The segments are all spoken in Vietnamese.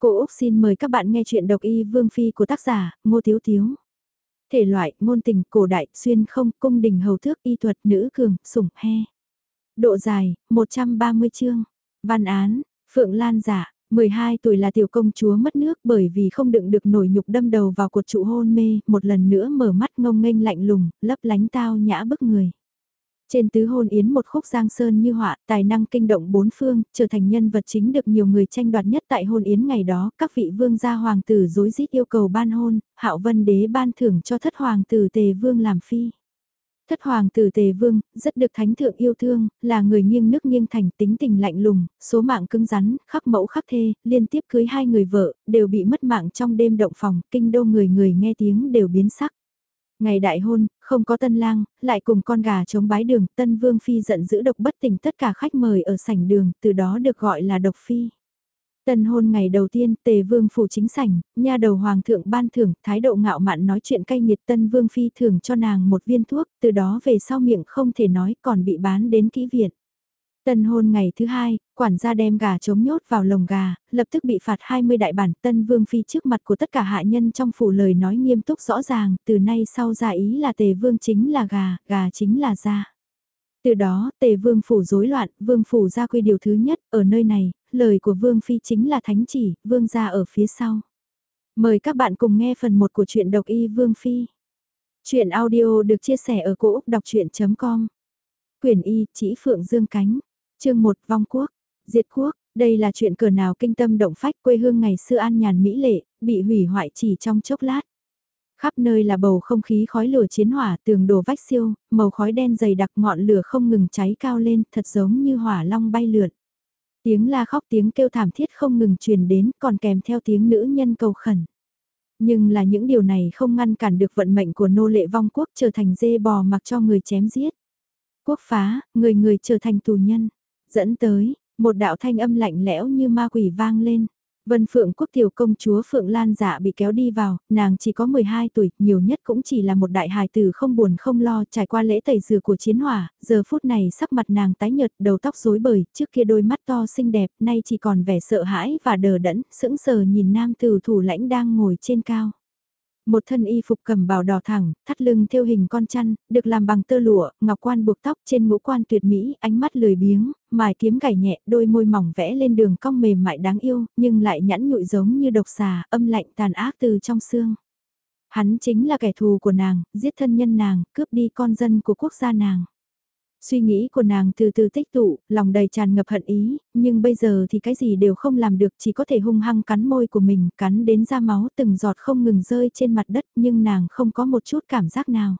Cô Úc xin mời các bạn nghe chuyện độc y Vương Phi của tác giả Ngô Tiếu Tiếu. Thể loại, ngôn tình, cổ đại, xuyên không, cung đình hầu thước, y thuật, nữ cường, sủng, he. Độ dài, 130 chương. Văn án, Phượng Lan giả, 12 tuổi là tiểu công chúa mất nước bởi vì không đựng được nổi nhục đâm đầu vào cột trụ hôn mê, một lần nữa mở mắt ngông nghênh lạnh lùng, lấp lánh tao nhã bức người. Trên tứ hôn yến một khúc giang sơn như họa, tài năng kinh động bốn phương, trở thành nhân vật chính được nhiều người tranh đoạt nhất tại hôn yến ngày đó, các vị vương gia hoàng tử dối rít yêu cầu ban hôn, hạo vân đế ban thưởng cho thất hoàng tử tề vương làm phi. Thất hoàng tử Tề Vương, rất được thánh thượng yêu thương, là người nghiêng nước nghiêng thành tính tình lạnh lùng, số mạng cứng rắn, khắc mẫu khắc thê, liên tiếp cưới hai người vợ, đều bị mất mạng trong đêm động phòng, kinh đô người người nghe tiếng đều biến sắc. Ngày đại hôn, không có tân lang, lại cùng con gà chống bái đường, tân vương phi giận dữ độc bất tỉnh tất cả khách mời ở sảnh đường, từ đó được gọi là độc phi. Tân hôn ngày đầu tiên, tề vương phủ chính sảnh, nha đầu hoàng thượng ban thưởng, thái độ ngạo mạn nói chuyện cay nghiệt tân vương phi thưởng cho nàng một viên thuốc, từ đó về sau miệng không thể nói còn bị bán đến kỹ viện. Tân hôn ngày thứ hai, quản gia đem gà trống nhốt vào lồng gà, lập tức bị phạt 20 đại bản tân vương phi trước mặt của tất cả hạ nhân trong phủ lời nói nghiêm túc rõ ràng, từ nay sau ra ý là tề vương chính là gà, gà chính là gia. Từ đó, tề vương phủ rối loạn, vương phủ ra quy điều thứ nhất, ở nơi này, lời của vương phi chính là thánh chỉ, vương gia ở phía sau. Mời các bạn cùng nghe phần 1 của truyện độc y vương phi. Chuyện audio được chia sẻ ở cỗ đọc chuyện.com Quyển y, chỉ phượng dương cánh chương 1 Vong Quốc, Diệt Quốc, đây là chuyện cờ nào kinh tâm động phách quê hương ngày xưa an nhàn mỹ lệ, bị hủy hoại chỉ trong chốc lát. Khắp nơi là bầu không khí khói lửa chiến hỏa tường đổ vách siêu, màu khói đen dày đặc ngọn lửa không ngừng cháy cao lên thật giống như hỏa long bay lượn. Tiếng la khóc tiếng kêu thảm thiết không ngừng truyền đến còn kèm theo tiếng nữ nhân cầu khẩn. Nhưng là những điều này không ngăn cản được vận mệnh của nô lệ vong quốc trở thành dê bò mặc cho người chém giết. Quốc phá, người người trở thành tù nhân. Dẫn tới, một đạo thanh âm lạnh lẽo như ma quỷ vang lên. Vân Phượng quốc tiểu công chúa Phượng Lan dạ bị kéo đi vào, nàng chỉ có 12 tuổi, nhiều nhất cũng chỉ là một đại hài tử không buồn không lo trải qua lễ tẩy rửa của chiến hỏa, giờ phút này sắc mặt nàng tái nhợt, đầu tóc rối bời, trước kia đôi mắt to xinh đẹp, nay chỉ còn vẻ sợ hãi và đờ đẫn, sững sờ nhìn nam tử thủ lãnh đang ngồi trên cao. Một thân y phục cầm bào đỏ thẳng, thắt lưng theo hình con chăn, được làm bằng tơ lụa, ngọc quan buộc tóc trên ngũ quan tuyệt mỹ, ánh mắt lười biếng, mài kiếm gảy nhẹ, đôi môi mỏng vẽ lên đường cong mềm mại đáng yêu, nhưng lại nhẵn nhụi giống như độc xà, âm lạnh tàn ác từ trong xương. Hắn chính là kẻ thù của nàng, giết thân nhân nàng, cướp đi con dân của quốc gia nàng. Suy nghĩ của nàng từ từ tích tụ, lòng đầy tràn ngập hận ý, nhưng bây giờ thì cái gì đều không làm được chỉ có thể hung hăng cắn môi của mình, cắn đến ra máu từng giọt không ngừng rơi trên mặt đất nhưng nàng không có một chút cảm giác nào.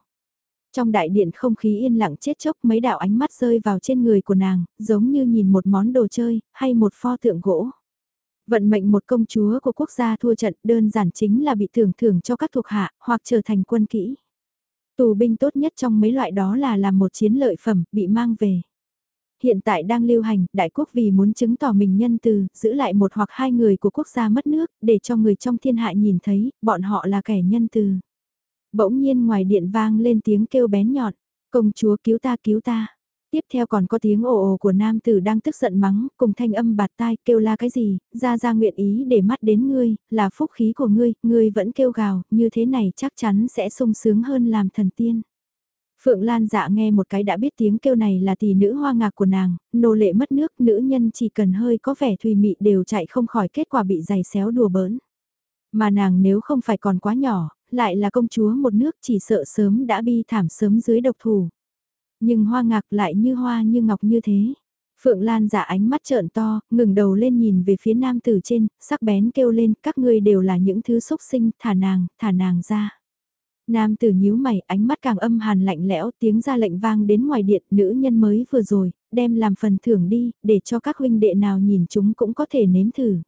Trong đại điện không khí yên lặng chết chốc mấy đạo ánh mắt rơi vào trên người của nàng, giống như nhìn một món đồ chơi, hay một pho tượng gỗ. Vận mệnh một công chúa của quốc gia thua trận đơn giản chính là bị thưởng thưởng cho các thuộc hạ, hoặc trở thành quân kỹ. Tù binh tốt nhất trong mấy loại đó là làm một chiến lợi phẩm, bị mang về. Hiện tại đang lưu hành, đại quốc vì muốn chứng tỏ mình nhân từ, giữ lại một hoặc hai người của quốc gia mất nước, để cho người trong thiên hạ nhìn thấy, bọn họ là kẻ nhân từ. Bỗng nhiên ngoài điện vang lên tiếng kêu bén nhọn, công chúa cứu ta cứu ta. Tiếp theo còn có tiếng ồ ồ của nam tử đang tức giận mắng, cùng thanh âm bạt tai kêu la cái gì, ra ra nguyện ý để mắt đến ngươi, là phúc khí của ngươi, ngươi vẫn kêu gào, như thế này chắc chắn sẽ sung sướng hơn làm thần tiên. Phượng Lan dạ nghe một cái đã biết tiếng kêu này là tỷ nữ hoa ngạc của nàng, nô lệ mất nước, nữ nhân chỉ cần hơi có vẻ thùy mị đều chạy không khỏi kết quả bị giày xéo đùa bỡn. Mà nàng nếu không phải còn quá nhỏ, lại là công chúa một nước chỉ sợ sớm đã bi thảm sớm dưới độc thủ. Nhưng hoa ngạc lại như hoa như ngọc như thế. Phượng Lan giả ánh mắt trợn to, ngừng đầu lên nhìn về phía nam tử trên, sắc bén kêu lên, các ngươi đều là những thứ xúc sinh, thả nàng, thả nàng ra. Nam tử nhíu mày, ánh mắt càng âm hàn lạnh lẽo, tiếng ra lệnh vang đến ngoài điện, nữ nhân mới vừa rồi, đem làm phần thưởng đi, để cho các huynh đệ nào nhìn chúng cũng có thể nếm thử.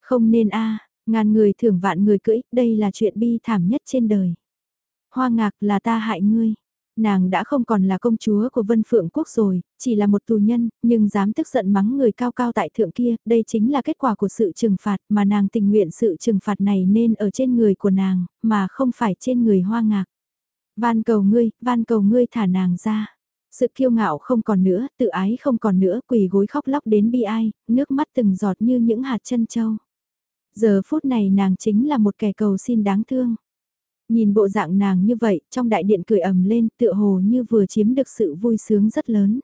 Không nên a ngàn người thưởng vạn người cưỡi, đây là chuyện bi thảm nhất trên đời. Hoa ngạc là ta hại ngươi nàng đã không còn là công chúa của Vân Phượng Quốc rồi, chỉ là một tù nhân, nhưng dám tức giận mắng người cao cao tại thượng kia, đây chính là kết quả của sự trừng phạt mà nàng tình nguyện sự trừng phạt này nên ở trên người của nàng, mà không phải trên người hoa ngạc. Van cầu ngươi, van cầu ngươi thả nàng ra. Sự kiêu ngạo không còn nữa, tự ái không còn nữa, quỳ gối khóc lóc đến bi ai, nước mắt từng giọt như những hạt chân châu. Giờ phút này nàng chính là một kẻ cầu xin đáng thương. Nhìn bộ dạng nàng như vậy, trong đại điện cười ầm lên tựa hồ như vừa chiếm được sự vui sướng rất lớn.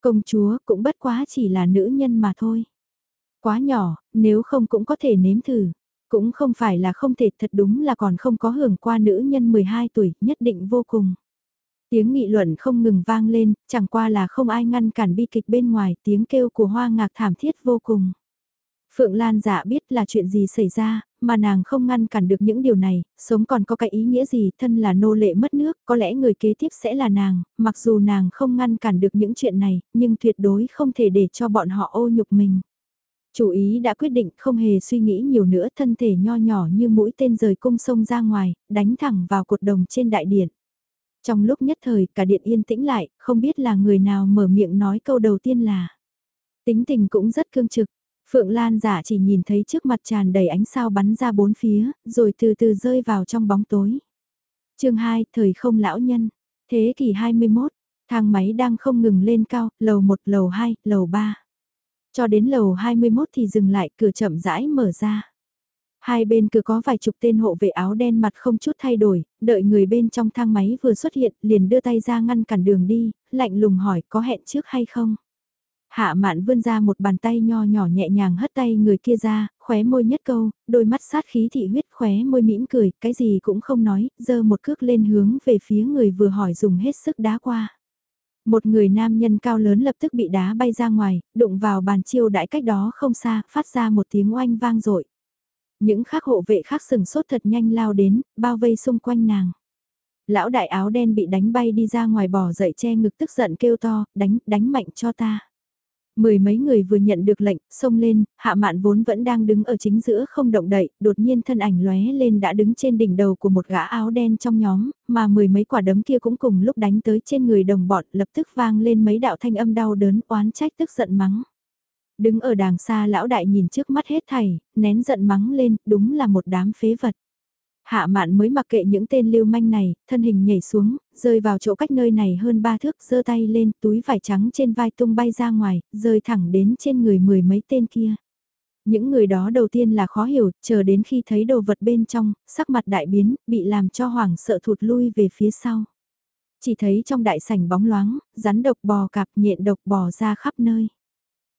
Công chúa cũng bất quá chỉ là nữ nhân mà thôi. Quá nhỏ, nếu không cũng có thể nếm thử. Cũng không phải là không thể thật đúng là còn không có hưởng qua nữ nhân 12 tuổi, nhất định vô cùng. Tiếng nghị luận không ngừng vang lên, chẳng qua là không ai ngăn cản bi kịch bên ngoài, tiếng kêu của hoa ngạc thảm thiết vô cùng. Phượng Lan dạ biết là chuyện gì xảy ra, mà nàng không ngăn cản được những điều này, sống còn có cái ý nghĩa gì, thân là nô lệ mất nước, có lẽ người kế tiếp sẽ là nàng, mặc dù nàng không ngăn cản được những chuyện này, nhưng tuyệt đối không thể để cho bọn họ ô nhục mình. Chủ ý đã quyết định không hề suy nghĩ nhiều nữa thân thể nho nhỏ như mũi tên rời cung sông ra ngoài, đánh thẳng vào cột đồng trên đại điện. Trong lúc nhất thời cả điện yên tĩnh lại, không biết là người nào mở miệng nói câu đầu tiên là. Tính tình cũng rất cương trực, Phượng Lan giả chỉ nhìn thấy trước mặt tràn đầy ánh sao bắn ra bốn phía, rồi từ từ rơi vào trong bóng tối. chương 2, thời không lão nhân. Thế kỷ 21, thang máy đang không ngừng lên cao, lầu 1, lầu 2, lầu 3. Cho đến lầu 21 thì dừng lại, cửa chậm rãi mở ra. Hai bên cửa có vài chục tên hộ vệ áo đen mặt không chút thay đổi, đợi người bên trong thang máy vừa xuất hiện, liền đưa tay ra ngăn cản đường đi, lạnh lùng hỏi có hẹn trước hay không. Hạ mạn vươn ra một bàn tay nho nhỏ nhẹ nhàng hất tay người kia ra, khóe môi nhất câu, đôi mắt sát khí thị huyết khóe môi mỉm cười, cái gì cũng không nói, giơ một cước lên hướng về phía người vừa hỏi dùng hết sức đá qua. Một người nam nhân cao lớn lập tức bị đá bay ra ngoài, đụng vào bàn chiêu đãi cách đó không xa, phát ra một tiếng oanh vang dội Những khác hộ vệ khác sừng sốt thật nhanh lao đến, bao vây xung quanh nàng. Lão đại áo đen bị đánh bay đi ra ngoài bỏ dậy che ngực tức giận kêu to, đánh, đánh mạnh cho ta. Mười mấy người vừa nhận được lệnh, xông lên, hạ mạn vốn vẫn đang đứng ở chính giữa không động đậy, đột nhiên thân ảnh lóe lên đã đứng trên đỉnh đầu của một gã áo đen trong nhóm, mà mười mấy quả đấm kia cũng cùng lúc đánh tới trên người đồng bọn lập tức vang lên mấy đạo thanh âm đau đớn oán trách tức giận mắng. Đứng ở đàng xa lão đại nhìn trước mắt hết thảy, nén giận mắng lên, đúng là một đám phế vật. Hạ mạn mới mặc kệ những tên lưu manh này, thân hình nhảy xuống, rơi vào chỗ cách nơi này hơn ba thước, giơ tay lên, túi vải trắng trên vai tung bay ra ngoài, rơi thẳng đến trên người mười mấy tên kia. Những người đó đầu tiên là khó hiểu, chờ đến khi thấy đồ vật bên trong, sắc mặt đại biến, bị làm cho hoảng sợ thụt lui về phía sau. Chỉ thấy trong đại sảnh bóng loáng, rắn độc bò cạp nhện độc bò ra khắp nơi.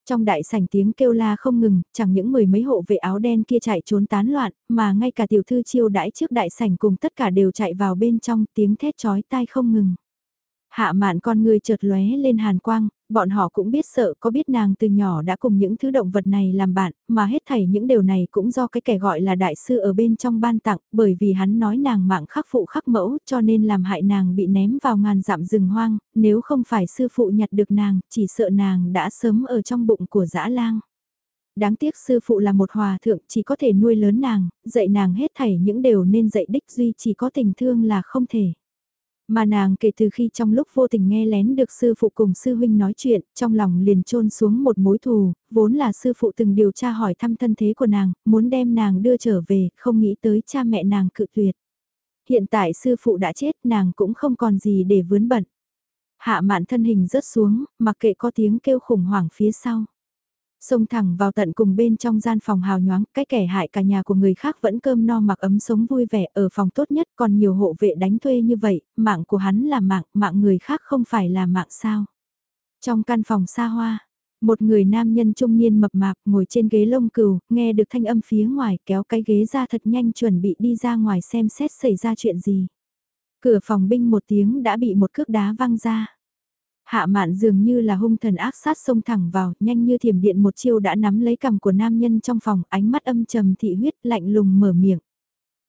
Trong đại sảnh tiếng kêu la không ngừng, chẳng những mười mấy hộ vệ áo đen kia chạy trốn tán loạn, mà ngay cả tiểu thư chiêu đãi trước đại sảnh cùng tất cả đều chạy vào bên trong tiếng thét chói tai không ngừng. Hạ mạn con người chợt lóe lên hàn quang, bọn họ cũng biết sợ có biết nàng từ nhỏ đã cùng những thứ động vật này làm bạn, mà hết thảy những điều này cũng do cái kẻ gọi là đại sư ở bên trong ban tặng, bởi vì hắn nói nàng mạng khắc phụ khắc mẫu cho nên làm hại nàng bị ném vào ngàn dặm rừng hoang, nếu không phải sư phụ nhặt được nàng, chỉ sợ nàng đã sớm ở trong bụng của dã lang. Đáng tiếc sư phụ là một hòa thượng chỉ có thể nuôi lớn nàng, dạy nàng hết thảy những điều nên dạy đích duy chỉ có tình thương là không thể. Mà nàng kể từ khi trong lúc vô tình nghe lén được sư phụ cùng sư huynh nói chuyện, trong lòng liền trôn xuống một mối thù, vốn là sư phụ từng điều tra hỏi thăm thân thế của nàng, muốn đem nàng đưa trở về, không nghĩ tới cha mẹ nàng cự tuyệt. Hiện tại sư phụ đã chết, nàng cũng không còn gì để vướng bận. Hạ mạn thân hình rớt xuống, mặc kệ có tiếng kêu khủng hoảng phía sau. Xông thẳng vào tận cùng bên trong gian phòng hào nhoáng, cái kẻ hại cả nhà của người khác vẫn cơm no mặc ấm sống vui vẻ ở phòng tốt nhất còn nhiều hộ vệ đánh thuê như vậy, mạng của hắn là mạng, mạng người khác không phải là mạng sao. Trong căn phòng xa hoa, một người nam nhân trung niên mập mạp ngồi trên ghế lông cừu, nghe được thanh âm phía ngoài kéo cái ghế ra thật nhanh chuẩn bị đi ra ngoài xem xét xảy ra chuyện gì. Cửa phòng binh một tiếng đã bị một cước đá văng ra. Hạ mạn dường như là hung thần ác sát xông thẳng vào, nhanh như thiểm điện một chiêu đã nắm lấy cầm của nam nhân trong phòng, ánh mắt âm trầm thị huyết lạnh lùng mở miệng.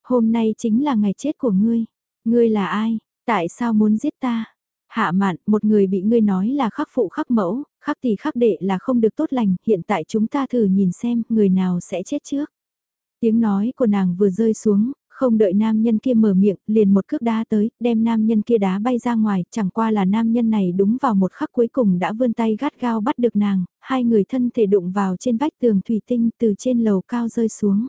Hôm nay chính là ngày chết của ngươi. Ngươi là ai? Tại sao muốn giết ta? Hạ mạn, một người bị ngươi nói là khắc phụ khắc mẫu, khắc tỷ khắc đệ là không được tốt lành, hiện tại chúng ta thử nhìn xem người nào sẽ chết trước. Tiếng nói của nàng vừa rơi xuống, không đợi nam nhân kia mở miệng, liền một cước đá tới, đem nam nhân kia đá bay ra ngoài, chẳng qua là nam nhân này đúng vào một khắc cuối cùng đã vươn tay gắt gao bắt được nàng, hai người thân thể đụng vào trên vách tường thủy tinh từ trên lầu cao rơi xuống.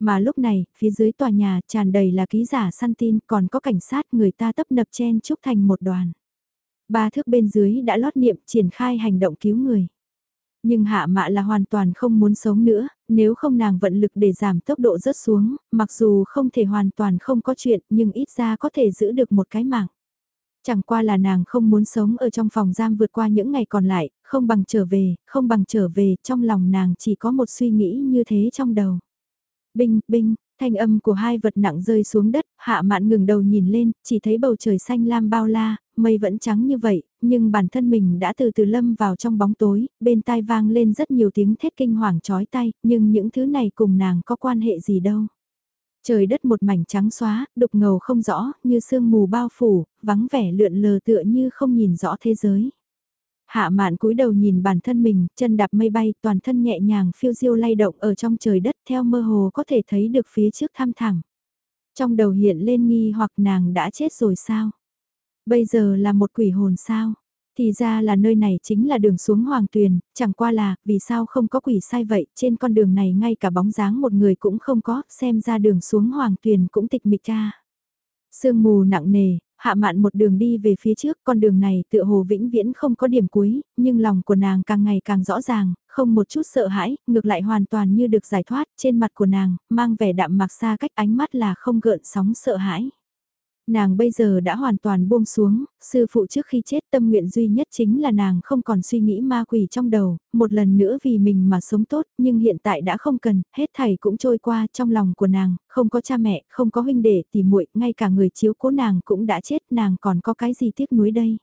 Mà lúc này, phía dưới tòa nhà tràn đầy là ký giả săn tin, còn có cảnh sát người ta tấp nập chen chúc thành một đoàn. Ba thước bên dưới đã lót niệm triển khai hành động cứu người. Nhưng hạ mạ là hoàn toàn không muốn sống nữa, nếu không nàng vận lực để giảm tốc độ rớt xuống, mặc dù không thể hoàn toàn không có chuyện nhưng ít ra có thể giữ được một cái mạng. Chẳng qua là nàng không muốn sống ở trong phòng giam vượt qua những ngày còn lại, không bằng trở về, không bằng trở về, trong lòng nàng chỉ có một suy nghĩ như thế trong đầu. Binh, binh, thanh âm của hai vật nặng rơi xuống đất, hạ mạn ngừng đầu nhìn lên, chỉ thấy bầu trời xanh lam bao la, mây vẫn trắng như vậy, nhưng bản thân mình đã từ từ lâm vào trong bóng tối, bên tai vang lên rất nhiều tiếng thét kinh hoàng chói tay, nhưng những thứ này cùng nàng có quan hệ gì đâu. Trời đất một mảnh trắng xóa, đục ngầu không rõ, như sương mù bao phủ, vắng vẻ lượn lờ tựa như không nhìn rõ thế giới. Hạ mạn cúi đầu nhìn bản thân mình, chân đạp mây bay, toàn thân nhẹ nhàng phiêu diêu lay động ở trong trời đất theo mơ hồ có thể thấy được phía trước thăm thẳng. Trong đầu hiện lên nghi hoặc nàng đã chết rồi sao? Bây giờ là một quỷ hồn sao? Thì ra là nơi này chính là đường xuống hoàng tuyền, chẳng qua là, vì sao không có quỷ sai vậy, trên con đường này ngay cả bóng dáng một người cũng không có, xem ra đường xuống hoàng tuyền cũng tịch mịch cha. Sương mù nặng nề, hạ mạn một đường đi về phía trước, con đường này tựa hồ vĩnh viễn không có điểm cuối, nhưng lòng của nàng càng ngày càng rõ ràng, không một chút sợ hãi, ngược lại hoàn toàn như được giải thoát, trên mặt của nàng, mang vẻ đạm mạc xa cách ánh mắt là không gợn sóng sợ hãi. Nàng bây giờ đã hoàn toàn buông xuống, sư phụ trước khi chết tâm nguyện duy nhất chính là nàng không còn suy nghĩ ma quỷ trong đầu, một lần nữa vì mình mà sống tốt, nhưng hiện tại đã không cần, hết thảy cũng trôi qua trong lòng của nàng, không có cha mẹ, không có huynh đệ, tỉ muội, ngay cả người chiếu cố nàng cũng đã chết, nàng còn có cái gì tiếc nuối đây.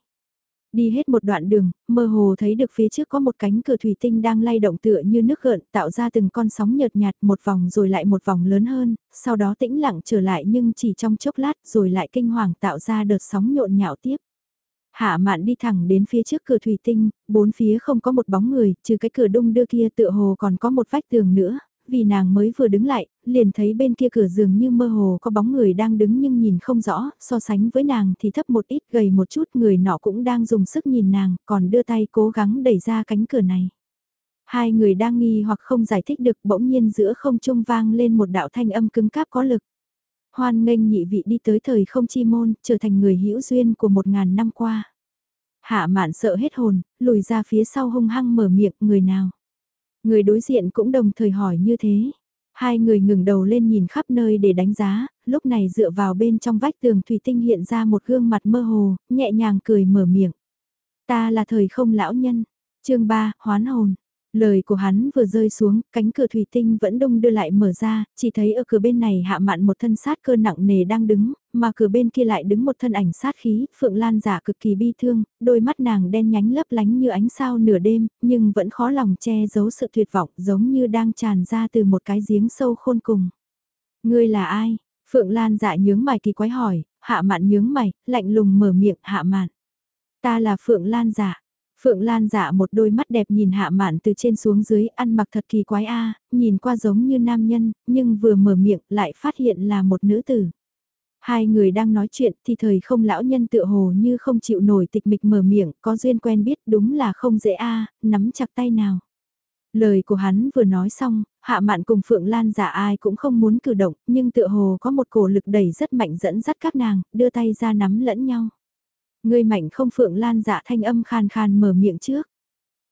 Đi hết một đoạn đường, mơ hồ thấy được phía trước có một cánh cửa thủy tinh đang lay động tựa như nước gợn tạo ra từng con sóng nhợt nhạt một vòng rồi lại một vòng lớn hơn, sau đó tĩnh lặng trở lại nhưng chỉ trong chốc lát rồi lại kinh hoàng tạo ra đợt sóng nhộn nhạo tiếp. Hạ mạn đi thẳng đến phía trước cửa thủy tinh, bốn phía không có một bóng người, trừ cái cửa đông đưa kia tựa hồ còn có một vách tường nữa, vì nàng mới vừa đứng lại, liền thấy bên kia cửa giường như mơ hồ có bóng người đang đứng nhưng nhìn không rõ, so sánh với nàng thì thấp một ít gầy một chút người nọ cũng đang dùng sức nhìn nàng, còn đưa tay cố gắng đẩy ra cánh cửa này. Hai người đang nghi hoặc không giải thích được bỗng nhiên giữa không trung vang lên một đạo thanh âm cứng cáp có lực. Hoan nghênh nhị vị đi tới thời không chi môn, trở thành người hữu duyên của một ngàn năm qua. Hạ mạn sợ hết hồn, lùi ra phía sau hung hăng mở miệng người nào. Người đối diện cũng đồng thời hỏi như thế. Hai người ngừng đầu lên nhìn khắp nơi để đánh giá, lúc này dựa vào bên trong vách tường thủy tinh hiện ra một gương mặt mơ hồ, nhẹ nhàng cười mở miệng. Ta là thời không lão nhân. chương 3, hoán hồn. Lời của hắn vừa rơi xuống, cánh cửa thủy tinh vẫn đông đưa lại mở ra, chỉ thấy ở cửa bên này hạ mạn một thân sát cơ nặng nề đang đứng, mà cửa bên kia lại đứng một thân ảnh sát khí, Phượng Lan giả cực kỳ bi thương, đôi mắt nàng đen nhánh lấp lánh như ánh sao nửa đêm, nhưng vẫn khó lòng che giấu sự tuyệt vọng giống như đang tràn ra từ một cái giếng sâu khôn cùng. Ngươi là ai? Phượng Lan dạ nhướng mày kỳ quái hỏi, hạ mạn nhướng mày, lạnh lùng mở miệng hạ mạn. Ta là Phượng Lan giả. Phượng Lan dạ một đôi mắt đẹp nhìn hạ mạn từ trên xuống dưới ăn mặc thật kỳ quái a nhìn qua giống như nam nhân, nhưng vừa mở miệng lại phát hiện là một nữ tử. Hai người đang nói chuyện thì thời không lão nhân tựa hồ như không chịu nổi tịch mịch mở miệng, có duyên quen biết đúng là không dễ a nắm chặt tay nào. Lời của hắn vừa nói xong, hạ mạn cùng Phượng Lan giả ai cũng không muốn cử động, nhưng tựa hồ có một cổ lực đẩy rất mạnh dẫn dắt các nàng, đưa tay ra nắm lẫn nhau ngươi mạnh không Phượng Lan dạ thanh âm khàn khàn mở miệng trước.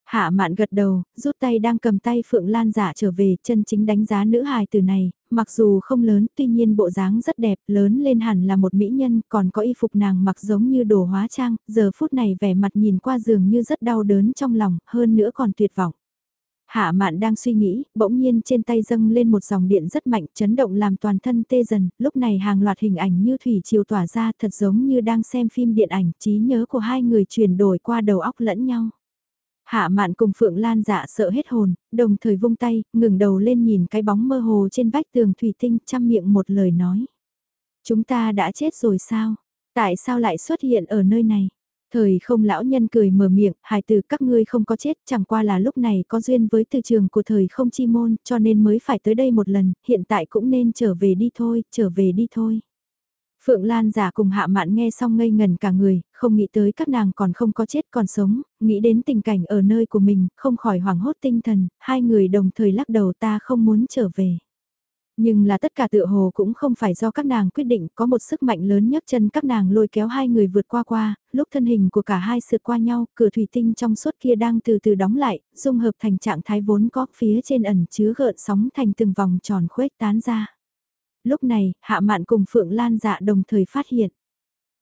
Hạ mạn gật đầu, rút tay đang cầm tay Phượng Lan giả trở về, chân chính đánh giá nữ hài từ này, mặc dù không lớn, tuy nhiên bộ dáng rất đẹp, lớn lên hẳn là một mỹ nhân, còn có y phục nàng mặc giống như đồ hóa trang, giờ phút này vẻ mặt nhìn qua giường như rất đau đớn trong lòng, hơn nữa còn tuyệt vọng. Hạ mạn đang suy nghĩ, bỗng nhiên trên tay dâng lên một dòng điện rất mạnh, chấn động làm toàn thân tê dần, lúc này hàng loạt hình ảnh như thủy chiều tỏa ra thật giống như đang xem phim điện ảnh, trí nhớ của hai người chuyển đổi qua đầu óc lẫn nhau. Hạ mạn cùng Phượng Lan dạ sợ hết hồn, đồng thời vung tay, ngừng đầu lên nhìn cái bóng mơ hồ trên vách tường thủy tinh chăm miệng một lời nói. Chúng ta đã chết rồi sao? Tại sao lại xuất hiện ở nơi này? Thời không lão nhân cười mở miệng, hài từ các ngươi không có chết, chẳng qua là lúc này có duyên với từ trường của thời không chi môn, cho nên mới phải tới đây một lần, hiện tại cũng nên trở về đi thôi, trở về đi thôi. Phượng Lan giả cùng hạ mạn nghe xong ngây ngần cả người, không nghĩ tới các nàng còn không có chết còn sống, nghĩ đến tình cảnh ở nơi của mình, không khỏi hoảng hốt tinh thần, hai người đồng thời lắc đầu ta không muốn trở về. Nhưng là tất cả tựa hồ cũng không phải do các nàng quyết định, có một sức mạnh lớn nhấc chân các nàng lôi kéo hai người vượt qua qua, lúc thân hình của cả hai sượt qua nhau, cửa thủy tinh trong suốt kia đang từ từ đóng lại, dung hợp thành trạng thái vốn có phía trên ẩn chứa gợn sóng thành từng vòng tròn khuếch tán ra. Lúc này, Hạ Mạn cùng Phượng Lan dạ đồng thời phát hiện.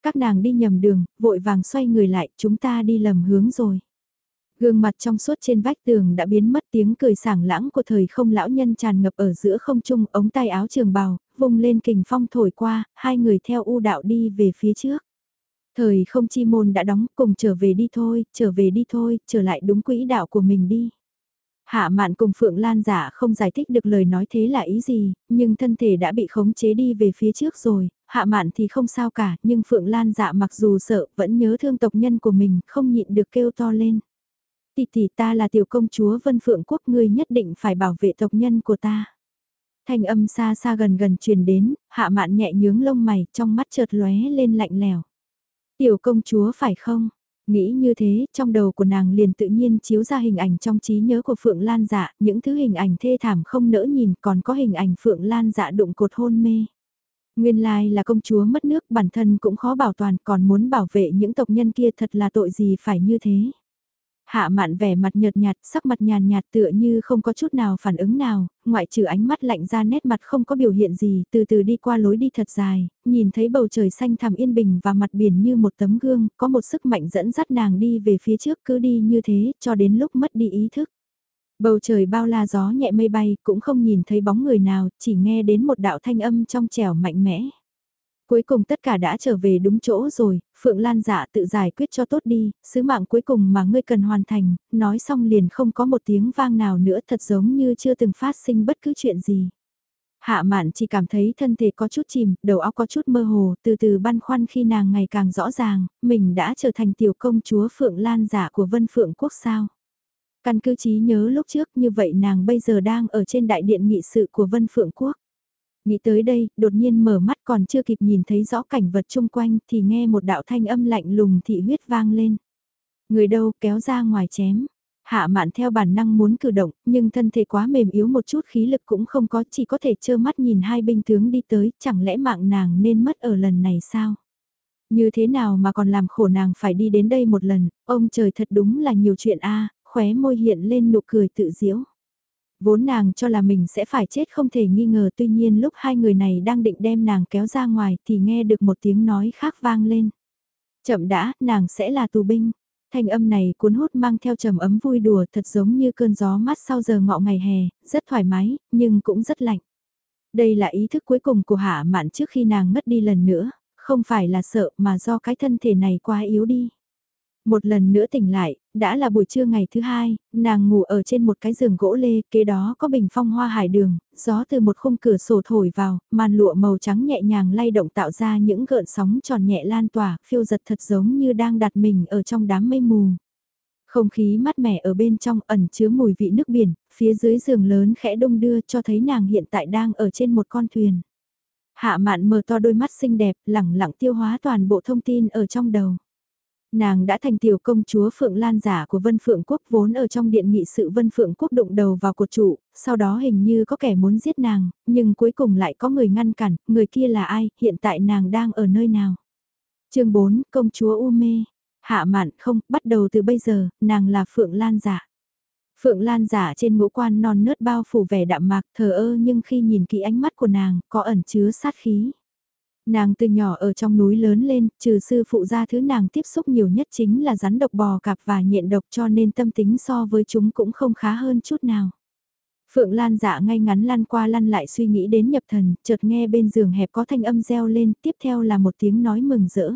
Các nàng đi nhầm đường, vội vàng xoay người lại, chúng ta đi lầm hướng rồi. Gương mặt trong suốt trên vách tường đã biến mất tiếng cười sảng lãng của thời không lão nhân tràn ngập ở giữa không trung ống tay áo trường bào, vùng lên kình phong thổi qua, hai người theo u đạo đi về phía trước. Thời không chi môn đã đóng cùng trở về đi thôi, trở về đi thôi, trở lại đúng quỹ đạo của mình đi. Hạ mạn cùng Phượng Lan giả không giải thích được lời nói thế là ý gì, nhưng thân thể đã bị khống chế đi về phía trước rồi, hạ mạn thì không sao cả, nhưng Phượng Lan dạ mặc dù sợ vẫn nhớ thương tộc nhân của mình, không nhịn được kêu to lên. Tỷ tỷ ta là tiểu công chúa Vân Phượng Quốc ngươi nhất định phải bảo vệ tộc nhân của ta. Thanh âm xa xa gần gần truyền đến, hạ mạn nhẹ nhướng lông mày, trong mắt chợt lóe lên lạnh lèo. Tiểu công chúa phải không? Nghĩ như thế, trong đầu của nàng liền tự nhiên chiếu ra hình ảnh trong trí nhớ của Phượng Lan dạ, những thứ hình ảnh thê thảm không nỡ nhìn, còn có hình ảnh Phượng Lan dạ đụng cột hôn mê. Nguyên lai là công chúa mất nước, bản thân cũng khó bảo toàn, còn muốn bảo vệ những tộc nhân kia thật là tội gì phải như thế. Hạ mạn vẻ mặt nhợt nhạt, sắc mặt nhàn nhạt tựa như không có chút nào phản ứng nào, ngoại trừ ánh mắt lạnh ra nét mặt không có biểu hiện gì, từ từ đi qua lối đi thật dài, nhìn thấy bầu trời xanh thẳm yên bình và mặt biển như một tấm gương, có một sức mạnh dẫn dắt nàng đi về phía trước cứ đi như thế, cho đến lúc mất đi ý thức. Bầu trời bao la gió nhẹ mây bay, cũng không nhìn thấy bóng người nào, chỉ nghe đến một đạo thanh âm trong trẻo mạnh mẽ. Cuối cùng tất cả đã trở về đúng chỗ rồi, Phượng Lan dạ tự giải quyết cho tốt đi, sứ mạng cuối cùng mà ngươi cần hoàn thành, nói xong liền không có một tiếng vang nào nữa thật giống như chưa từng phát sinh bất cứ chuyện gì. Hạ mạn chỉ cảm thấy thân thể có chút chìm, đầu óc có chút mơ hồ, từ từ băn khoăn khi nàng ngày càng rõ ràng, mình đã trở thành tiểu công chúa Phượng Lan giả của Vân Phượng Quốc sao. Căn cứ trí nhớ lúc trước như vậy nàng bây giờ đang ở trên đại điện nghị sự của Vân Phượng Quốc. Nghĩ tới đây, đột nhiên mở mắt còn chưa kịp nhìn thấy rõ cảnh vật chung quanh thì nghe một đạo thanh âm lạnh lùng thị huyết vang lên. Người đâu kéo ra ngoài chém. Hạ mạn theo bản năng muốn cử động, nhưng thân thể quá mềm yếu một chút khí lực cũng không có, chỉ có thể trơ mắt nhìn hai binh tướng đi tới, chẳng lẽ mạng nàng nên mất ở lần này sao? Như thế nào mà còn làm khổ nàng phải đi đến đây một lần, ông trời thật đúng là nhiều chuyện a khóe môi hiện lên nụ cười tự diễu. Vốn nàng cho là mình sẽ phải chết không thể nghi ngờ tuy nhiên lúc hai người này đang định đem nàng kéo ra ngoài thì nghe được một tiếng nói khác vang lên. Chậm đã, nàng sẽ là tù binh. Thanh âm này cuốn hút mang theo trầm ấm vui đùa thật giống như cơn gió mát sau giờ ngọ ngày hè, rất thoải mái, nhưng cũng rất lạnh. Đây là ý thức cuối cùng của hạ mạn trước khi nàng ngất đi lần nữa, không phải là sợ mà do cái thân thể này quá yếu đi. Một lần nữa tỉnh lại, đã là buổi trưa ngày thứ hai, nàng ngủ ở trên một cái giường gỗ lê, kế đó có bình phong hoa hải đường, gió từ một khung cửa sổ thổi vào, màn lụa màu trắng nhẹ nhàng lay động tạo ra những gợn sóng tròn nhẹ lan tỏa, phiêu giật thật giống như đang đặt mình ở trong đám mây mù. Không khí mát mẻ ở bên trong ẩn chứa mùi vị nước biển, phía dưới giường lớn khẽ đông đưa cho thấy nàng hiện tại đang ở trên một con thuyền. Hạ mạn mở to đôi mắt xinh đẹp, lẳng lặng tiêu hóa toàn bộ thông tin ở trong đầu. Nàng đã thành tiểu công chúa Phượng Lan giả của Vân Phượng Quốc vốn ở trong điện nghị sự Vân Phượng Quốc đụng đầu vào cột trụ, sau đó hình như có kẻ muốn giết nàng, nhưng cuối cùng lại có người ngăn cản, người kia là ai, hiện tại nàng đang ở nơi nào. chương 4, công chúa U Mê. Hạ mạn không, bắt đầu từ bây giờ, nàng là Phượng Lan giả. Phượng Lan giả trên ngũ quan non nớt bao phủ vẻ đạm mạc thờ ơ nhưng khi nhìn kỹ ánh mắt của nàng, có ẩn chứa sát khí. Nàng từ nhỏ ở trong núi lớn lên, trừ sư phụ ra thứ nàng tiếp xúc nhiều nhất chính là rắn độc bò cạp và nhện độc cho nên tâm tính so với chúng cũng không khá hơn chút nào. Phượng Lan dạ ngay ngắn lăn qua lăn lại suy nghĩ đến nhập thần, chợt nghe bên giường hẹp có thanh âm reo lên, tiếp theo là một tiếng nói mừng rỡ.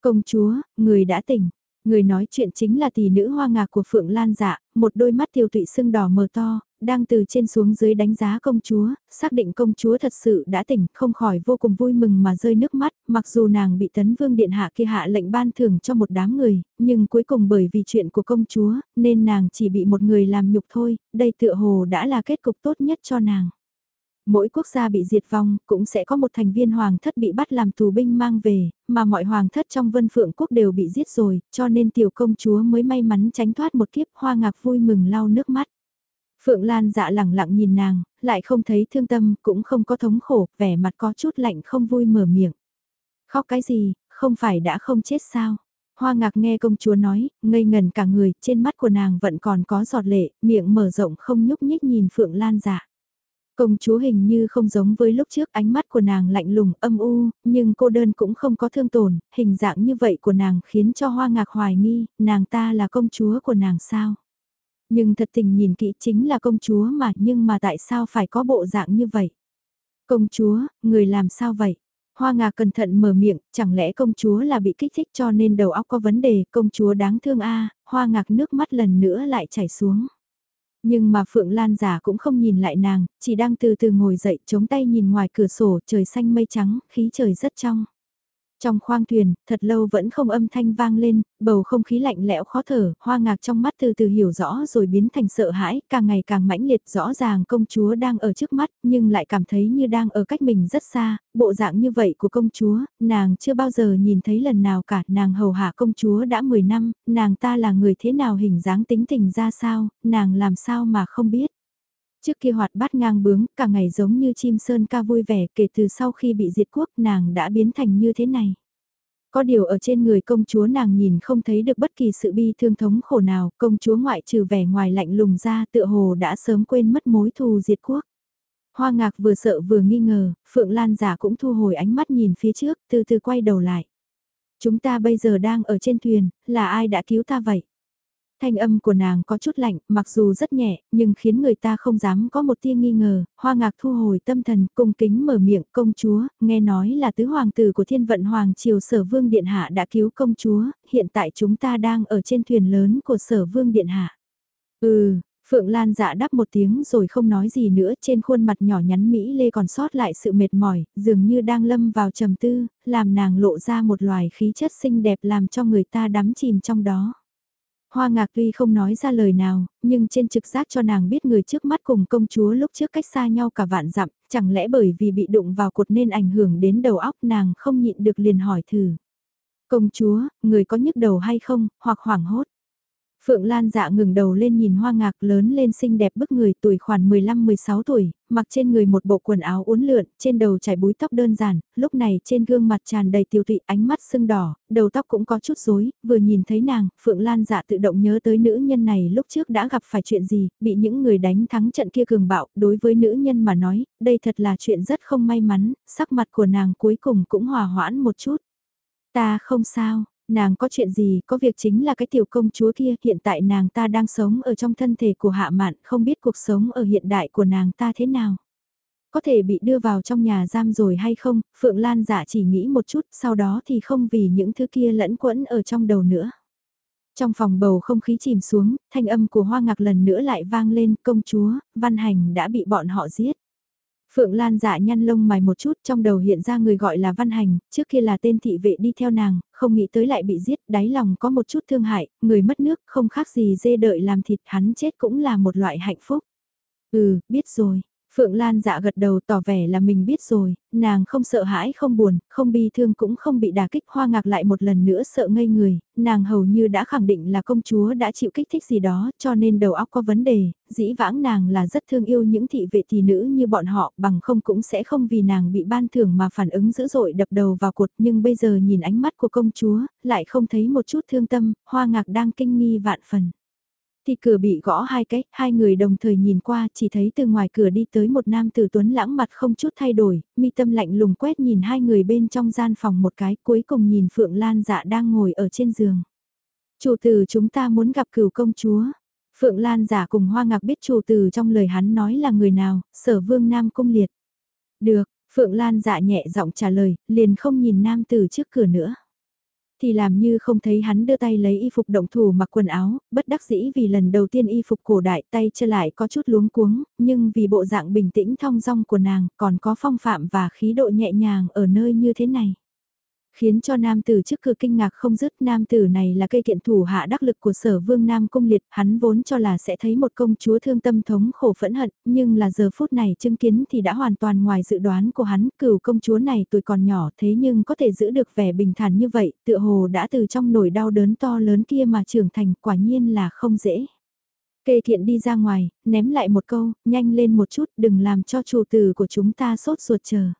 Công chúa, người đã tỉnh, Người nói chuyện chính là tỷ nữ hoa ngạc của Phượng Lan dạ, một đôi mắt tiêu tụy sưng đỏ mờ to, đang từ trên xuống dưới đánh giá công chúa, xác định công chúa thật sự đã tỉnh, không khỏi vô cùng vui mừng mà rơi nước mắt, mặc dù nàng bị tấn vương điện hạ kia hạ lệnh ban thưởng cho một đám người, nhưng cuối cùng bởi vì chuyện của công chúa, nên nàng chỉ bị một người làm nhục thôi, đây tựa hồ đã là kết cục tốt nhất cho nàng mỗi quốc gia bị diệt vong, cũng sẽ có một thành viên hoàng thất bị bắt làm tù binh mang về, mà mọi hoàng thất trong vân phượng quốc đều bị giết rồi, cho nên tiểu công chúa mới may mắn tránh thoát một kiếp hoa ngạc vui mừng lau nước mắt. Phượng Lan dạ lẳng lặng nhìn nàng, lại không thấy thương tâm, cũng không có thống khổ, vẻ mặt có chút lạnh không vui mở miệng. Khóc cái gì, không phải đã không chết sao? Hoa ngạc nghe công chúa nói, ngây ngần cả người, trên mắt của nàng vẫn còn có giọt lệ, miệng mở rộng không nhúc nhích nhìn Phượng Lan dạ. Công chúa hình như không giống với lúc trước ánh mắt của nàng lạnh lùng âm u, nhưng cô đơn cũng không có thương tổn, hình dạng như vậy của nàng khiến cho hoa ngạc hoài nghi, nàng ta là công chúa của nàng sao? Nhưng thật tình nhìn kỹ chính là công chúa mà nhưng mà tại sao phải có bộ dạng như vậy? Công chúa, người làm sao vậy? Hoa ngà cẩn thận mở miệng, chẳng lẽ công chúa là bị kích thích cho nên đầu óc có vấn đề, công chúa đáng thương a hoa ngạc nước mắt lần nữa lại chảy xuống. Nhưng mà Phượng Lan giả cũng không nhìn lại nàng, chỉ đang từ từ ngồi dậy chống tay nhìn ngoài cửa sổ trời xanh mây trắng, khí trời rất trong. Trong khoang thuyền, thật lâu vẫn không âm thanh vang lên, bầu không khí lạnh lẽo khó thở, hoa ngạc trong mắt từ từ hiểu rõ rồi biến thành sợ hãi, càng ngày càng mãnh liệt rõ ràng công chúa đang ở trước mắt, nhưng lại cảm thấy như đang ở cách mình rất xa, bộ dạng như vậy của công chúa, nàng chưa bao giờ nhìn thấy lần nào cả, nàng hầu hạ công chúa đã 10 năm, nàng ta là người thế nào hình dáng tính tình ra sao, nàng làm sao mà không biết. Trước kia hoạt bát ngang bướng, cả ngày giống như chim sơn ca vui vẻ kể từ sau khi bị diệt quốc nàng đã biến thành như thế này. Có điều ở trên người công chúa nàng nhìn không thấy được bất kỳ sự bi thương thống khổ nào, công chúa ngoại trừ vẻ ngoài lạnh lùng ra tựa hồ đã sớm quên mất mối thù diệt quốc. Hoa ngạc vừa sợ vừa nghi ngờ, Phượng Lan giả cũng thu hồi ánh mắt nhìn phía trước, từ từ quay đầu lại. Chúng ta bây giờ đang ở trên thuyền, là ai đã cứu ta vậy? Thanh âm của nàng có chút lạnh, mặc dù rất nhẹ, nhưng khiến người ta không dám có một tia nghi ngờ, hoa ngạc thu hồi tâm thần, cung kính mở miệng công chúa, nghe nói là tứ hoàng tử của thiên vận hoàng triều sở vương điện hạ đã cứu công chúa, hiện tại chúng ta đang ở trên thuyền lớn của sở vương điện hạ. Ừ, Phượng Lan dạ đáp một tiếng rồi không nói gì nữa trên khuôn mặt nhỏ nhắn Mỹ Lê còn sót lại sự mệt mỏi, dường như đang lâm vào trầm tư, làm nàng lộ ra một loài khí chất xinh đẹp làm cho người ta đắm chìm trong đó. Hoa ngạc tuy không nói ra lời nào, nhưng trên trực giác cho nàng biết người trước mắt cùng công chúa lúc trước cách xa nhau cả vạn dặm, chẳng lẽ bởi vì bị đụng vào cột nên ảnh hưởng đến đầu óc nàng không nhịn được liền hỏi thử. Công chúa, người có nhức đầu hay không, hoặc hoảng hốt. Phượng Lan dạ ngừng đầu lên nhìn hoa ngạc lớn lên xinh đẹp bức người tuổi khoảng 15-16 tuổi, mặc trên người một bộ quần áo uốn lượn, trên đầu trải búi tóc đơn giản, lúc này trên gương mặt tràn đầy tiêu tụy ánh mắt sưng đỏ, đầu tóc cũng có chút rối, vừa nhìn thấy nàng, Phượng Lan dạ tự động nhớ tới nữ nhân này lúc trước đã gặp phải chuyện gì, bị những người đánh thắng trận kia cường bạo, đối với nữ nhân mà nói, đây thật là chuyện rất không may mắn, sắc mặt của nàng cuối cùng cũng hòa hoãn một chút. Ta không sao, Nàng có chuyện gì, có việc chính là cái tiểu công chúa kia, hiện tại nàng ta đang sống ở trong thân thể của hạ mạn, không biết cuộc sống ở hiện đại của nàng ta thế nào. Có thể bị đưa vào trong nhà giam rồi hay không, Phượng Lan dạ chỉ nghĩ một chút, sau đó thì không vì những thứ kia lẫn quẫn ở trong đầu nữa. Trong phòng bầu không khí chìm xuống, thanh âm của hoa ngạc lần nữa lại vang lên, công chúa, văn hành đã bị bọn họ giết. Phượng Lan dạ nhăn lông mày một chút trong đầu hiện ra người gọi là Văn Hành, trước kia là tên thị vệ đi theo nàng, không nghĩ tới lại bị giết, đáy lòng có một chút thương hại, người mất nước không khác gì dê đợi làm thịt hắn chết cũng là một loại hạnh phúc. Ừ, biết rồi, Phượng Lan dạ gật đầu tỏ vẻ là mình biết rồi, nàng không sợ hãi không buồn, không bi thương cũng không bị đả kích hoa ngạc lại một lần nữa sợ ngây người, nàng hầu như đã khẳng định là công chúa đã chịu kích thích gì đó cho nên đầu óc có vấn đề, dĩ vãng nàng là rất thương yêu những thị vệ tỷ nữ như bọn họ bằng không cũng sẽ không vì nàng bị ban thưởng mà phản ứng dữ dội đập đầu vào cột nhưng bây giờ nhìn ánh mắt của công chúa, lại không thấy một chút thương tâm, hoa ngạc đang kinh nghi vạn phần thì cửa bị gõ hai cái, hai người đồng thời nhìn qua chỉ thấy từ ngoài cửa đi tới một nam tử tuấn lãng mặt không chút thay đổi, mi tâm lạnh lùng quét nhìn hai người bên trong gian phòng một cái cuối cùng nhìn Phượng Lan dạ đang ngồi ở trên giường. Chủ tử chúng ta muốn gặp cửu công chúa. Phượng Lan giả dạ cùng hoa ngạc biết chủ tử trong lời hắn nói là người nào, sở vương nam cung liệt. Được, Phượng Lan dạ nhẹ giọng trả lời, liền không nhìn nam tử trước cửa nữa thì làm như không thấy hắn đưa tay lấy y phục động thủ mặc quần áo, bất đắc dĩ vì lần đầu tiên y phục cổ đại tay trở lại có chút luống cuống, nhưng vì bộ dạng bình tĩnh thong dong của nàng còn có phong phạm và khí độ nhẹ nhàng ở nơi như thế này khiến cho nam tử trước cửa kinh ngạc không dứt. Nam tử này là cây kiện thủ hạ đắc lực của sở vương nam cung liệt. Hắn vốn cho là sẽ thấy một công chúa thương tâm thống khổ phẫn hận nhưng là giờ phút này chứng kiến thì đã hoàn toàn ngoài dự đoán của hắn. Cửu công chúa này tuổi còn nhỏ thế nhưng có thể giữ được vẻ bình thản như vậy tựa hồ đã từ trong nỗi đau đớn to lớn kia mà trưởng thành quả nhiên là không dễ. Kê thiện đi ra ngoài, ném lại một câu, nhanh lên một chút, đừng làm cho chủ tử của chúng ta sốt ruột chờ.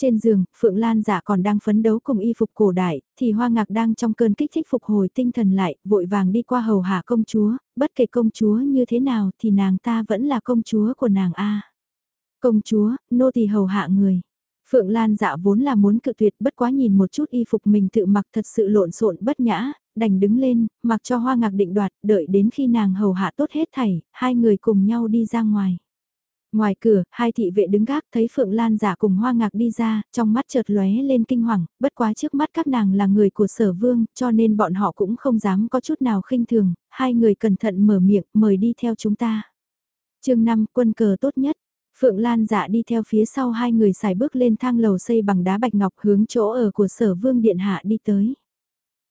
Trên giường, Phượng Lan giả còn đang phấn đấu cùng y phục cổ đại, thì Hoa Ngạc đang trong cơn kích thích phục hồi tinh thần lại, vội vàng đi qua hầu hạ công chúa, bất kể công chúa như thế nào thì nàng ta vẫn là công chúa của nàng A. Công chúa, nô tỳ hầu hạ người. Phượng Lan dạ vốn là muốn cự tuyệt bất quá nhìn một chút y phục mình tự mặc thật sự lộn xộn bất nhã, đành đứng lên, mặc cho hoa ngạc định đoạt, đợi đến khi nàng hầu hạ tốt hết thảy, hai người cùng nhau đi ra ngoài. Ngoài cửa, hai thị vệ đứng gác thấy Phượng Lan giả cùng hoa ngạc đi ra, trong mắt chợt lóe lên kinh hoàng, bất quá trước mắt các nàng là người của sở vương, cho nên bọn họ cũng không dám có chút nào khinh thường, hai người cẩn thận mở miệng, mời đi theo chúng ta. chương 5, quân cờ tốt nhất. Phượng Lan dạ đi theo phía sau hai người xài bước lên thang lầu xây bằng đá bạch ngọc hướng chỗ ở của sở vương điện hạ đi tới.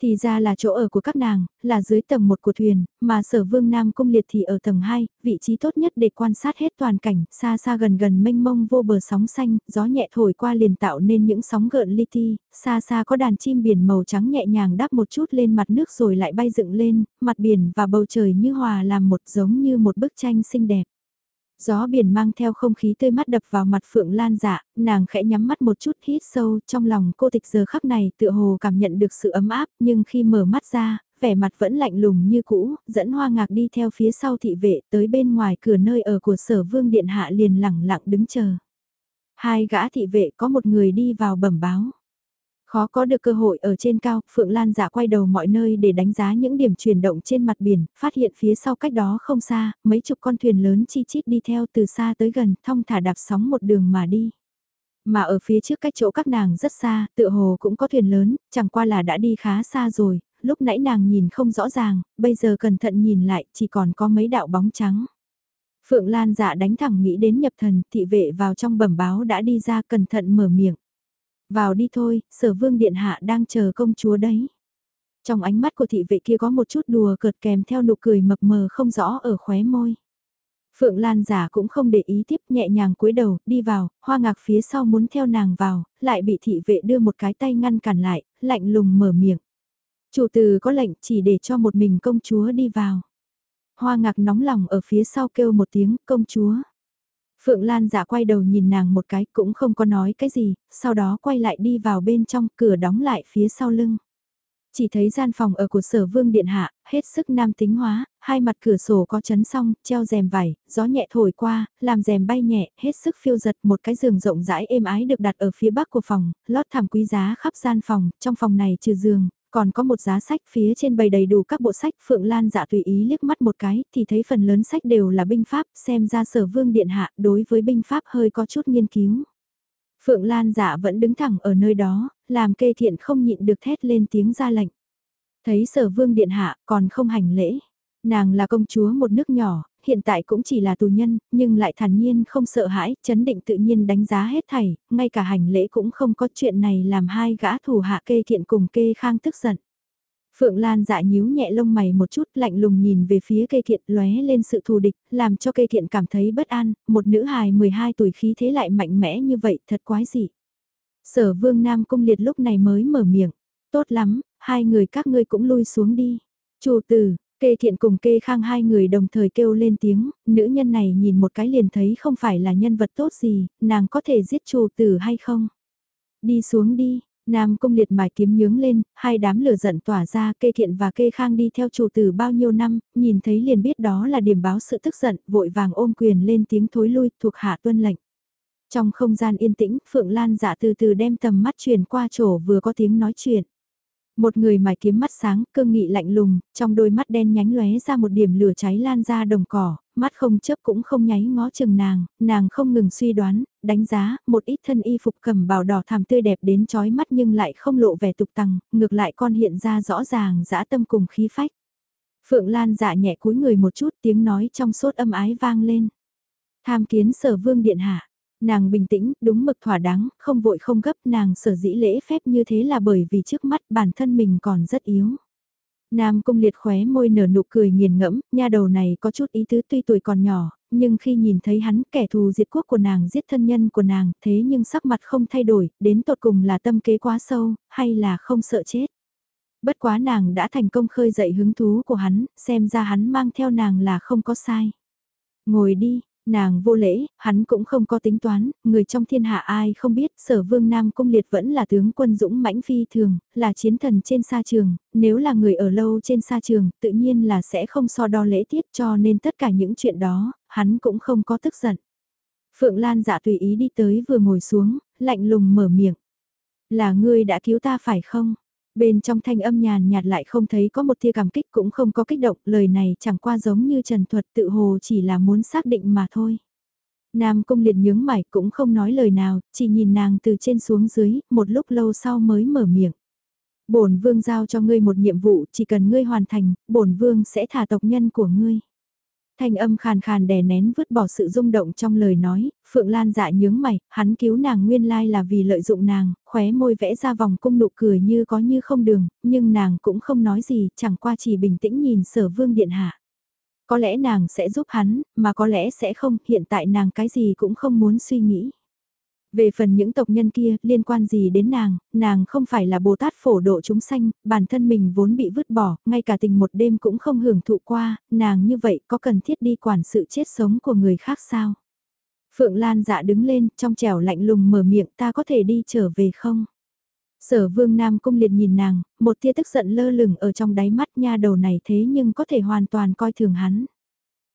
Thì ra là chỗ ở của các nàng, là dưới tầng 1 của thuyền, mà sở vương Nam Cung Liệt thì ở tầng 2, vị trí tốt nhất để quan sát hết toàn cảnh, xa xa gần gần mênh mông vô bờ sóng xanh, gió nhẹ thổi qua liền tạo nên những sóng gợn li ti, xa xa có đàn chim biển màu trắng nhẹ nhàng đáp một chút lên mặt nước rồi lại bay dựng lên, mặt biển và bầu trời như hòa làm một giống như một bức tranh xinh đẹp. Gió biển mang theo không khí tươi mát đập vào mặt Phượng Lan dạ, nàng khẽ nhắm mắt một chút hít sâu trong lòng cô tịch giờ khắc này tựa hồ cảm nhận được sự ấm áp nhưng khi mở mắt ra, vẻ mặt vẫn lạnh lùng như cũ, dẫn hoa ngạc đi theo phía sau thị vệ tới bên ngoài cửa nơi ở của sở vương điện hạ liền lẳng lặng đứng chờ. Hai gã thị vệ có một người đi vào bẩm báo. Khó có được cơ hội ở trên cao, Phượng Lan giả quay đầu mọi nơi để đánh giá những điểm chuyển động trên mặt biển, phát hiện phía sau cách đó không xa, mấy chục con thuyền lớn chi chít đi theo từ xa tới gần, thong thả đạp sóng một đường mà đi. Mà ở phía trước cách chỗ các nàng rất xa, tựa hồ cũng có thuyền lớn, chẳng qua là đã đi khá xa rồi, lúc nãy nàng nhìn không rõ ràng, bây giờ cẩn thận nhìn lại chỉ còn có mấy đạo bóng trắng. Phượng Lan dạ đánh thẳng nghĩ đến nhập thần, thị vệ vào trong bẩm báo đã đi ra cẩn thận mở miệng. Vào đi thôi, sở vương điện hạ đang chờ công chúa đấy. Trong ánh mắt của thị vệ kia có một chút đùa cợt kèm theo nụ cười mập mờ không rõ ở khóe môi. Phượng Lan giả cũng không để ý tiếp nhẹ nhàng cúi đầu, đi vào, hoa ngạc phía sau muốn theo nàng vào, lại bị thị vệ đưa một cái tay ngăn cản lại, lạnh lùng mở miệng. Chủ từ có lệnh chỉ để cho một mình công chúa đi vào. Hoa ngạc nóng lòng ở phía sau kêu một tiếng công chúa. Phượng Lan giả quay đầu nhìn nàng một cái cũng không có nói cái gì, sau đó quay lại đi vào bên trong cửa đóng lại phía sau lưng. Chỉ thấy gian phòng ở của sở vương điện hạ, hết sức nam tính hóa, hai mặt cửa sổ có chấn song, treo rèm vải, gió nhẹ thổi qua, làm rèm bay nhẹ, hết sức phiêu giật một cái giường rộng rãi êm ái được đặt ở phía bắc của phòng, lót thảm quý giá khắp gian phòng, trong phòng này trừ giường, còn có một giá sách phía trên bày đầy đủ các bộ sách Phượng Lan dạ tùy ý liếc mắt một cái thì thấy phần lớn sách đều là binh pháp xem ra sở vương điện hạ đối với binh pháp hơi có chút nghiên cứu. Phượng Lan dạ vẫn đứng thẳng ở nơi đó, làm kê thiện không nhịn được thét lên tiếng ra lệnh. Thấy sở vương điện hạ còn không hành lễ. Nàng là công chúa một nước nhỏ, hiện tại cũng chỉ là tù nhân, nhưng lại thản nhiên không sợ hãi, chấn định tự nhiên đánh giá hết thảy, ngay cả hành lễ cũng không có chuyện này làm hai gã thủ hạ kê thiện cùng kê khang tức giận. Phượng Lan dạ nhíu nhẹ lông mày một chút lạnh lùng nhìn về phía cây thiện lóe lên sự thù địch, làm cho cây thiện cảm thấy bất an, một nữ hài 12 tuổi khí thế lại mạnh mẽ như vậy thật quái dị. Sở vương Nam Cung Liệt lúc này mới mở miệng, tốt lắm, hai người các ngươi cũng lui xuống đi. Chủ tử, Kê thiện cùng kê khang hai người đồng thời kêu lên tiếng, nữ nhân này nhìn một cái liền thấy không phải là nhân vật tốt gì, nàng có thể giết chủ tử hay không? Đi xuống đi, Nam công liệt mài kiếm nhướng lên, hai đám lửa giận tỏa ra kê thiện và kê khang đi theo chủ tử bao nhiêu năm, nhìn thấy liền biết đó là điểm báo sự tức giận, vội vàng ôm quyền lên tiếng thối lui thuộc hạ tuân lệnh. Trong không gian yên tĩnh, Phượng Lan dạ từ từ đem tầm mắt truyền qua chỗ vừa có tiếng nói chuyện. Một người mài kiếm mắt sáng, cương nghị lạnh lùng, trong đôi mắt đen nhánh lóe ra một điểm lửa cháy lan ra đồng cỏ, mắt không chớp cũng không nháy ngó chừng nàng, nàng không ngừng suy đoán, đánh giá, một ít thân y phục cầm bào đỏ thảm tươi đẹp đến chói mắt nhưng lại không lộ vẻ tục tằng, ngược lại con hiện ra rõ ràng dã tâm cùng khí phách. Phượng Lan dạ nhẹ cúi người một chút tiếng nói trong sốt âm ái vang lên. Tham kiến sở vương điện hạ. Nàng bình tĩnh, đúng mực thỏa đáng, không vội không gấp nàng sở dĩ lễ phép như thế là bởi vì trước mắt bản thân mình còn rất yếu. Nam cung liệt khóe môi nở nụ cười nghiền ngẫm, nha đầu này có chút ý tứ tuy tuổi còn nhỏ, nhưng khi nhìn thấy hắn kẻ thù diệt quốc của nàng giết thân nhân của nàng thế nhưng sắc mặt không thay đổi, đến tột cùng là tâm kế quá sâu, hay là không sợ chết. Bất quá nàng đã thành công khơi dậy hứng thú của hắn, xem ra hắn mang theo nàng là không có sai. Ngồi đi, nàng vô lễ, hắn cũng không có tính toán, người trong thiên hạ ai không biết, sở vương Nam Cung Liệt vẫn là tướng quân dũng mãnh phi thường, là chiến thần trên sa trường, nếu là người ở lâu trên sa trường, tự nhiên là sẽ không so đo lễ tiết cho nên tất cả những chuyện đó, hắn cũng không có tức giận. Phượng Lan dạ tùy ý đi tới vừa ngồi xuống, lạnh lùng mở miệng. Là ngươi đã cứu ta phải không? Bên trong thanh âm nhàn nhạt lại không thấy có một tia cảm kích cũng không có kích động, lời này chẳng qua giống như trần thuật tự hồ chỉ là muốn xác định mà thôi. Nam cung liệt nhướng mày cũng không nói lời nào, chỉ nhìn nàng từ trên xuống dưới, một lúc lâu sau mới mở miệng. Bổn vương giao cho ngươi một nhiệm vụ, chỉ cần ngươi hoàn thành, bổn vương sẽ thả tộc nhân của ngươi. Thanh âm khàn khàn đè nén vứt bỏ sự rung động trong lời nói, Phượng Lan dạ nhướng mày, hắn cứu nàng nguyên lai là vì lợi dụng nàng, khóe môi vẽ ra vòng cung nụ cười như có như không đường, nhưng nàng cũng không nói gì, chẳng qua chỉ bình tĩnh nhìn sở vương điện hạ. Có lẽ nàng sẽ giúp hắn, mà có lẽ sẽ không, hiện tại nàng cái gì cũng không muốn suy nghĩ. Về phần những tộc nhân kia, liên quan gì đến nàng, nàng không phải là Bồ Tát phổ độ chúng sanh, bản thân mình vốn bị vứt bỏ, ngay cả tình một đêm cũng không hưởng thụ qua, nàng như vậy có cần thiết đi quản sự chết sống của người khác sao? Phượng Lan dạ đứng lên, trong trẻo lạnh lùng mở miệng ta có thể đi trở về không? Sở vương Nam Cung liệt nhìn nàng, một tia tức giận lơ lửng ở trong đáy mắt nha đầu này thế nhưng có thể hoàn toàn coi thường hắn.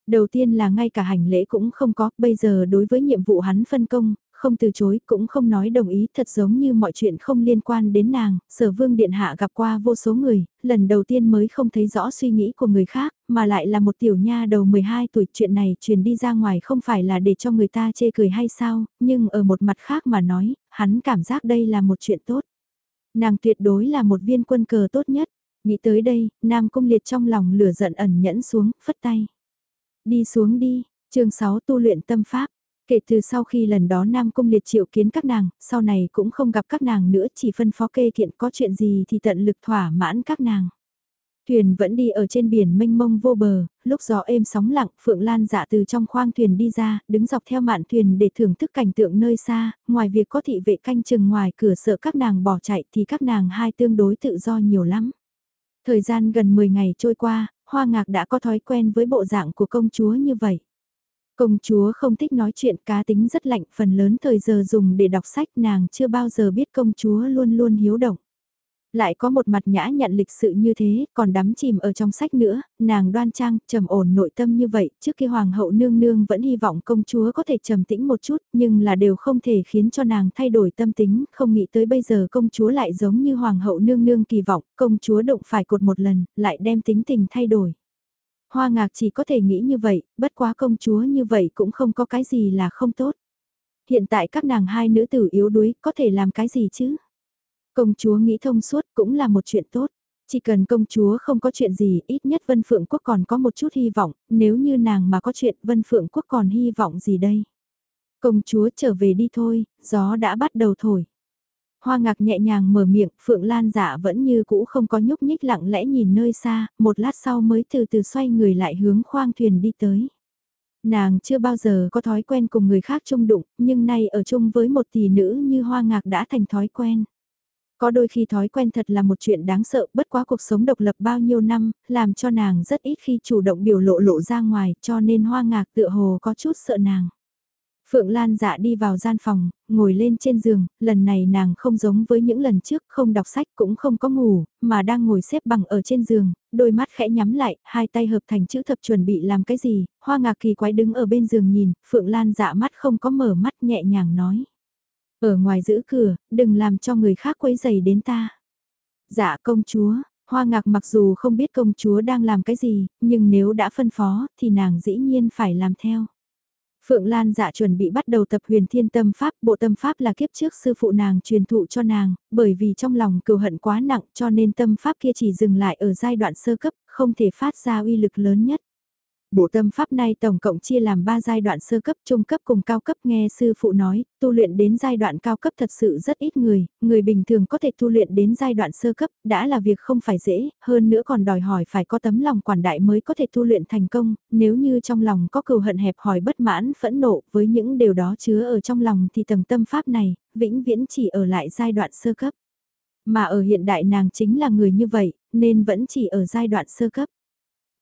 Đầu tiên là ngay cả hành lễ cũng không có, bây giờ đối với nhiệm vụ hắn phân công, không từ chối cũng không nói đồng ý thật giống như mọi chuyện không liên quan đến nàng, sở vương điện hạ gặp qua vô số người, lần đầu tiên mới không thấy rõ suy nghĩ của người khác, mà lại là một tiểu nha đầu 12 tuổi chuyện này truyền đi ra ngoài không phải là để cho người ta chê cười hay sao, nhưng ở một mặt khác mà nói, hắn cảm giác đây là một chuyện tốt. Nàng tuyệt đối là một viên quân cờ tốt nhất, nghĩ tới đây, Nam Cung Liệt trong lòng lửa giận ẩn nhẫn xuống, phất tay. Đi xuống đi, chương 6 tu luyện tâm pháp. Kể từ sau khi lần đó Nam Cung liệt triệu kiến các nàng, sau này cũng không gặp các nàng nữa chỉ phân phó kê kiện có chuyện gì thì tận lực thỏa mãn các nàng. Thuyền vẫn đi ở trên biển mênh mông vô bờ, lúc gió êm sóng lặng, Phượng Lan dạ từ trong khoang thuyền đi ra, đứng dọc theo mạn thuyền để thưởng thức cảnh tượng nơi xa, ngoài việc có thị vệ canh chừng ngoài cửa sợ các nàng bỏ chạy thì các nàng hai tương đối tự do nhiều lắm. Thời gian gần 10 ngày trôi qua, Hoa Ngạc đã có thói quen với bộ dạng của công chúa như vậy. Công chúa không thích nói chuyện cá tính rất lạnh phần lớn thời giờ dùng để đọc sách nàng chưa bao giờ biết công chúa luôn luôn hiếu động. Lại có một mặt nhã nhận lịch sự như thế, còn đắm chìm ở trong sách nữa, nàng đoan trang, trầm ổn nội tâm như vậy, trước khi hoàng hậu nương nương vẫn hy vọng công chúa có thể trầm tĩnh một chút, nhưng là đều không thể khiến cho nàng thay đổi tâm tính, không nghĩ tới bây giờ công chúa lại giống như hoàng hậu nương nương kỳ vọng, công chúa đụng phải cột một lần, lại đem tính tình thay đổi. Hoa ngạc chỉ có thể nghĩ như vậy, bất quá công chúa như vậy cũng không có cái gì là không tốt. Hiện tại các nàng hai nữ tử yếu đuối có thể làm cái gì chứ? Công chúa nghĩ thông suốt cũng là một chuyện tốt. Chỉ cần công chúa không có chuyện gì, ít nhất Vân Phượng Quốc còn có một chút hy vọng, nếu như nàng mà có chuyện Vân Phượng Quốc còn hy vọng gì đây? Công chúa trở về đi thôi, gió đã bắt đầu thổi. Hoa ngạc nhẹ nhàng mở miệng, Phượng Lan dạ vẫn như cũ không có nhúc nhích lặng lẽ nhìn nơi xa, một lát sau mới từ từ xoay người lại hướng khoang thuyền đi tới. Nàng chưa bao giờ có thói quen cùng người khác chung đụng, nhưng nay ở chung với một tỷ nữ như hoa ngạc đã thành thói quen. Có đôi khi thói quen thật là một chuyện đáng sợ, bất quá cuộc sống độc lập bao nhiêu năm, làm cho nàng rất ít khi chủ động biểu lộ lộ ra ngoài, cho nên hoa ngạc tựa hồ có chút sợ nàng. Phượng Lan dạ đi vào gian phòng, ngồi lên trên giường, lần này nàng không giống với những lần trước, không đọc sách cũng không có ngủ, mà đang ngồi xếp bằng ở trên giường, đôi mắt khẽ nhắm lại, hai tay hợp thành chữ thập chuẩn bị làm cái gì, hoa ngạc kỳ quái đứng ở bên giường nhìn, Phượng Lan dạ mắt không có mở mắt nhẹ nhàng nói. Ở ngoài giữ cửa, đừng làm cho người khác quấy giày đến ta. Dạ công chúa, hoa ngạc mặc dù không biết công chúa đang làm cái gì, nhưng nếu đã phân phó, thì nàng dĩ nhiên phải làm theo. Phượng Lan dạ chuẩn bị bắt đầu tập huyền thiên tâm pháp, bộ tâm pháp là kiếp trước sư phụ nàng truyền thụ cho nàng, bởi vì trong lòng cừu hận quá nặng cho nên tâm pháp kia chỉ dừng lại ở giai đoạn sơ cấp, không thể phát ra uy lực lớn nhất. Bộ tâm pháp này tổng cộng chia làm 3 giai đoạn sơ cấp, trung cấp cùng cao cấp nghe sư phụ nói, tu luyện đến giai đoạn cao cấp thật sự rất ít người, người bình thường có thể tu luyện đến giai đoạn sơ cấp, đã là việc không phải dễ, hơn nữa còn đòi hỏi phải có tấm lòng quản đại mới có thể tu luyện thành công, nếu như trong lòng có cừu hận hẹp hỏi bất mãn, phẫn nộ với những điều đó chứa ở trong lòng thì tầng tâm pháp này, vĩnh viễn chỉ ở lại giai đoạn sơ cấp. Mà ở hiện đại nàng chính là người như vậy, nên vẫn chỉ ở giai đoạn sơ cấp.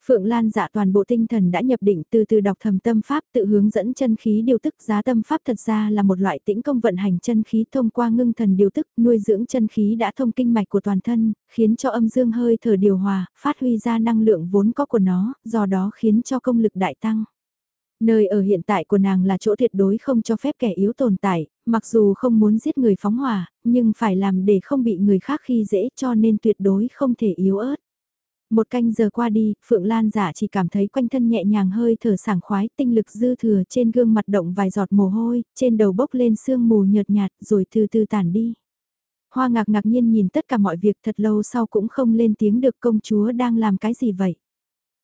Phượng Lan dạ toàn bộ tinh thần đã nhập định từ từ đọc thầm tâm pháp tự hướng dẫn chân khí điều tức giá tâm pháp thật ra là một loại tĩnh công vận hành chân khí thông qua ngưng thần điều tức nuôi dưỡng chân khí đã thông kinh mạch của toàn thân, khiến cho âm dương hơi thở điều hòa, phát huy ra năng lượng vốn có của nó, do đó khiến cho công lực đại tăng. Nơi ở hiện tại của nàng là chỗ tuyệt đối không cho phép kẻ yếu tồn tại, mặc dù không muốn giết người phóng hỏa, nhưng phải làm để không bị người khác khi dễ cho nên tuyệt đối không thể yếu ớt. Một canh giờ qua đi, Phượng Lan giả chỉ cảm thấy quanh thân nhẹ nhàng hơi thở sảng khoái, tinh lực dư thừa trên gương mặt động vài giọt mồ hôi, trên đầu bốc lên sương mù nhợt nhạt rồi từ từ tản đi. Hoa ngạc ngạc nhiên nhìn tất cả mọi việc thật lâu sau cũng không lên tiếng được công chúa đang làm cái gì vậy.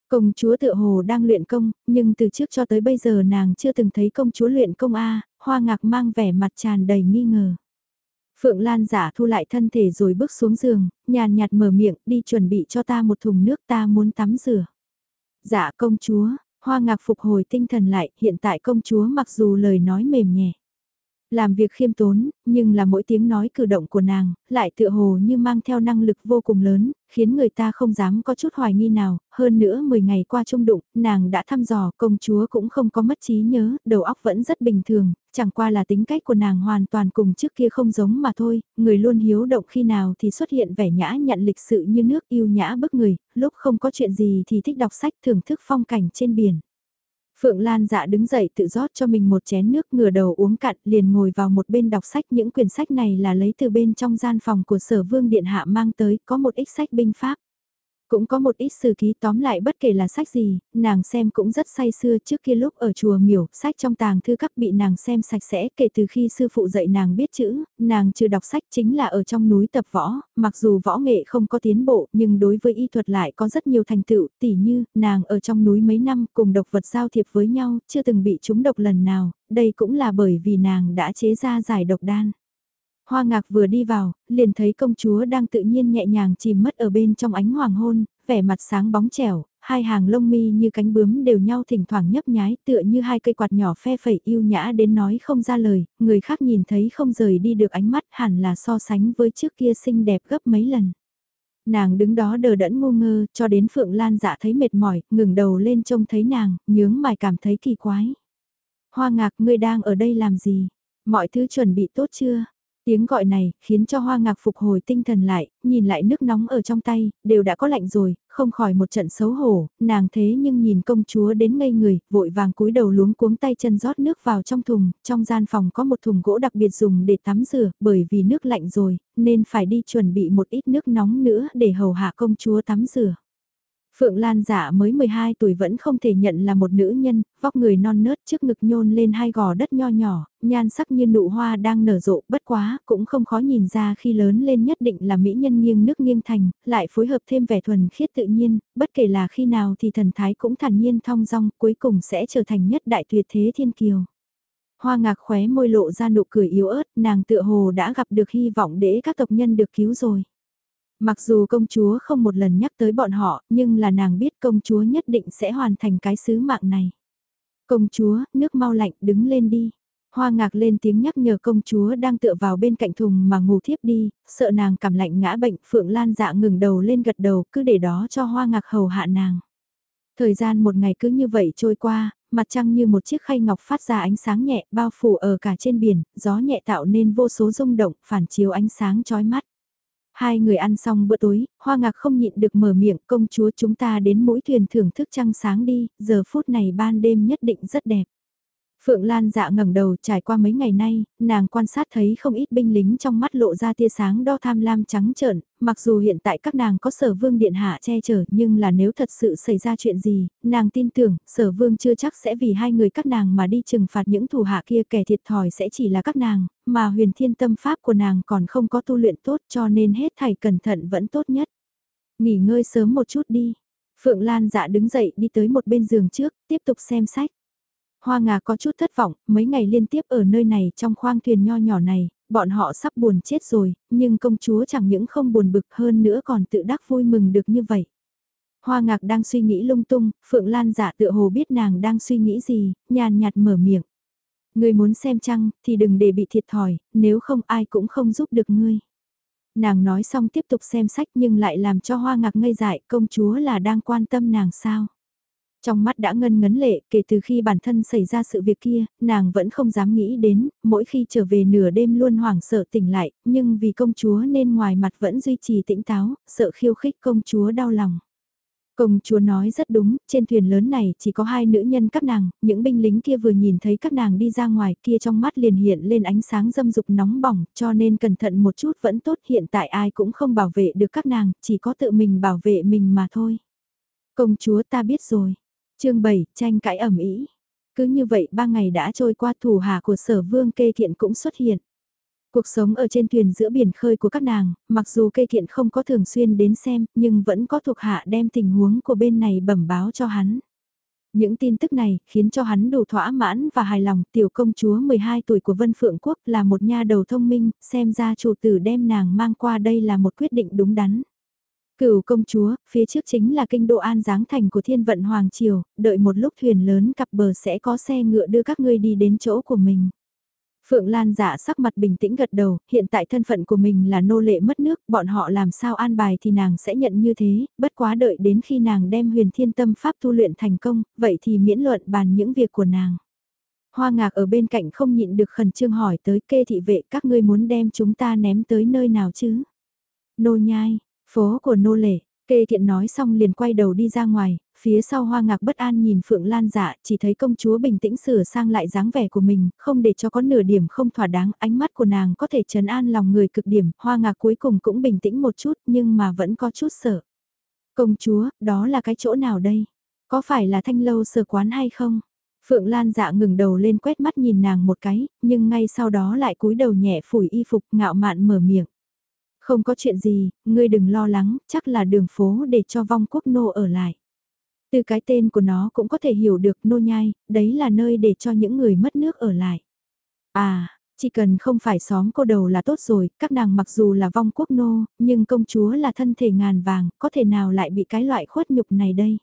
Công chúa tự hồ đang luyện công, nhưng từ trước cho tới bây giờ nàng chưa từng thấy công chúa luyện công A, hoa ngạc mang vẻ mặt tràn đầy nghi ngờ. Phượng Lan giả thu lại thân thể rồi bước xuống giường, nhàn nhạt mở miệng đi chuẩn bị cho ta một thùng nước ta muốn tắm rửa. Dạ công chúa, hoa ngạc phục hồi tinh thần lại, hiện tại công chúa mặc dù lời nói mềm nhẹ. Làm việc khiêm tốn, nhưng là mỗi tiếng nói cử động của nàng, lại tựa hồ như mang theo năng lực vô cùng lớn, khiến người ta không dám có chút hoài nghi nào, hơn nữa 10 ngày qua trung đụng, nàng đã thăm dò công chúa cũng không có mất trí nhớ, đầu óc vẫn rất bình thường, chẳng qua là tính cách của nàng hoàn toàn cùng trước kia không giống mà thôi, người luôn hiếu động khi nào thì xuất hiện vẻ nhã nhận lịch sự như nước yêu nhã bức người, lúc không có chuyện gì thì thích đọc sách thưởng thức phong cảnh trên biển. Phượng Lan dạ đứng dậy tự rót cho mình một chén nước ngửa đầu uống cạn, liền ngồi vào một bên đọc sách những quyển sách này là lấy từ bên trong gian phòng của sở vương điện hạ mang tới, có một ít sách binh pháp. Cũng có một ít sử ký tóm lại bất kể là sách gì, nàng xem cũng rất say xưa trước kia lúc ở chùa miểu, sách trong tàng thư các bị nàng xem sạch sẽ kể từ khi sư phụ dạy nàng biết chữ, nàng chưa đọc sách chính là ở trong núi tập võ, mặc dù võ nghệ không có tiến bộ nhưng đối với y thuật lại có rất nhiều thành tựu, tỉ như nàng ở trong núi mấy năm cùng độc vật giao thiệp với nhau, chưa từng bị chúng độc lần nào, đây cũng là bởi vì nàng đã chế ra giải độc đan. Hoa ngạc vừa đi vào, liền thấy công chúa đang tự nhiên nhẹ nhàng chìm mất ở bên trong ánh hoàng hôn, vẻ mặt sáng bóng trẻo, hai hàng lông mi như cánh bướm đều nhau thỉnh thoảng nhấp nhái tựa như hai cây quạt nhỏ phe phẩy yêu nhã đến nói không ra lời, người khác nhìn thấy không rời đi được ánh mắt hẳn là so sánh với trước kia xinh đẹp gấp mấy lần. Nàng đứng đó đờ đẫn ngu ngơ cho đến Phượng Lan dạ thấy mệt mỏi, ngừng đầu lên trông thấy nàng, nhướng mày cảm thấy kỳ quái. Hoa ngạc ngươi đang ở đây làm gì? Mọi thứ chuẩn bị tốt chưa? Tiếng gọi này, khiến cho hoa ngạc phục hồi tinh thần lại, nhìn lại nước nóng ở trong tay, đều đã có lạnh rồi, không khỏi một trận xấu hổ, nàng thế nhưng nhìn công chúa đến ngây người, vội vàng cúi đầu luống cuống tay chân rót nước vào trong thùng, trong gian phòng có một thùng gỗ đặc biệt dùng để tắm rửa, bởi vì nước lạnh rồi, nên phải đi chuẩn bị một ít nước nóng nữa để hầu hạ công chúa tắm rửa. Phượng Lan giả mới 12 tuổi vẫn không thể nhận là một nữ nhân, vóc người non nớt trước ngực nhôn lên hai gò đất nho nhỏ, nhan sắc như nụ hoa đang nở rộ bất quá, cũng không khó nhìn ra khi lớn lên nhất định là mỹ nhân nghiêng nước nghiêng thành, lại phối hợp thêm vẻ thuần khiết tự nhiên, bất kể là khi nào thì thần thái cũng thản nhiên thong dong, cuối cùng sẽ trở thành nhất đại tuyệt thế thiên kiều. Hoa ngạc khóe môi lộ ra nụ cười yếu ớt, nàng tựa hồ đã gặp được hy vọng để các tộc nhân được cứu rồi. Mặc dù công chúa không một lần nhắc tới bọn họ, nhưng là nàng biết công chúa nhất định sẽ hoàn thành cái sứ mạng này. Công chúa, nước mau lạnh, đứng lên đi. Hoa ngạc lên tiếng nhắc nhở công chúa đang tựa vào bên cạnh thùng mà ngủ thiếp đi, sợ nàng cảm lạnh ngã bệnh, Phượng Lan dạ ngừng đầu lên gật đầu, cứ để đó cho hoa ngạc hầu hạ nàng. Thời gian một ngày cứ như vậy trôi qua, mặt trăng như một chiếc khay ngọc phát ra ánh sáng nhẹ bao phủ ở cả trên biển, gió nhẹ tạo nên vô số rung động, phản chiếu ánh sáng chói mắt. Hai người ăn xong bữa tối, hoa ngạc không nhịn được mở miệng công chúa chúng ta đến mũi thuyền thưởng thức trăng sáng đi, giờ phút này ban đêm nhất định rất đẹp. Phượng Lan dạ ngẩng đầu trải qua mấy ngày nay, nàng quan sát thấy không ít binh lính trong mắt lộ ra tia sáng đo tham lam trắng trợn, mặc dù hiện tại các nàng có sở vương điện hạ che chở nhưng là nếu thật sự xảy ra chuyện gì, nàng tin tưởng sở vương chưa chắc sẽ vì hai người các nàng mà đi trừng phạt những thủ hạ kia kẻ thiệt thòi sẽ chỉ là các nàng, mà huyền thiên tâm pháp của nàng còn không có tu luyện tốt cho nên hết thảy cẩn thận vẫn tốt nhất. Nghỉ ngơi sớm một chút đi. Phượng Lan dạ đứng dậy đi tới một bên giường trước, tiếp tục xem sách. Hoa Ngà có chút thất vọng, mấy ngày liên tiếp ở nơi này trong khoang thuyền nho nhỏ này, bọn họ sắp buồn chết rồi, nhưng công chúa chẳng những không buồn bực hơn nữa còn tự đắc vui mừng được như vậy. Hoa Ngạc đang suy nghĩ lung tung, Phượng Lan giả tựa hồ biết nàng đang suy nghĩ gì, nhàn nhạt mở miệng. Ngươi muốn xem trăng, thì đừng để bị thiệt thòi, nếu không ai cũng không giúp được ngươi. Nàng nói xong tiếp tục xem sách nhưng lại làm cho hoa ngạc ngây dại công chúa là đang quan tâm nàng sao. Trong mắt đã ngân ngấn lệ, kể từ khi bản thân xảy ra sự việc kia, nàng vẫn không dám nghĩ đến, mỗi khi trở về nửa đêm luôn hoảng sợ tỉnh lại, nhưng vì công chúa nên ngoài mặt vẫn duy trì tỉnh táo, sợ khiêu khích công chúa đau lòng. Công chúa nói rất đúng, trên thuyền lớn này chỉ có hai nữ nhân các nàng, những binh lính kia vừa nhìn thấy các nàng đi ra ngoài kia trong mắt liền hiện lên ánh sáng dâm dục nóng bỏng, cho nên cẩn thận một chút vẫn tốt hiện tại ai cũng không bảo vệ được các nàng, chỉ có tự mình bảo vệ mình mà thôi. Công chúa ta biết rồi chương 7, tranh cãi ẩm ý. Cứ như vậy ba ngày đã trôi qua thủ hạ của sở vương kê thiện cũng xuất hiện. Cuộc sống ở trên thuyền giữa biển khơi của các nàng, mặc dù cây kiện không có thường xuyên đến xem, nhưng vẫn có thuộc hạ đem tình huống của bên này bẩm báo cho hắn. Những tin tức này khiến cho hắn đủ thỏa mãn và hài lòng tiểu công chúa 12 tuổi của Vân Phượng Quốc là một nha đầu thông minh, xem ra chủ tử đem nàng mang qua đây là một quyết định đúng đắn. Cửu công chúa, phía trước chính là kinh độ an giáng thành của thiên vận Hoàng Triều, đợi một lúc thuyền lớn cặp bờ sẽ có xe ngựa đưa các ngươi đi đến chỗ của mình. Phượng Lan giả sắc mặt bình tĩnh gật đầu, hiện tại thân phận của mình là nô lệ mất nước, bọn họ làm sao an bài thì nàng sẽ nhận như thế, bất quá đợi đến khi nàng đem huyền thiên tâm pháp tu luyện thành công, vậy thì miễn luận bàn những việc của nàng. Hoa ngạc ở bên cạnh không nhịn được khẩn trương hỏi tới kê thị vệ các ngươi muốn đem chúng ta ném tới nơi nào chứ? Nô nhai, phố của nô lệ, kê thiện nói xong liền quay đầu đi ra ngoài, Phía sau hoa ngạc bất an nhìn Phượng Lan dạ, chỉ thấy công chúa bình tĩnh sửa sang lại dáng vẻ của mình, không để cho có nửa điểm không thỏa đáng, ánh mắt của nàng có thể trấn an lòng người cực điểm, hoa ngạc cuối cùng cũng bình tĩnh một chút nhưng mà vẫn có chút sợ. Công chúa, đó là cái chỗ nào đây? Có phải là thanh lâu sờ quán hay không? Phượng Lan dạ ngừng đầu lên quét mắt nhìn nàng một cái, nhưng ngay sau đó lại cúi đầu nhẹ phủi y phục ngạo mạn mở miệng. Không có chuyện gì, ngươi đừng lo lắng, chắc là đường phố để cho vong quốc nô ở lại. Từ cái tên của nó cũng có thể hiểu được nô nhai, đấy là nơi để cho những người mất nước ở lại. À, chỉ cần không phải xóm cô đầu là tốt rồi, các nàng mặc dù là vong quốc nô, nhưng công chúa là thân thể ngàn vàng, có thể nào lại bị cái loại khuất nhục này đây.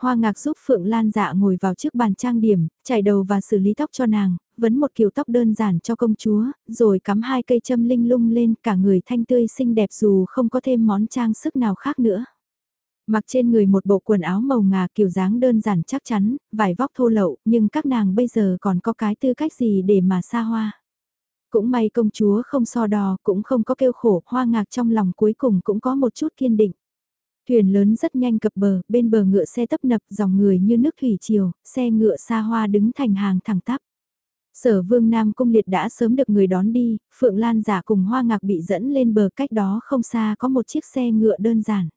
Hoa ngạc giúp Phượng Lan dạ ngồi vào trước bàn trang điểm, chải đầu và xử lý tóc cho nàng, vấn một kiểu tóc đơn giản cho công chúa, rồi cắm hai cây châm linh lung lên cả người thanh tươi xinh đẹp dù không có thêm món trang sức nào khác nữa. Mặc trên người một bộ quần áo màu ngà kiểu dáng đơn giản chắc chắn, vải vóc thô lậu, nhưng các nàng bây giờ còn có cái tư cách gì để mà xa hoa. Cũng may công chúa không so đo, cũng không có kêu khổ, hoa ngạc trong lòng cuối cùng cũng có một chút kiên định. Thuyền lớn rất nhanh cập bờ, bên bờ ngựa xe tấp nập dòng người như nước thủy triều, xe ngựa xa hoa đứng thành hàng thẳng tắp. Sở vương Nam Cung Liệt đã sớm được người đón đi, Phượng Lan giả cùng hoa ngạc bị dẫn lên bờ cách đó không xa có một chiếc xe ngựa đơn giản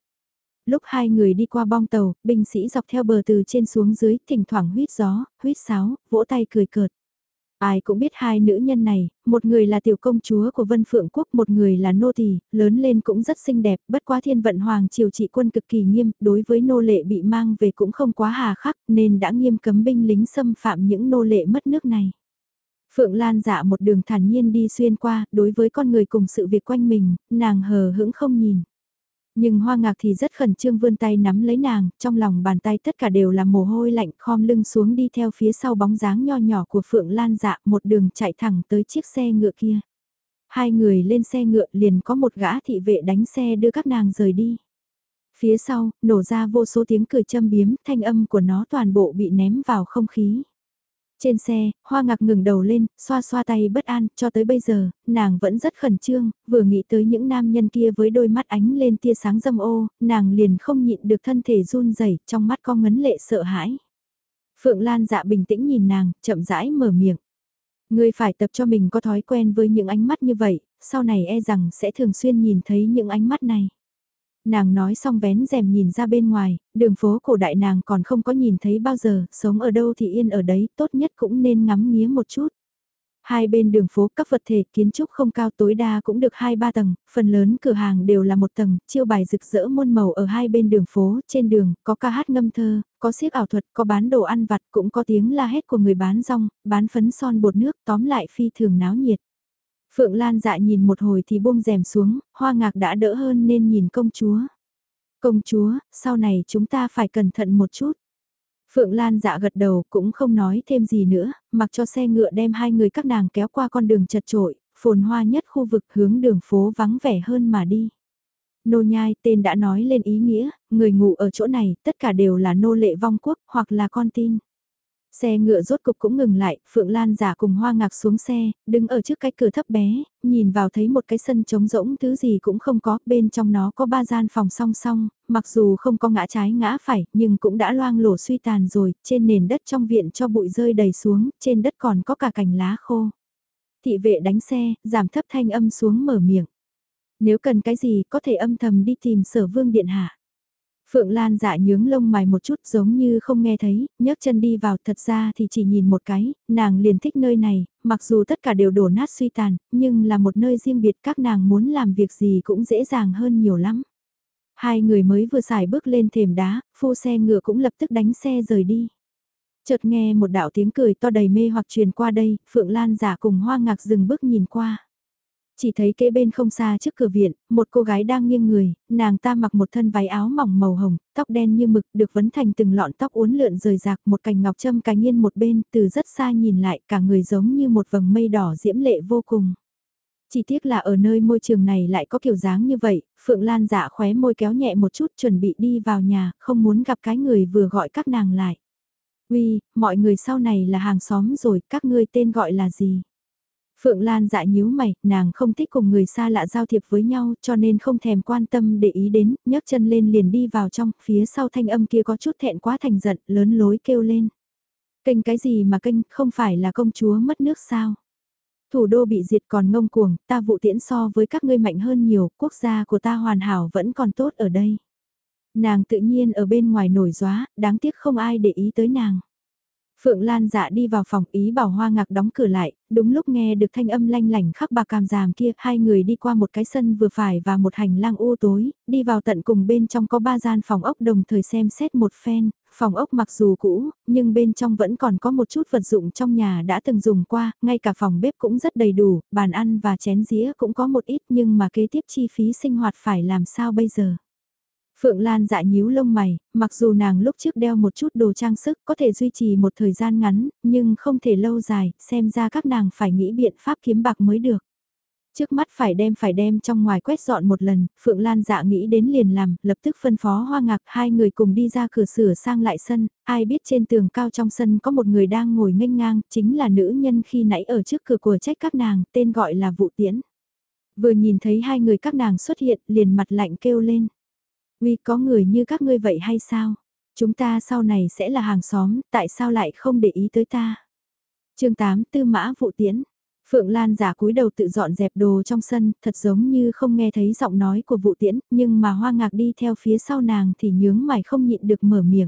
lúc hai người đi qua bong tàu, binh sĩ dọc theo bờ từ trên xuống dưới, thỉnh thoảng huyết gió, huyết sáo, vỗ tay cười cợt. Ai cũng biết hai nữ nhân này, một người là tiểu công chúa của Vân Phượng Quốc, một người là nô tỳ, lớn lên cũng rất xinh đẹp, bất quá thiên vận hoàng triều trị quân cực kỳ nghiêm, đối với nô lệ bị mang về cũng không quá hà khắc, nên đã nghiêm cấm binh lính xâm phạm những nô lệ mất nước này. Phượng Lan dạ một đường thản nhiên đi xuyên qua, đối với con người cùng sự việc quanh mình, nàng hờ hững không nhìn. Nhưng hoa ngạc thì rất khẩn trương vươn tay nắm lấy nàng, trong lòng bàn tay tất cả đều là mồ hôi lạnh khom lưng xuống đi theo phía sau bóng dáng nho nhỏ của Phượng Lan dạ một đường chạy thẳng tới chiếc xe ngựa kia. Hai người lên xe ngựa liền có một gã thị vệ đánh xe đưa các nàng rời đi. Phía sau, nổ ra vô số tiếng cười châm biếm, thanh âm của nó toàn bộ bị ném vào không khí. Trên xe, hoa ngạc ngừng đầu lên, xoa xoa tay bất an, cho tới bây giờ, nàng vẫn rất khẩn trương, vừa nghĩ tới những nam nhân kia với đôi mắt ánh lên tia sáng dâm ô, nàng liền không nhịn được thân thể run rẩy trong mắt có ngấn lệ sợ hãi. Phượng Lan dạ bình tĩnh nhìn nàng, chậm rãi mở miệng. Ngươi phải tập cho mình có thói quen với những ánh mắt như vậy, sau này e rằng sẽ thường xuyên nhìn thấy những ánh mắt này. Nàng nói xong vén rèm nhìn ra bên ngoài, đường phố cổ đại nàng còn không có nhìn thấy bao giờ, sống ở đâu thì yên ở đấy, tốt nhất cũng nên ngắm nghía một chút. Hai bên đường phố các vật thể kiến trúc không cao tối đa cũng được 2-3 tầng, phần lớn cửa hàng đều là một tầng, chiêu bài rực rỡ muôn màu ở hai bên đường phố, trên đường, có ca hát ngâm thơ, có siếc ảo thuật, có bán đồ ăn vặt, cũng có tiếng la hét của người bán rong, bán phấn son bột nước, tóm lại phi thường náo nhiệt. Phượng Lan dạ nhìn một hồi thì buông rèm xuống, hoa ngạc đã đỡ hơn nên nhìn công chúa. Công chúa, sau này chúng ta phải cẩn thận một chút. Phượng Lan dạ gật đầu cũng không nói thêm gì nữa, mặc cho xe ngựa đem hai người các nàng kéo qua con đường chật trội, phồn hoa nhất khu vực hướng đường phố vắng vẻ hơn mà đi. Nô nhai tên đã nói lên ý nghĩa, người ngủ ở chỗ này tất cả đều là nô lệ vong quốc hoặc là con tin. Xe ngựa rốt cục cũng ngừng lại, Phượng Lan giả cùng hoa ngạc xuống xe, đứng ở trước cái cửa thấp bé, nhìn vào thấy một cái sân trống rỗng thứ gì cũng không có, bên trong nó có ba gian phòng song song, mặc dù không có ngã trái ngã phải, nhưng cũng đã loang lổ suy tàn rồi, trên nền đất trong viện cho bụi rơi đầy xuống, trên đất còn có cả cành lá khô. Thị vệ đánh xe, giảm thấp thanh âm xuống mở miệng. Nếu cần cái gì có thể âm thầm đi tìm sở vương điện hạ. Phượng Lan dạ nhướng lông mày một chút giống như không nghe thấy, nhấc chân đi vào thật ra thì chỉ nhìn một cái, nàng liền thích nơi này, mặc dù tất cả đều đổ nát suy tàn, nhưng là một nơi riêng biệt các nàng muốn làm việc gì cũng dễ dàng hơn nhiều lắm. Hai người mới vừa xài bước lên thềm đá, phu xe ngựa cũng lập tức đánh xe rời đi. Chợt nghe một đạo tiếng cười to đầy mê hoặc truyền qua đây, Phượng Lan giả cùng hoa ngạc dừng bước nhìn qua. Chỉ thấy kế bên không xa trước cửa viện, một cô gái đang nghiêng người, nàng ta mặc một thân váy áo mỏng màu hồng, tóc đen như mực được vấn thành từng lọn tóc uốn lượn rời rạc một cành ngọc châm cài nghiên một bên, từ rất xa nhìn lại cả người giống như một vầng mây đỏ diễm lệ vô cùng. Chỉ tiếc là ở nơi môi trường này lại có kiểu dáng như vậy, Phượng Lan dạ khóe môi kéo nhẹ một chút chuẩn bị đi vào nhà, không muốn gặp cái người vừa gọi các nàng lại. Uy, mọi người sau này là hàng xóm rồi, các ngươi tên gọi là gì? Phượng Lan dạ nhíu mày, nàng không thích cùng người xa lạ giao thiệp với nhau cho nên không thèm quan tâm để ý đến, nhấc chân lên liền đi vào trong, phía sau thanh âm kia có chút thẹn quá thành giận, lớn lối kêu lên. Kênh cái gì mà kênh, không phải là công chúa mất nước sao? Thủ đô bị diệt còn ngông cuồng, ta vụ tiễn so với các ngươi mạnh hơn nhiều, quốc gia của ta hoàn hảo vẫn còn tốt ở đây. Nàng tự nhiên ở bên ngoài nổi gióa, đáng tiếc không ai để ý tới nàng. Phượng Lan dạ đi vào phòng ý bảo hoa ngạc đóng cửa lại, đúng lúc nghe được thanh âm lanh lành khắc bạc càm giảm kia, hai người đi qua một cái sân vừa phải và một hành lang u tối, đi vào tận cùng bên trong có ba gian phòng ốc đồng thời xem xét một phen, phòng ốc mặc dù cũ, nhưng bên trong vẫn còn có một chút vật dụng trong nhà đã từng dùng qua, ngay cả phòng bếp cũng rất đầy đủ, bàn ăn và chén dĩa cũng có một ít nhưng mà kế tiếp chi phí sinh hoạt phải làm sao bây giờ. Phượng Lan dạ nhíu lông mày, mặc dù nàng lúc trước đeo một chút đồ trang sức có thể duy trì một thời gian ngắn, nhưng không thể lâu dài, xem ra các nàng phải nghĩ biện pháp kiếm bạc mới được. Trước mắt phải đem phải đem trong ngoài quét dọn một lần, Phượng Lan dạ nghĩ đến liền làm, lập tức phân phó hoa ngạc hai người cùng đi ra cửa sửa sang lại sân, ai biết trên tường cao trong sân có một người đang ngồi nghênh ngang, chính là nữ nhân khi nãy ở trước cửa của trách các nàng, tên gọi là vụ tiễn. Vừa nhìn thấy hai người các nàng xuất hiện, liền mặt lạnh kêu lên. Uy có người như các ngươi vậy hay sao? Chúng ta sau này sẽ là hàng xóm, tại sao lại không để ý tới ta? chương 8 Tư Mã Vụ Tiễn Phượng Lan giả cúi đầu tự dọn dẹp đồ trong sân, thật giống như không nghe thấy giọng nói của vụ tiễn, nhưng mà hoa ngạc đi theo phía sau nàng thì nhướng mày không nhịn được mở miệng.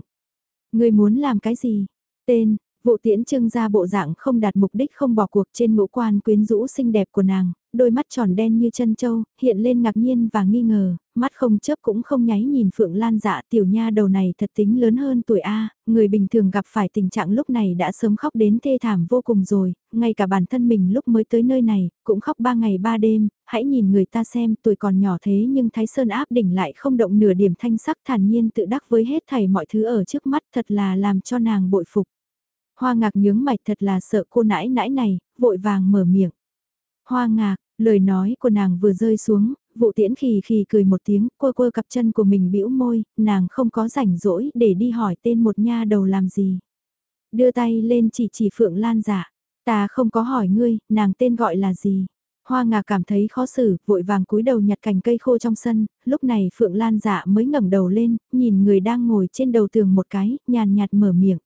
Người muốn làm cái gì? Tên, vụ tiễn trưng ra bộ dạng không đạt mục đích không bỏ cuộc trên ngũ quan quyến rũ xinh đẹp của nàng, đôi mắt tròn đen như chân châu, hiện lên ngạc nhiên và nghi ngờ, mắt không chớp cũng không nháy nhìn Phượng Lan dạ tiểu nha đầu này thật tính lớn hơn tuổi A, người bình thường gặp phải tình trạng lúc này đã sớm khóc đến thê thảm vô cùng rồi, ngay cả bản thân mình lúc mới tới nơi này, cũng khóc ba ngày ba đêm, hãy nhìn người ta xem tuổi còn nhỏ thế nhưng Thái Sơn áp đỉnh lại không động nửa điểm thanh sắc thản nhiên tự đắc với hết thảy mọi thứ ở trước mắt thật là làm cho nàng bội phục. Hoa ngạc nhướng mạch thật là sợ cô nãi nãi này, vội vàng mở miệng. Hoa ngạc, Lời nói của nàng vừa rơi xuống, vụ tiễn khì khì cười một tiếng, quơ quơ cặp chân của mình bĩu môi, nàng không có rảnh rỗi để đi hỏi tên một nha đầu làm gì. Đưa tay lên chỉ chỉ Phượng Lan giả. ta không có hỏi ngươi, nàng tên gọi là gì. Hoa ngà cảm thấy khó xử, vội vàng cúi đầu nhặt cành cây khô trong sân, lúc này Phượng Lan dạ mới ngẩng đầu lên, nhìn người đang ngồi trên đầu tường một cái, nhàn nhạt mở miệng.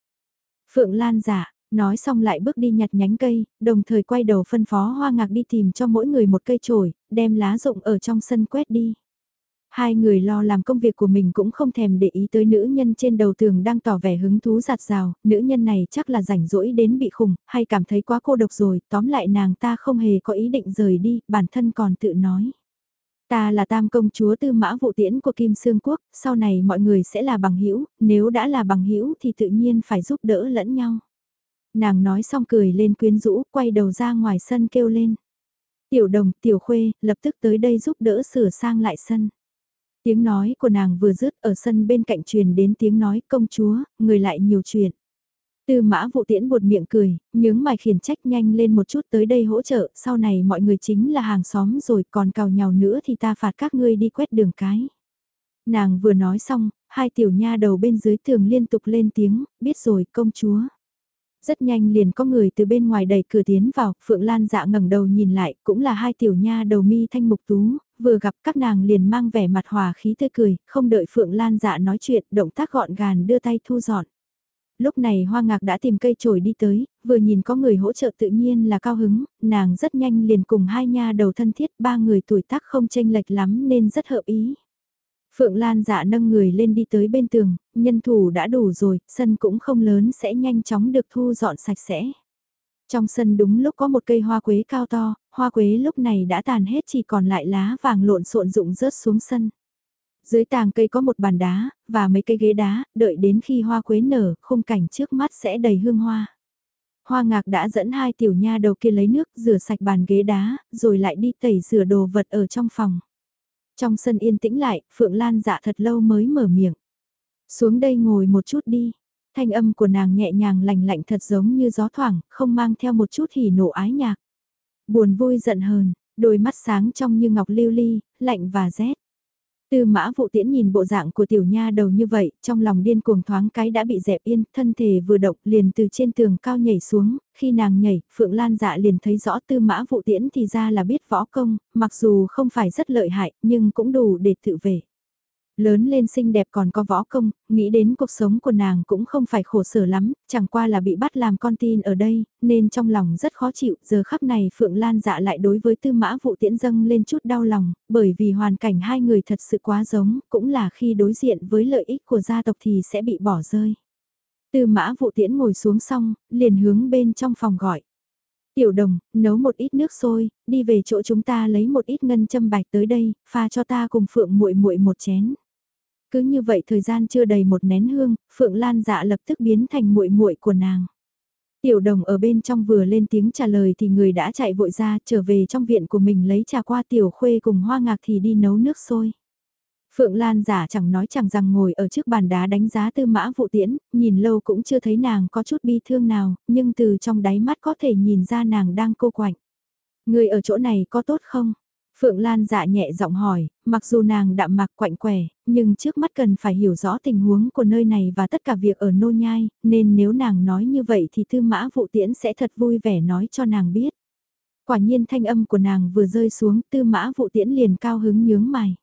Phượng Lan dạ, Nói xong lại bước đi nhặt nhánh cây, đồng thời quay đầu phân phó hoa ngạc đi tìm cho mỗi người một cây chổi, đem lá rụng ở trong sân quét đi. Hai người lo làm công việc của mình cũng không thèm để ý tới nữ nhân trên đầu tường đang tỏ vẻ hứng thú giạt rào, nữ nhân này chắc là rảnh rỗi đến bị khùng, hay cảm thấy quá cô độc rồi, tóm lại nàng ta không hề có ý định rời đi, bản thân còn tự nói. Ta là tam công chúa tư mã vụ tiễn của Kim Sương Quốc, sau này mọi người sẽ là bằng hữu nếu đã là bằng hữu thì tự nhiên phải giúp đỡ lẫn nhau. Nàng nói xong cười lên quyến rũ, quay đầu ra ngoài sân kêu lên. Tiểu đồng, tiểu khuê, lập tức tới đây giúp đỡ sửa sang lại sân. Tiếng nói của nàng vừa dứt ở sân bên cạnh truyền đến tiếng nói công chúa, người lại nhiều chuyện. Tư mã vụ tiễn buột miệng cười, nhướng mày khiển trách nhanh lên một chút tới đây hỗ trợ, sau này mọi người chính là hàng xóm rồi còn cào nhào nữa thì ta phạt các ngươi đi quét đường cái. Nàng vừa nói xong, hai tiểu nha đầu bên dưới tường liên tục lên tiếng, biết rồi công chúa. Rất nhanh liền có người từ bên ngoài đẩy cửa tiến vào, Phượng Lan dạ ngẩng đầu nhìn lại, cũng là hai tiểu nha đầu mi thanh mục tú, vừa gặp các nàng liền mang vẻ mặt hòa khí tươi cười, không đợi Phượng Lan dạ nói chuyện, động tác gọn gàng đưa tay thu dọn. Lúc này hoa ngạc đã tìm cây chổi đi tới, vừa nhìn có người hỗ trợ tự nhiên là cao hứng, nàng rất nhanh liền cùng hai nha đầu thân thiết, ba người tuổi tác không chênh lệch lắm nên rất hợp ý. Phượng Lan dạ nâng người lên đi tới bên tường, nhân thủ đã đủ rồi, sân cũng không lớn sẽ nhanh chóng được thu dọn sạch sẽ. Trong sân đúng lúc có một cây hoa quế cao to, hoa quế lúc này đã tàn hết chỉ còn lại lá vàng lộn xộn rụng rớt xuống sân. Dưới tàng cây có một bàn đá, và mấy cây ghế đá, đợi đến khi hoa quế nở, khung cảnh trước mắt sẽ đầy hương hoa. Hoa ngạc đã dẫn hai tiểu nha đầu kia lấy nước rửa sạch bàn ghế đá, rồi lại đi tẩy rửa đồ vật ở trong phòng. Trong sân yên tĩnh lại, Phượng Lan dạ thật lâu mới mở miệng. Xuống đây ngồi một chút đi. Thanh âm của nàng nhẹ nhàng lành lạnh thật giống như gió thoảng, không mang theo một chút hỉ nộ ái nhạc. Buồn vui giận hờn, đôi mắt sáng trong như ngọc lưu ly, lạnh và rét. Tư mã vụ tiễn nhìn bộ dạng của tiểu nha đầu như vậy, trong lòng điên cuồng thoáng cái đã bị dẹp yên, thân thể vừa động liền từ trên tường cao nhảy xuống, khi nàng nhảy, Phượng Lan dạ liền thấy rõ tư mã vụ tiễn thì ra là biết võ công, mặc dù không phải rất lợi hại, nhưng cũng đủ để tự vệ. Lớn lên xinh đẹp còn có võ công, nghĩ đến cuộc sống của nàng cũng không phải khổ sở lắm, chẳng qua là bị bắt làm con tin ở đây, nên trong lòng rất khó chịu, giờ khắc này Phượng Lan dạ lại đối với tư mã vụ tiễn dâng lên chút đau lòng, bởi vì hoàn cảnh hai người thật sự quá giống, cũng là khi đối diện với lợi ích của gia tộc thì sẽ bị bỏ rơi. Tư mã vụ tiễn ngồi xuống xong, liền hướng bên trong phòng gọi. Tiểu đồng, nấu một ít nước sôi, đi về chỗ chúng ta lấy một ít ngân châm bạch tới đây, pha cho ta cùng Phượng muội muội một chén. Cứ như vậy thời gian chưa đầy một nén hương, Phượng Lan dạ lập tức biến thành muội muội của nàng. Tiểu đồng ở bên trong vừa lên tiếng trả lời thì người đã chạy vội ra trở về trong viện của mình lấy trà qua tiểu khuê cùng hoa ngạc thì đi nấu nước sôi. Phượng Lan giả chẳng nói chẳng rằng ngồi ở trước bàn đá đánh giá tư mã vụ tiễn, nhìn lâu cũng chưa thấy nàng có chút bi thương nào, nhưng từ trong đáy mắt có thể nhìn ra nàng đang cô quạnh. Người ở chỗ này có tốt không? Phượng Lan dạ nhẹ giọng hỏi, mặc dù nàng đạm mạc quạnh quẻ, nhưng trước mắt cần phải hiểu rõ tình huống của nơi này và tất cả việc ở nô nhai, nên nếu nàng nói như vậy thì tư mã vụ tiễn sẽ thật vui vẻ nói cho nàng biết. Quả nhiên thanh âm của nàng vừa rơi xuống tư mã vụ tiễn liền cao hứng nhướng mày.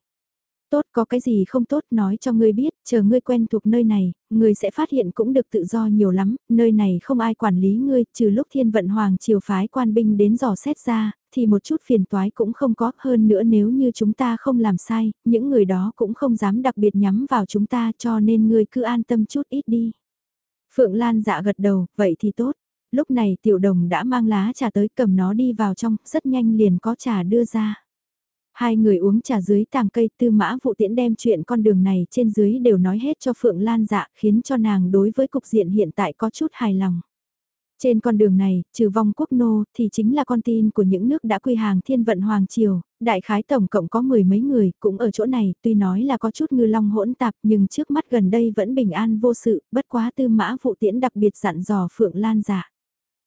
Tốt có cái gì không tốt nói cho ngươi biết, chờ ngươi quen thuộc nơi này, ngươi sẽ phát hiện cũng được tự do nhiều lắm, nơi này không ai quản lý ngươi, trừ lúc thiên vận hoàng triều phái quan binh đến dò xét ra, thì một chút phiền toái cũng không có, hơn nữa nếu như chúng ta không làm sai, những người đó cũng không dám đặc biệt nhắm vào chúng ta cho nên ngươi cứ an tâm chút ít đi. Phượng Lan dạ gật đầu, vậy thì tốt. Lúc này tiểu đồng đã mang lá trà tới cầm nó đi vào trong, rất nhanh liền có trà đưa ra. Hai người uống trà dưới tàng cây tư mã vụ tiễn đem chuyện con đường này trên dưới đều nói hết cho Phượng Lan dạ khiến cho nàng đối với cục diện hiện tại có chút hài lòng. Trên con đường này, trừ vong quốc nô, thì chính là con tin của những nước đã quy hàng thiên vận Hoàng Triều, đại khái tổng cộng có mười mấy người, cũng ở chỗ này, tuy nói là có chút ngư long hỗn tạp nhưng trước mắt gần đây vẫn bình an vô sự, bất quá tư mã vụ tiễn đặc biệt dặn dò Phượng Lan dạ.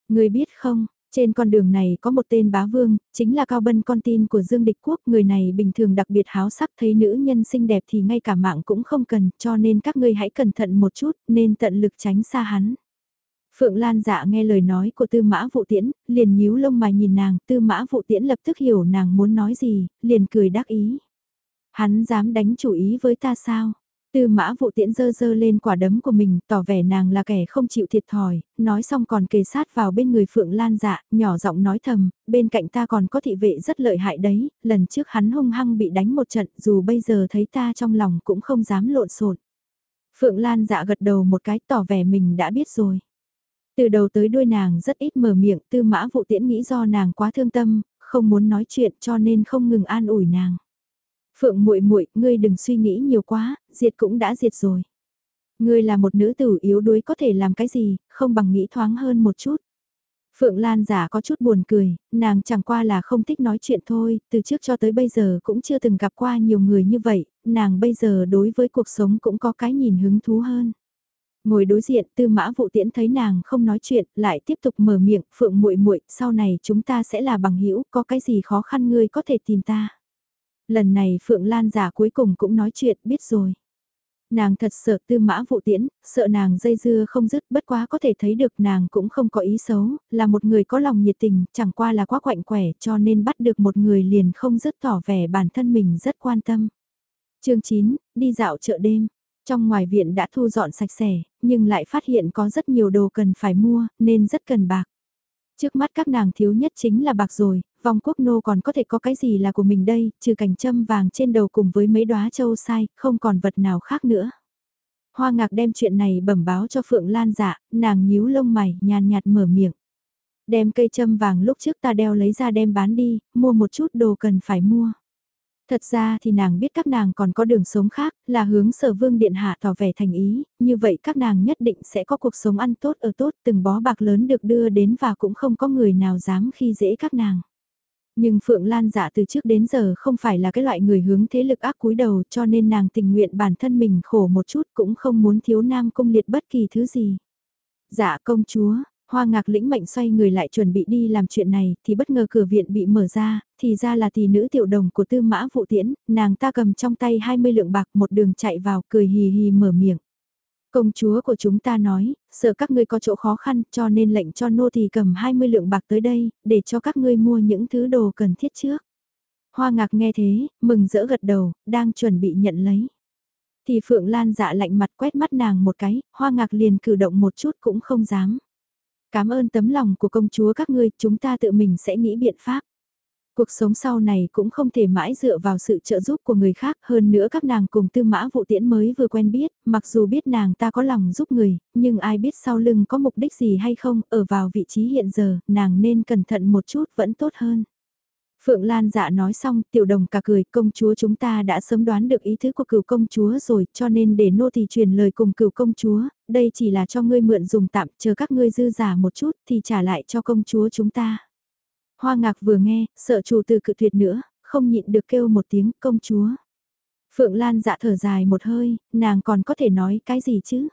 Người biết không, trên con đường này có một tên bá vương, chính là Cao Bân con tin của Dương Địch Quốc, người này bình thường đặc biệt háo sắc thấy nữ nhân xinh đẹp thì ngay cả mạng cũng không cần, cho nên các ngươi hãy cẩn thận một chút, nên tận lực tránh xa hắn. Phượng Lan dạ nghe lời nói của tư mã vụ tiễn, liền nhíu lông mà nhìn nàng, tư mã vụ tiễn lập tức hiểu nàng muốn nói gì, liền cười đắc ý. Hắn dám đánh chủ ý với ta sao? Tư mã vụ tiễn dơ dơ lên quả đấm của mình, tỏ vẻ nàng là kẻ không chịu thiệt thòi, nói xong còn kề sát vào bên người Phượng Lan dạ, nhỏ giọng nói thầm, bên cạnh ta còn có thị vệ rất lợi hại đấy, lần trước hắn hung hăng bị đánh một trận, dù bây giờ thấy ta trong lòng cũng không dám lộn xộn. Phượng Lan dạ gật đầu một cái tỏ vẻ mình đã biết rồi. Từ đầu tới đuôi nàng rất ít mở miệng, tư mã vụ tiễn nghĩ do nàng quá thương tâm, không muốn nói chuyện cho nên không ngừng an ủi nàng. Phượng muội muội, ngươi đừng suy nghĩ nhiều quá, diệt cũng đã diệt rồi. Ngươi là một nữ tử yếu đuối có thể làm cái gì, không bằng nghĩ thoáng hơn một chút. Phượng Lan giả có chút buồn cười, nàng chẳng qua là không thích nói chuyện thôi, từ trước cho tới bây giờ cũng chưa từng gặp qua nhiều người như vậy, nàng bây giờ đối với cuộc sống cũng có cái nhìn hứng thú hơn. Ngồi đối diện, Tư Mã Vụ Tiễn thấy nàng không nói chuyện, lại tiếp tục mở miệng, "Phượng muội muội, sau này chúng ta sẽ là bằng hữu, có cái gì khó khăn ngươi có thể tìm ta." Lần này Phượng Lan giả cuối cùng cũng nói chuyện, biết rồi. Nàng thật sợ tư mã vụ tiễn, sợ nàng dây dưa không dứt bất quá có thể thấy được nàng cũng không có ý xấu, là một người có lòng nhiệt tình, chẳng qua là quá quạnh quẻ cho nên bắt được một người liền không dứt tỏ vẻ bản thân mình rất quan tâm. chương 9, đi dạo chợ đêm. Trong ngoài viện đã thu dọn sạch sẽ, nhưng lại phát hiện có rất nhiều đồ cần phải mua, nên rất cần bạc. Trước mắt các nàng thiếu nhất chính là bạc rồi, vòng quốc nô còn có thể có cái gì là của mình đây, trừ cảnh châm vàng trên đầu cùng với mấy đóa châu sai, không còn vật nào khác nữa. Hoa ngạc đem chuyện này bẩm báo cho Phượng Lan dạ, nàng nhíu lông mày, nhàn nhạt mở miệng. Đem cây châm vàng lúc trước ta đeo lấy ra đem bán đi, mua một chút đồ cần phải mua. Thật ra thì nàng biết các nàng còn có đường sống khác, là hướng sở vương điện hạ tỏ vẻ thành ý, như vậy các nàng nhất định sẽ có cuộc sống ăn tốt ở tốt, từng bó bạc lớn được đưa đến và cũng không có người nào dám khi dễ các nàng. Nhưng Phượng Lan dạ từ trước đến giờ không phải là cái loại người hướng thế lực ác cúi đầu cho nên nàng tình nguyện bản thân mình khổ một chút cũng không muốn thiếu nam cung liệt bất kỳ thứ gì. Dạ công chúa, Hoa ngạc lĩnh mệnh xoay người lại chuẩn bị đi làm chuyện này thì bất ngờ cửa viện bị mở ra, thì ra là tỷ nữ tiểu đồng của tư mã vụ tiễn, nàng ta cầm trong tay 20 lượng bạc một đường chạy vào cười hì hì mở miệng. Công chúa của chúng ta nói, sợ các ngươi có chỗ khó khăn cho nên lệnh cho nô thì cầm 20 lượng bạc tới đây, để cho các ngươi mua những thứ đồ cần thiết trước. Hoa ngạc nghe thế, mừng rỡ gật đầu, đang chuẩn bị nhận lấy. Thì Phượng Lan dạ lạnh mặt quét mắt nàng một cái, hoa ngạc liền cử động một chút cũng không dám. Cảm ơn tấm lòng của công chúa các ngươi, chúng ta tự mình sẽ nghĩ biện pháp. Cuộc sống sau này cũng không thể mãi dựa vào sự trợ giúp của người khác, hơn nữa các nàng cùng tư mã vụ tiễn mới vừa quen biết, mặc dù biết nàng ta có lòng giúp người, nhưng ai biết sau lưng có mục đích gì hay không, ở vào vị trí hiện giờ, nàng nên cẩn thận một chút vẫn tốt hơn. Phượng Lan dạ nói xong, tiểu đồng cả cười, công chúa chúng ta đã sớm đoán được ý thức của cựu công chúa rồi, cho nên để nô thì truyền lời cùng cựu công chúa, đây chỉ là cho ngươi mượn dùng tạm, chờ các ngươi dư giả một chút thì trả lại cho công chúa chúng ta. Hoa ngạc vừa nghe, sợ chủ từ cự tuyệt nữa, không nhịn được kêu một tiếng công chúa. Phượng Lan dạ thở dài một hơi, nàng còn có thể nói cái gì chứ?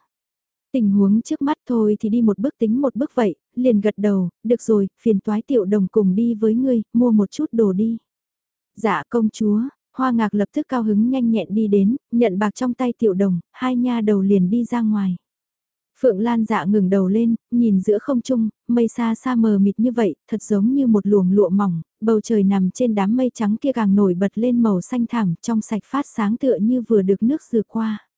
Tình huống trước mắt thôi thì đi một bước tính một bước vậy, liền gật đầu, được rồi, phiền toái tiểu đồng cùng đi với ngươi, mua một chút đồ đi. Dạ công chúa, hoa ngạc lập tức cao hứng nhanh nhẹn đi đến, nhận bạc trong tay tiểu đồng, hai nha đầu liền đi ra ngoài. Phượng Lan dạ ngừng đầu lên, nhìn giữa không trung, mây xa xa mờ mịt như vậy, thật giống như một luồng lụa mỏng, bầu trời nằm trên đám mây trắng kia càng nổi bật lên màu xanh thẳm trong sạch phát sáng tựa như vừa được nước dừa qua.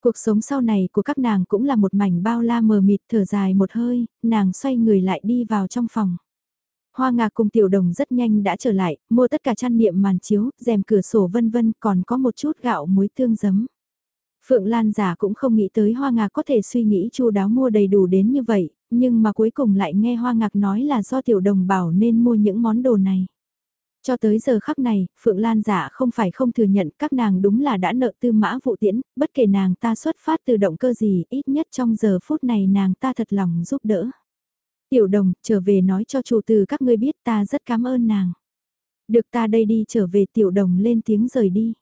Cuộc sống sau này của các nàng cũng là một mảnh bao la mờ mịt thở dài một hơi, nàng xoay người lại đi vào trong phòng. Hoa ngạc cùng tiểu đồng rất nhanh đã trở lại, mua tất cả chăn niệm màn chiếu, rèm cửa sổ vân vân còn có một chút gạo muối tương giấm. Phượng Lan giả cũng không nghĩ tới Hoa Ngạc có thể suy nghĩ chu đáo mua đầy đủ đến như vậy, nhưng mà cuối cùng lại nghe Hoa Ngạc nói là do tiểu đồng bảo nên mua những món đồ này. Cho tới giờ khắc này, Phượng Lan giả không phải không thừa nhận các nàng đúng là đã nợ tư mã vụ tiễn, bất kể nàng ta xuất phát từ động cơ gì, ít nhất trong giờ phút này nàng ta thật lòng giúp đỡ. Tiểu đồng, trở về nói cho chủ từ các ngươi biết ta rất cảm ơn nàng. Được ta đây đi trở về tiểu đồng lên tiếng rời đi.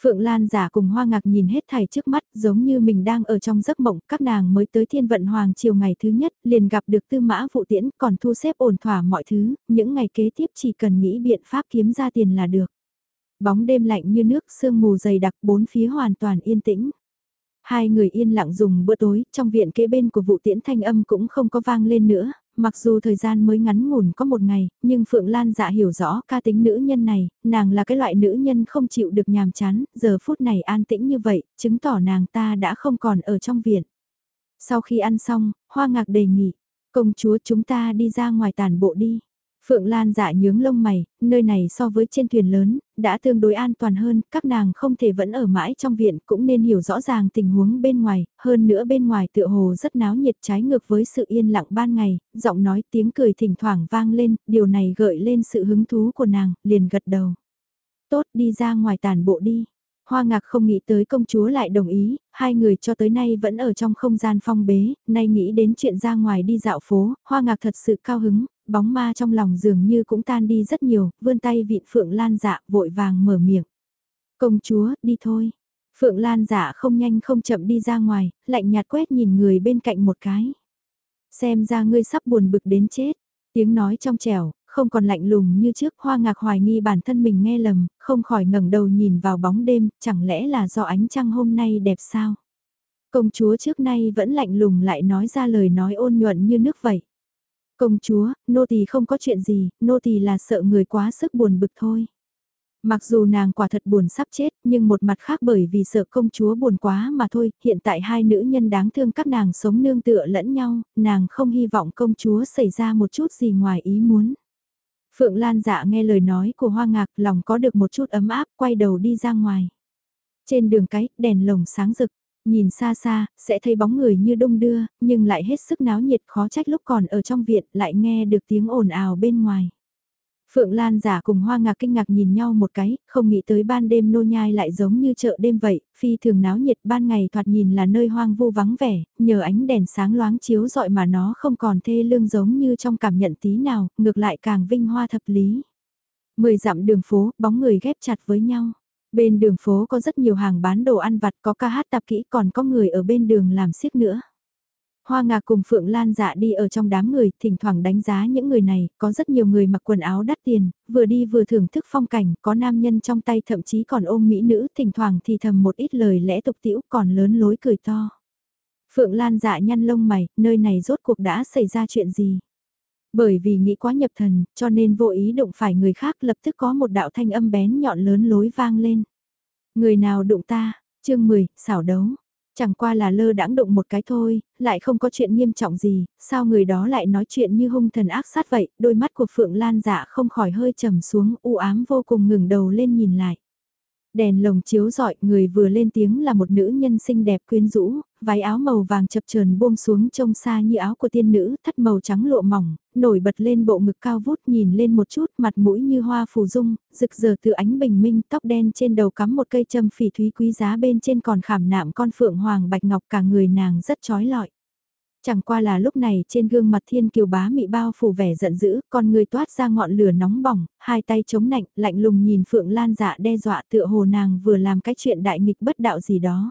Phượng Lan giả cùng hoa ngạc nhìn hết thảy trước mắt giống như mình đang ở trong giấc mộng, các nàng mới tới thiên vận hoàng chiều ngày thứ nhất, liền gặp được tư mã vụ tiễn còn thu xếp ổn thỏa mọi thứ, những ngày kế tiếp chỉ cần nghĩ biện pháp kiếm ra tiền là được. Bóng đêm lạnh như nước, sương mù dày đặc bốn phía hoàn toàn yên tĩnh. Hai người yên lặng dùng bữa tối, trong viện kế bên của vụ tiễn thanh âm cũng không có vang lên nữa, mặc dù thời gian mới ngắn ngủn có một ngày, nhưng Phượng Lan dạ hiểu rõ ca tính nữ nhân này, nàng là cái loại nữ nhân không chịu được nhàm chán, giờ phút này an tĩnh như vậy, chứng tỏ nàng ta đã không còn ở trong viện. Sau khi ăn xong, Hoa Ngạc đề nghị, công chúa chúng ta đi ra ngoài tàn bộ đi. Phượng Lan dạ nhướng lông mày, nơi này so với trên thuyền lớn, đã tương đối an toàn hơn, các nàng không thể vẫn ở mãi trong viện cũng nên hiểu rõ ràng tình huống bên ngoài, hơn nữa bên ngoài tựa hồ rất náo nhiệt trái ngược với sự yên lặng ban ngày, giọng nói tiếng cười thỉnh thoảng vang lên, điều này gợi lên sự hứng thú của nàng, liền gật đầu. Tốt đi ra ngoài tàn bộ đi. Hoa ngạc không nghĩ tới công chúa lại đồng ý, hai người cho tới nay vẫn ở trong không gian phong bế, nay nghĩ đến chuyện ra ngoài đi dạo phố, hoa ngạc thật sự cao hứng, bóng ma trong lòng dường như cũng tan đi rất nhiều, vươn tay vịn Phượng Lan dạ vội vàng mở miệng. Công chúa, đi thôi. Phượng Lan dạ không nhanh không chậm đi ra ngoài, lạnh nhạt quét nhìn người bên cạnh một cái. Xem ra ngươi sắp buồn bực đến chết. Tiếng nói trong trẻo, không còn lạnh lùng như trước hoa ngạc hoài nghi bản thân mình nghe lầm, không khỏi ngẩng đầu nhìn vào bóng đêm, chẳng lẽ là do ánh trăng hôm nay đẹp sao? Công chúa trước nay vẫn lạnh lùng lại nói ra lời nói ôn nhuận như nước vậy. Công chúa, nô tỳ không có chuyện gì, nô tỳ là sợ người quá sức buồn bực thôi. Mặc dù nàng quả thật buồn sắp chết, nhưng một mặt khác bởi vì sợ công chúa buồn quá mà thôi, hiện tại hai nữ nhân đáng thương các nàng sống nương tựa lẫn nhau, nàng không hy vọng công chúa xảy ra một chút gì ngoài ý muốn. Phượng Lan dạ nghe lời nói của hoa ngạc lòng có được một chút ấm áp quay đầu đi ra ngoài. Trên đường cái, đèn lồng sáng rực, nhìn xa xa, sẽ thấy bóng người như đông đưa, nhưng lại hết sức náo nhiệt khó trách lúc còn ở trong viện lại nghe được tiếng ồn ào bên ngoài. Phượng Lan giả cùng hoa ngạc kinh ngạc nhìn nhau một cái, không nghĩ tới ban đêm nô nhai lại giống như chợ đêm vậy, phi thường náo nhiệt ban ngày thoạt nhìn là nơi hoang vu vắng vẻ, nhờ ánh đèn sáng loáng chiếu dọi mà nó không còn thê lương giống như trong cảm nhận tí nào, ngược lại càng vinh hoa thập lý. Mười dặm đường phố, bóng người ghép chặt với nhau. Bên đường phố có rất nhiều hàng bán đồ ăn vặt có ca hát tạp kỹ còn có người ở bên đường làm xiếc nữa. Hoa ngạc cùng Phượng Lan dạ đi ở trong đám người, thỉnh thoảng đánh giá những người này, có rất nhiều người mặc quần áo đắt tiền, vừa đi vừa thưởng thức phong cảnh, có nam nhân trong tay thậm chí còn ôm mỹ nữ, thỉnh thoảng thì thầm một ít lời lẽ tục tiễu còn lớn lối cười to. Phượng Lan dạ nhăn lông mày, nơi này rốt cuộc đã xảy ra chuyện gì? Bởi vì nghĩ quá nhập thần, cho nên vô ý đụng phải người khác lập tức có một đạo thanh âm bén nhọn lớn lối vang lên. Người nào đụng ta? chương 10, xảo đấu. Chẳng qua là lơ đãng đụng một cái thôi, lại không có chuyện nghiêm trọng gì, sao người đó lại nói chuyện như hung thần ác sát vậy, đôi mắt của Phượng Lan dạ không khỏi hơi trầm xuống, u ám vô cùng ngừng đầu lên nhìn lại. Đèn lồng chiếu rọi, người vừa lên tiếng là một nữ nhân xinh đẹp quyến rũ, váy áo màu vàng chập chờn buông xuống trông xa như áo của tiên nữ, thắt màu trắng lộ mỏng, nổi bật lên bộ ngực cao vút nhìn lên một chút, mặt mũi như hoa phù dung, rực rỡ từ ánh bình minh, tóc đen trên đầu cắm một cây châm phỉ thúy quý giá bên trên còn khảm nạm con phượng hoàng bạch ngọc cả người nàng rất trói lọi. Chẳng qua là lúc này trên gương mặt thiên kiều bá mị bao phủ vẻ giận dữ, con người toát ra ngọn lửa nóng bỏng, hai tay chống nạnh, lạnh lùng nhìn Phượng Lan dạ đe dọa tựa hồ nàng vừa làm cái chuyện đại nghịch bất đạo gì đó.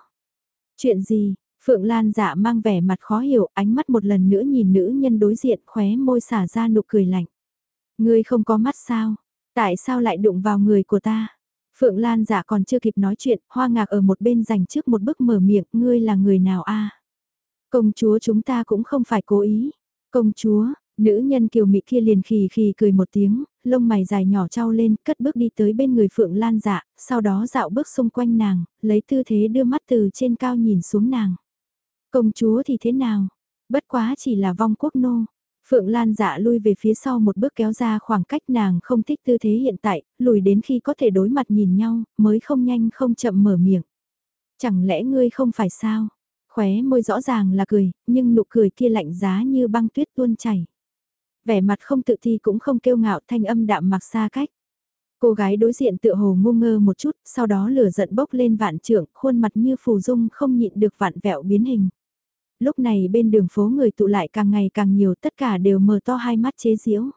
Chuyện gì? Phượng Lan dạ mang vẻ mặt khó hiểu, ánh mắt một lần nữa nhìn nữ nhân đối diện khóe môi xả ra nụ cười lạnh. Ngươi không có mắt sao? Tại sao lại đụng vào người của ta? Phượng Lan dạ còn chưa kịp nói chuyện, hoa ngạc ở một bên dành trước một bước mở miệng, ngươi là người nào a? Công chúa chúng ta cũng không phải cố ý. Công chúa, nữ nhân kiều mị kia liền khì khì cười một tiếng, lông mày dài nhỏ trao lên, cất bước đi tới bên người Phượng Lan dạ, sau đó dạo bước xung quanh nàng, lấy tư thế đưa mắt từ trên cao nhìn xuống nàng. Công chúa thì thế nào? Bất quá chỉ là vong quốc nô. Phượng Lan dạ lui về phía sau một bước kéo ra khoảng cách nàng không thích tư thế hiện tại, lùi đến khi có thể đối mặt nhìn nhau, mới không nhanh không chậm mở miệng. Chẳng lẽ ngươi không phải sao? Khóe môi rõ ràng là cười, nhưng nụ cười kia lạnh giá như băng tuyết tuôn chảy. Vẻ mặt không tự thi cũng không kêu ngạo thanh âm đạm mặc xa cách. Cô gái đối diện tựa hồ ngu ngơ một chút, sau đó lửa giận bốc lên vạn trưởng, khuôn mặt như phù dung không nhịn được vạn vẹo biến hình. Lúc này bên đường phố người tụ lại càng ngày càng nhiều tất cả đều mở to hai mắt chế giễu.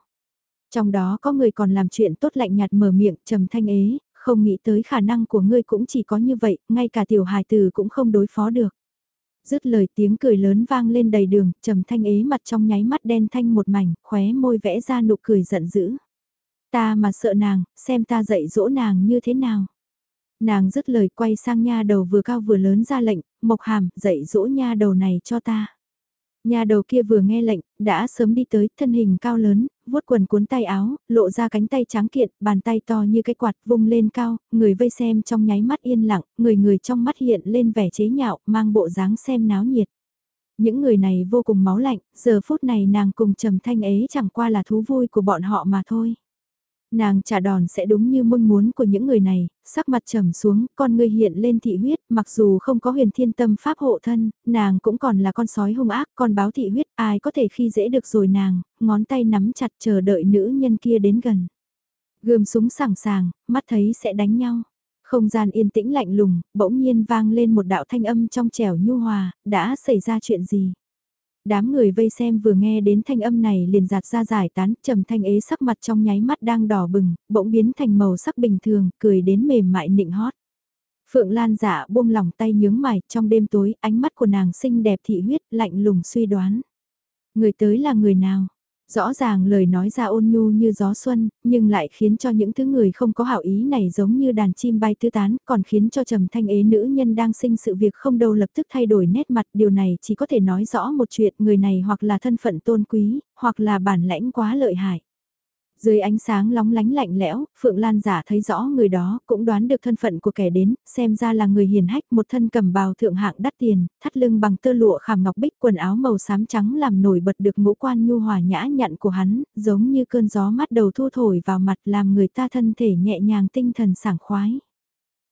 Trong đó có người còn làm chuyện tốt lạnh nhạt mở miệng trầm thanh ế, không nghĩ tới khả năng của ngươi cũng chỉ có như vậy, ngay cả tiểu hài tử cũng không đối phó được. Dứt lời tiếng cười lớn vang lên đầy đường, trầm thanh ế mặt trong nháy mắt đen thanh một mảnh, khóe môi vẽ ra nụ cười giận dữ. Ta mà sợ nàng, xem ta dạy dỗ nàng như thế nào. Nàng dứt lời quay sang nha đầu vừa cao vừa lớn ra lệnh, mộc hàm, dạy dỗ nha đầu này cho ta. Nhà đầu kia vừa nghe lệnh, đã sớm đi tới, thân hình cao lớn, vuốt quần cuốn tay áo, lộ ra cánh tay trắng kiện, bàn tay to như cái quạt vung lên cao, người vây xem trong nháy mắt yên lặng, người người trong mắt hiện lên vẻ chế nhạo, mang bộ dáng xem náo nhiệt. Những người này vô cùng máu lạnh, giờ phút này nàng cùng trầm thanh ấy chẳng qua là thú vui của bọn họ mà thôi. Nàng trả đòn sẽ đúng như mong muốn của những người này, sắc mặt trầm xuống, con người hiện lên thị huyết, mặc dù không có huyền thiên tâm pháp hộ thân, nàng cũng còn là con sói hung ác, con báo thị huyết, ai có thể khi dễ được rồi nàng, ngón tay nắm chặt chờ đợi nữ nhân kia đến gần. Gươm súng sẵn sàng, mắt thấy sẽ đánh nhau. Không gian yên tĩnh lạnh lùng, bỗng nhiên vang lên một đạo thanh âm trong trẻo nhu hòa, đã xảy ra chuyện gì? Đám người vây xem vừa nghe đến thanh âm này liền giạt ra giải tán, trầm thanh ế sắc mặt trong nháy mắt đang đỏ bừng, bỗng biến thành màu sắc bình thường, cười đến mềm mại nịnh hót. Phượng Lan giả buông lòng tay nhướng mày, trong đêm tối, ánh mắt của nàng xinh đẹp thị huyết, lạnh lùng suy đoán. Người tới là người nào? Rõ ràng lời nói ra ôn nhu như gió xuân, nhưng lại khiến cho những thứ người không có hảo ý này giống như đàn chim bay tứ tán, còn khiến cho trầm thanh ế nữ nhân đang sinh sự việc không đâu lập tức thay đổi nét mặt. Điều này chỉ có thể nói rõ một chuyện người này hoặc là thân phận tôn quý, hoặc là bản lãnh quá lợi hại. Dưới ánh sáng lóng lánh lạnh lẽo, Phượng Lan giả thấy rõ người đó, cũng đoán được thân phận của kẻ đến, xem ra là người hiền hách, một thân cầm bào thượng hạng đắt tiền, thắt lưng bằng tơ lụa khảm ngọc bích, quần áo màu xám trắng làm nổi bật được ngũ quan nhu hòa nhã nhặn của hắn, giống như cơn gió mắt đầu thu thổi vào mặt làm người ta thân thể nhẹ nhàng tinh thần sảng khoái.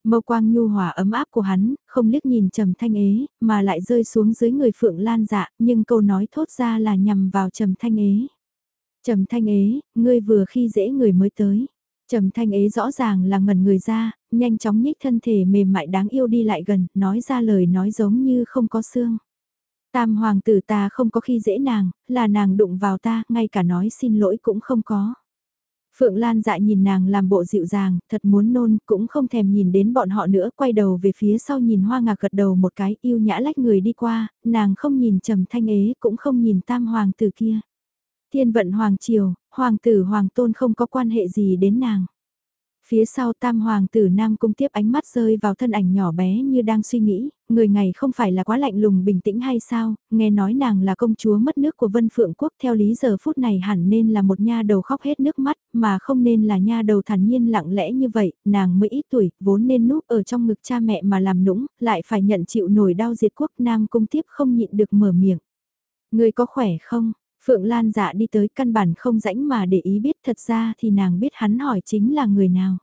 Mâu quang nhu hòa ấm áp của hắn, không liếc nhìn trầm thanh ế, mà lại rơi xuống dưới người Phượng Lan dạ, nhưng câu nói thốt ra là nhằm vào trầm thanh ế. Trầm thanh ế, ngươi vừa khi dễ người mới tới. Trầm thanh ế rõ ràng là ngẩn người ra, nhanh chóng nhích thân thể mềm mại đáng yêu đi lại gần, nói ra lời nói giống như không có xương. Tam hoàng tử ta không có khi dễ nàng, là nàng đụng vào ta, ngay cả nói xin lỗi cũng không có. Phượng Lan dại nhìn nàng làm bộ dịu dàng, thật muốn nôn, cũng không thèm nhìn đến bọn họ nữa, quay đầu về phía sau nhìn hoa ngạc gật đầu một cái, yêu nhã lách người đi qua, nàng không nhìn trầm thanh ế, cũng không nhìn tam hoàng tử kia. Thiên vận hoàng triều, hoàng tử hoàng tôn không có quan hệ gì đến nàng. Phía sau tam hoàng tử nam cung tiếp ánh mắt rơi vào thân ảnh nhỏ bé như đang suy nghĩ, người ngày không phải là quá lạnh lùng bình tĩnh hay sao, nghe nói nàng là công chúa mất nước của Vân Phượng Quốc theo lý giờ phút này hẳn nên là một nha đầu khóc hết nước mắt, mà không nên là nha đầu thản nhiên lặng lẽ như vậy, nàng mới ít tuổi, vốn nên núp ở trong ngực cha mẹ mà làm nũng, lại phải nhận chịu nổi đau diệt quốc nam cung tiếp không nhịn được mở miệng. Người có khỏe không? Phượng Lan dạ đi tới căn bản không rãnh mà để ý biết thật ra thì nàng biết hắn hỏi chính là người nào.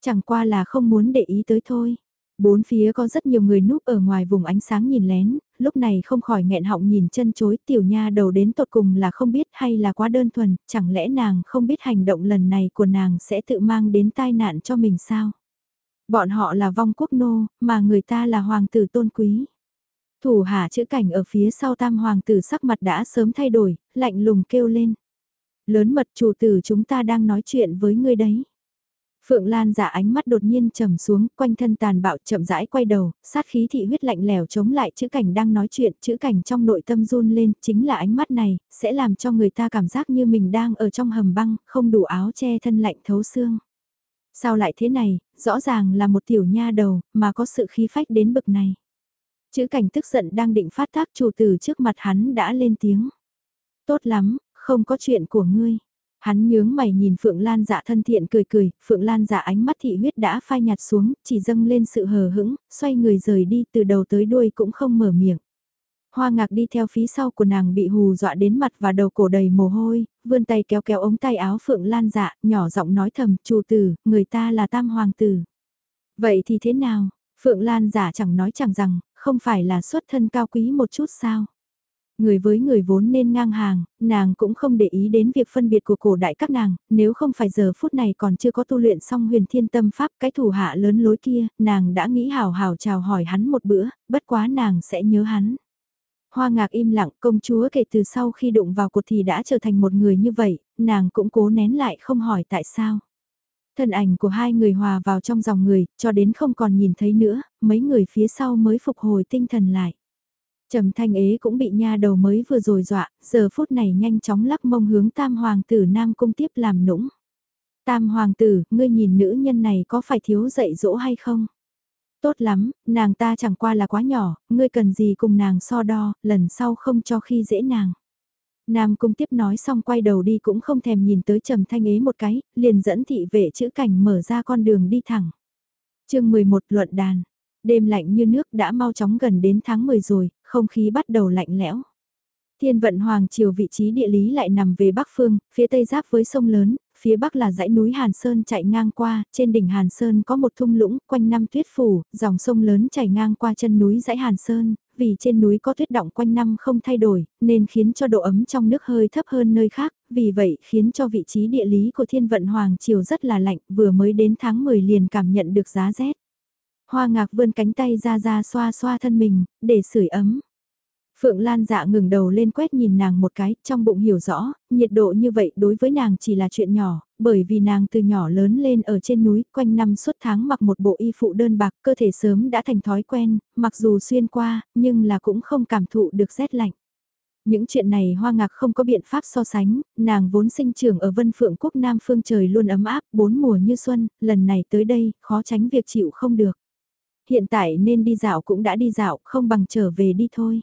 Chẳng qua là không muốn để ý tới thôi. Bốn phía có rất nhiều người núp ở ngoài vùng ánh sáng nhìn lén, lúc này không khỏi nghẹn họng nhìn chân chối tiểu nha đầu đến tột cùng là không biết hay là quá đơn thuần, chẳng lẽ nàng không biết hành động lần này của nàng sẽ tự mang đến tai nạn cho mình sao? Bọn họ là vong quốc nô, mà người ta là hoàng tử tôn quý. Thủ hạ chữ cảnh ở phía sau tam hoàng tử sắc mặt đã sớm thay đổi, lạnh lùng kêu lên. Lớn mật chủ tử chúng ta đang nói chuyện với ngươi đấy. Phượng Lan giả ánh mắt đột nhiên trầm xuống, quanh thân tàn bạo chậm rãi quay đầu, sát khí thị huyết lạnh lèo chống lại chữ cảnh đang nói chuyện, chữ cảnh trong nội tâm run lên, chính là ánh mắt này, sẽ làm cho người ta cảm giác như mình đang ở trong hầm băng, không đủ áo che thân lạnh thấu xương. Sao lại thế này, rõ ràng là một tiểu nha đầu, mà có sự khí phách đến bực này. Chữ cảnh tức giận đang định phát tác chủ tử trước mặt hắn đã lên tiếng. Tốt lắm, không có chuyện của ngươi. Hắn nhướng mày nhìn Phượng Lan dạ thân thiện cười cười, Phượng Lan dạ ánh mắt thị huyết đã phai nhạt xuống, chỉ dâng lên sự hờ hững, xoay người rời đi từ đầu tới đuôi cũng không mở miệng. Hoa ngạc đi theo phía sau của nàng bị hù dọa đến mặt và đầu cổ đầy mồ hôi, vươn tay kéo kéo ống tay áo Phượng Lan dạ, nhỏ giọng nói thầm, chủ tử, người ta là tam hoàng tử. Vậy thì thế nào? Phượng Lan giả chẳng nói chẳng rằng, không phải là xuất thân cao quý một chút sao. Người với người vốn nên ngang hàng, nàng cũng không để ý đến việc phân biệt của cổ đại các nàng, nếu không phải giờ phút này còn chưa có tu luyện xong huyền thiên tâm pháp cái thủ hạ lớn lối kia, nàng đã nghĩ hào hào chào hỏi hắn một bữa, bất quá nàng sẽ nhớ hắn. Hoa ngạc im lặng công chúa kể từ sau khi đụng vào cột thì đã trở thành một người như vậy, nàng cũng cố nén lại không hỏi tại sao. Thân ảnh của hai người hòa vào trong dòng người, cho đến không còn nhìn thấy nữa, mấy người phía sau mới phục hồi tinh thần lại. Trầm thanh ế cũng bị nha đầu mới vừa rồi dọa, giờ phút này nhanh chóng lắc mông hướng tam hoàng tử nam cung tiếp làm nũng. Tam hoàng tử, ngươi nhìn nữ nhân này có phải thiếu dạy dỗ hay không? Tốt lắm, nàng ta chẳng qua là quá nhỏ, ngươi cần gì cùng nàng so đo, lần sau không cho khi dễ nàng. Nam Cung tiếp nói xong quay đầu đi cũng không thèm nhìn tới Trầm Thanh Ế một cái, liền dẫn thị vệ chữ cảnh mở ra con đường đi thẳng. chương 11 luận đàn. Đêm lạnh như nước đã mau chóng gần đến tháng 10 rồi, không khí bắt đầu lạnh lẽo. Thiên vận Hoàng Triều vị trí địa lý lại nằm về Bắc Phương, phía Tây giáp với sông lớn, phía Bắc là dãy núi Hàn Sơn chạy ngang qua, trên đỉnh Hàn Sơn có một thung lũng, quanh năm tuyết phủ, dòng sông lớn chảy ngang qua chân núi dãy Hàn Sơn, vì trên núi có tuyết động quanh năm không thay đổi, nên khiến cho độ ấm trong nước hơi thấp hơn nơi khác, vì vậy khiến cho vị trí địa lý của thiên vận Hoàng Triều rất là lạnh, vừa mới đến tháng 10 liền cảm nhận được giá rét. Hoa ngạc vươn cánh tay ra ra xoa xoa thân mình, để sưởi ấm. Phượng Lan dạ ngừng đầu lên quét nhìn nàng một cái, trong bụng hiểu rõ, nhiệt độ như vậy đối với nàng chỉ là chuyện nhỏ, bởi vì nàng từ nhỏ lớn lên ở trên núi, quanh năm suốt tháng mặc một bộ y phụ đơn bạc, cơ thể sớm đã thành thói quen, mặc dù xuyên qua, nhưng là cũng không cảm thụ được rét lạnh. Những chuyện này hoa ngạc không có biện pháp so sánh, nàng vốn sinh trưởng ở vân phượng quốc Nam phương trời luôn ấm áp, bốn mùa như xuân, lần này tới đây, khó tránh việc chịu không được. Hiện tại nên đi dạo cũng đã đi dạo, không bằng trở về đi thôi.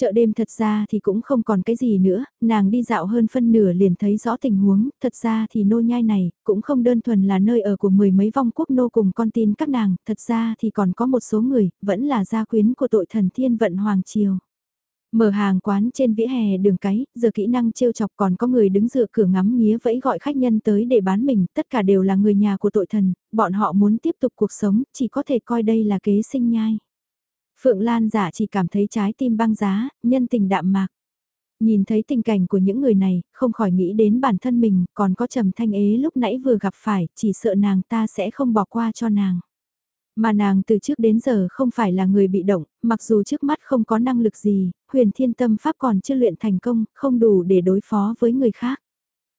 Chợ đêm thật ra thì cũng không còn cái gì nữa, nàng đi dạo hơn phân nửa liền thấy rõ tình huống, thật ra thì nô nhai này, cũng không đơn thuần là nơi ở của mười mấy vong quốc nô cùng con tin các nàng, thật ra thì còn có một số người, vẫn là gia quyến của tội thần thiên vận Hoàng Triều. Mở hàng quán trên vỉa hè đường cái, giờ kỹ năng trêu chọc còn có người đứng dựa cửa ngắm nghía vẫy gọi khách nhân tới để bán mình, tất cả đều là người nhà của tội thần, bọn họ muốn tiếp tục cuộc sống, chỉ có thể coi đây là kế sinh nhai. Phượng Lan giả chỉ cảm thấy trái tim băng giá, nhân tình đạm mạc. Nhìn thấy tình cảnh của những người này, không khỏi nghĩ đến bản thân mình, còn có trầm thanh ế lúc nãy vừa gặp phải, chỉ sợ nàng ta sẽ không bỏ qua cho nàng. Mà nàng từ trước đến giờ không phải là người bị động, mặc dù trước mắt không có năng lực gì, huyền thiên tâm pháp còn chưa luyện thành công, không đủ để đối phó với người khác.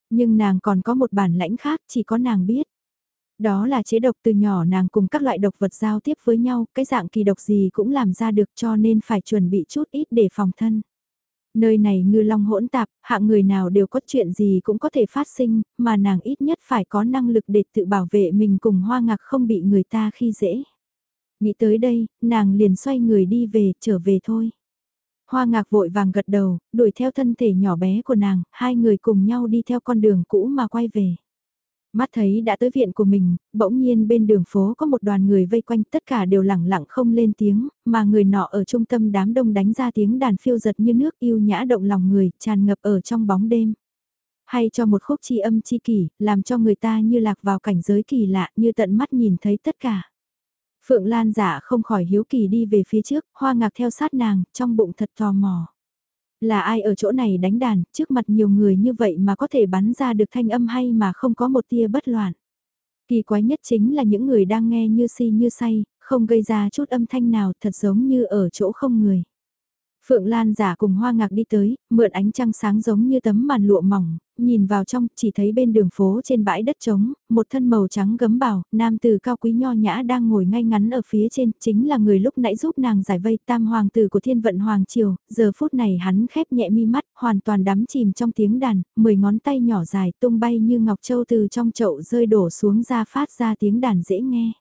Nhưng nàng còn có một bản lãnh khác, chỉ có nàng biết. Đó là chế độc từ nhỏ nàng cùng các loại độc vật giao tiếp với nhau, cái dạng kỳ độc gì cũng làm ra được cho nên phải chuẩn bị chút ít để phòng thân. Nơi này ngư long hỗn tạp, hạng người nào đều có chuyện gì cũng có thể phát sinh, mà nàng ít nhất phải có năng lực để tự bảo vệ mình cùng hoa ngạc không bị người ta khi dễ. Nghĩ tới đây, nàng liền xoay người đi về, trở về thôi. Hoa ngạc vội vàng gật đầu, đuổi theo thân thể nhỏ bé của nàng, hai người cùng nhau đi theo con đường cũ mà quay về. Mắt thấy đã tới viện của mình, bỗng nhiên bên đường phố có một đoàn người vây quanh tất cả đều lẳng lặng không lên tiếng, mà người nọ ở trung tâm đám đông đánh ra tiếng đàn phiêu giật như nước yêu nhã động lòng người, tràn ngập ở trong bóng đêm. Hay cho một khúc chi âm chi kỷ, làm cho người ta như lạc vào cảnh giới kỳ lạ như tận mắt nhìn thấy tất cả. Phượng Lan giả không khỏi hiếu kỳ đi về phía trước, hoa ngạc theo sát nàng, trong bụng thật tò mò. Là ai ở chỗ này đánh đàn, trước mặt nhiều người như vậy mà có thể bắn ra được thanh âm hay mà không có một tia bất loạn. Kỳ quái nhất chính là những người đang nghe như si như say, không gây ra chút âm thanh nào thật giống như ở chỗ không người. Phượng Lan giả cùng hoa ngạc đi tới, mượn ánh trăng sáng giống như tấm màn lụa mỏng, nhìn vào trong chỉ thấy bên đường phố trên bãi đất trống, một thân màu trắng gấm bảo, nam tử cao quý nho nhã đang ngồi ngay ngắn ở phía trên, chính là người lúc nãy giúp nàng giải vây tam hoàng tử của thiên vận hoàng triều, giờ phút này hắn khép nhẹ mi mắt, hoàn toàn đắm chìm trong tiếng đàn, mười ngón tay nhỏ dài tung bay như ngọc châu từ trong chậu rơi đổ xuống ra phát ra tiếng đàn dễ nghe.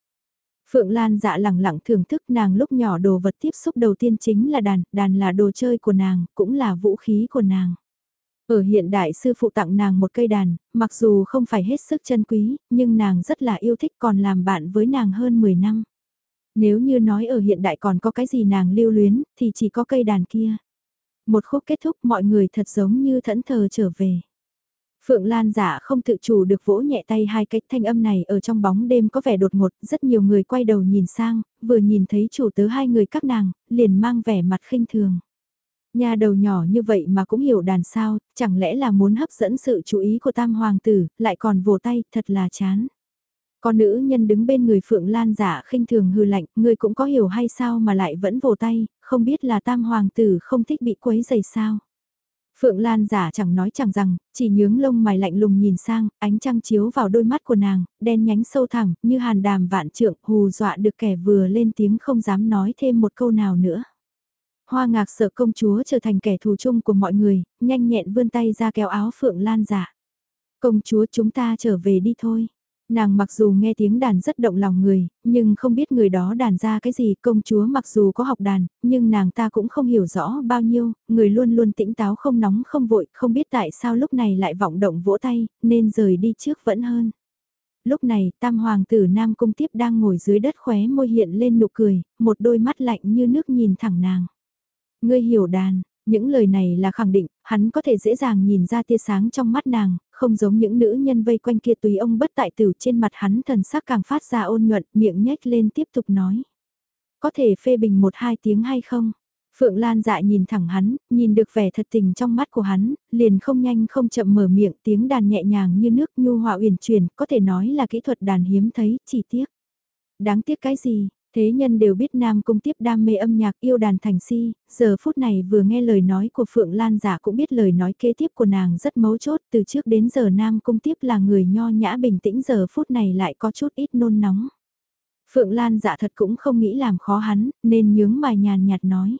Phượng Lan dạ lẳng lặng thưởng thức nàng lúc nhỏ đồ vật tiếp xúc đầu tiên chính là đàn, đàn là đồ chơi của nàng, cũng là vũ khí của nàng. Ở hiện đại sư phụ tặng nàng một cây đàn, mặc dù không phải hết sức chân quý, nhưng nàng rất là yêu thích còn làm bạn với nàng hơn 10 năm. Nếu như nói ở hiện đại còn có cái gì nàng lưu luyến, thì chỉ có cây đàn kia. Một khúc kết thúc mọi người thật giống như thẫn thờ trở về. Phượng Lan giả không tự chủ được vỗ nhẹ tay hai cái thanh âm này ở trong bóng đêm có vẻ đột ngột, rất nhiều người quay đầu nhìn sang, vừa nhìn thấy chủ tớ hai người các nàng, liền mang vẻ mặt khinh thường. Nhà đầu nhỏ như vậy mà cũng hiểu đàn sao, chẳng lẽ là muốn hấp dẫn sự chú ý của tam hoàng tử, lại còn vồ tay, thật là chán. Con nữ nhân đứng bên người Phượng Lan giả khinh thường hư lạnh, người cũng có hiểu hay sao mà lại vẫn vồ tay, không biết là tam hoàng tử không thích bị quấy dày sao. Phượng Lan giả chẳng nói chẳng rằng, chỉ nhướng lông mày lạnh lùng nhìn sang, ánh trăng chiếu vào đôi mắt của nàng, đen nhánh sâu thẳm, như hàn đàm vạn trượng, hù dọa được kẻ vừa lên tiếng không dám nói thêm một câu nào nữa. Hoa ngạc sợ công chúa trở thành kẻ thù chung của mọi người, nhanh nhẹn vươn tay ra kéo áo Phượng Lan giả. Công chúa chúng ta trở về đi thôi. Nàng mặc dù nghe tiếng đàn rất động lòng người, nhưng không biết người đó đàn ra cái gì, công chúa mặc dù có học đàn, nhưng nàng ta cũng không hiểu rõ bao nhiêu, người luôn luôn tĩnh táo không nóng không vội, không biết tại sao lúc này lại vọng động vỗ tay, nên rời đi trước vẫn hơn. Lúc này, tam hoàng tử Nam Cung Tiếp đang ngồi dưới đất khóe môi hiện lên nụ cười, một đôi mắt lạnh như nước nhìn thẳng nàng. Ngươi hiểu đàn, những lời này là khẳng định, hắn có thể dễ dàng nhìn ra tia sáng trong mắt nàng, không giống những nữ nhân vây quanh kia tùy ông bất tại tử trên mặt hắn thần sắc càng phát ra ôn nhuận, miệng nhếch lên tiếp tục nói. Có thể phê bình một hai tiếng hay không? Phượng Lan dạ nhìn thẳng hắn, nhìn được vẻ thật tình trong mắt của hắn, liền không nhanh không chậm mở miệng tiếng đàn nhẹ nhàng như nước nhu hòa uyển chuyển, có thể nói là kỹ thuật đàn hiếm thấy, chỉ tiếc. Đáng tiếc cái gì? Thế nhân đều biết Nam Cung tiếp đam mê âm nhạc yêu đàn thành si, giờ phút này vừa nghe lời nói của Phượng Lan giả cũng biết lời nói kế tiếp của nàng rất mấu chốt từ trước đến giờ Nam Cung tiếp là người nho nhã bình tĩnh giờ phút này lại có chút ít nôn nóng. Phượng Lan dạ thật cũng không nghĩ làm khó hắn, nên nhướng mày nhàn nhạt nói.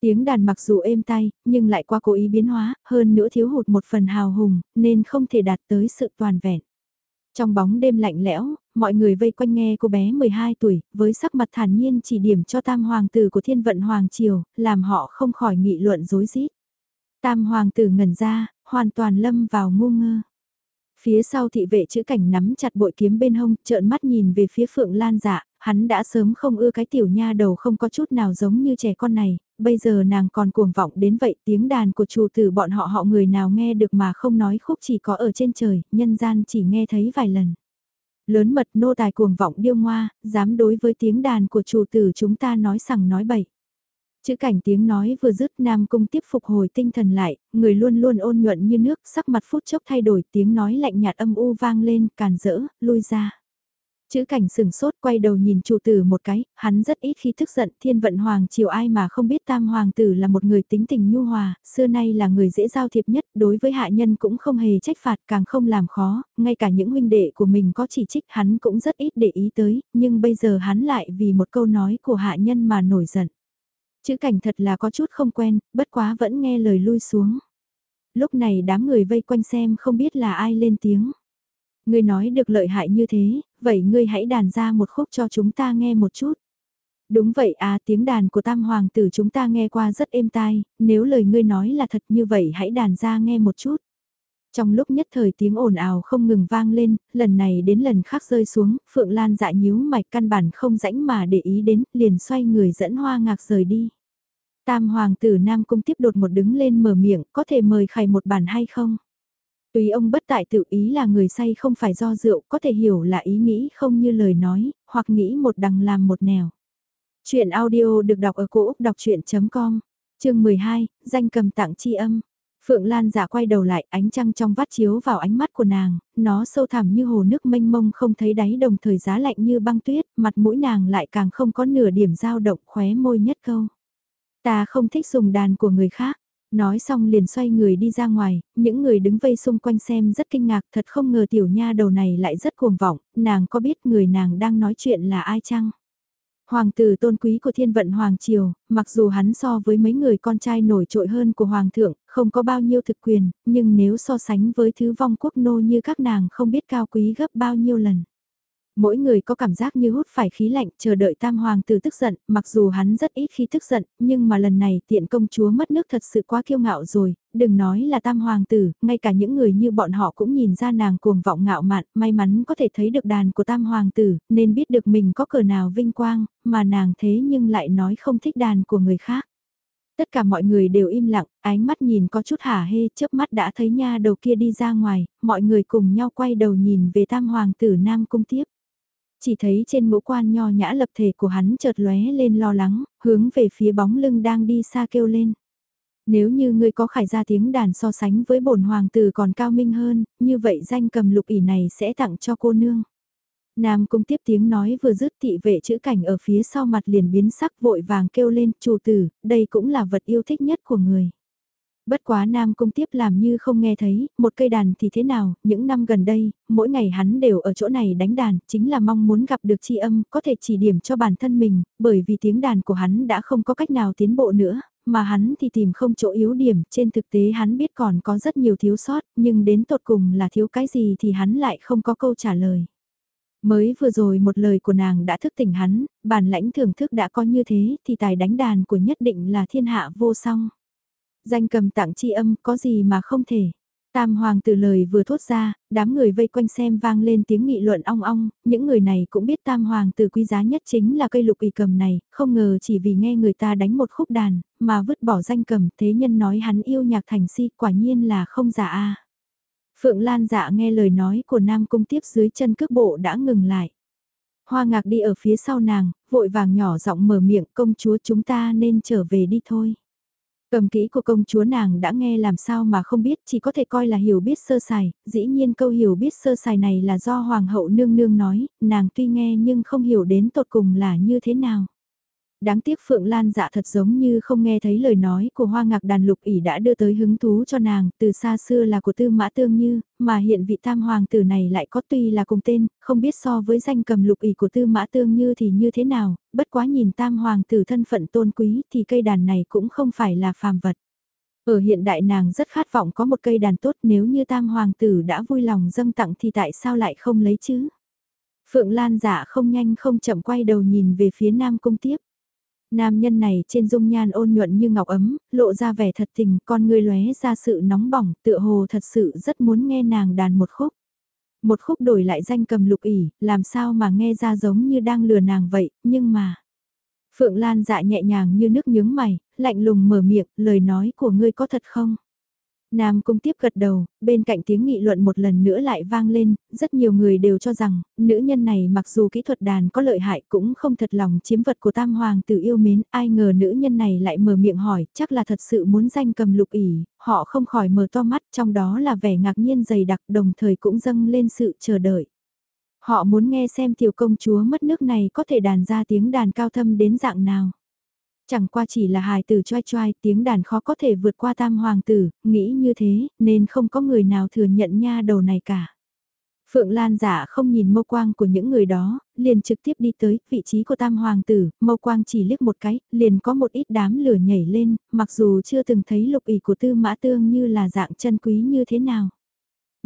Tiếng đàn mặc dù êm tay, nhưng lại qua cố ý biến hóa, hơn nữa thiếu hụt một phần hào hùng, nên không thể đạt tới sự toàn vẹn. Trong bóng đêm lạnh lẽo, mọi người vây quanh nghe cô bé 12 tuổi, với sắc mặt thản nhiên chỉ điểm cho tam hoàng tử của thiên vận hoàng triều, làm họ không khỏi nghị luận dối rít Tam hoàng tử ngẩn ra, hoàn toàn lâm vào ngu ngơ. Phía sau thị vệ chữ cảnh nắm chặt bội kiếm bên hông, trợn mắt nhìn về phía Phượng Lan dạ, hắn đã sớm không ưa cái tiểu nha đầu không có chút nào giống như trẻ con này, bây giờ nàng còn cuồng vọng đến vậy tiếng đàn của chủ tử bọn họ họ người nào nghe được mà không nói khúc chỉ có ở trên trời, nhân gian chỉ nghe thấy vài lần. Lớn mật nô tài cuồng vọng điêu ngoa, dám đối với tiếng đàn của chủ tử chúng ta nói sằng nói bậy. Chữ cảnh tiếng nói vừa dứt Nam Cung tiếp phục hồi tinh thần lại, người luôn luôn ôn nhuận như nước, sắc mặt phút chốc thay đổi tiếng nói lạnh nhạt âm u vang lên, càn rỡ, lui ra. Chữ cảnh sừng sốt quay đầu nhìn chủ tử một cái, hắn rất ít khi tức giận thiên vận hoàng triều ai mà không biết tam hoàng tử là một người tính tình nhu hòa, xưa nay là người dễ giao thiệp nhất, đối với hạ nhân cũng không hề trách phạt càng không làm khó, ngay cả những huynh đệ của mình có chỉ trích hắn cũng rất ít để ý tới, nhưng bây giờ hắn lại vì một câu nói của hạ nhân mà nổi giận. Chữ cảnh thật là có chút không quen, bất quá vẫn nghe lời lui xuống. Lúc này đám người vây quanh xem không biết là ai lên tiếng. Ngươi nói được lợi hại như thế, vậy ngươi hãy đàn ra một khúc cho chúng ta nghe một chút. Đúng vậy à tiếng đàn của tam hoàng tử chúng ta nghe qua rất êm tai, nếu lời ngươi nói là thật như vậy hãy đàn ra nghe một chút. Trong lúc nhất thời tiếng ồn ào không ngừng vang lên, lần này đến lần khác rơi xuống, Phượng Lan dạ nhíu mạch căn bản không rãnh mà để ý đến, liền xoay người dẫn hoa ngạc rời đi. Tam hoàng tử Nam Cung tiếp đột một đứng lên mở miệng, có thể mời khải một bản hay không? Tùy ông bất tại tự ý là người say không phải do rượu, có thể hiểu là ý nghĩ không như lời nói, hoặc nghĩ một đằng làm một nẻo. Chuyện audio được đọc ở cổ Úc đọc chuyện.com, chương 12, danh cầm tặng chi âm. Phượng Lan giả quay đầu lại, ánh trăng trong vắt chiếu vào ánh mắt của nàng, nó sâu thẳm như hồ nước mênh mông không thấy đáy đồng thời giá lạnh như băng tuyết, mặt mũi nàng lại càng không có nửa điểm dao động khóe môi nhất câu. Ta không thích dùng đàn của người khác. Nói xong liền xoay người đi ra ngoài, những người đứng vây xung quanh xem rất kinh ngạc thật không ngờ tiểu nha đầu này lại rất cuồng vọng, nàng có biết người nàng đang nói chuyện là ai chăng? Hoàng tử tôn quý của thiên vận Hoàng Triều, mặc dù hắn so với mấy người con trai nổi trội hơn của Hoàng thượng, không có bao nhiêu thực quyền, nhưng nếu so sánh với thứ vong quốc nô như các nàng không biết cao quý gấp bao nhiêu lần mỗi người có cảm giác như hút phải khí lạnh chờ đợi tam hoàng tử tức giận, mặc dù hắn rất ít khi tức giận, nhưng mà lần này tiện công chúa mất nước thật sự quá kiêu ngạo rồi, đừng nói là tam hoàng tử, ngay cả những người như bọn họ cũng nhìn ra nàng cuồng vọng ngạo mạn, may mắn có thể thấy được đàn của tam hoàng tử, nên biết được mình có cờ nào vinh quang, mà nàng thế nhưng lại nói không thích đàn của người khác. Tất cả mọi người đều im lặng, ánh mắt nhìn có chút hả hê, chớp mắt đã thấy nha đầu kia đi ra ngoài, mọi người cùng nhau quay đầu nhìn về tam hoàng tử Nam Cung tiếp. Chỉ thấy trên ngũ quan nho nhã lập thể của hắn chợt lóe lên lo lắng, hướng về phía bóng lưng đang đi xa kêu lên. Nếu như ngươi có khải ra tiếng đàn so sánh với bổn hoàng tử còn cao minh hơn, như vậy danh cầm lục ỉ này sẽ tặng cho cô nương. Nam cung tiếp tiếng nói vừa dứt thị vệ chữ cảnh ở phía sau mặt liền biến sắc vội vàng kêu lên, chủ tử, đây cũng là vật yêu thích nhất của người. Bất quá Nam Cung tiếp làm như không nghe thấy, một cây đàn thì thế nào, những năm gần đây, mỗi ngày hắn đều ở chỗ này đánh đàn, chính là mong muốn gặp được tri âm, có thể chỉ điểm cho bản thân mình, bởi vì tiếng đàn của hắn đã không có cách nào tiến bộ nữa, mà hắn thì tìm không chỗ yếu điểm, trên thực tế hắn biết còn có rất nhiều thiếu sót, nhưng đến tột cùng là thiếu cái gì thì hắn lại không có câu trả lời. Mới vừa rồi một lời của nàng đã thức tỉnh hắn, bản lãnh thưởng thức đã có như thế thì tài đánh đàn của nhất định là thiên hạ vô song. Danh cầm tặng chi âm có gì mà không thể. Tam hoàng từ lời vừa thốt ra, đám người vây quanh xem vang lên tiếng nghị luận ong ong, những người này cũng biết tam hoàng từ quý giá nhất chính là cây lục y cầm này, không ngờ chỉ vì nghe người ta đánh một khúc đàn, mà vứt bỏ danh cầm, thế nhân nói hắn yêu nhạc thành si, quả nhiên là không giả a. Phượng Lan dạ nghe lời nói của Nam Cung tiếp dưới chân cước bộ đã ngừng lại. Hoa ngạc đi ở phía sau nàng, vội vàng nhỏ giọng mở miệng công chúa chúng ta nên trở về đi thôi. Cầm kỹ của công chúa nàng đã nghe làm sao mà không biết chỉ có thể coi là hiểu biết sơ sài, dĩ nhiên câu hiểu biết sơ sài này là do hoàng hậu nương nương nói, nàng tuy nghe nhưng không hiểu đến tột cùng là như thế nào. Đáng tiếc Phượng Lan dạ thật giống như không nghe thấy lời nói của hoa ngạc đàn lục ỉ đã đưa tới hứng thú cho nàng, từ xa xưa là của tư mã tương như, mà hiện vị tam hoàng tử này lại có tuy là cùng tên, không biết so với danh cầm lục ỉ của tư mã tương như thì như thế nào, bất quá nhìn tam hoàng tử thân phận tôn quý thì cây đàn này cũng không phải là phàm vật. Ở hiện đại nàng rất khát vọng có một cây đàn tốt nếu như tam hoàng tử đã vui lòng dâng tặng thì tại sao lại không lấy chứ? Phượng Lan dạ không nhanh không chậm quay đầu nhìn về phía nam cung tiếp. Nam nhân này trên dung nhan ôn nhuận như ngọc ấm, lộ ra vẻ thật tình, con người lóe ra sự nóng bỏng, tựa hồ thật sự rất muốn nghe nàng đàn một khúc. Một khúc đổi lại danh cầm lục ỉ, làm sao mà nghe ra giống như đang lừa nàng vậy, nhưng mà... Phượng Lan dạ nhẹ nhàng như nước nhướng mày, lạnh lùng mở miệng, lời nói của ngươi có thật không? Nam Cung tiếp gật đầu, bên cạnh tiếng nghị luận một lần nữa lại vang lên, rất nhiều người đều cho rằng, nữ nhân này mặc dù kỹ thuật đàn có lợi hại cũng không thật lòng chiếm vật của Tam Hoàng tử yêu mến, ai ngờ nữ nhân này lại mở miệng hỏi, chắc là thật sự muốn danh cầm lục ỉ, họ không khỏi mở to mắt, trong đó là vẻ ngạc nhiên dày đặc đồng thời cũng dâng lên sự chờ đợi. Họ muốn nghe xem tiểu công chúa mất nước này có thể đàn ra tiếng đàn cao thâm đến dạng nào. Chẳng qua chỉ là hài tử choai choai, tiếng đàn khó có thể vượt qua tam hoàng tử, nghĩ như thế, nên không có người nào thừa nhận nha đầu này cả. Phượng Lan giả không nhìn mâu quang của những người đó, liền trực tiếp đi tới vị trí của tam hoàng tử, mâu quang chỉ liếc một cái, liền có một ít đám lửa nhảy lên, mặc dù chưa từng thấy lục ý của tư mã tương như là dạng chân quý như thế nào.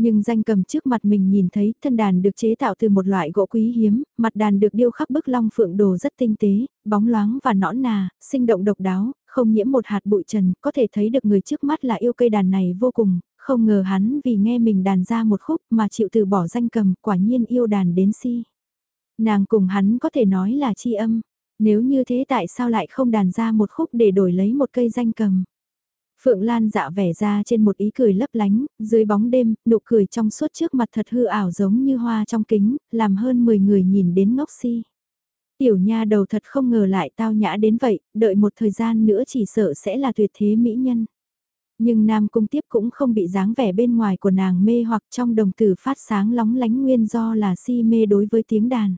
Nhưng danh cầm trước mặt mình nhìn thấy thân đàn được chế tạo từ một loại gỗ quý hiếm, mặt đàn được điêu khắc bức long phượng đồ rất tinh tế, bóng loáng và nõn nà, sinh động độc đáo, không nhiễm một hạt bụi trần, có thể thấy được người trước mắt là yêu cây đàn này vô cùng, không ngờ hắn vì nghe mình đàn ra một khúc mà chịu từ bỏ danh cầm, quả nhiên yêu đàn đến si. Nàng cùng hắn có thể nói là chi âm, nếu như thế tại sao lại không đàn ra một khúc để đổi lấy một cây danh cầm. Phượng Lan dạ vẻ ra trên một ý cười lấp lánh, dưới bóng đêm, nụ cười trong suốt trước mặt thật hư ảo giống như hoa trong kính, làm hơn 10 người nhìn đến ngốc si. Tiểu nha đầu thật không ngờ lại tao nhã đến vậy, đợi một thời gian nữa chỉ sợ sẽ là tuyệt thế mỹ nhân. Nhưng Nam Cung Tiếp cũng không bị dáng vẻ bên ngoài của nàng mê hoặc trong đồng tử phát sáng lóng lánh nguyên do là si mê đối với tiếng đàn.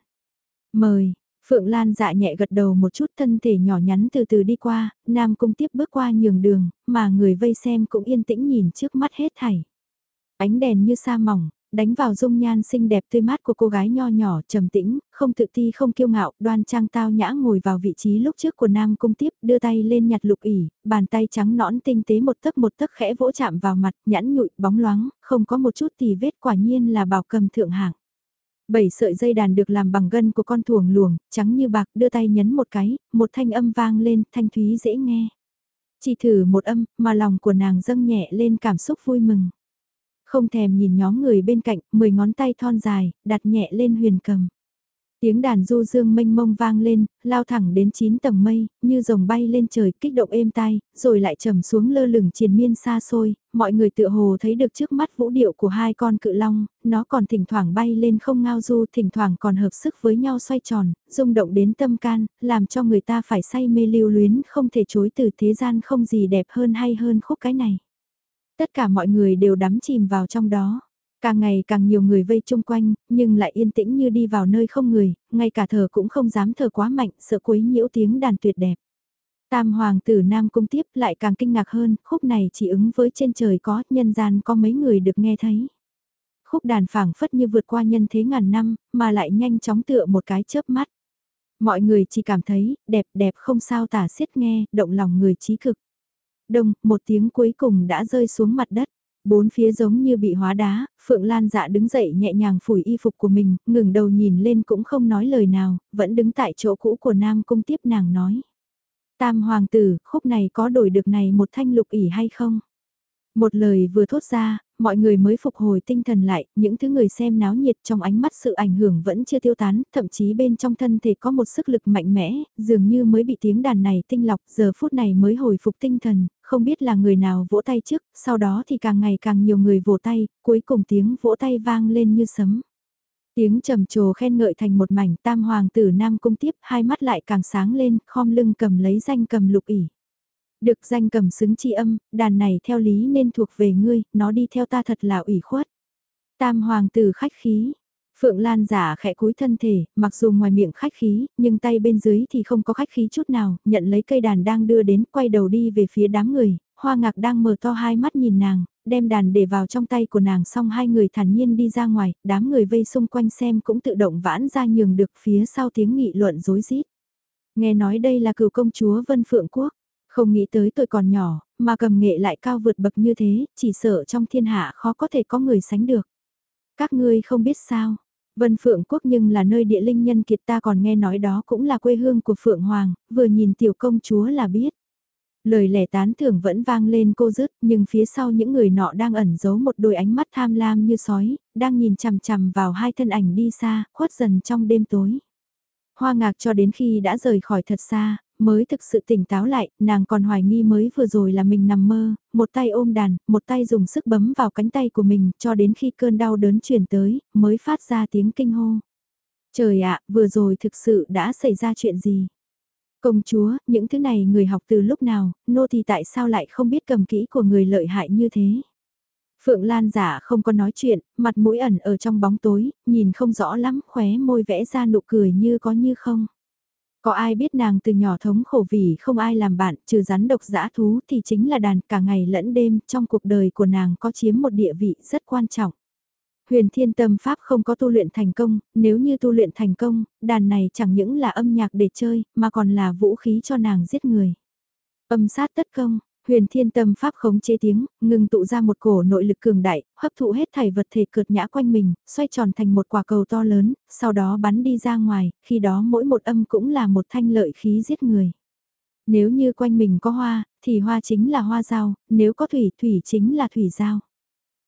Mời, Phượng Lan dạ nhẹ gật đầu một chút thân thể nhỏ nhắn từ từ đi qua, Nam Cung tiếp bước qua nhường đường, mà người vây xem cũng yên tĩnh nhìn trước mắt hết thảy. Ánh đèn như sa mỏng, đánh vào dung nhan xinh đẹp tươi mát của cô gái nho nhỏ, trầm tĩnh, không tự ti không kiêu ngạo, đoan trang tao nhã ngồi vào vị trí lúc trước của Nam Cung tiếp, đưa tay lên nhặt lục ỉ, bàn tay trắng nõn tinh tế một tấc một tấc khẽ vỗ chạm vào mặt, nhẵn nhụi, bóng loáng, không có một chút tì vết quả nhiên là bảo cầm thượng hạng. Bảy sợi dây đàn được làm bằng gân của con thuồng luồng, trắng như bạc, đưa tay nhấn một cái, một thanh âm vang lên, thanh thúy dễ nghe. Chỉ thử một âm, mà lòng của nàng dâng nhẹ lên cảm xúc vui mừng. Không thèm nhìn nhóm người bên cạnh, mười ngón tay thon dài, đặt nhẹ lên huyền cầm. Tiếng đàn du dương mênh mông vang lên, lao thẳng đến 9 tầng mây, như rồng bay lên trời kích động êm tai, rồi lại trầm xuống lơ lửng triền miên xa xôi, mọi người tựa hồ thấy được trước mắt vũ điệu của hai con cự long, nó còn thỉnh thoảng bay lên không ngao du, thỉnh thoảng còn hợp sức với nhau xoay tròn, rung động đến tâm can, làm cho người ta phải say mê lưu luyến không thể chối từ thế gian không gì đẹp hơn hay hơn khúc cái này. Tất cả mọi người đều đắm chìm vào trong đó. Càng ngày càng nhiều người vây chung quanh, nhưng lại yên tĩnh như đi vào nơi không người, ngay cả thờ cũng không dám thờ quá mạnh, sợ quấy nhiễu tiếng đàn tuyệt đẹp. Tam hoàng tử Nam Cung tiếp lại càng kinh ngạc hơn, khúc này chỉ ứng với trên trời có, nhân gian có mấy người được nghe thấy. Khúc đàn phảng phất như vượt qua nhân thế ngàn năm, mà lại nhanh chóng tựa một cái chớp mắt. Mọi người chỉ cảm thấy, đẹp đẹp không sao tả xiết nghe, động lòng người trí cực. Đông, một tiếng cuối cùng đã rơi xuống mặt đất. Bốn phía giống như bị hóa đá, Phượng Lan dạ đứng dậy nhẹ nhàng phủi y phục của mình, ngừng đầu nhìn lên cũng không nói lời nào, vẫn đứng tại chỗ cũ của Nam Cung tiếp nàng nói. Tam hoàng tử, khúc này có đổi được này một thanh lục ỉ hay không? Một lời vừa thốt ra, mọi người mới phục hồi tinh thần lại, những thứ người xem náo nhiệt trong ánh mắt sự ảnh hưởng vẫn chưa tiêu tán, thậm chí bên trong thân thể có một sức lực mạnh mẽ, dường như mới bị tiếng đàn này tinh lọc, giờ phút này mới hồi phục tinh thần, không biết là người nào vỗ tay trước, sau đó thì càng ngày càng nhiều người vỗ tay, cuối cùng tiếng vỗ tay vang lên như sấm. Tiếng trầm trồ khen ngợi thành một mảnh tam hoàng tử nam cung tiếp hai mắt lại càng sáng lên, khom lưng cầm lấy danh cầm lục ỉ. Được danh cầm xứng chi âm, đàn này theo lý nên thuộc về ngươi, nó đi theo ta thật là ủy khuất. Tam hoàng tử khách khí. Phượng Lan giả khẽ cúi thân thể, mặc dù ngoài miệng khách khí, nhưng tay bên dưới thì không có khách khí chút nào, nhận lấy cây đàn đang đưa đến, quay đầu đi về phía đám người, hoa ngạc đang mở to hai mắt nhìn nàng, đem đàn để vào trong tay của nàng xong hai người thản nhiên đi ra ngoài, đám người vây xung quanh xem cũng tự động vãn ra nhường được phía sau tiếng nghị luận rối rít. Nghe nói đây là cựu công chúa Vân Phượng Quốc, không nghĩ tới tôi còn nhỏ, mà cầm nghệ lại cao vượt bậc như thế, chỉ sợ trong thiên hạ khó có thể có người sánh được. Các ngươi không biết sao, Vân Phượng Quốc nhưng là nơi địa linh nhân kiệt ta còn nghe nói đó cũng là quê hương của Phượng Hoàng, vừa nhìn tiểu công chúa là biết. Lời lẻ tán thưởng vẫn vang lên cô dứt, nhưng phía sau những người nọ đang ẩn giấu một đôi ánh mắt tham lam như sói, đang nhìn chằm chằm vào hai thân ảnh đi xa, khuất dần trong đêm tối. Hoa ngạc cho đến khi đã rời khỏi thật xa, mới thực sự tỉnh táo lại, nàng còn hoài nghi mới vừa rồi là mình nằm mơ, một tay ôm đàn, một tay dùng sức bấm vào cánh tay của mình cho đến khi cơn đau đớn chuyển tới, mới phát ra tiếng kinh hô. Trời ạ, vừa rồi thực sự đã xảy ra chuyện gì? Công chúa, những thứ này người học từ lúc nào, nô thì tại sao lại không biết cầm kỹ của người lợi hại như thế? Phượng Lan giả không có nói chuyện, mặt mũi ẩn ở trong bóng tối, nhìn không rõ lắm, khóe môi vẽ ra nụ cười như có như không. Có ai biết nàng từ nhỏ thống khổ vì không ai làm bạn, trừ rắn độc dã thú thì chính là đàn cả ngày lẫn đêm, trong cuộc đời của nàng có chiếm một địa vị rất quan trọng. Huyền thiên tâm pháp không có tu luyện thành công, nếu như tu luyện thành công, đàn này chẳng những là âm nhạc để chơi, mà còn là vũ khí cho nàng giết người. Âm sát tất công, huyền thiên tâm pháp khống chế tiếng, ngừng tụ ra một cổ nội lực cường đại, hấp thụ hết thảy vật thể cượt nhã quanh mình, xoay tròn thành một quả cầu to lớn, sau đó bắn đi ra ngoài, khi đó mỗi một âm cũng là một thanh lợi khí giết người. Nếu như quanh mình có hoa, thì hoa chính là hoa dao, nếu có thủy, thủy chính là thủy dao.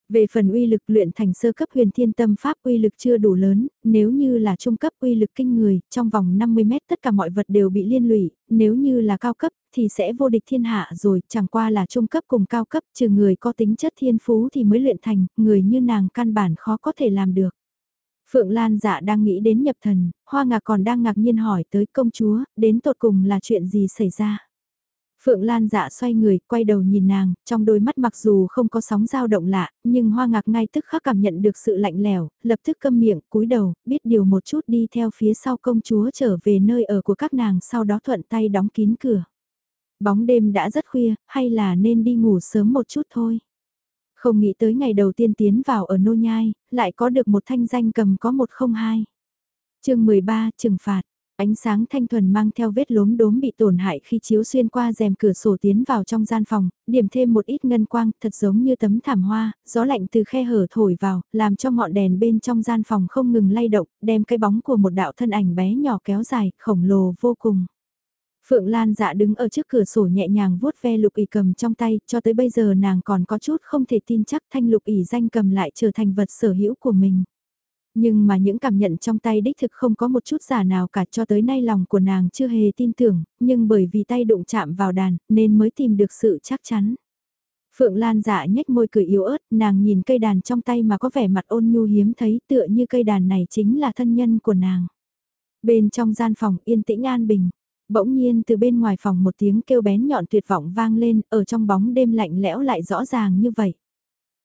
Về phần uy lực luyện thành sơ cấp huyền thiên tâm pháp uy lực chưa đủ lớn, nếu như là trung cấp uy lực kinh người, trong vòng 50 mét tất cả mọi vật đều bị liên lụy, nếu như là cao cấp thì sẽ vô địch thiên hạ rồi, chẳng qua là trung cấp cùng cao cấp, trừ người có tính chất thiên phú thì mới luyện thành, người như nàng căn bản khó có thể làm được. Phượng Lan dạ đang nghĩ đến nhập thần, Hoa Ngạc còn đang ngạc nhiên hỏi tới công chúa, đến tột cùng là chuyện gì xảy ra. Phượng Lan dạ xoay người, quay đầu nhìn nàng, trong đôi mắt mặc dù không có sóng dao động lạ, nhưng hoa ngạc ngay tức khắc cảm nhận được sự lạnh lẽo, lập tức câm miệng, cúi đầu, biết điều một chút đi theo phía sau công chúa trở về nơi ở của các nàng sau đó thuận tay đóng kín cửa. Bóng đêm đã rất khuya, hay là nên đi ngủ sớm một chút thôi. Không nghĩ tới ngày đầu tiên tiến vào ở nô nhai, lại có được một thanh danh cầm có một không hai. chương 13, trừng phạt. Ánh sáng thanh thuần mang theo vết lốm đốm bị tổn hại khi chiếu xuyên qua rèm cửa sổ tiến vào trong gian phòng, điểm thêm một ít ngân quang thật giống như tấm thảm hoa, gió lạnh từ khe hở thổi vào, làm cho ngọn đèn bên trong gian phòng không ngừng lay động, đem cái bóng của một đạo thân ảnh bé nhỏ kéo dài, khổng lồ vô cùng. Phượng Lan dạ đứng ở trước cửa sổ nhẹ nhàng vuốt ve lục ỉ cầm trong tay, cho tới bây giờ nàng còn có chút không thể tin chắc thanh lục ỉ danh cầm lại trở thành vật sở hữu của mình. Nhưng mà những cảm nhận trong tay đích thực không có một chút giả nào cả cho tới nay lòng của nàng chưa hề tin tưởng, nhưng bởi vì tay đụng chạm vào đàn nên mới tìm được sự chắc chắn. Phượng Lan dạ nhếch môi cười yếu ớt, nàng nhìn cây đàn trong tay mà có vẻ mặt ôn nhu hiếm thấy tựa như cây đàn này chính là thân nhân của nàng. Bên trong gian phòng yên tĩnh an bình, bỗng nhiên từ bên ngoài phòng một tiếng kêu bén nhọn tuyệt vọng vang lên, ở trong bóng đêm lạnh lẽo lại rõ ràng như vậy.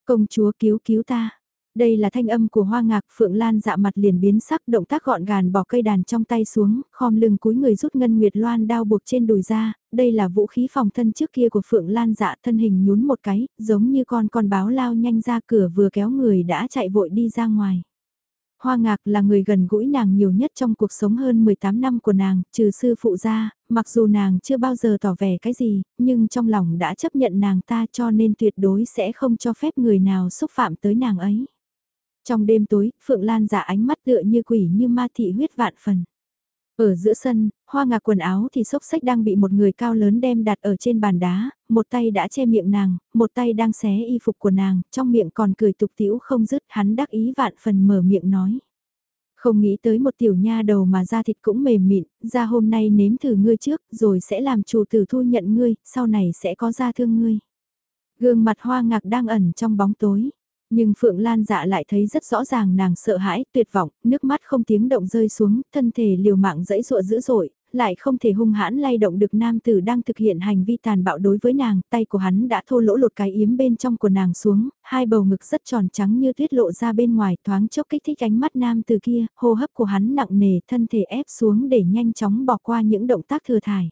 Công chúa cứu cứu ta, đây là thanh âm của hoa ngạc Phượng Lan dạ mặt liền biến sắc động tác gọn gàn bỏ cây đàn trong tay xuống, khom lưng cúi người rút ngân nguyệt loan đao buộc trên đùi ra, đây là vũ khí phòng thân trước kia của Phượng Lan dạ thân hình nhún một cái, giống như con con báo lao nhanh ra cửa vừa kéo người đã chạy vội đi ra ngoài. Hoa Ngạc là người gần gũi nàng nhiều nhất trong cuộc sống hơn 18 năm của nàng, trừ sư phụ ra, mặc dù nàng chưa bao giờ tỏ vẻ cái gì, nhưng trong lòng đã chấp nhận nàng ta cho nên tuyệt đối sẽ không cho phép người nào xúc phạm tới nàng ấy. Trong đêm tối, Phượng Lan giả ánh mắt tựa như quỷ như ma thị huyết vạn phần. Ở giữa sân, hoa ngạc quần áo thì xốc xách đang bị một người cao lớn đem đặt ở trên bàn đá, một tay đã che miệng nàng, một tay đang xé y phục của nàng, trong miệng còn cười tục tiễu không dứt hắn đắc ý vạn phần mở miệng nói. Không nghĩ tới một tiểu nha đầu mà da thịt cũng mềm mịn, ra hôm nay nếm thử ngươi trước, rồi sẽ làm chủ tử thu nhận ngươi, sau này sẽ có ra thương ngươi. Gương mặt hoa ngạc đang ẩn trong bóng tối. Nhưng Phượng Lan dạ lại thấy rất rõ ràng nàng sợ hãi, tuyệt vọng, nước mắt không tiếng động rơi xuống, thân thể liều mạng dẫy dụa dữ dội, lại không thể hung hãn lay động được nam tử đang thực hiện hành vi tàn bạo đối với nàng, tay của hắn đã thô lỗ lột cái yếm bên trong của nàng xuống, hai bầu ngực rất tròn trắng như tuyết lộ ra bên ngoài thoáng chốc kích thích ánh mắt nam tử kia, hô hấp của hắn nặng nề thân thể ép xuống để nhanh chóng bỏ qua những động tác thừa thải.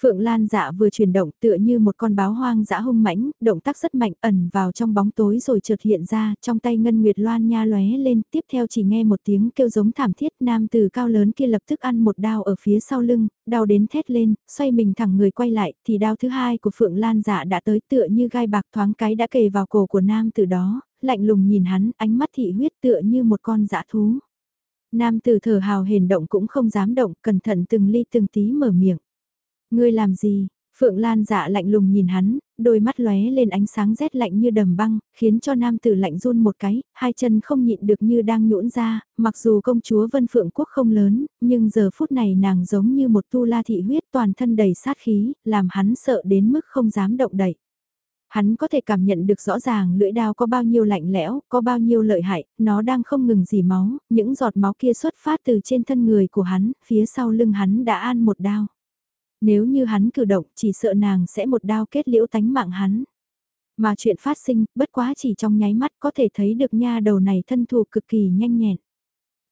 Phượng Lan dạ vừa chuyển động tựa như một con báo hoang dã hung mãnh, động tác rất mạnh ẩn vào trong bóng tối rồi chợt hiện ra, trong tay Ngân Nguyệt Loan nha lóe lên, tiếp theo chỉ nghe một tiếng kêu giống thảm thiết, nam từ cao lớn kia lập tức ăn một đao ở phía sau lưng, đau đến thét lên, xoay mình thẳng người quay lại, thì đao thứ hai của Phượng Lan dạ đã tới tựa như gai bạc thoáng cái đã kề vào cổ của nam từ đó, lạnh lùng nhìn hắn, ánh mắt thị huyết tựa như một con dã thú. Nam tử thở hào hền động cũng không dám động, cẩn thận từng ly từng tí mở miệng. Ngươi làm gì? Phượng Lan dạ lạnh lùng nhìn hắn, đôi mắt lóe lên ánh sáng rét lạnh như đầm băng, khiến cho nam tử lạnh run một cái, hai chân không nhịn được như đang nhũn ra, mặc dù công chúa Vân Phượng Quốc không lớn, nhưng giờ phút này nàng giống như một tu la thị huyết toàn thân đầy sát khí, làm hắn sợ đến mức không dám động đậy. Hắn có thể cảm nhận được rõ ràng lưỡi đao có bao nhiêu lạnh lẽo, có bao nhiêu lợi hại, nó đang không ngừng dì máu, những giọt máu kia xuất phát từ trên thân người của hắn, phía sau lưng hắn đã an một đao. Nếu như hắn cử động chỉ sợ nàng sẽ một đao kết liễu tánh mạng hắn. Mà chuyện phát sinh, bất quá chỉ trong nháy mắt có thể thấy được nha đầu này thân thủ cực kỳ nhanh nhẹn.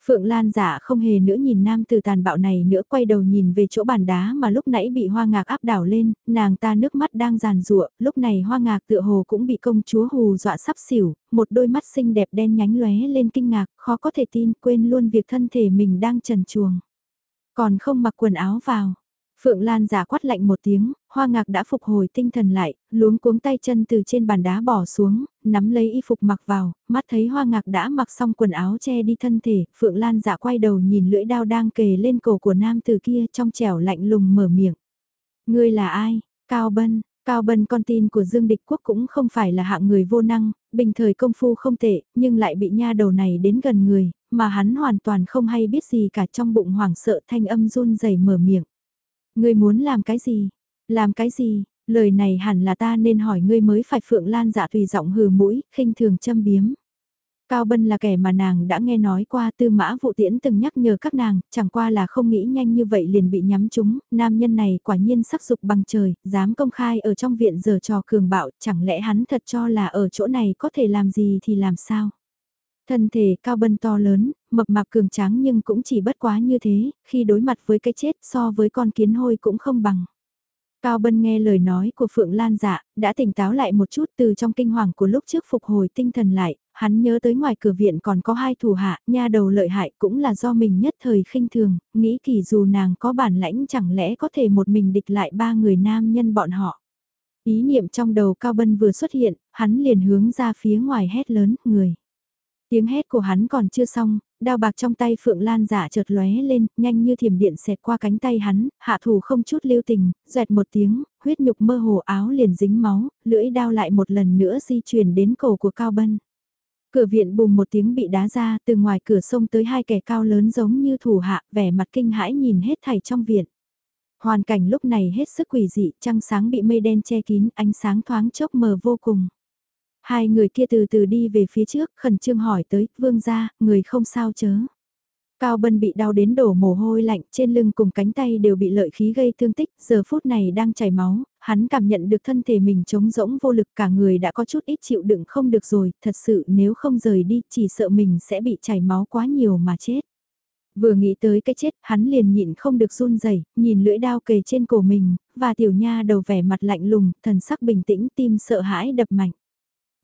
Phượng Lan giả không hề nữa nhìn nam từ tàn bạo này nữa quay đầu nhìn về chỗ bàn đá mà lúc nãy bị hoa ngạc áp đảo lên, nàng ta nước mắt đang giàn rụa, lúc này hoa ngạc tựa hồ cũng bị công chúa hù dọa sắp xỉu, một đôi mắt xinh đẹp đen nhánh lóe lên kinh ngạc, khó có thể tin quên luôn việc thân thể mình đang trần chuồng. Còn không mặc quần áo vào, Phượng Lan giả quát lạnh một tiếng, hoa ngạc đã phục hồi tinh thần lại, luống cuống tay chân từ trên bàn đá bỏ xuống, nắm lấy y phục mặc vào, mắt thấy hoa ngạc đã mặc xong quần áo che đi thân thể, Phượng Lan giả quay đầu nhìn lưỡi đao đang kề lên cổ của nam từ kia trong trẻo lạnh lùng mở miệng. Ngươi là ai? Cao Bân, Cao Bân con tin của Dương Địch Quốc cũng không phải là hạng người vô năng, bình thời công phu không tệ, nhưng lại bị nha đầu này đến gần người, mà hắn hoàn toàn không hay biết gì cả trong bụng hoảng sợ thanh âm run rẩy mở miệng. Ngươi muốn làm cái gì? Làm cái gì? Lời này hẳn là ta nên hỏi ngươi mới phải Phượng Lan dạ tùy giọng hừ mũi, khinh thường châm biếm. Cao Bân là kẻ mà nàng đã nghe nói qua tư mã vụ tiễn từng nhắc nhở các nàng, chẳng qua là không nghĩ nhanh như vậy liền bị nhắm trúng, nam nhân này quả nhiên sắc dục bằng trời, dám công khai ở trong viện giờ trò cường bạo, chẳng lẽ hắn thật cho là ở chỗ này có thể làm gì thì làm sao? Thân thể cao bân to lớn, mập mạp cường tráng nhưng cũng chỉ bất quá như thế, khi đối mặt với cái chết so với con kiến hôi cũng không bằng. Cao Bân nghe lời nói của Phượng Lan dạ, đã tỉnh táo lại một chút từ trong kinh hoàng của lúc trước phục hồi tinh thần lại, hắn nhớ tới ngoài cửa viện còn có hai thủ hạ, nha đầu lợi hại cũng là do mình nhất thời khinh thường, nghĩ kỳ dù nàng có bản lãnh chẳng lẽ có thể một mình địch lại ba người nam nhân bọn họ. Ý niệm trong đầu Cao Bân vừa xuất hiện, hắn liền hướng ra phía ngoài hét lớn, người. Tiếng hét của hắn còn chưa xong, đao bạc trong tay Phượng Lan giả chợt lóe lên, nhanh như thiểm điện xẹt qua cánh tay hắn, hạ thủ không chút lưu tình, xoẹt một tiếng, huyết nhục mơ hồ áo liền dính máu, lưỡi đao lại một lần nữa di chuyển đến cổ của Cao Bân. Cửa viện bùng một tiếng bị đá ra, từ ngoài cửa sông tới hai kẻ cao lớn giống như thủ hạ, vẻ mặt kinh hãi nhìn hết thảy trong viện. Hoàn cảnh lúc này hết sức quỷ dị, trăng sáng bị mây đen che kín, ánh sáng thoáng chốc mờ vô cùng. Hai người kia từ từ đi về phía trước, khẩn trương hỏi tới, vương gia, người không sao chớ. Cao Bân bị đau đến đổ mồ hôi lạnh, trên lưng cùng cánh tay đều bị lợi khí gây thương tích, giờ phút này đang chảy máu, hắn cảm nhận được thân thể mình trống rỗng vô lực cả người đã có chút ít chịu đựng không được rồi, thật sự nếu không rời đi chỉ sợ mình sẽ bị chảy máu quá nhiều mà chết. Vừa nghĩ tới cái chết, hắn liền nhịn không được run rẩy, nhìn lưỡi đao kề trên cổ mình, và tiểu nha đầu vẻ mặt lạnh lùng, thần sắc bình tĩnh, tim sợ hãi đập mạnh.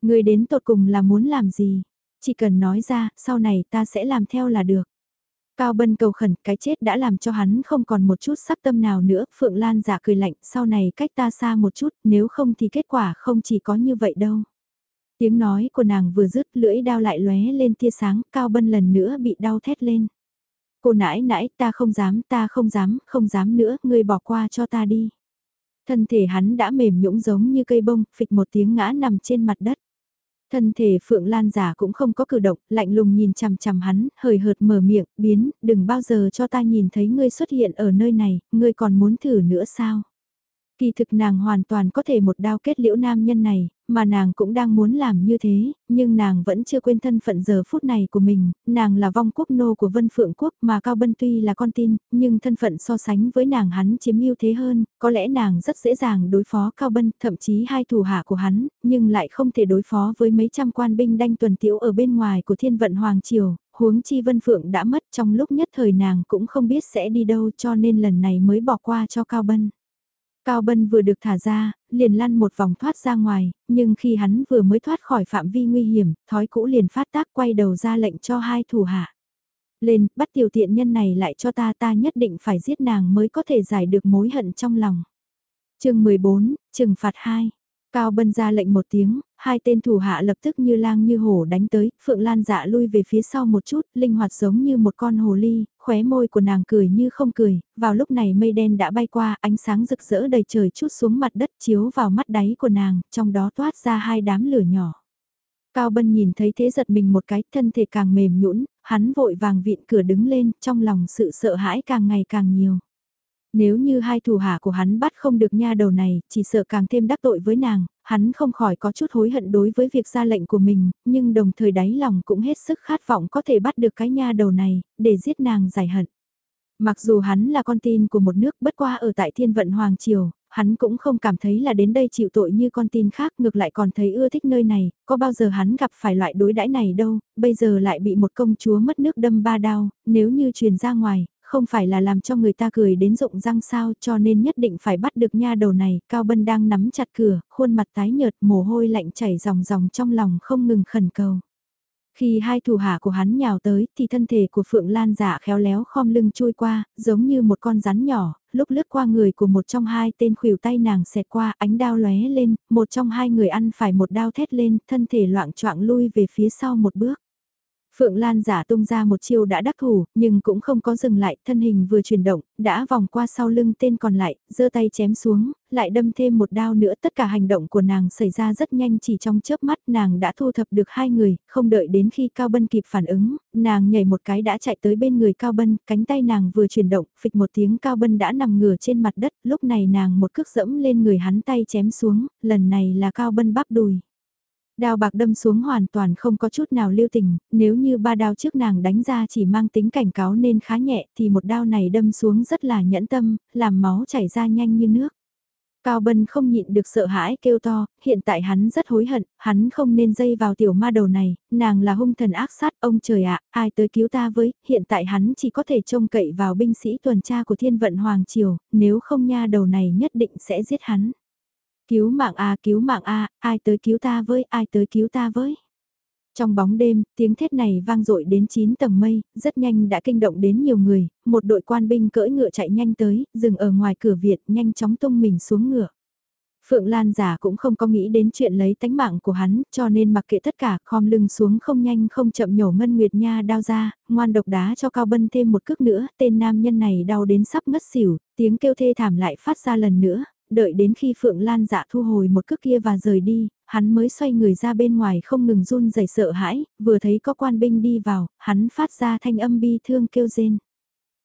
Người đến tột cùng là muốn làm gì? Chỉ cần nói ra, sau này ta sẽ làm theo là được. Cao Bân cầu khẩn, cái chết đã làm cho hắn không còn một chút sắc tâm nào nữa, Phượng Lan giả cười lạnh, sau này cách ta xa một chút, nếu không thì kết quả không chỉ có như vậy đâu. Tiếng nói của nàng vừa dứt lưỡi đao lại lóe lên tia sáng, Cao Bân lần nữa bị đau thét lên. Cô nãi nãi, ta không dám, ta không dám, không dám nữa, ngươi bỏ qua cho ta đi. Thân thể hắn đã mềm nhũng giống như cây bông, phịch một tiếng ngã nằm trên mặt đất. Thân thể Phượng Lan giả cũng không có cử động, lạnh lùng nhìn chằm chằm hắn, hời hợt mở miệng, biến, đừng bao giờ cho ta nhìn thấy ngươi xuất hiện ở nơi này, ngươi còn muốn thử nữa sao? Kỳ thực nàng hoàn toàn có thể một đao kết liễu nam nhân này, mà nàng cũng đang muốn làm như thế, nhưng nàng vẫn chưa quên thân phận giờ phút này của mình, nàng là vong quốc nô của Vân Phượng Quốc mà Cao Bân tuy là con tin, nhưng thân phận so sánh với nàng hắn chiếm ưu thế hơn, có lẽ nàng rất dễ dàng đối phó Cao Bân, thậm chí hai thủ hạ của hắn, nhưng lại không thể đối phó với mấy trăm quan binh đanh tuần tiễu ở bên ngoài của thiên vận Hoàng Triều, huống chi Vân Phượng đã mất trong lúc nhất thời nàng cũng không biết sẽ đi đâu cho nên lần này mới bỏ qua cho Cao Bân. Cao Bân vừa được thả ra, liền lăn một vòng thoát ra ngoài, nhưng khi hắn vừa mới thoát khỏi phạm vi nguy hiểm, thói cũ liền phát tác quay đầu ra lệnh cho hai thủ hạ. Lên, bắt tiểu tiện nhân này lại cho ta ta nhất định phải giết nàng mới có thể giải được mối hận trong lòng. chương 14, trừng phạt 2. Cao Bân ra lệnh một tiếng, hai tên thủ hạ lập tức như lang như hổ đánh tới, Phượng Lan dạ lui về phía sau một chút, linh hoạt giống như một con hồ ly, khóe môi của nàng cười như không cười, vào lúc này mây đen đã bay qua, ánh sáng rực rỡ đầy trời chút xuống mặt đất chiếu vào mắt đáy của nàng, trong đó toát ra hai đám lửa nhỏ. Cao Bân nhìn thấy thế giật mình một cái, thân thể càng mềm nhũn, hắn vội vàng vịn cửa đứng lên, trong lòng sự sợ hãi càng ngày càng nhiều. Nếu như hai thủ hạ của hắn bắt không được nha đầu này, chỉ sợ càng thêm đắc tội với nàng, hắn không khỏi có chút hối hận đối với việc ra lệnh của mình, nhưng đồng thời đáy lòng cũng hết sức khát vọng có thể bắt được cái nha đầu này, để giết nàng giải hận. Mặc dù hắn là con tin của một nước bất qua ở tại thiên vận Hoàng Triều, hắn cũng không cảm thấy là đến đây chịu tội như con tin khác ngược lại còn thấy ưa thích nơi này, có bao giờ hắn gặp phải loại đối đãi này đâu, bây giờ lại bị một công chúa mất nước đâm ba đao, nếu như truyền ra ngoài, không phải là làm cho người ta cười đến rụng răng sao cho nên nhất định phải bắt được nha đầu này, Cao Bân đang nắm chặt cửa, khuôn mặt tái nhợt mồ hôi lạnh chảy ròng ròng trong lòng không ngừng khẩn cầu. Khi hai thủ hạ của hắn nhào tới thì thân thể của Phượng Lan giả khéo léo khom lưng chui qua, giống như một con rắn nhỏ, lúc lướt qua người của một trong hai tên khuỷu tay nàng xẹt qua ánh đao lóe lên, một trong hai người ăn phải một đao thét lên, thân thể loạn choạng lui về phía sau một bước. Phượng Lan giả tung ra một chiêu đã đắc thủ, nhưng cũng không có dừng lại, thân hình vừa chuyển động, đã vòng qua sau lưng tên còn lại, giơ tay chém xuống, lại đâm thêm một đao nữa. Tất cả hành động của nàng xảy ra rất nhanh chỉ trong chớp mắt nàng đã thu thập được hai người, không đợi đến khi Cao Bân kịp phản ứng, nàng nhảy một cái đã chạy tới bên người Cao Bân, cánh tay nàng vừa chuyển động, phịch một tiếng Cao Bân đã nằm ngửa trên mặt đất, lúc này nàng một cước dẫm lên người hắn tay chém xuống, lần này là Cao Bân bắp đùi. Đao bạc đâm xuống hoàn toàn không có chút nào lưu tình, nếu như ba đao trước nàng đánh ra chỉ mang tính cảnh cáo nên khá nhẹ thì một đao này đâm xuống rất là nhẫn tâm, làm máu chảy ra nhanh như nước. Cao Bân không nhịn được sợ hãi kêu to, hiện tại hắn rất hối hận, hắn không nên dây vào tiểu ma đầu này, nàng là hung thần ác sát, ông trời ạ, ai tới cứu ta với, hiện tại hắn chỉ có thể trông cậy vào binh sĩ tuần tra của thiên vận Hoàng Triều, nếu không nha đầu này nhất định sẽ giết hắn. Cứu mạng a cứu mạng a ai tới cứu ta với, ai tới cứu ta với. Trong bóng đêm, tiếng thét này vang dội đến 9 tầng mây, rất nhanh đã kinh động đến nhiều người, một đội quan binh cưỡi ngựa chạy nhanh tới, dừng ở ngoài cửa Việt, nhanh chóng tung mình xuống ngựa. Phượng Lan giả cũng không có nghĩ đến chuyện lấy tánh mạng của hắn, cho nên mặc kệ tất cả, khom lưng xuống không nhanh không chậm nhổ Ngân Nguyệt Nha đao ra, ngoan độc đá cho Cao Bân thêm một cước nữa, tên nam nhân này đau đến sắp ngất xỉu, tiếng kêu thê thảm lại phát ra lần nữa, đợi đến khi Phượng Lan dạ thu hồi một cước kia và rời đi, hắn mới xoay người ra bên ngoài không ngừng run rẩy sợ hãi, vừa thấy có quan binh đi vào, hắn phát ra thanh âm bi thương kêu rên.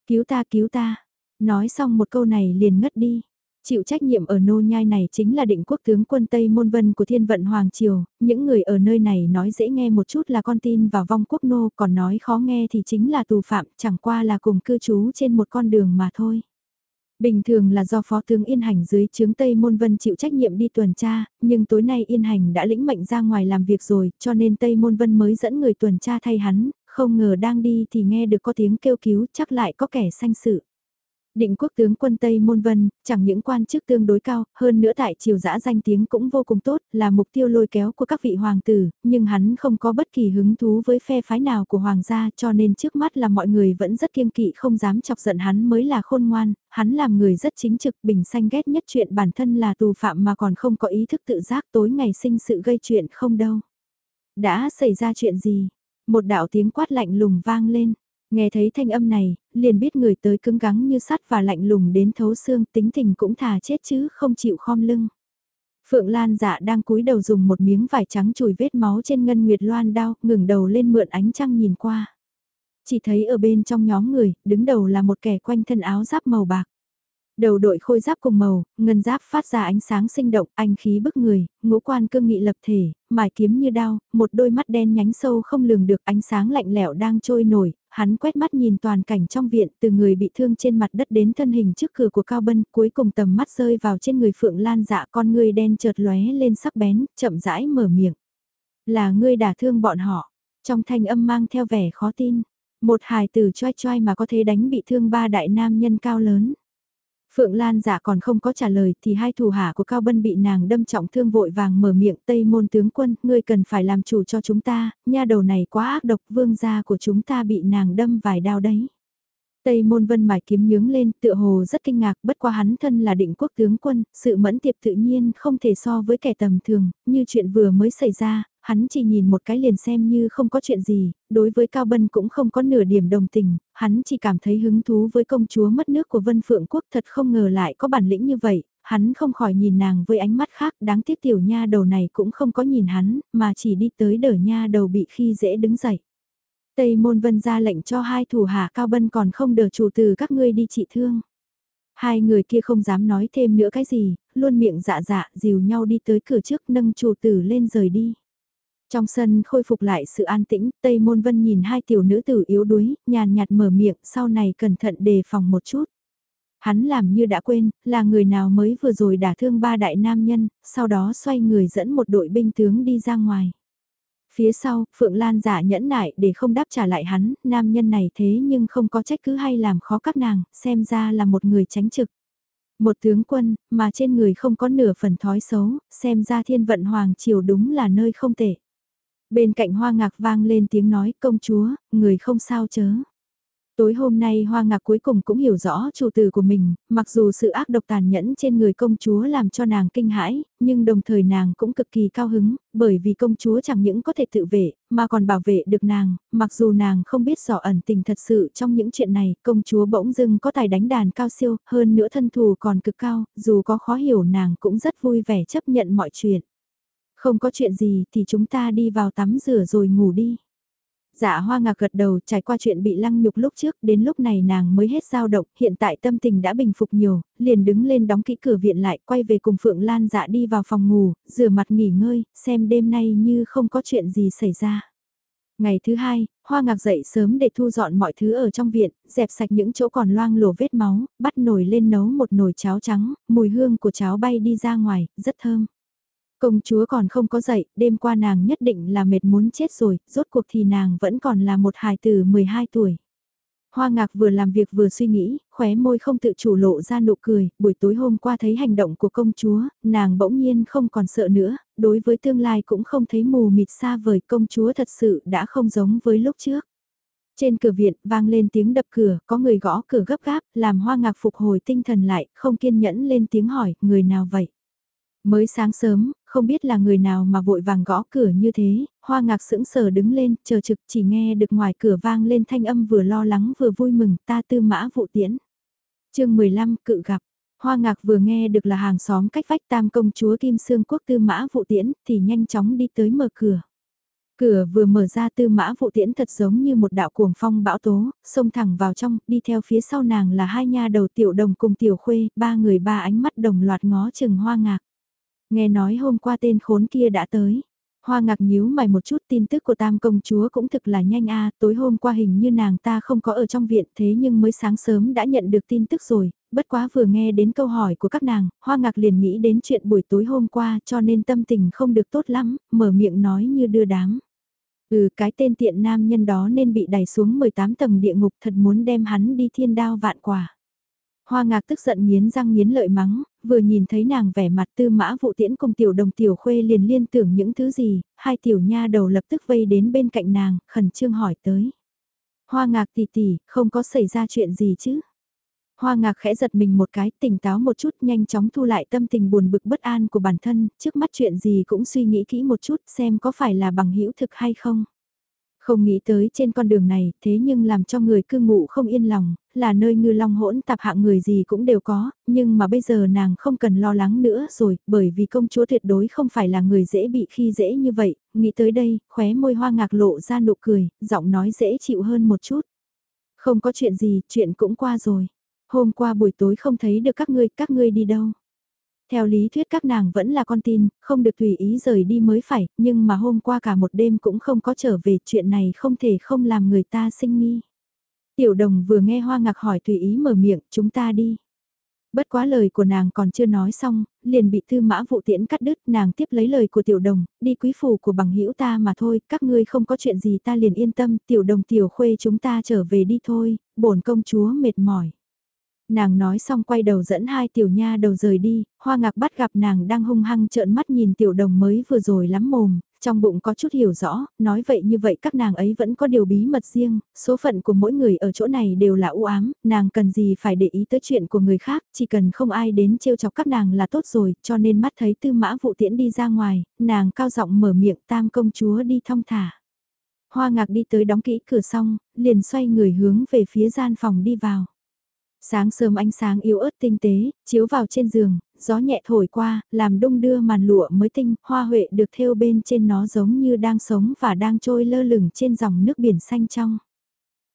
Cứu ta cứu ta, nói xong một câu này liền ngất đi. Chịu trách nhiệm ở nô nhai này chính là định quốc tướng quân Tây Môn Vân của Thiên Vận Hoàng Triều, những người ở nơi này nói dễ nghe một chút là con tin vào vong quốc nô, còn nói khó nghe thì chính là tù phạm, chẳng qua là cùng cư trú trên một con đường mà thôi. Bình thường là do Phó tướng Yên Hành dưới chướng Tây Môn Vân chịu trách nhiệm đi tuần tra, nhưng tối nay Yên Hành đã lĩnh mệnh ra ngoài làm việc rồi, cho nên Tây Môn Vân mới dẫn người tuần tra thay hắn, không ngờ đang đi thì nghe được có tiếng kêu cứu chắc lại có kẻ sanh sự. Định quốc tướng quân Tây Môn Vân, chẳng những quan chức tương đối cao, hơn nữa tại triều giã danh tiếng cũng vô cùng tốt, là mục tiêu lôi kéo của các vị hoàng tử, nhưng hắn không có bất kỳ hứng thú với phe phái nào của hoàng gia cho nên trước mắt là mọi người vẫn rất kiêng kỵ không dám chọc giận hắn mới là khôn ngoan, hắn làm người rất chính trực bình xanh ghét nhất chuyện bản thân là tù phạm mà còn không có ý thức tự giác tối ngày sinh sự gây chuyện không đâu. Đã xảy ra chuyện gì? Một đạo tiếng quát lạnh lùng vang lên. Nghe thấy thanh âm này, liền biết người tới cứng gắng như sắt và lạnh lùng đến thấu xương tính tình cũng thà chết chứ không chịu khom lưng. Phượng Lan dạ đang cúi đầu dùng một miếng vải trắng chùi vết máu trên ngân nguyệt loan đao, ngừng đầu lên mượn ánh trăng nhìn qua. Chỉ thấy ở bên trong nhóm người, đứng đầu là một kẻ quanh thân áo giáp màu bạc. Đầu đội khôi giáp cùng màu, ngân giáp phát ra ánh sáng sinh động, anh khí bức người, ngũ quan cương nghị lập thể, mài kiếm như đao, một đôi mắt đen nhánh sâu không lường được ánh sáng lạnh lẽo đang trôi nổi, hắn quét mắt nhìn toàn cảnh trong viện từ người bị thương trên mặt đất đến thân hình trước cửa của Cao Bân, cuối cùng tầm mắt rơi vào trên người Phượng Lan dạ con người đen chợt lóe lên sắc bén, chậm rãi mở miệng. Là ngươi đả thương bọn họ, trong thanh âm mang theo vẻ khó tin, một hài tử choai choai mà có thể đánh bị thương ba đại nam nhân cao lớn. Phượng Lan giả còn không có trả lời thì hai thủ hạ của Cao Bân bị nàng đâm trọng thương vội vàng mở miệng Tây môn tướng quân, ngươi cần phải làm chủ cho chúng ta, nha đầu này quá ác độc vương gia của chúng ta bị nàng đâm vài đao đấy. Tây môn vân mải kiếm nhướng lên tựa hồ rất kinh ngạc bất qua hắn thân là định quốc tướng quân, sự mẫn tiệp tự nhiên không thể so với kẻ tầm thường, như chuyện vừa mới xảy ra, hắn chỉ nhìn một cái liền xem như không có chuyện gì, đối với Cao Bân cũng không có nửa điểm đồng tình, hắn chỉ cảm thấy hứng thú với công chúa mất nước của Vân Phượng Quốc thật không ngờ lại có bản lĩnh như vậy, hắn không khỏi nhìn nàng với ánh mắt khác, đáng tiếc tiểu nha đầu này cũng không có nhìn hắn, mà chỉ đi tới đỡ nha đầu bị khi dễ đứng dậy. Tây Môn Vân ra lệnh cho hai thủ hạ Cao Bân còn không đỡ chủ từ các ngươi đi trị thương. Hai người kia không dám nói thêm nữa cái gì, luôn miệng dạ dạ dìu nhau đi tới cửa trước nâng chủ tử lên rời đi. Trong sân khôi phục lại sự an tĩnh, Tây Môn Vân nhìn hai tiểu nữ tử yếu đuối, nhàn nhạt mở miệng, sau này cẩn thận đề phòng một chút. Hắn làm như đã quên, là người nào mới vừa rồi đả thương ba đại nam nhân, sau đó xoay người dẫn một đội binh tướng đi ra ngoài. Phía sau, Phượng Lan giả nhẫn nại để không đáp trả lại hắn, nam nhân này thế nhưng không có trách cứ hay làm khó các nàng, xem ra là một người tránh trực. Một tướng quân, mà trên người không có nửa phần thói xấu, xem ra thiên vận hoàng triều đúng là nơi không tệ. Bên cạnh hoa ngạc vang lên tiếng nói công chúa, người không sao chớ. Tối hôm nay hoa ngạc cuối cùng cũng hiểu rõ chủ tử của mình, mặc dù sự ác độc tàn nhẫn trên người công chúa làm cho nàng kinh hãi, nhưng đồng thời nàng cũng cực kỳ cao hứng, bởi vì công chúa chẳng những có thể tự vệ, mà còn bảo vệ được nàng, mặc dù nàng không biết rõ ẩn tình thật sự trong những chuyện này, công chúa bỗng dưng có tài đánh đàn cao siêu, hơn nữa thân thù còn cực cao, dù có khó hiểu nàng cũng rất vui vẻ chấp nhận mọi chuyện. Không có chuyện gì thì chúng ta đi vào tắm rửa rồi ngủ đi. Dạ hoa ngạc gật đầu trải qua chuyện bị lăng nhục lúc trước, đến lúc này nàng mới hết dao động, hiện tại tâm tình đã bình phục nhiều, liền đứng lên đóng kỹ cửa viện lại, quay về cùng Phượng Lan dạ đi vào phòng ngủ, rửa mặt nghỉ ngơi, xem đêm nay như không có chuyện gì xảy ra. Ngày thứ hai, Hoa Ngạc dậy sớm để thu dọn mọi thứ ở trong viện, dẹp sạch những chỗ còn loang lổ vết máu, bắt nồi lên nấu một nồi cháo trắng, mùi hương của cháo bay đi ra ngoài, rất thơm. Công chúa còn không có dậy, đêm qua nàng nhất định là mệt muốn chết rồi, rốt cuộc thì nàng vẫn còn là một hài tử 12 tuổi. Hoa ngạc vừa làm việc vừa suy nghĩ, khóe môi không tự chủ lộ ra nụ cười, buổi tối hôm qua thấy hành động của công chúa, nàng bỗng nhiên không còn sợ nữa, đối với tương lai cũng không thấy mù mịt xa vời công chúa thật sự đã không giống với lúc trước. Trên cửa viện vang lên tiếng đập cửa, có người gõ cửa gấp gáp, làm hoa ngạc phục hồi tinh thần lại, không kiên nhẫn lên tiếng hỏi, người nào vậy? Mới sáng sớm, không biết là người nào mà vội vàng gõ cửa như thế, hoa ngạc sững sờ đứng lên, chờ trực chỉ nghe được ngoài cửa vang lên thanh âm vừa lo lắng vừa vui mừng ta tư mã vụ tiễn. chương 15 cự gặp, hoa ngạc vừa nghe được là hàng xóm cách vách tam công chúa Kim Sương Quốc tư mã vụ tiễn thì nhanh chóng đi tới mở cửa. Cửa vừa mở ra tư mã vụ tiễn thật giống như một đạo cuồng phong bão tố, xông thẳng vào trong, đi theo phía sau nàng là hai nha đầu tiểu đồng cùng tiểu khuê, ba người ba ánh mắt đồng loạt ngó chừng hoa ngạc. Nghe nói hôm qua tên khốn kia đã tới. Hoa ngạc nhíu mày một chút tin tức của tam công chúa cũng thực là nhanh a tối hôm qua hình như nàng ta không có ở trong viện thế nhưng mới sáng sớm đã nhận được tin tức rồi, bất quá vừa nghe đến câu hỏi của các nàng, hoa ngạc liền nghĩ đến chuyện buổi tối hôm qua cho nên tâm tình không được tốt lắm, mở miệng nói như đưa đám. Ừ cái tên tiện nam nhân đó nên bị đẩy xuống 18 tầng địa ngục thật muốn đem hắn đi thiên đao vạn quả. Hoa ngạc tức giận nghiến răng nghiến lợi mắng, vừa nhìn thấy nàng vẻ mặt tư mã vụ tiễn cùng tiểu đồng tiểu khuê liền liên tưởng những thứ gì, hai tiểu nha đầu lập tức vây đến bên cạnh nàng, khẩn trương hỏi tới. Hoa ngạc tỷ tỷ, không có xảy ra chuyện gì chứ? Hoa ngạc khẽ giật mình một cái, tỉnh táo một chút, nhanh chóng thu lại tâm tình buồn bực bất an của bản thân, trước mắt chuyện gì cũng suy nghĩ kỹ một chút xem có phải là bằng hữu thực hay không. Không nghĩ tới trên con đường này, thế nhưng làm cho người cư ngụ không yên lòng, là nơi ngư long hỗn tạp hạng người gì cũng đều có, nhưng mà bây giờ nàng không cần lo lắng nữa rồi, bởi vì công chúa tuyệt đối không phải là người dễ bị khi dễ như vậy, nghĩ tới đây, khóe môi hoa ngạc lộ ra nụ cười, giọng nói dễ chịu hơn một chút. Không có chuyện gì, chuyện cũng qua rồi. Hôm qua buổi tối không thấy được các ngươi, các ngươi đi đâu? Theo lý thuyết các nàng vẫn là con tin, không được tùy ý rời đi mới phải, nhưng mà hôm qua cả một đêm cũng không có trở về chuyện này không thể không làm người ta sinh nghi. Tiểu đồng vừa nghe hoa ngạc hỏi tùy ý mở miệng, chúng ta đi. Bất quá lời của nàng còn chưa nói xong, liền bị thư mã vụ tiễn cắt đứt, nàng tiếp lấy lời của tiểu đồng, đi quý phủ của bằng hữu ta mà thôi, các ngươi không có chuyện gì ta liền yên tâm, tiểu đồng tiểu khuê chúng ta trở về đi thôi, bổn công chúa mệt mỏi. Nàng nói xong quay đầu dẫn hai tiểu nha đầu rời đi, hoa ngạc bắt gặp nàng đang hung hăng trợn mắt nhìn tiểu đồng mới vừa rồi lắm mồm, trong bụng có chút hiểu rõ, nói vậy như vậy các nàng ấy vẫn có điều bí mật riêng, số phận của mỗi người ở chỗ này đều là u ám, nàng cần gì phải để ý tới chuyện của người khác, chỉ cần không ai đến trêu chọc các nàng là tốt rồi, cho nên mắt thấy tư mã vụ tiễn đi ra ngoài, nàng cao giọng mở miệng tam công chúa đi thong thả. Hoa ngạc đi tới đóng kỹ cửa xong, liền xoay người hướng về phía gian phòng đi vào. Sáng sớm ánh sáng yếu ớt tinh tế, chiếu vào trên giường, gió nhẹ thổi qua, làm đung đưa màn lụa mới tinh, hoa huệ được thêu bên trên nó giống như đang sống và đang trôi lơ lửng trên dòng nước biển xanh trong.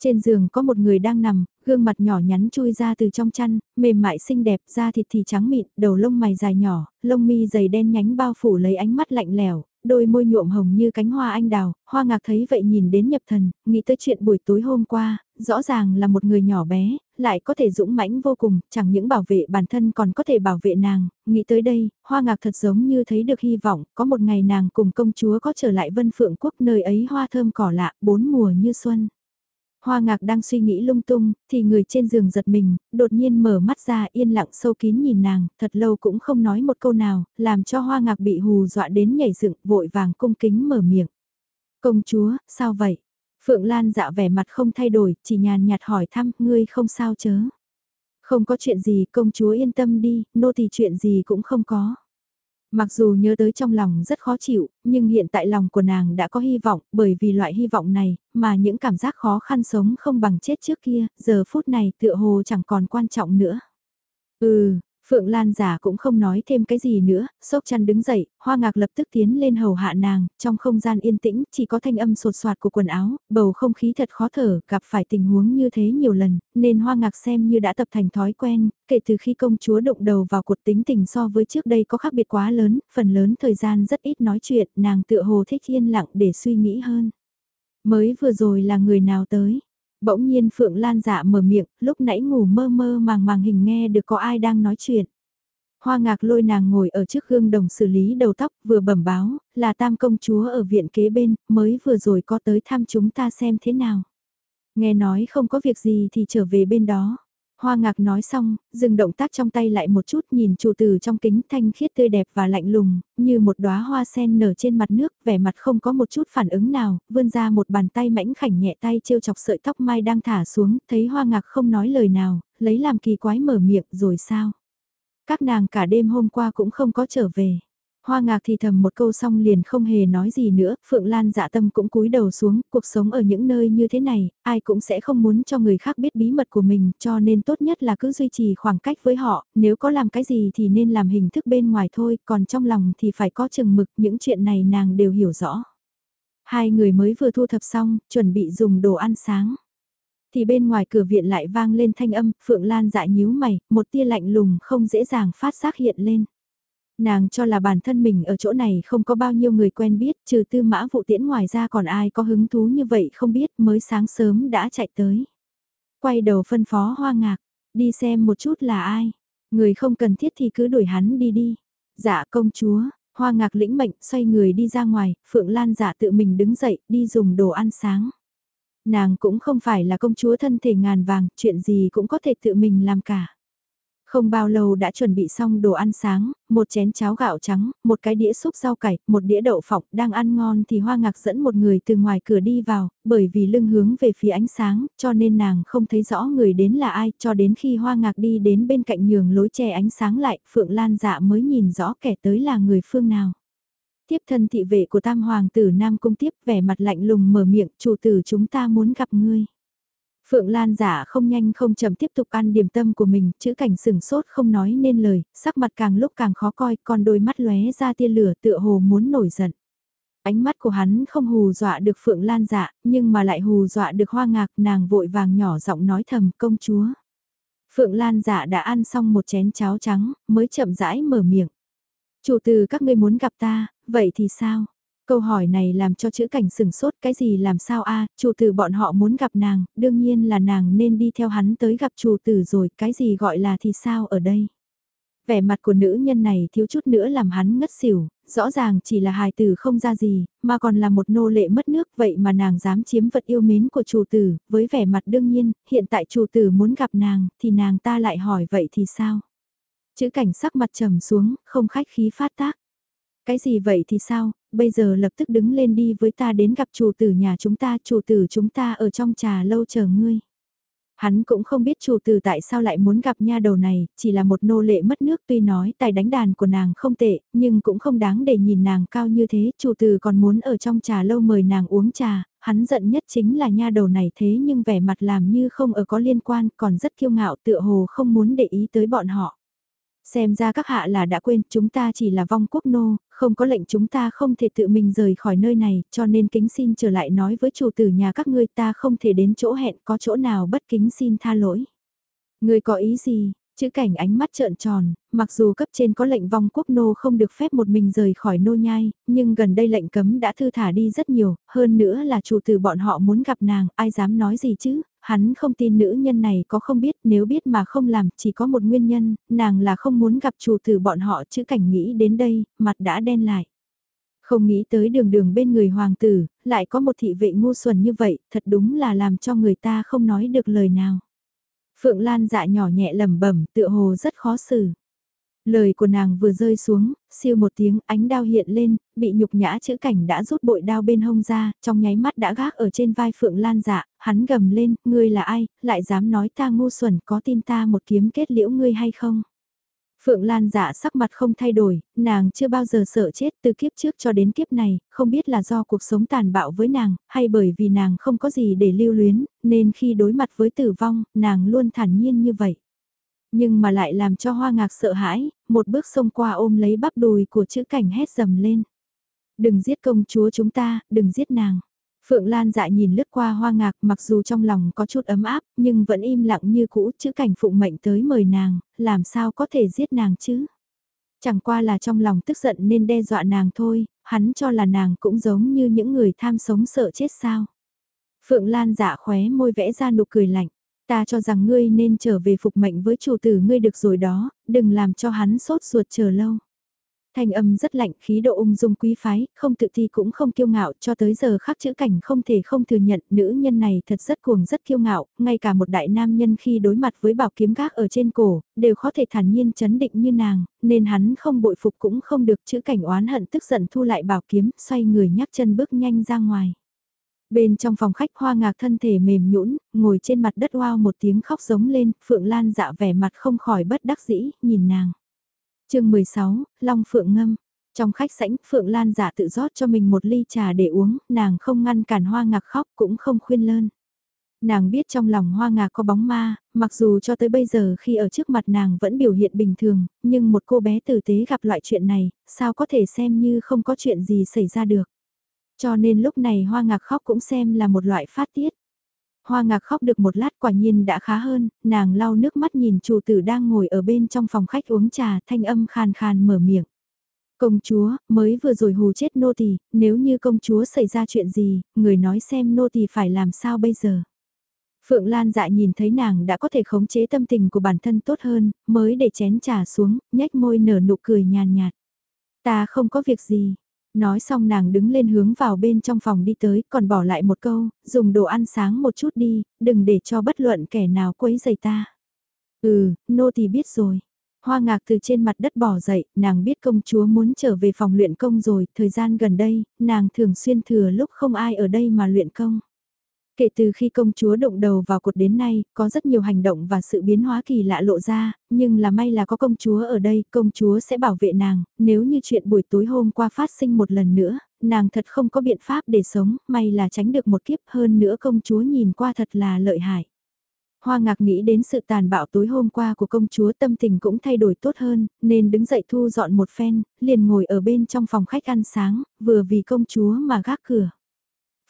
Trên giường có một người đang nằm, gương mặt nhỏ nhắn chui ra từ trong chăn, mềm mại xinh đẹp, da thịt thì trắng mịn, đầu lông mày dài nhỏ, lông mi dày đen nhánh bao phủ lấy ánh mắt lạnh lẽo, đôi môi nhuộm hồng như cánh hoa anh đào, hoa ngạc thấy vậy nhìn đến nhập thần, nghĩ tới chuyện buổi tối hôm qua, rõ ràng là một người nhỏ bé, lại có thể dũng mãnh vô cùng, chẳng những bảo vệ bản thân còn có thể bảo vệ nàng, nghĩ tới đây, hoa ngạc thật giống như thấy được hy vọng, có một ngày nàng cùng công chúa có trở lại vân phượng quốc nơi ấy hoa thơm cỏ lạ, bốn mùa như xuân. Hoa ngạc đang suy nghĩ lung tung, thì người trên giường giật mình, đột nhiên mở mắt ra yên lặng sâu kín nhìn nàng, thật lâu cũng không nói một câu nào, làm cho hoa ngạc bị hù dọa đến nhảy dựng vội vàng cung kính mở miệng. Công chúa, sao vậy? Phượng Lan dạ vẻ mặt không thay đổi, chỉ nhàn nhạt hỏi thăm, ngươi không sao chớ. Không có chuyện gì, công chúa yên tâm đi, nô thì chuyện gì cũng không có. Mặc dù nhớ tới trong lòng rất khó chịu, nhưng hiện tại lòng của nàng đã có hy vọng, bởi vì loại hy vọng này, mà những cảm giác khó khăn sống không bằng chết trước kia, giờ phút này tựa hồ chẳng còn quan trọng nữa. Ừ, Phượng Lan giả cũng không nói thêm cái gì nữa, sốc chăn đứng dậy, hoa ngạc lập tức tiến lên hầu hạ nàng, trong không gian yên tĩnh chỉ có thanh âm sột soạt của quần áo, bầu không khí thật khó thở, gặp phải tình huống như thế nhiều lần, nên hoa ngạc xem như đã tập thành thói quen, kể từ khi công chúa động đầu vào cuộc tính tình so với trước đây có khác biệt quá lớn, phần lớn thời gian rất ít nói chuyện, nàng tựa hồ thích yên lặng để suy nghĩ hơn. Mới vừa rồi là người nào tới? Bỗng nhiên Phượng Lan dạ mở miệng, lúc nãy ngủ mơ mơ màng màng hình nghe được có ai đang nói chuyện. Hoa ngạc lôi nàng ngồi ở trước gương đồng xử lý đầu tóc vừa bẩm báo, là tam công chúa ở viện kế bên, mới vừa rồi có tới thăm chúng ta xem thế nào. Nghe nói không có việc gì thì trở về bên đó. Hoa ngạc nói xong, dừng động tác trong tay lại một chút nhìn chủ tử trong kính thanh khiết tươi đẹp và lạnh lùng, như một đóa hoa sen nở trên mặt nước, vẻ mặt không có một chút phản ứng nào, vươn ra một bàn tay mảnh khảnh nhẹ tay trêu chọc sợi tóc mai đang thả xuống, thấy hoa ngạc không nói lời nào, lấy làm kỳ quái mở miệng rồi sao. Các nàng cả đêm hôm qua cũng không có trở về. Hoa ngạc thì thầm một câu xong liền không hề nói gì nữa, Phượng Lan dạ tâm cũng cúi đầu xuống, cuộc sống ở những nơi như thế này, ai cũng sẽ không muốn cho người khác biết bí mật của mình, cho nên tốt nhất là cứ duy trì khoảng cách với họ, nếu có làm cái gì thì nên làm hình thức bên ngoài thôi, còn trong lòng thì phải có chừng mực, những chuyện này nàng đều hiểu rõ. Hai người mới vừa thu thập xong, chuẩn bị dùng đồ ăn sáng. Thì bên ngoài cửa viện lại vang lên thanh âm, Phượng Lan dạ nhíu mày, một tia lạnh lùng không dễ dàng phát giác hiện lên. Nàng cho là bản thân mình ở chỗ này không có bao nhiêu người quen biết, trừ tư mã vụ tiễn ngoài ra còn ai có hứng thú như vậy không biết mới sáng sớm đã chạy tới. Quay đầu phân phó hoa ngạc, đi xem một chút là ai, người không cần thiết thì cứ đuổi hắn đi đi. Dạ công chúa, hoa ngạc lĩnh mệnh xoay người đi ra ngoài, Phượng Lan giả tự mình đứng dậy đi dùng đồ ăn sáng. Nàng cũng không phải là công chúa thân thể ngàn vàng, chuyện gì cũng có thể tự mình làm cả. Không bao lâu đã chuẩn bị xong đồ ăn sáng, một chén cháo gạo trắng, một cái đĩa súp rau cải, một đĩa đậu phộng đang ăn ngon thì hoa ngạc dẫn một người từ ngoài cửa đi vào, bởi vì lưng hướng về phía ánh sáng, cho nên nàng không thấy rõ người đến là ai, cho đến khi hoa ngạc đi đến bên cạnh nhường lối che ánh sáng lại, Phượng Lan dạ mới nhìn rõ kẻ tới là người phương nào. Tiếp thân thị vệ của tam hoàng tử Nam Cung tiếp vẻ mặt lạnh lùng mở miệng, chủ tử chúng ta muốn gặp ngươi. Phượng Lan giả không nhanh không chậm tiếp tục ăn điểm tâm của mình, chữ cảnh sừng sốt không nói nên lời, sắc mặt càng lúc càng khó coi, còn đôi mắt lóe ra tia lửa tựa hồ muốn nổi giận. Ánh mắt của hắn không hù dọa được Phượng Lan dạ, nhưng mà lại hù dọa được hoa ngạc nàng vội vàng nhỏ giọng nói thầm công chúa. Phượng Lan dạ đã ăn xong một chén cháo trắng, mới chậm rãi mở miệng. Chủ từ các ngươi muốn gặp ta, vậy thì sao? Câu hỏi này làm cho chữ cảnh sừng sốt cái gì làm sao a chủ tử bọn họ muốn gặp nàng, đương nhiên là nàng nên đi theo hắn tới gặp chủ tử rồi, cái gì gọi là thì sao ở đây. Vẻ mặt của nữ nhân này thiếu chút nữa làm hắn ngất xỉu, rõ ràng chỉ là hài tử không ra gì, mà còn là một nô lệ mất nước vậy mà nàng dám chiếm vật yêu mến của chủ tử, với vẻ mặt đương nhiên, hiện tại chủ tử muốn gặp nàng, thì nàng ta lại hỏi vậy thì sao? Chữ cảnh sắc mặt trầm xuống, không khách khí phát tác. Cái gì vậy thì sao, bây giờ lập tức đứng lên đi với ta đến gặp chủ tử nhà chúng ta, chủ tử chúng ta ở trong trà lâu chờ ngươi. Hắn cũng không biết chủ tử tại sao lại muốn gặp nha đầu này, chỉ là một nô lệ mất nước tuy nói tài đánh đàn của nàng không tệ, nhưng cũng không đáng để nhìn nàng cao như thế, chủ tử còn muốn ở trong trà lâu mời nàng uống trà, hắn giận nhất chính là nha đầu này thế nhưng vẻ mặt làm như không ở có liên quan còn rất kiêu ngạo tựa hồ không muốn để ý tới bọn họ. Xem ra các hạ là đã quên chúng ta chỉ là vong quốc nô, không có lệnh chúng ta không thể tự mình rời khỏi nơi này, cho nên kính xin trở lại nói với chủ tử nhà các ngươi ta không thể đến chỗ hẹn có chỗ nào bất kính xin tha lỗi. người có ý gì? Chữ cảnh ánh mắt trợn tròn, mặc dù cấp trên có lệnh vong quốc nô không được phép một mình rời khỏi nô nhai, nhưng gần đây lệnh cấm đã thư thả đi rất nhiều, hơn nữa là chủ tử bọn họ muốn gặp nàng, ai dám nói gì chứ, hắn không tin nữ nhân này có không biết, nếu biết mà không làm, chỉ có một nguyên nhân, nàng là không muốn gặp chủ tử bọn họ chữ cảnh nghĩ đến đây, mặt đã đen lại. Không nghĩ tới đường đường bên người hoàng tử, lại có một thị vệ ngu xuẩn như vậy, thật đúng là làm cho người ta không nói được lời nào. Phượng Lan dạ nhỏ nhẹ lẩm bẩm, tựa hồ rất khó xử. Lời của nàng vừa rơi xuống, siêu một tiếng ánh đao hiện lên, bị nhục nhã chữ cảnh đã rút bội đao bên hông ra, trong nháy mắt đã gác ở trên vai Phượng Lan dạ, hắn gầm lên, ngươi là ai, lại dám nói ta ngu xuẩn có tin ta một kiếm kết liễu ngươi hay không? Phượng Lan dạ sắc mặt không thay đổi, nàng chưa bao giờ sợ chết từ kiếp trước cho đến kiếp này, không biết là do cuộc sống tàn bạo với nàng, hay bởi vì nàng không có gì để lưu luyến, nên khi đối mặt với tử vong, nàng luôn thản nhiên như vậy. Nhưng mà lại làm cho hoa ngạc sợ hãi, một bước xông qua ôm lấy bắp đùi của chữ cảnh hét dầm lên. Đừng giết công chúa chúng ta, đừng giết nàng. Phượng Lan dại nhìn lướt qua hoa ngạc mặc dù trong lòng có chút ấm áp nhưng vẫn im lặng như cũ chữ cảnh phụng mệnh tới mời nàng, làm sao có thể giết nàng chứ. Chẳng qua là trong lòng tức giận nên đe dọa nàng thôi, hắn cho là nàng cũng giống như những người tham sống sợ chết sao. Phượng Lan dạ khóe môi vẽ ra nụ cười lạnh. Ta cho rằng ngươi nên trở về phục mệnh với chủ tử ngươi được rồi đó, đừng làm cho hắn sốt ruột chờ lâu. Thanh âm rất lạnh, khí độ ung dung quý phái, không tự thi cũng không kiêu ngạo, cho tới giờ khắc chữ cảnh không thể không thừa nhận nữ nhân này thật rất cuồng rất kiêu ngạo, ngay cả một đại nam nhân khi đối mặt với bảo kiếm gác ở trên cổ, đều có thể thản nhiên chấn định như nàng, nên hắn không bội phục cũng không được chữ cảnh oán hận tức giận thu lại bảo kiếm, xoay người nhắc chân bước nhanh ra ngoài. Bên trong phòng khách hoa ngạc thân thể mềm nhũn ngồi trên mặt đất oao một tiếng khóc giống lên, Phượng Lan dạ vẻ mặt không khỏi bất đắc dĩ, nhìn nàng. chương 16, Long Phượng ngâm. Trong khách sảnh, Phượng Lan dạ tự rót cho mình một ly trà để uống, nàng không ngăn cản hoa ngạc khóc cũng không khuyên lơn. Nàng biết trong lòng hoa ngạc có bóng ma, mặc dù cho tới bây giờ khi ở trước mặt nàng vẫn biểu hiện bình thường, nhưng một cô bé tử tế gặp loại chuyện này, sao có thể xem như không có chuyện gì xảy ra được. Cho nên lúc này hoa ngạc khóc cũng xem là một loại phát tiết. Hoa ngạc khóc được một lát quả nhiên đã khá hơn, nàng lau nước mắt nhìn chủ tử đang ngồi ở bên trong phòng khách uống trà thanh âm khàn khàn mở miệng. Công chúa, mới vừa rồi hù chết nô tỳ, nếu như công chúa xảy ra chuyện gì, người nói xem nô tỳ phải làm sao bây giờ. Phượng Lan dại nhìn thấy nàng đã có thể khống chế tâm tình của bản thân tốt hơn, mới để chén trà xuống, nhếch môi nở nụ cười nhàn nhạt. Ta không có việc gì, Nói xong nàng đứng lên hướng vào bên trong phòng đi tới, còn bỏ lại một câu, dùng đồ ăn sáng một chút đi, đừng để cho bất luận kẻ nào quấy giày ta. Ừ, nô thì biết rồi. Hoa ngạc từ trên mặt đất bỏ dậy, nàng biết công chúa muốn trở về phòng luyện công rồi, thời gian gần đây, nàng thường xuyên thừa lúc không ai ở đây mà luyện công. Kể từ khi công chúa động đầu vào cột đến nay, có rất nhiều hành động và sự biến hóa kỳ lạ lộ ra, nhưng là may là có công chúa ở đây, công chúa sẽ bảo vệ nàng, nếu như chuyện buổi tối hôm qua phát sinh một lần nữa, nàng thật không có biện pháp để sống, may là tránh được một kiếp hơn nữa công chúa nhìn qua thật là lợi hại. Hoa ngạc nghĩ đến sự tàn bạo tối hôm qua của công chúa tâm tình cũng thay đổi tốt hơn, nên đứng dậy thu dọn một phen, liền ngồi ở bên trong phòng khách ăn sáng, vừa vì công chúa mà gác cửa.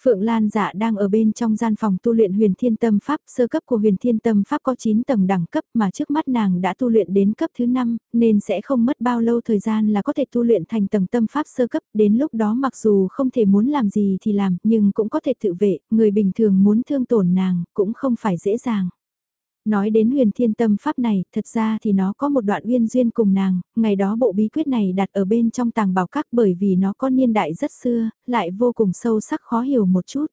Phượng Lan dạ đang ở bên trong gian phòng tu luyện huyền thiên tâm pháp, sơ cấp của huyền thiên tâm pháp có 9 tầng đẳng cấp mà trước mắt nàng đã tu luyện đến cấp thứ 5, nên sẽ không mất bao lâu thời gian là có thể tu luyện thành tầng tâm pháp sơ cấp, đến lúc đó mặc dù không thể muốn làm gì thì làm, nhưng cũng có thể tự vệ, người bình thường muốn thương tổn nàng, cũng không phải dễ dàng. Nói đến huyền thiên tâm pháp này, thật ra thì nó có một đoạn uyên duyên cùng nàng, ngày đó bộ bí quyết này đặt ở bên trong tàng bảo các bởi vì nó có niên đại rất xưa, lại vô cùng sâu sắc khó hiểu một chút.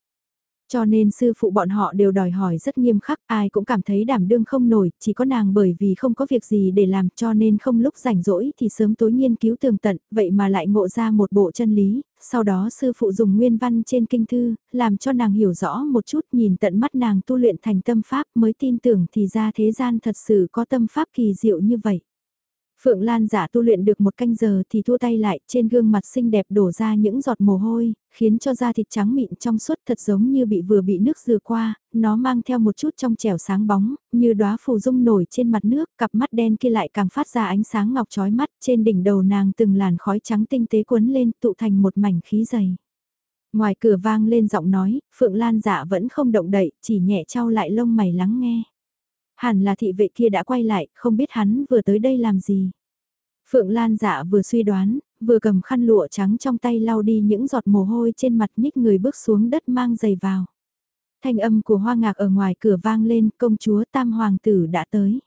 Cho nên sư phụ bọn họ đều đòi hỏi rất nghiêm khắc, ai cũng cảm thấy đảm đương không nổi, chỉ có nàng bởi vì không có việc gì để làm cho nên không lúc rảnh rỗi thì sớm tối nghiên cứu tường tận, vậy mà lại ngộ ra một bộ chân lý, sau đó sư phụ dùng nguyên văn trên kinh thư, làm cho nàng hiểu rõ một chút nhìn tận mắt nàng tu luyện thành tâm pháp mới tin tưởng thì ra thế gian thật sự có tâm pháp kỳ diệu như vậy. Phượng Lan giả tu luyện được một canh giờ thì thua tay lại, trên gương mặt xinh đẹp đổ ra những giọt mồ hôi, khiến cho da thịt trắng mịn trong suốt thật giống như bị vừa bị nước dừa qua, nó mang theo một chút trong trẻo sáng bóng, như đóa phù dung nổi trên mặt nước, cặp mắt đen kia lại càng phát ra ánh sáng ngọc trói mắt, trên đỉnh đầu nàng từng làn khói trắng tinh tế quấn lên tụ thành một mảnh khí dày. Ngoài cửa vang lên giọng nói, Phượng Lan dạ vẫn không động đậy, chỉ nhẹ trao lại lông mày lắng nghe. Hẳn là thị vệ kia đã quay lại, không biết hắn vừa tới đây làm gì. Phượng Lan dạ vừa suy đoán, vừa cầm khăn lụa trắng trong tay lau đi những giọt mồ hôi trên mặt nhích người bước xuống đất mang giày vào. Thanh âm của hoa ngạc ở ngoài cửa vang lên, công chúa tam hoàng tử đã tới.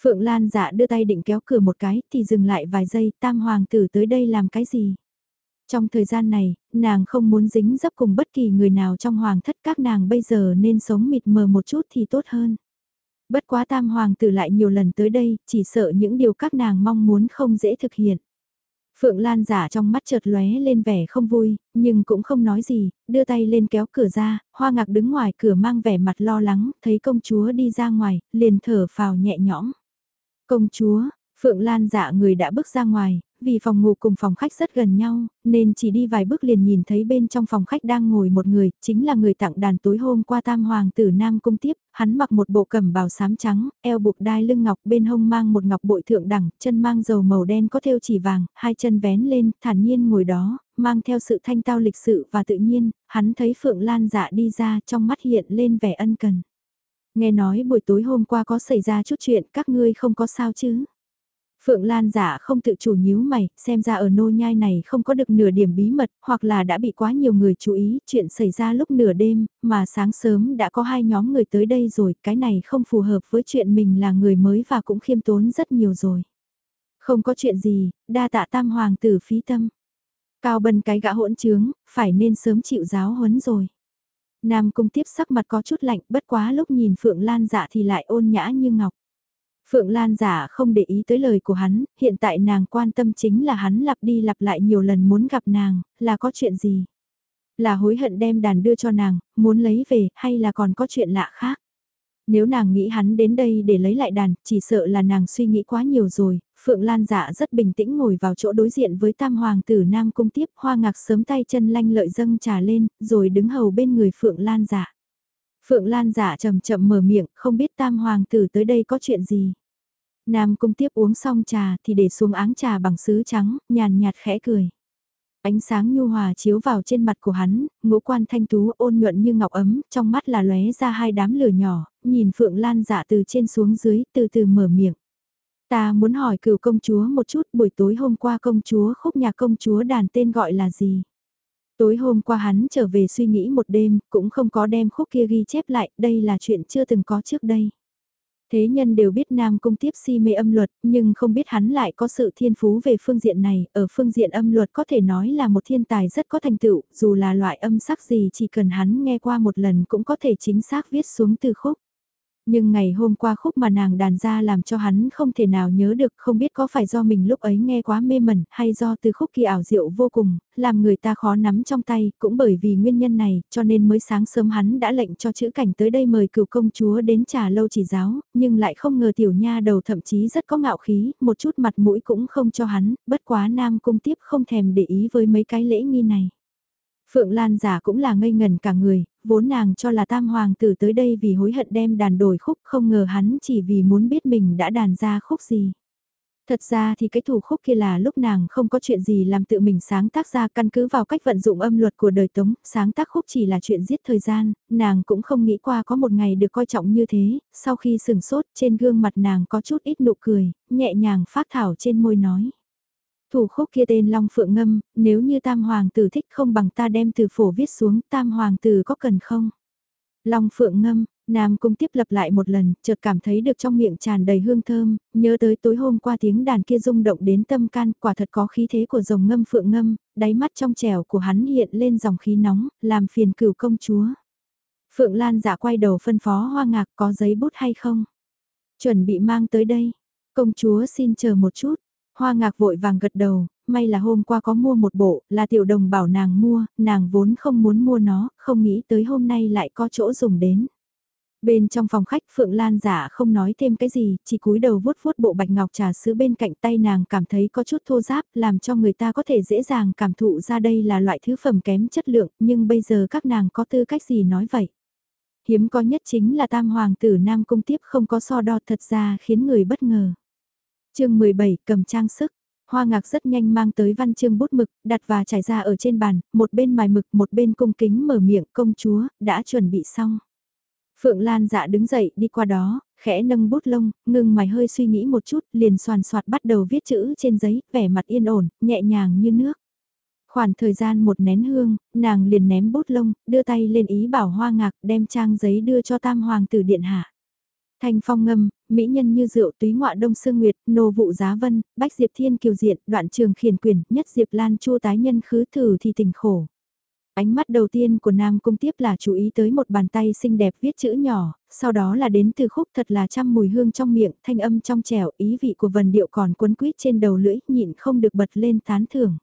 Phượng Lan dạ đưa tay định kéo cửa một cái thì dừng lại vài giây, tam hoàng tử tới đây làm cái gì? Trong thời gian này, nàng không muốn dính dấp cùng bất kỳ người nào trong hoàng thất các nàng bây giờ nên sống mịt mờ một chút thì tốt hơn. Bất quá tam hoàng tử lại nhiều lần tới đây, chỉ sợ những điều các nàng mong muốn không dễ thực hiện. Phượng Lan giả trong mắt chợt lóe lên vẻ không vui, nhưng cũng không nói gì, đưa tay lên kéo cửa ra, hoa ngạc đứng ngoài cửa mang vẻ mặt lo lắng, thấy công chúa đi ra ngoài, liền thở phào nhẹ nhõm. Công chúa, Phượng Lan dạ người đã bước ra ngoài, vì phòng ngủ cùng phòng khách rất gần nhau, nên chỉ đi vài bước liền nhìn thấy bên trong phòng khách đang ngồi một người, chính là người tặng đàn tối hôm qua tam hoàng tử Nam Cung tiếp, hắn mặc một bộ cẩm bào xám trắng, eo buộc đai lưng ngọc bên hông mang một ngọc bội thượng đẳng, chân mang dầu màu đen có thêu chỉ vàng, hai chân vén lên, thản nhiên ngồi đó, mang theo sự thanh tao lịch sự và tự nhiên, hắn thấy Phượng Lan dạ đi ra trong mắt hiện lên vẻ ân cần. Nghe nói buổi tối hôm qua có xảy ra chút chuyện các ngươi không có sao chứ? Phượng Lan giả không tự chủ nhíu mày, xem ra ở nô nhai này không có được nửa điểm bí mật, hoặc là đã bị quá nhiều người chú ý, chuyện xảy ra lúc nửa đêm, mà sáng sớm đã có hai nhóm người tới đây rồi, cái này không phù hợp với chuyện mình là người mới và cũng khiêm tốn rất nhiều rồi. Không có chuyện gì, đa tạ tam hoàng tử phí tâm. Cao bần cái gã hỗn trướng, phải nên sớm chịu giáo huấn rồi. Nam cung tiếp sắc mặt có chút lạnh, bất quá lúc nhìn Phượng Lan dạ thì lại ôn nhã như ngọc. Phượng Lan giả không để ý tới lời của hắn, hiện tại nàng quan tâm chính là hắn lặp đi lặp lại nhiều lần muốn gặp nàng, là có chuyện gì? Là hối hận đem đàn đưa cho nàng, muốn lấy về hay là còn có chuyện lạ khác? Nếu nàng nghĩ hắn đến đây để lấy lại đàn, chỉ sợ là nàng suy nghĩ quá nhiều rồi. Phượng Lan dạ rất bình tĩnh ngồi vào chỗ đối diện với tam hoàng tử Nam Cung tiếp hoa ngạc sớm tay chân lanh lợi dâng trà lên, rồi đứng hầu bên người Phượng Lan dạ. Phượng Lan dạ chậm chậm mở miệng, không biết tam hoàng tử tới đây có chuyện gì. Nam cung tiếp uống xong trà thì để xuống áng trà bằng sứ trắng, nhàn nhạt khẽ cười. Ánh sáng nhu hòa chiếu vào trên mặt của hắn, ngũ quan thanh tú ôn nhuận như ngọc ấm, trong mắt là lóe ra hai đám lửa nhỏ, nhìn Phượng Lan dạ từ trên xuống dưới, từ từ mở miệng. Ta muốn hỏi cựu công chúa một chút buổi tối hôm qua công chúa khúc nhà công chúa đàn tên gọi là gì? Tối hôm qua hắn trở về suy nghĩ một đêm, cũng không có đem khúc kia ghi chép lại, đây là chuyện chưa từng có trước đây. Thế nhân đều biết Nam Cung tiếp si mê âm luật, nhưng không biết hắn lại có sự thiên phú về phương diện này, ở phương diện âm luật có thể nói là một thiên tài rất có thành tựu, dù là loại âm sắc gì chỉ cần hắn nghe qua một lần cũng có thể chính xác viết xuống từ khúc. Nhưng ngày hôm qua khúc mà nàng đàn ra làm cho hắn không thể nào nhớ được không biết có phải do mình lúc ấy nghe quá mê mẩn hay do từ khúc kia ảo diệu vô cùng, làm người ta khó nắm trong tay, cũng bởi vì nguyên nhân này cho nên mới sáng sớm hắn đã lệnh cho chữ cảnh tới đây mời cựu công chúa đến trà lâu chỉ giáo, nhưng lại không ngờ tiểu nha đầu thậm chí rất có ngạo khí, một chút mặt mũi cũng không cho hắn, bất quá nam cung tiếp không thèm để ý với mấy cái lễ nghi này. Phượng Lan giả cũng là ngây ngần cả người, vốn nàng cho là tam hoàng tử tới đây vì hối hận đem đàn đổi khúc không ngờ hắn chỉ vì muốn biết mình đã đàn ra khúc gì. Thật ra thì cái thủ khúc kia là lúc nàng không có chuyện gì làm tự mình sáng tác ra căn cứ vào cách vận dụng âm luật của đời Tống, sáng tác khúc chỉ là chuyện giết thời gian, nàng cũng không nghĩ qua có một ngày được coi trọng như thế, sau khi sừng sốt trên gương mặt nàng có chút ít nụ cười, nhẹ nhàng phát thảo trên môi nói. Thủ khúc kia tên Long Phượng Ngâm, nếu như Tam Hoàng tử thích không bằng ta đem từ phổ viết xuống Tam Hoàng tử có cần không? Long Phượng Ngâm, Nam Cung tiếp lập lại một lần, chợt cảm thấy được trong miệng tràn đầy hương thơm, nhớ tới tối hôm qua tiếng đàn kia rung động đến tâm can, quả thật có khí thế của rồng ngâm phượng ngâm, đáy mắt trong trẻo của hắn hiện lên dòng khí nóng, làm phiền cửu công chúa. Phượng Lan giả dạ quay đầu phân phó hoa ngạc có giấy bút hay không? Chuẩn bị mang tới đây. Công chúa xin chờ một chút. Hoa ngạc vội vàng gật đầu, may là hôm qua có mua một bộ, là tiểu đồng bảo nàng mua, nàng vốn không muốn mua nó, không nghĩ tới hôm nay lại có chỗ dùng đến. Bên trong phòng khách Phượng Lan giả không nói thêm cái gì, chỉ cúi đầu vuốt vuốt bộ bạch ngọc trà sữa bên cạnh tay nàng cảm thấy có chút thô giáp, làm cho người ta có thể dễ dàng cảm thụ ra đây là loại thứ phẩm kém chất lượng, nhưng bây giờ các nàng có tư cách gì nói vậy. Hiếm có nhất chính là tam hoàng tử Nam Cung tiếp không có so đo thật ra khiến người bất ngờ chương 17 cầm trang sức. Hoa ngạc rất nhanh mang tới văn chương bút mực, đặt và trải ra ở trên bàn, một bên mài mực, một bên cung kính mở miệng công chúa, đã chuẩn bị xong. Phượng Lan dạ đứng dậy đi qua đó, khẽ nâng bút lông, ngừng mày hơi suy nghĩ một chút, liền soàn soạt bắt đầu viết chữ trên giấy, vẻ mặt yên ổn, nhẹ nhàng như nước. Khoảng thời gian một nén hương, nàng liền ném bút lông, đưa tay lên ý bảo hoa ngạc đem trang giấy đưa cho tam hoàng tử điện hạ. Thanh phong ngâm, mỹ nhân như rượu túy ngọa đông sương nguyệt, nô vụ giá vân, bách diệp thiên kiều diện, đoạn trường khiển quyền, nhất diệp lan chua tái nhân khứ thử thì tình khổ. Ánh mắt đầu tiên của Nam Cung tiếp là chú ý tới một bàn tay xinh đẹp viết chữ nhỏ, sau đó là đến từ khúc thật là trăm mùi hương trong miệng, thanh âm trong trẻo, ý vị của vần điệu còn cuốn quýt trên đầu lưỡi, nhịn không được bật lên tán thưởng.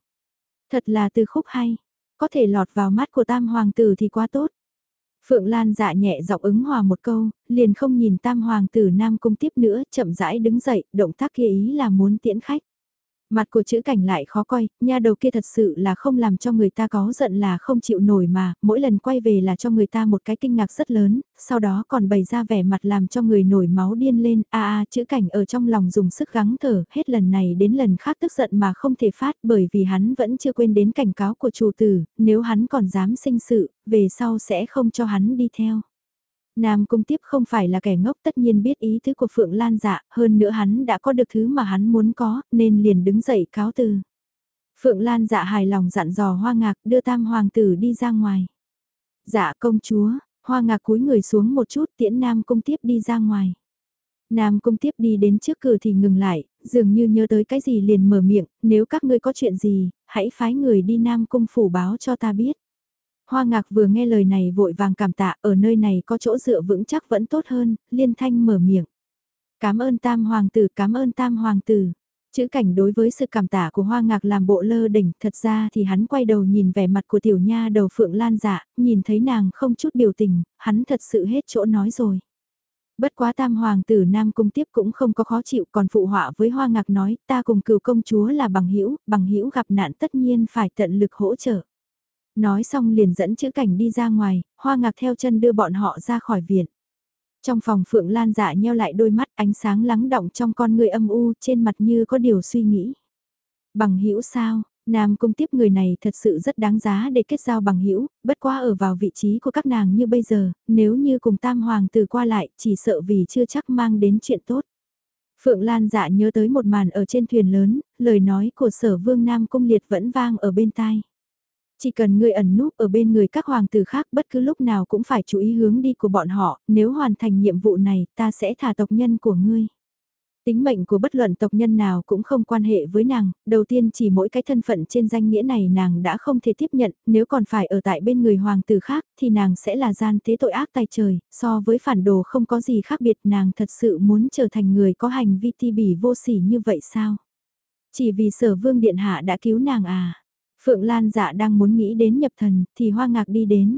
Thật là từ khúc hay, có thể lọt vào mắt của tam hoàng tử thì quá tốt. Phượng Lan dạ nhẹ giọng ứng hòa một câu, liền không nhìn tam hoàng tử Nam Cung tiếp nữa, chậm rãi đứng dậy, động tác kia ý là muốn tiễn khách. Mặt của chữ cảnh lại khó coi, nha đầu kia thật sự là không làm cho người ta có giận là không chịu nổi mà, mỗi lần quay về là cho người ta một cái kinh ngạc rất lớn, sau đó còn bày ra vẻ mặt làm cho người nổi máu điên lên, a a chữ cảnh ở trong lòng dùng sức gắng thở, hết lần này đến lần khác tức giận mà không thể phát bởi vì hắn vẫn chưa quên đến cảnh cáo của chủ tử, nếu hắn còn dám sinh sự, về sau sẽ không cho hắn đi theo. Nam Cung Tiếp không phải là kẻ ngốc tất nhiên biết ý tứ của Phượng Lan dạ, hơn nữa hắn đã có được thứ mà hắn muốn có, nên liền đứng dậy cáo từ. Phượng Lan dạ hài lòng dặn dò hoa ngạc đưa tam hoàng tử đi ra ngoài. Dạ công chúa, hoa ngạc cúi người xuống một chút tiễn Nam Cung Tiếp đi ra ngoài. Nam Cung Tiếp đi đến trước cửa thì ngừng lại, dường như nhớ tới cái gì liền mở miệng, nếu các ngươi có chuyện gì, hãy phái người đi Nam Cung phủ báo cho ta biết. Hoa ngạc vừa nghe lời này vội vàng cảm tạ, ở nơi này có chỗ dựa vững chắc vẫn tốt hơn, liên thanh mở miệng. Cảm ơn tam hoàng tử, cảm ơn tam hoàng tử. Chữ cảnh đối với sự cảm tạ của hoa ngạc làm bộ lơ đỉnh, thật ra thì hắn quay đầu nhìn vẻ mặt của tiểu nha đầu phượng lan dạ, nhìn thấy nàng không chút biểu tình, hắn thật sự hết chỗ nói rồi. Bất quá tam hoàng tử Nam Cung tiếp cũng không có khó chịu còn phụ họa với hoa ngạc nói ta cùng cựu công chúa là bằng hữu bằng hữu gặp nạn tất nhiên phải tận lực hỗ trợ. Nói xong liền dẫn chữ cảnh đi ra ngoài, hoa ngạc theo chân đưa bọn họ ra khỏi viện. Trong phòng Phượng Lan dạ nheo lại đôi mắt ánh sáng lắng động trong con người âm u trên mặt như có điều suy nghĩ. Bằng hữu sao, Nam cung tiếp người này thật sự rất đáng giá để kết giao bằng hữu bất quá ở vào vị trí của các nàng như bây giờ, nếu như cùng tam hoàng tử qua lại chỉ sợ vì chưa chắc mang đến chuyện tốt. Phượng Lan dạ nhớ tới một màn ở trên thuyền lớn, lời nói của sở vương Nam cung liệt vẫn vang ở bên tai. Chỉ cần ngươi ẩn núp ở bên người các hoàng tử khác bất cứ lúc nào cũng phải chú ý hướng đi của bọn họ, nếu hoàn thành nhiệm vụ này ta sẽ thả tộc nhân của ngươi. Tính mệnh của bất luận tộc nhân nào cũng không quan hệ với nàng, đầu tiên chỉ mỗi cái thân phận trên danh nghĩa này nàng đã không thể tiếp nhận, nếu còn phải ở tại bên người hoàng tử khác thì nàng sẽ là gian tế tội ác tay trời, so với phản đồ không có gì khác biệt nàng thật sự muốn trở thành người có hành vi ti bỉ vô sỉ như vậy sao? Chỉ vì sở vương điện hạ đã cứu nàng à? Phượng Lan dạ đang muốn nghĩ đến nhập thần, thì hoa ngạc đi đến.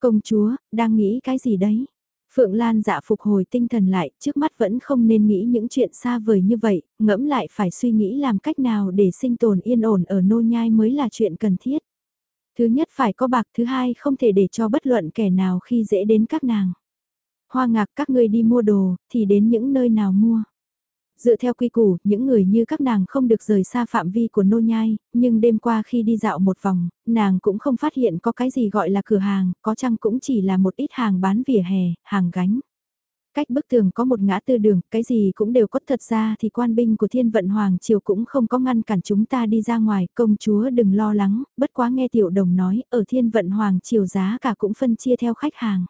Công chúa, đang nghĩ cái gì đấy? Phượng Lan dạ phục hồi tinh thần lại, trước mắt vẫn không nên nghĩ những chuyện xa vời như vậy, ngẫm lại phải suy nghĩ làm cách nào để sinh tồn yên ổn ở nô nhai mới là chuyện cần thiết. Thứ nhất phải có bạc, thứ hai không thể để cho bất luận kẻ nào khi dễ đến các nàng. Hoa ngạc các ngươi đi mua đồ, thì đến những nơi nào mua. Dựa theo quy củ, những người như các nàng không được rời xa phạm vi của nô nhai, nhưng đêm qua khi đi dạo một vòng, nàng cũng không phát hiện có cái gì gọi là cửa hàng, có chăng cũng chỉ là một ít hàng bán vỉa hè, hàng gánh. Cách bức tường có một ngã tư đường, cái gì cũng đều có thật ra thì quan binh của thiên vận Hoàng Triều cũng không có ngăn cản chúng ta đi ra ngoài, công chúa đừng lo lắng, bất quá nghe tiểu đồng nói, ở thiên vận Hoàng Triều giá cả cũng phân chia theo khách hàng.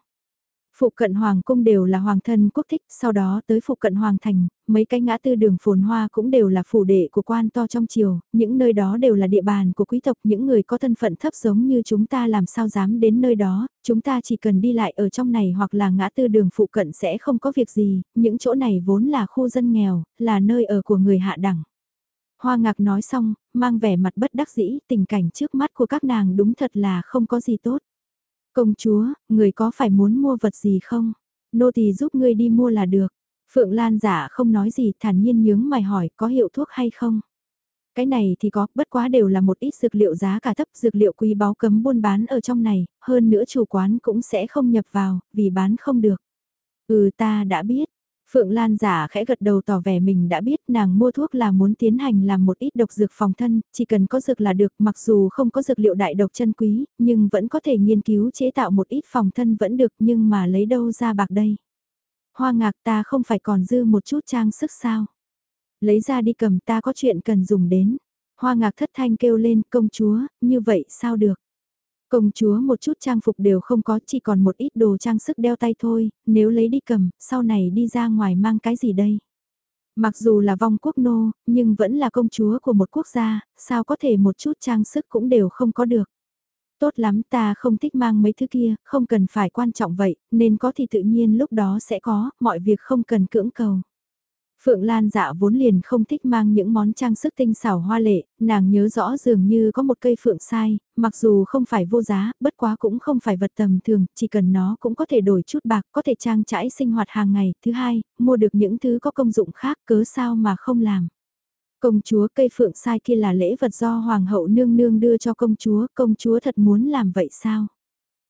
Phụ cận Hoàng cung đều là hoàng thân quốc thích, sau đó tới phụ cận Hoàng thành, mấy cái ngã tư đường phồn hoa cũng đều là phủ đệ của quan to trong triều, những nơi đó đều là địa bàn của quý tộc, những người có thân phận thấp giống như chúng ta làm sao dám đến nơi đó, chúng ta chỉ cần đi lại ở trong này hoặc là ngã tư đường phụ cận sẽ không có việc gì, những chỗ này vốn là khu dân nghèo, là nơi ở của người hạ đẳng. Hoa ngạc nói xong, mang vẻ mặt bất đắc dĩ, tình cảnh trước mắt của các nàng đúng thật là không có gì tốt. Công chúa, người có phải muốn mua vật gì không? Nô tỳ giúp ngươi đi mua là được. Phượng Lan giả không nói gì thản nhiên nhướng mày hỏi có hiệu thuốc hay không? Cái này thì có, bất quá đều là một ít dược liệu giá cả thấp, dược liệu quý báo cấm buôn bán ở trong này, hơn nữa chủ quán cũng sẽ không nhập vào, vì bán không được. Ừ ta đã biết, Phượng Lan giả khẽ gật đầu tỏ vẻ mình đã biết nàng mua thuốc là muốn tiến hành làm một ít độc dược phòng thân, chỉ cần có dược là được mặc dù không có dược liệu đại độc chân quý, nhưng vẫn có thể nghiên cứu chế tạo một ít phòng thân vẫn được nhưng mà lấy đâu ra bạc đây. Hoa ngạc ta không phải còn dư một chút trang sức sao. Lấy ra đi cầm ta có chuyện cần dùng đến. Hoa ngạc thất thanh kêu lên công chúa, như vậy sao được. Công chúa một chút trang phục đều không có, chỉ còn một ít đồ trang sức đeo tay thôi, nếu lấy đi cầm, sau này đi ra ngoài mang cái gì đây? Mặc dù là vong quốc nô, nhưng vẫn là công chúa của một quốc gia, sao có thể một chút trang sức cũng đều không có được. Tốt lắm ta không thích mang mấy thứ kia, không cần phải quan trọng vậy, nên có thì tự nhiên lúc đó sẽ có, mọi việc không cần cưỡng cầu. Phượng Lan dạ vốn liền không thích mang những món trang sức tinh xảo hoa lệ, nàng nhớ rõ dường như có một cây phượng sai, mặc dù không phải vô giá, bất quá cũng không phải vật tầm thường, chỉ cần nó cũng có thể đổi chút bạc, có thể trang trải sinh hoạt hàng ngày. Thứ hai, mua được những thứ có công dụng khác cớ sao mà không làm. Công chúa cây phượng sai kia là lễ vật do hoàng hậu nương nương đưa cho công chúa, công chúa thật muốn làm vậy sao?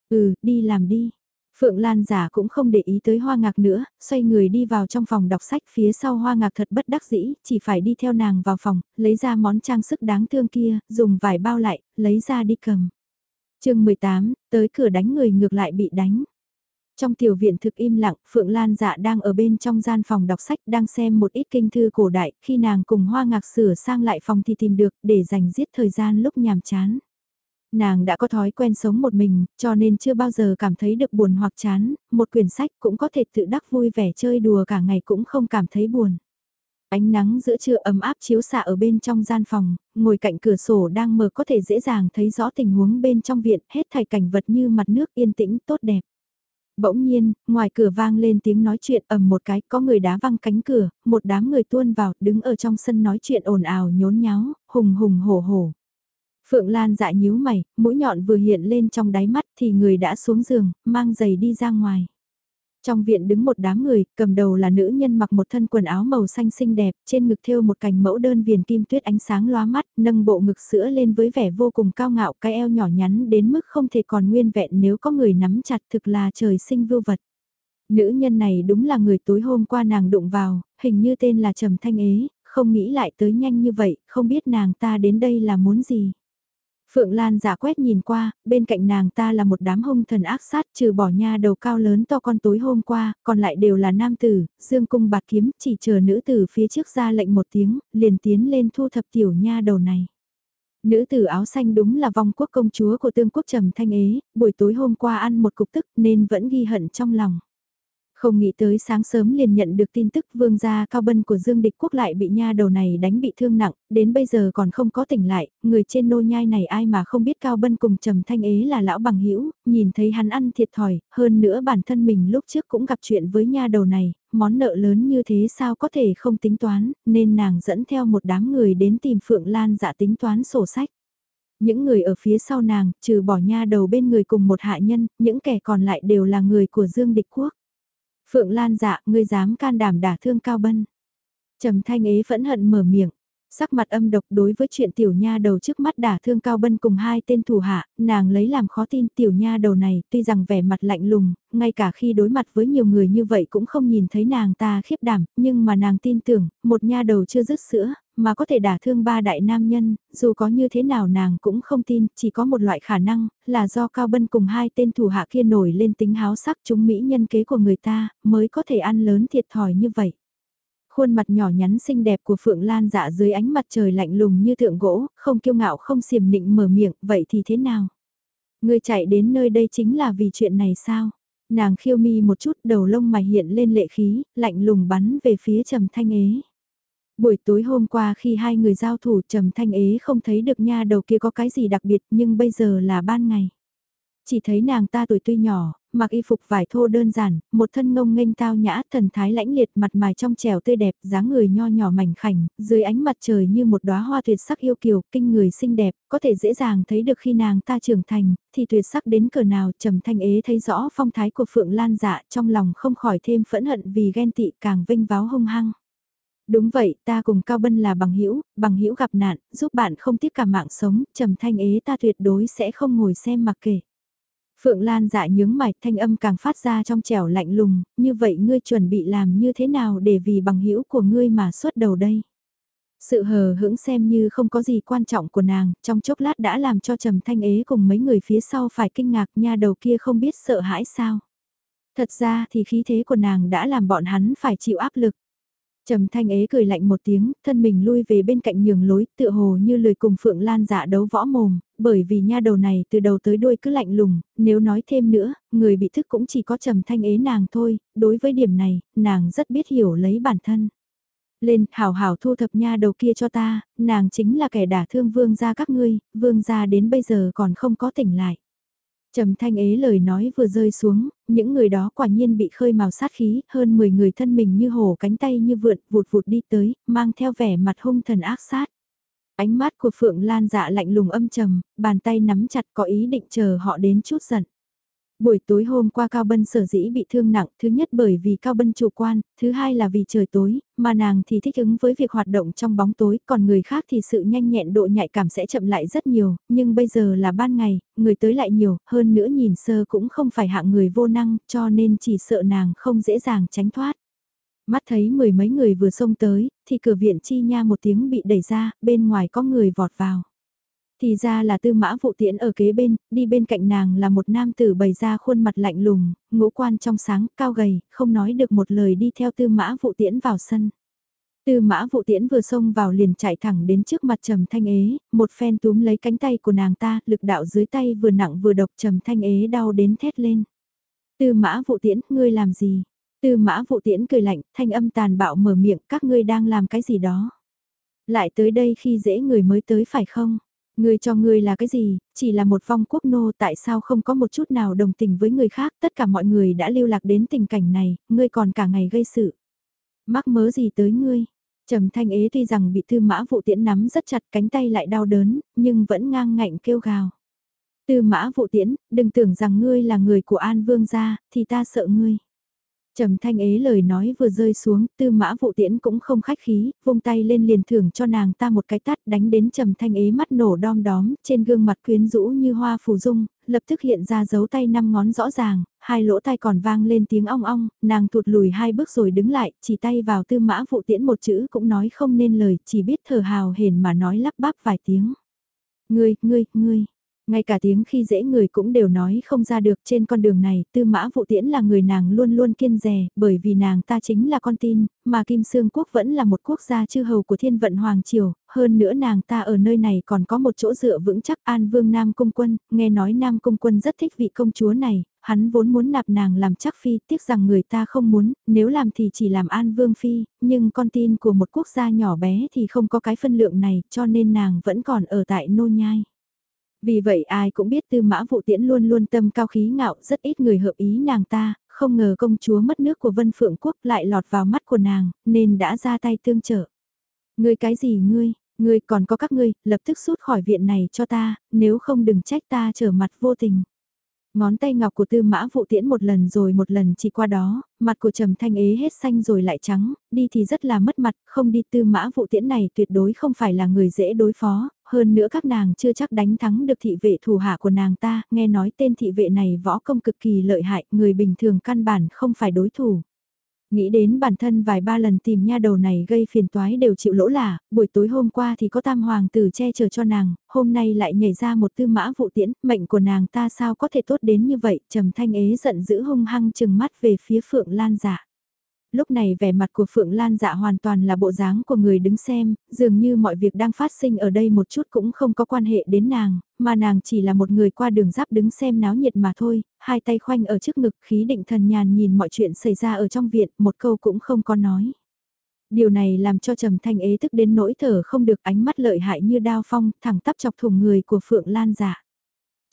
Ừ, đi làm đi. Phượng Lan giả cũng không để ý tới hoa ngạc nữa, xoay người đi vào trong phòng đọc sách phía sau hoa ngạc thật bất đắc dĩ, chỉ phải đi theo nàng vào phòng, lấy ra món trang sức đáng thương kia, dùng vải bao lại, lấy ra đi cầm. chương 18, tới cửa đánh người ngược lại bị đánh. Trong tiểu viện thực im lặng, Phượng Lan dạ đang ở bên trong gian phòng đọc sách đang xem một ít kinh thư cổ đại, khi nàng cùng hoa ngạc sửa sang lại phòng thì tìm được để dành giết thời gian lúc nhàm chán nàng đã có thói quen sống một mình, cho nên chưa bao giờ cảm thấy được buồn hoặc chán, một quyển sách cũng có thể tự đắc vui vẻ chơi đùa cả ngày cũng không cảm thấy buồn. Ánh nắng giữa trưa ấm áp chiếu xạ ở bên trong gian phòng, ngồi cạnh cửa sổ đang mở có thể dễ dàng thấy rõ tình huống bên trong viện, hết thảy cảnh vật như mặt nước yên tĩnh tốt đẹp. Bỗng nhiên, ngoài cửa vang lên tiếng nói chuyện ầm một cái, có người đá văng cánh cửa, một đám người tuôn vào, đứng ở trong sân nói chuyện ồn ào nhốn nháo, hùng hùng hổ hổ. Phượng Lan dạ nhíu mày, mũi nhọn vừa hiện lên trong đáy mắt thì người đã xuống giường, mang giày đi ra ngoài. Trong viện đứng một đám người, cầm đầu là nữ nhân mặc một thân quần áo màu xanh xinh đẹp, trên ngực thêu một cành mẫu đơn viền kim tuyết ánh sáng lóa mắt, nâng bộ ngực sữa lên với vẻ vô cùng cao ngạo, cái eo nhỏ nhắn đến mức không thể còn nguyên vẹn nếu có người nắm chặt thực là trời sinh vưu vật. Nữ nhân này đúng là người tối hôm qua nàng đụng vào, hình như tên là Trầm Thanh Ế, không nghĩ lại tới nhanh như vậy, không biết nàng ta đến đây là muốn gì. Phượng Lan giả quét nhìn qua, bên cạnh nàng ta là một đám hung thần ác sát trừ bỏ nha đầu cao lớn to con tối hôm qua, còn lại đều là nam tử, dương cung bạc kiếm, chỉ chờ nữ tử phía trước ra lệnh một tiếng, liền tiến lên thu thập tiểu nha đầu này. Nữ tử áo xanh đúng là vong quốc công chúa của tương quốc trầm thanh ế, buổi tối hôm qua ăn một cục tức nên vẫn ghi hận trong lòng. Không nghĩ tới sáng sớm liền nhận được tin tức vương gia cao bân của Dương Địch Quốc lại bị nha đầu này đánh bị thương nặng, đến bây giờ còn không có tỉnh lại, người trên nô nhai này ai mà không biết cao bân cùng trầm thanh ế là lão bằng hữu nhìn thấy hắn ăn thiệt thòi, hơn nữa bản thân mình lúc trước cũng gặp chuyện với nha đầu này, món nợ lớn như thế sao có thể không tính toán, nên nàng dẫn theo một đám người đến tìm Phượng Lan dạ tính toán sổ sách. Những người ở phía sau nàng, trừ bỏ nha đầu bên người cùng một hạ nhân, những kẻ còn lại đều là người của Dương Địch Quốc. Phượng Lan dạ, ngươi dám can đảm đả thương Cao Bân. Trầm thanh ế phẫn hận mở miệng. Sắc mặt âm độc đối với chuyện tiểu nha đầu trước mắt đả thương Cao Bân cùng hai tên thủ hạ, nàng lấy làm khó tin tiểu nha đầu này tuy rằng vẻ mặt lạnh lùng, ngay cả khi đối mặt với nhiều người như vậy cũng không nhìn thấy nàng ta khiếp đảm, nhưng mà nàng tin tưởng, một nha đầu chưa dứt sữa, mà có thể đả thương ba đại nam nhân, dù có như thế nào nàng cũng không tin, chỉ có một loại khả năng, là do Cao Bân cùng hai tên thủ hạ kia nổi lên tính háo sắc chúng mỹ nhân kế của người ta, mới có thể ăn lớn thiệt thòi như vậy. Khuôn mặt nhỏ nhắn xinh đẹp của Phượng Lan dạ dưới ánh mặt trời lạnh lùng như thượng gỗ, không kiêu ngạo không xiềm nịnh mở miệng, vậy thì thế nào? Người chạy đến nơi đây chính là vì chuyện này sao? Nàng khiêu mi một chút đầu lông mày hiện lên lệ khí, lạnh lùng bắn về phía trầm thanh ế. Buổi tối hôm qua khi hai người giao thủ trầm thanh ế không thấy được nha đầu kia có cái gì đặc biệt nhưng bây giờ là ban ngày. Chỉ thấy nàng ta tuổi tuy nhỏ, mặc y phục vải thô đơn giản, một thân ngông nghênh tao nhã, thần thái lãnh liệt, mặt mày trong trẻo tươi đẹp, dáng người nho nhỏ mảnh khảnh, dưới ánh mặt trời như một đóa hoa tuyệt sắc yêu kiều, kinh người xinh đẹp, có thể dễ dàng thấy được khi nàng ta trưởng thành, thì tuyệt sắc đến cỡ nào, trầm thanh ế thấy rõ phong thái của Phượng Lan dạ, trong lòng không khỏi thêm phẫn hận vì ghen tị càng vinh váo hung hăng. Đúng vậy, ta cùng Cao Bân là bằng hữu, bằng hữu gặp nạn, giúp bạn không tiếc cả mạng sống, trầm thanh ế ta tuyệt đối sẽ không ngồi xem mặc kệ. Phượng Lan dạ nhướng mày thanh âm càng phát ra trong trẻo lạnh lùng, như vậy ngươi chuẩn bị làm như thế nào để vì bằng hữu của ngươi mà xuất đầu đây? Sự hờ hững xem như không có gì quan trọng của nàng, trong chốc lát đã làm cho Trầm Thanh Ế cùng mấy người phía sau phải kinh ngạc nha đầu kia không biết sợ hãi sao. Thật ra thì khí thế của nàng đã làm bọn hắn phải chịu áp lực. Trầm thanh ế cười lạnh một tiếng, thân mình lui về bên cạnh nhường lối, tựa hồ như lời cùng Phượng Lan dạ đấu võ mồm, bởi vì nha đầu này từ đầu tới đuôi cứ lạnh lùng, nếu nói thêm nữa, người bị thức cũng chỉ có trầm thanh ế nàng thôi, đối với điểm này, nàng rất biết hiểu lấy bản thân. Lên, hảo hảo thu thập nha đầu kia cho ta, nàng chính là kẻ đả thương vương gia các ngươi, vương gia đến bây giờ còn không có tỉnh lại. Trầm thanh ế lời nói vừa rơi xuống, những người đó quả nhiên bị khơi màu sát khí, hơn 10 người thân mình như hổ cánh tay như vượn, vụt vụt đi tới, mang theo vẻ mặt hung thần ác sát. Ánh mắt của Phượng Lan dạ lạnh lùng âm trầm, bàn tay nắm chặt có ý định chờ họ đến chút giận. Buổi tối hôm qua Cao Bân sở dĩ bị thương nặng, thứ nhất bởi vì Cao Bân chủ quan, thứ hai là vì trời tối, mà nàng thì thích ứng với việc hoạt động trong bóng tối, còn người khác thì sự nhanh nhẹn độ nhạy cảm sẽ chậm lại rất nhiều, nhưng bây giờ là ban ngày, người tới lại nhiều, hơn nữa nhìn sơ cũng không phải hạng người vô năng, cho nên chỉ sợ nàng không dễ dàng tránh thoát. Mắt thấy mười mấy người vừa xông tới, thì cửa viện chi nha một tiếng bị đẩy ra, bên ngoài có người vọt vào. Thì ra là tư mã vụ tiễn ở kế bên, đi bên cạnh nàng là một nam tử bày ra khuôn mặt lạnh lùng, ngũ quan trong sáng, cao gầy, không nói được một lời đi theo tư mã vụ tiễn vào sân. Tư mã vụ tiễn vừa xông vào liền chạy thẳng đến trước mặt trầm thanh ế, một phen túm lấy cánh tay của nàng ta, lực đạo dưới tay vừa nặng vừa độc trầm thanh ế đau đến thét lên. Tư mã vụ tiễn, ngươi làm gì? Tư mã vụ tiễn cười lạnh, thanh âm tàn bạo mở miệng, các ngươi đang làm cái gì đó? Lại tới đây khi dễ người mới tới phải không? Người cho người là cái gì, chỉ là một vong quốc nô tại sao không có một chút nào đồng tình với người khác, tất cả mọi người đã lưu lạc đến tình cảnh này, ngươi còn cả ngày gây sự. Mắc mớ gì tới ngươi? Trầm thanh ế tuy rằng bị tư mã vụ tiễn nắm rất chặt cánh tay lại đau đớn, nhưng vẫn ngang ngạnh kêu gào. Tư mã vụ tiễn, đừng tưởng rằng ngươi là người của An Vương gia, thì ta sợ ngươi. Trầm thanh ế lời nói vừa rơi xuống, tư mã vụ tiễn cũng không khách khí, vung tay lên liền thưởng cho nàng ta một cái tát đánh đến trầm thanh ế mắt nổ đom đóm, trên gương mặt quyến rũ như hoa phù dung, lập tức hiện ra dấu tay năm ngón rõ ràng, hai lỗ tai còn vang lên tiếng ong ong, nàng thụt lùi hai bước rồi đứng lại, chỉ tay vào tư mã vụ tiễn một chữ cũng nói không nên lời, chỉ biết thở hào hển mà nói lắp bắp vài tiếng. Ngươi, ngươi, ngươi. Ngay cả tiếng khi dễ người cũng đều nói không ra được trên con đường này, tư mã vụ tiễn là người nàng luôn luôn kiên rè, bởi vì nàng ta chính là con tin, mà Kim Sương Quốc vẫn là một quốc gia chư hầu của thiên vận Hoàng Triều, hơn nữa nàng ta ở nơi này còn có một chỗ dựa vững chắc An Vương Nam Cung Quân, nghe nói Nam Cung Quân rất thích vị công chúa này, hắn vốn muốn nạp nàng làm chắc phi, tiếc rằng người ta không muốn, nếu làm thì chỉ làm An Vương Phi, nhưng con tin của một quốc gia nhỏ bé thì không có cái phân lượng này, cho nên nàng vẫn còn ở tại nô nhai. Vì vậy ai cũng biết tư mã vụ tiễn luôn luôn tâm cao khí ngạo, rất ít người hợp ý nàng ta, không ngờ công chúa mất nước của Vân Phượng Quốc lại lọt vào mắt của nàng, nên đã ra tay tương trợ. Ngươi cái gì ngươi, ngươi còn có các ngươi, lập tức rút khỏi viện này cho ta, nếu không đừng trách ta trở mặt vô tình. Ngón tay ngọc của tư mã vụ tiễn một lần rồi một lần chỉ qua đó, mặt của trầm thanh ế hết xanh rồi lại trắng, đi thì rất là mất mặt, không đi tư mã vụ tiễn này tuyệt đối không phải là người dễ đối phó, hơn nữa các nàng chưa chắc đánh thắng được thị vệ thủ hạ của nàng ta, nghe nói tên thị vệ này võ công cực kỳ lợi hại, người bình thường căn bản không phải đối thủ. Nghĩ đến bản thân vài ba lần tìm nha đầu này gây phiền toái đều chịu lỗ là, buổi tối hôm qua thì có tam hoàng tử che chở cho nàng, hôm nay lại nhảy ra một tư mã vụ tiễn, mệnh của nàng ta sao có thể tốt đến như vậy, trầm thanh ế giận dữ hung hăng chừng mắt về phía phượng lan giả lúc này vẻ mặt của Phượng Lan dạ hoàn toàn là bộ dáng của người đứng xem, dường như mọi việc đang phát sinh ở đây một chút cũng không có quan hệ đến nàng, mà nàng chỉ là một người qua đường giáp đứng xem náo nhiệt mà thôi, hai tay khoanh ở trước ngực khí định thần nhàn nhìn mọi chuyện xảy ra ở trong viện, một câu cũng không có nói. Điều này làm cho Trầm Thanh ế tức đến nỗi thở không được ánh mắt lợi hại như đao phong, thẳng tắp chọc thủng người của Phượng Lan dạ.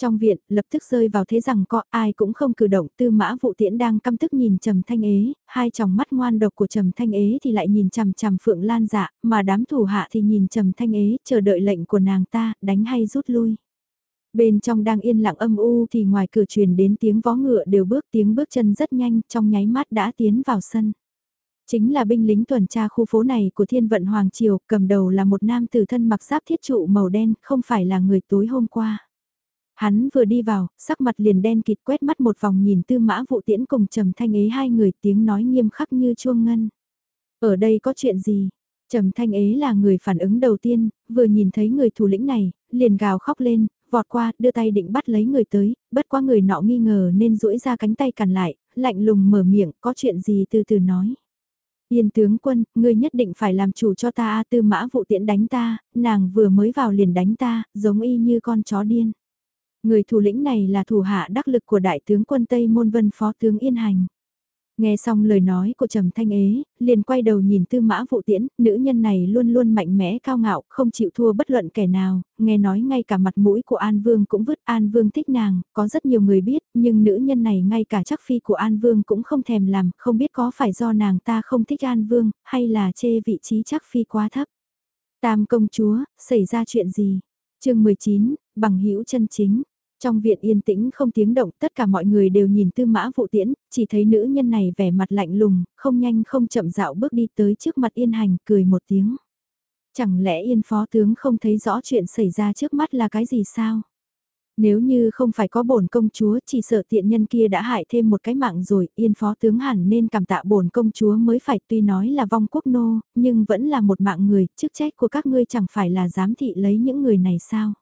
Trong viện, lập tức rơi vào thế rằng có ai cũng không cử động tư mã vụ tiễn đang căm tức nhìn trầm thanh ế, hai tròng mắt ngoan độc của trầm thanh ế thì lại nhìn chằm chằm phượng lan dạ, mà đám thủ hạ thì nhìn trầm thanh ế, chờ đợi lệnh của nàng ta, đánh hay rút lui. Bên trong đang yên lặng âm u thì ngoài cửa truyền đến tiếng vó ngựa đều bước tiếng bước chân rất nhanh trong nháy mắt đã tiến vào sân. Chính là binh lính tuần tra khu phố này của thiên vận Hoàng Triều, cầm đầu là một nam tử thân mặc giáp thiết trụ màu đen, không phải là người tối hôm qua. Hắn vừa đi vào, sắc mặt liền đen kịt quét mắt một vòng nhìn tư mã vụ tiễn cùng trầm thanh ế hai người tiếng nói nghiêm khắc như chuông ngân. Ở đây có chuyện gì? Trầm thanh ế là người phản ứng đầu tiên, vừa nhìn thấy người thủ lĩnh này, liền gào khóc lên, vọt qua, đưa tay định bắt lấy người tới, bất quá người nọ nghi ngờ nên duỗi ra cánh tay cản lại, lạnh lùng mở miệng, có chuyện gì từ từ nói. Yên tướng quân, ngươi nhất định phải làm chủ cho ta tư mã vụ tiễn đánh ta, nàng vừa mới vào liền đánh ta, giống y như con chó điên. Người thủ lĩnh này là thủ hạ đắc lực của đại tướng quân Tây Môn Vân Phó tướng Yên Hành. Nghe xong lời nói của Trầm Thanh Ế, liền quay đầu nhìn tư mã vũ tiễn, nữ nhân này luôn luôn mạnh mẽ cao ngạo, không chịu thua bất luận kẻ nào, nghe nói ngay cả mặt mũi của An Vương cũng vứt An Vương thích nàng, có rất nhiều người biết, nhưng nữ nhân này ngay cả chắc phi của An Vương cũng không thèm làm, không biết có phải do nàng ta không thích An Vương, hay là chê vị trí chắc phi quá thấp. Tam công chúa, xảy ra chuyện gì? chương 19, bằng hữu chân chính. Trong viện yên tĩnh không tiếng động, tất cả mọi người đều nhìn tư mã vụ tiễn, chỉ thấy nữ nhân này vẻ mặt lạnh lùng, không nhanh không chậm dạo bước đi tới trước mặt yên hành, cười một tiếng. Chẳng lẽ yên phó tướng không thấy rõ chuyện xảy ra trước mắt là cái gì sao? Nếu như không phải có bổn công chúa chỉ sợ tiện nhân kia đã hại thêm một cái mạng rồi, yên phó tướng hẳn nên cảm tạ bổn công chúa mới phải tuy nói là vong quốc nô, nhưng vẫn là một mạng người, chức trách của các ngươi chẳng phải là giám thị lấy những người này sao?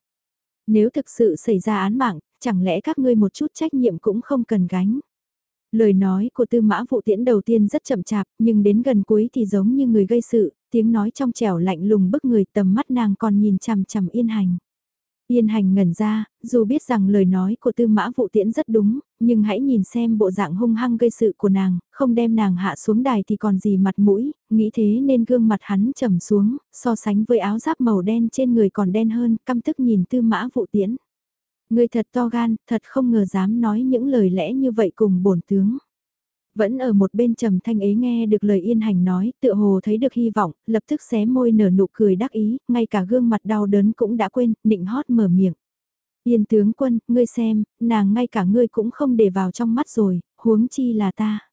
Nếu thực sự xảy ra án mạng, chẳng lẽ các ngươi một chút trách nhiệm cũng không cần gánh? Lời nói của tư mã vụ tiễn đầu tiên rất chậm chạp, nhưng đến gần cuối thì giống như người gây sự, tiếng nói trong trẻo lạnh lùng bức người tầm mắt nàng còn nhìn chằm chằm yên hành. Yên hành ngẩn ra, dù biết rằng lời nói của tư mã vụ tiễn rất đúng, nhưng hãy nhìn xem bộ dạng hung hăng gây sự của nàng, không đem nàng hạ xuống đài thì còn gì mặt mũi, nghĩ thế nên gương mặt hắn trầm xuống, so sánh với áo giáp màu đen trên người còn đen hơn, căm tức nhìn tư mã vụ tiễn. Người thật to gan, thật không ngờ dám nói những lời lẽ như vậy cùng bổn tướng. Vẫn ở một bên trầm thanh ấy nghe được lời yên hành nói, tựa hồ thấy được hy vọng, lập tức xé môi nở nụ cười đắc ý, ngay cả gương mặt đau đớn cũng đã quên, nịnh hót mở miệng. Yên tướng quân, ngươi xem, nàng ngay cả ngươi cũng không để vào trong mắt rồi, huống chi là ta.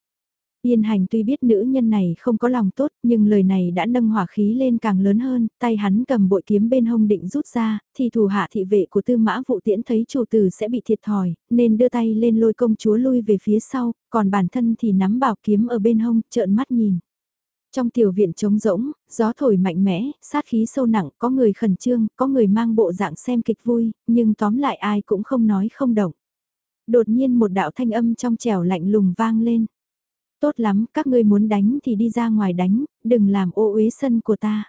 Yên hành tuy biết nữ nhân này không có lòng tốt, nhưng lời này đã nâng hỏa khí lên càng lớn hơn, tay hắn cầm bội kiếm bên hông định rút ra, thì thủ hạ thị vệ của tư mã vụ tiễn thấy chủ tử sẽ bị thiệt thòi, nên đưa tay lên lôi công chúa lui về phía sau, còn bản thân thì nắm bảo kiếm ở bên hông, trợn mắt nhìn. Trong tiểu viện trống rỗng, gió thổi mạnh mẽ, sát khí sâu nặng, có người khẩn trương, có người mang bộ dạng xem kịch vui, nhưng tóm lại ai cũng không nói không động. Đột nhiên một đạo thanh âm trong trẻo lạnh lùng vang lên. Tốt lắm, các ngươi muốn đánh thì đi ra ngoài đánh, đừng làm ô uế sân của ta.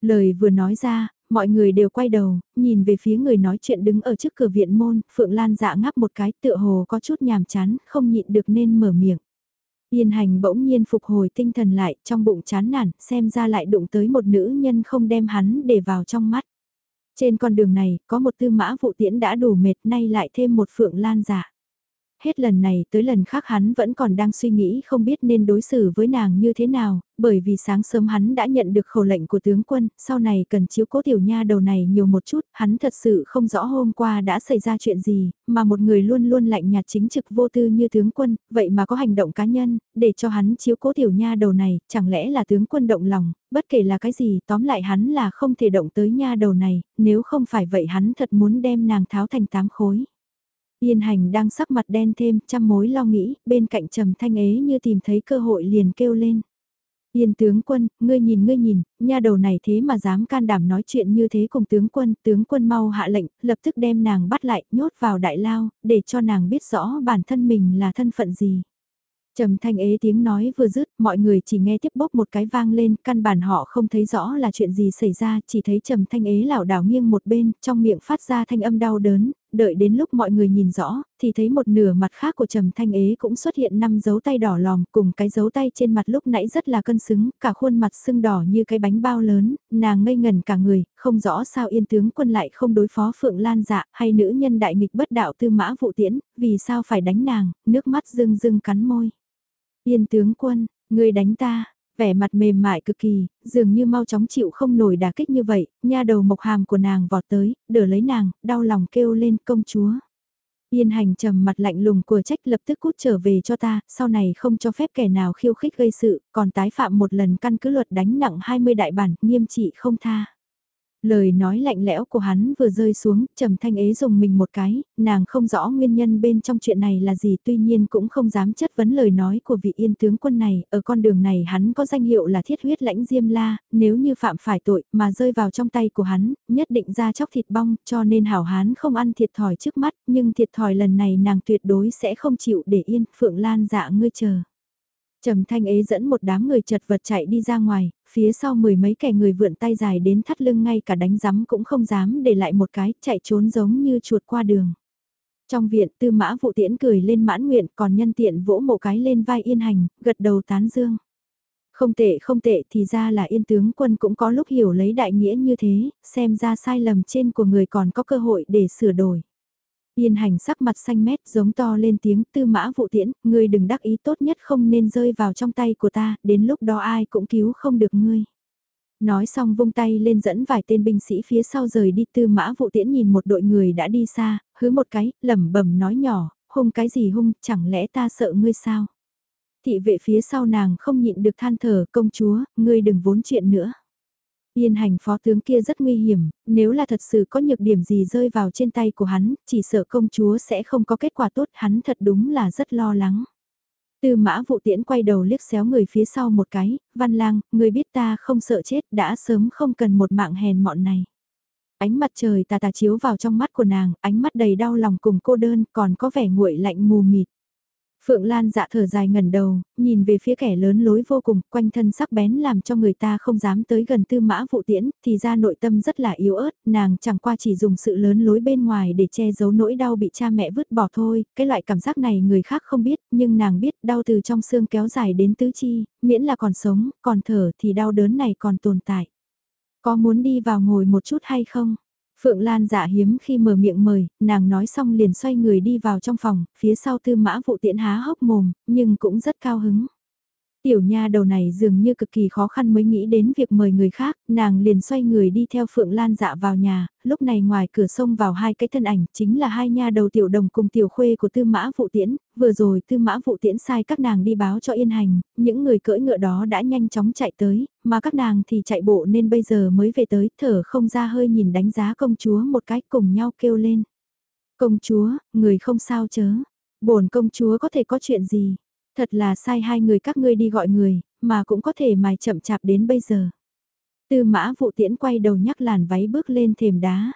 Lời vừa nói ra, mọi người đều quay đầu, nhìn về phía người nói chuyện đứng ở trước cửa viện môn, Phượng Lan dạ ngáp một cái tựa hồ có chút nhàm chán, không nhịn được nên mở miệng. Yên hành bỗng nhiên phục hồi tinh thần lại, trong bụng chán nản, xem ra lại đụng tới một nữ nhân không đem hắn để vào trong mắt. Trên con đường này, có một tư mã vụ tiễn đã đủ mệt nay lại thêm một Phượng Lan giả hết lần này tới lần khác hắn vẫn còn đang suy nghĩ không biết nên đối xử với nàng như thế nào, bởi vì sáng sớm hắn đã nhận được khẩu lệnh của tướng quân, sau này cần chiếu cố tiểu nha đầu này nhiều một chút, hắn thật sự không rõ hôm qua đã xảy ra chuyện gì, mà một người luôn luôn lạnh nhạt chính trực vô tư như tướng quân, vậy mà có hành động cá nhân, để cho hắn chiếu cố tiểu nha đầu này, chẳng lẽ là tướng quân động lòng, bất kể là cái gì, tóm lại hắn là không thể động tới nha đầu này, nếu không phải vậy hắn thật muốn đem nàng tháo thành tám khối. Yên hành đang sắc mặt đen thêm, trăm mối lo nghĩ, bên cạnh trầm thanh ế như tìm thấy cơ hội liền kêu lên. Yên tướng quân, ngươi nhìn ngươi nhìn, nha đầu này thế mà dám can đảm nói chuyện như thế cùng tướng quân, tướng quân mau hạ lệnh, lập tức đem nàng bắt lại, nhốt vào đại lao, để cho nàng biết rõ bản thân mình là thân phận gì. Trầm thanh ế tiếng nói vừa dứt, mọi người chỉ nghe tiếp bốc một cái vang lên, căn bản họ không thấy rõ là chuyện gì xảy ra, chỉ thấy trầm thanh ế lảo đảo nghiêng một bên, trong miệng phát ra thanh âm đau đớn, đợi đến lúc mọi người nhìn rõ, thì thấy một nửa mặt khác của trầm thanh ế cũng xuất hiện năm dấu tay đỏ lòm, cùng cái dấu tay trên mặt lúc nãy rất là cân xứng, cả khuôn mặt sưng đỏ như cái bánh bao lớn, nàng ngây ngần cả người, không rõ sao yên tướng quân lại không đối phó Phượng Lan dạ, hay nữ nhân đại nghịch bất đạo tư mã vụ tiễn, vì sao phải đánh nàng, nước mắt rưng rưng cắn môi. Yên tướng quân, người đánh ta, vẻ mặt mềm mại cực kỳ, dường như mau chóng chịu không nổi đả kích như vậy, nha đầu mộc hàm của nàng vọt tới, đỡ lấy nàng, đau lòng kêu lên công chúa. Yên hành trầm mặt lạnh lùng của trách lập tức cút trở về cho ta, sau này không cho phép kẻ nào khiêu khích gây sự, còn tái phạm một lần căn cứ luật đánh nặng 20 đại bản, nghiêm trị không tha. Lời nói lạnh lẽo của hắn vừa rơi xuống, trầm thanh ế dùng mình một cái, nàng không rõ nguyên nhân bên trong chuyện này là gì tuy nhiên cũng không dám chất vấn lời nói của vị yên tướng quân này, ở con đường này hắn có danh hiệu là thiết huyết lãnh diêm la, nếu như phạm phải tội mà rơi vào trong tay của hắn, nhất định ra chóc thịt bong, cho nên hảo hán không ăn thiệt thòi trước mắt, nhưng thiệt thòi lần này nàng tuyệt đối sẽ không chịu để yên, Phượng Lan dạ ngươi chờ. Trầm thanh ế dẫn một đám người chật vật chạy đi ra ngoài, phía sau mười mấy kẻ người vượn tay dài đến thắt lưng ngay cả đánh rắm cũng không dám để lại một cái, chạy trốn giống như chuột qua đường. Trong viện tư mã vụ tiễn cười lên mãn nguyện còn nhân tiện vỗ một cái lên vai yên hành, gật đầu tán dương. Không tệ không tệ thì ra là yên tướng quân cũng có lúc hiểu lấy đại nghĩa như thế, xem ra sai lầm trên của người còn có cơ hội để sửa đổi. Yên hành sắc mặt xanh mét giống to lên tiếng tư mã vụ tiễn, ngươi đừng đắc ý tốt nhất không nên rơi vào trong tay của ta, đến lúc đó ai cũng cứu không được ngươi. Nói xong vung tay lên dẫn vài tên binh sĩ phía sau rời đi tư mã vụ tiễn nhìn một đội người đã đi xa, hứ một cái, lẩm bẩm nói nhỏ, hung cái gì hung, chẳng lẽ ta sợ ngươi sao? Thị vệ phía sau nàng không nhịn được than thở công chúa, ngươi đừng vốn chuyện nữa. Yên hành phó tướng kia rất nguy hiểm, nếu là thật sự có nhược điểm gì rơi vào trên tay của hắn, chỉ sợ công chúa sẽ không có kết quả tốt, hắn thật đúng là rất lo lắng. Tư mã vụ tiễn quay đầu liếc xéo người phía sau một cái, văn lang, người biết ta không sợ chết đã sớm không cần một mạng hèn mọn này. Ánh mặt trời tà tà chiếu vào trong mắt của nàng, ánh mắt đầy đau lòng cùng cô đơn còn có vẻ nguội lạnh mù mịt. Phượng Lan dạ thở dài ngẩn đầu, nhìn về phía kẻ lớn lối vô cùng, quanh thân sắc bén làm cho người ta không dám tới gần tư mã vụ tiễn, thì ra nội tâm rất là yếu ớt, nàng chẳng qua chỉ dùng sự lớn lối bên ngoài để che giấu nỗi đau bị cha mẹ vứt bỏ thôi, cái loại cảm giác này người khác không biết, nhưng nàng biết đau từ trong xương kéo dài đến tứ chi, miễn là còn sống, còn thở thì đau đớn này còn tồn tại. Có muốn đi vào ngồi một chút hay không? Phượng Lan dạ hiếm khi mở miệng mời, nàng nói xong liền xoay người đi vào trong phòng, phía sau tư mã vụ tiễn há hốc mồm, nhưng cũng rất cao hứng. Tiểu nha đầu này dường như cực kỳ khó khăn mới nghĩ đến việc mời người khác, nàng liền xoay người đi theo Phượng Lan dạ vào nhà, lúc này ngoài cửa sông vào hai cái thân ảnh, chính là hai nha đầu tiểu đồng cùng tiểu khuê của tư mã vụ tiễn, vừa rồi tư mã vụ tiễn sai các nàng đi báo cho yên hành, những người cưỡi ngựa đó đã nhanh chóng chạy tới, mà các nàng thì chạy bộ nên bây giờ mới về tới, thở không ra hơi nhìn đánh giá công chúa một cái cùng nhau kêu lên. Công chúa, người không sao chớ, bổn công chúa có thể có chuyện gì? Thật là sai hai người các ngươi đi gọi người, mà cũng có thể mài chậm chạp đến bây giờ. Tư mã vụ tiễn quay đầu nhắc làn váy bước lên thềm đá.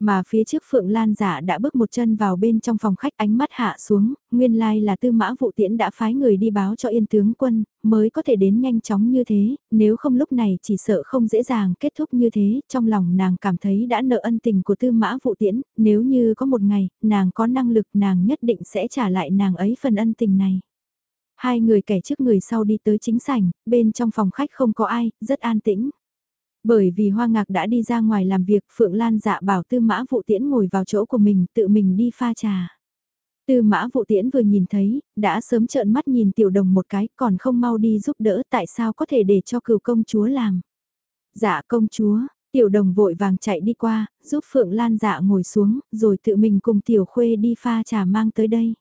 Mà phía trước Phượng Lan giả đã bước một chân vào bên trong phòng khách ánh mắt hạ xuống, nguyên lai là tư mã vụ tiễn đã phái người đi báo cho yên tướng quân, mới có thể đến nhanh chóng như thế, nếu không lúc này chỉ sợ không dễ dàng kết thúc như thế, trong lòng nàng cảm thấy đã nợ ân tình của tư mã vụ tiễn, nếu như có một ngày, nàng có năng lực nàng nhất định sẽ trả lại nàng ấy phần ân tình này. Hai người kẻ trước người sau đi tới chính sảnh, bên trong phòng khách không có ai, rất an tĩnh. Bởi vì Hoa Ngạc đã đi ra ngoài làm việc, Phượng Lan dạ bảo tư mã vụ tiễn ngồi vào chỗ của mình, tự mình đi pha trà. Tư mã vụ tiễn vừa nhìn thấy, đã sớm trợn mắt nhìn tiểu đồng một cái, còn không mau đi giúp đỡ tại sao có thể để cho cựu công chúa làm. Dạ công chúa, tiểu đồng vội vàng chạy đi qua, giúp Phượng Lan dạ ngồi xuống, rồi tự mình cùng tiểu khuê đi pha trà mang tới đây.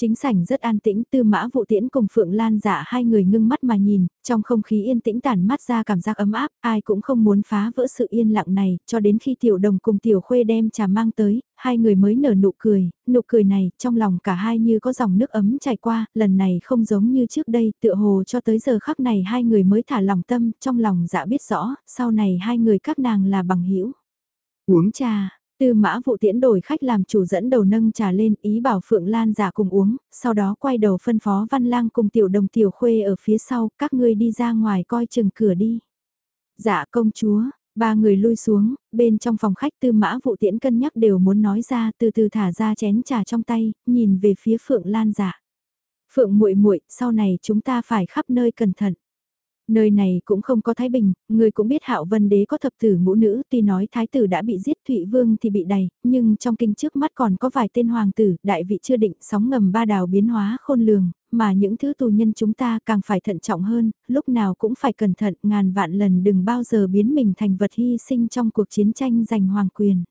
Chính sảnh rất an tĩnh, tư mã vụ tiễn cùng Phượng Lan dạ hai người ngưng mắt mà nhìn, trong không khí yên tĩnh tản mắt ra cảm giác ấm áp, ai cũng không muốn phá vỡ sự yên lặng này, cho đến khi tiểu đồng cùng tiểu khuê đem trà mang tới, hai người mới nở nụ cười, nụ cười này, trong lòng cả hai như có dòng nước ấm chảy qua, lần này không giống như trước đây, tựa hồ cho tới giờ khắc này hai người mới thả lòng tâm, trong lòng dạ biết rõ, sau này hai người các nàng là bằng hữu. Uống trà, Tư mã vụ tiễn đổi khách làm chủ dẫn đầu nâng trà lên ý bảo Phượng Lan giả cùng uống, sau đó quay đầu phân phó Văn Lang cùng tiểu đồng tiểu khuê ở phía sau, các ngươi đi ra ngoài coi chừng cửa đi. Dạ công chúa, ba người lui xuống, bên trong phòng khách tư mã vụ tiễn cân nhắc đều muốn nói ra từ từ thả ra chén trà trong tay, nhìn về phía Phượng Lan giả. Phượng muội muội sau này chúng ta phải khắp nơi cẩn thận. Nơi này cũng không có Thái Bình, người cũng biết Hạo Vân Đế có thập tử ngũ nữ, tuy nói Thái tử đã bị giết Thụy Vương thì bị đầy, nhưng trong kinh trước mắt còn có vài tên hoàng tử, đại vị chưa định, sóng ngầm ba đào biến hóa khôn lường, mà những thứ tù nhân chúng ta càng phải thận trọng hơn, lúc nào cũng phải cẩn thận, ngàn vạn lần đừng bao giờ biến mình thành vật hy sinh trong cuộc chiến tranh giành hoàng quyền.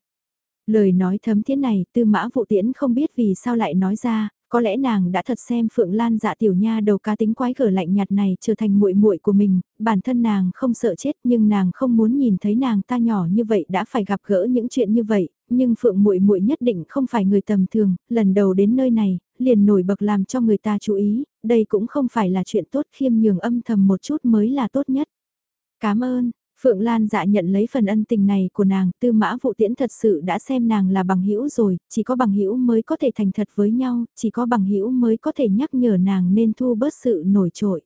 Lời nói thấm thiết này, tư mã vụ tiễn không biết vì sao lại nói ra, có lẽ nàng đã thật xem Phượng Lan dạ tiểu nha đầu cá tính quái gở lạnh nhạt này trở thành muội muội của mình, bản thân nàng không sợ chết nhưng nàng không muốn nhìn thấy nàng ta nhỏ như vậy đã phải gặp gỡ những chuyện như vậy, nhưng Phượng muội muội nhất định không phải người tầm thường, lần đầu đến nơi này, liền nổi bật làm cho người ta chú ý, đây cũng không phải là chuyện tốt khiêm nhường âm thầm một chút mới là tốt nhất. Cảm ơn, Phượng Lan dạ nhận lấy phần ân tình này của nàng, tư mã vụ tiễn thật sự đã xem nàng là bằng hữu rồi, chỉ có bằng hữu mới có thể thành thật với nhau, chỉ có bằng hữu mới có thể nhắc nhở nàng nên thu bớt sự nổi trội.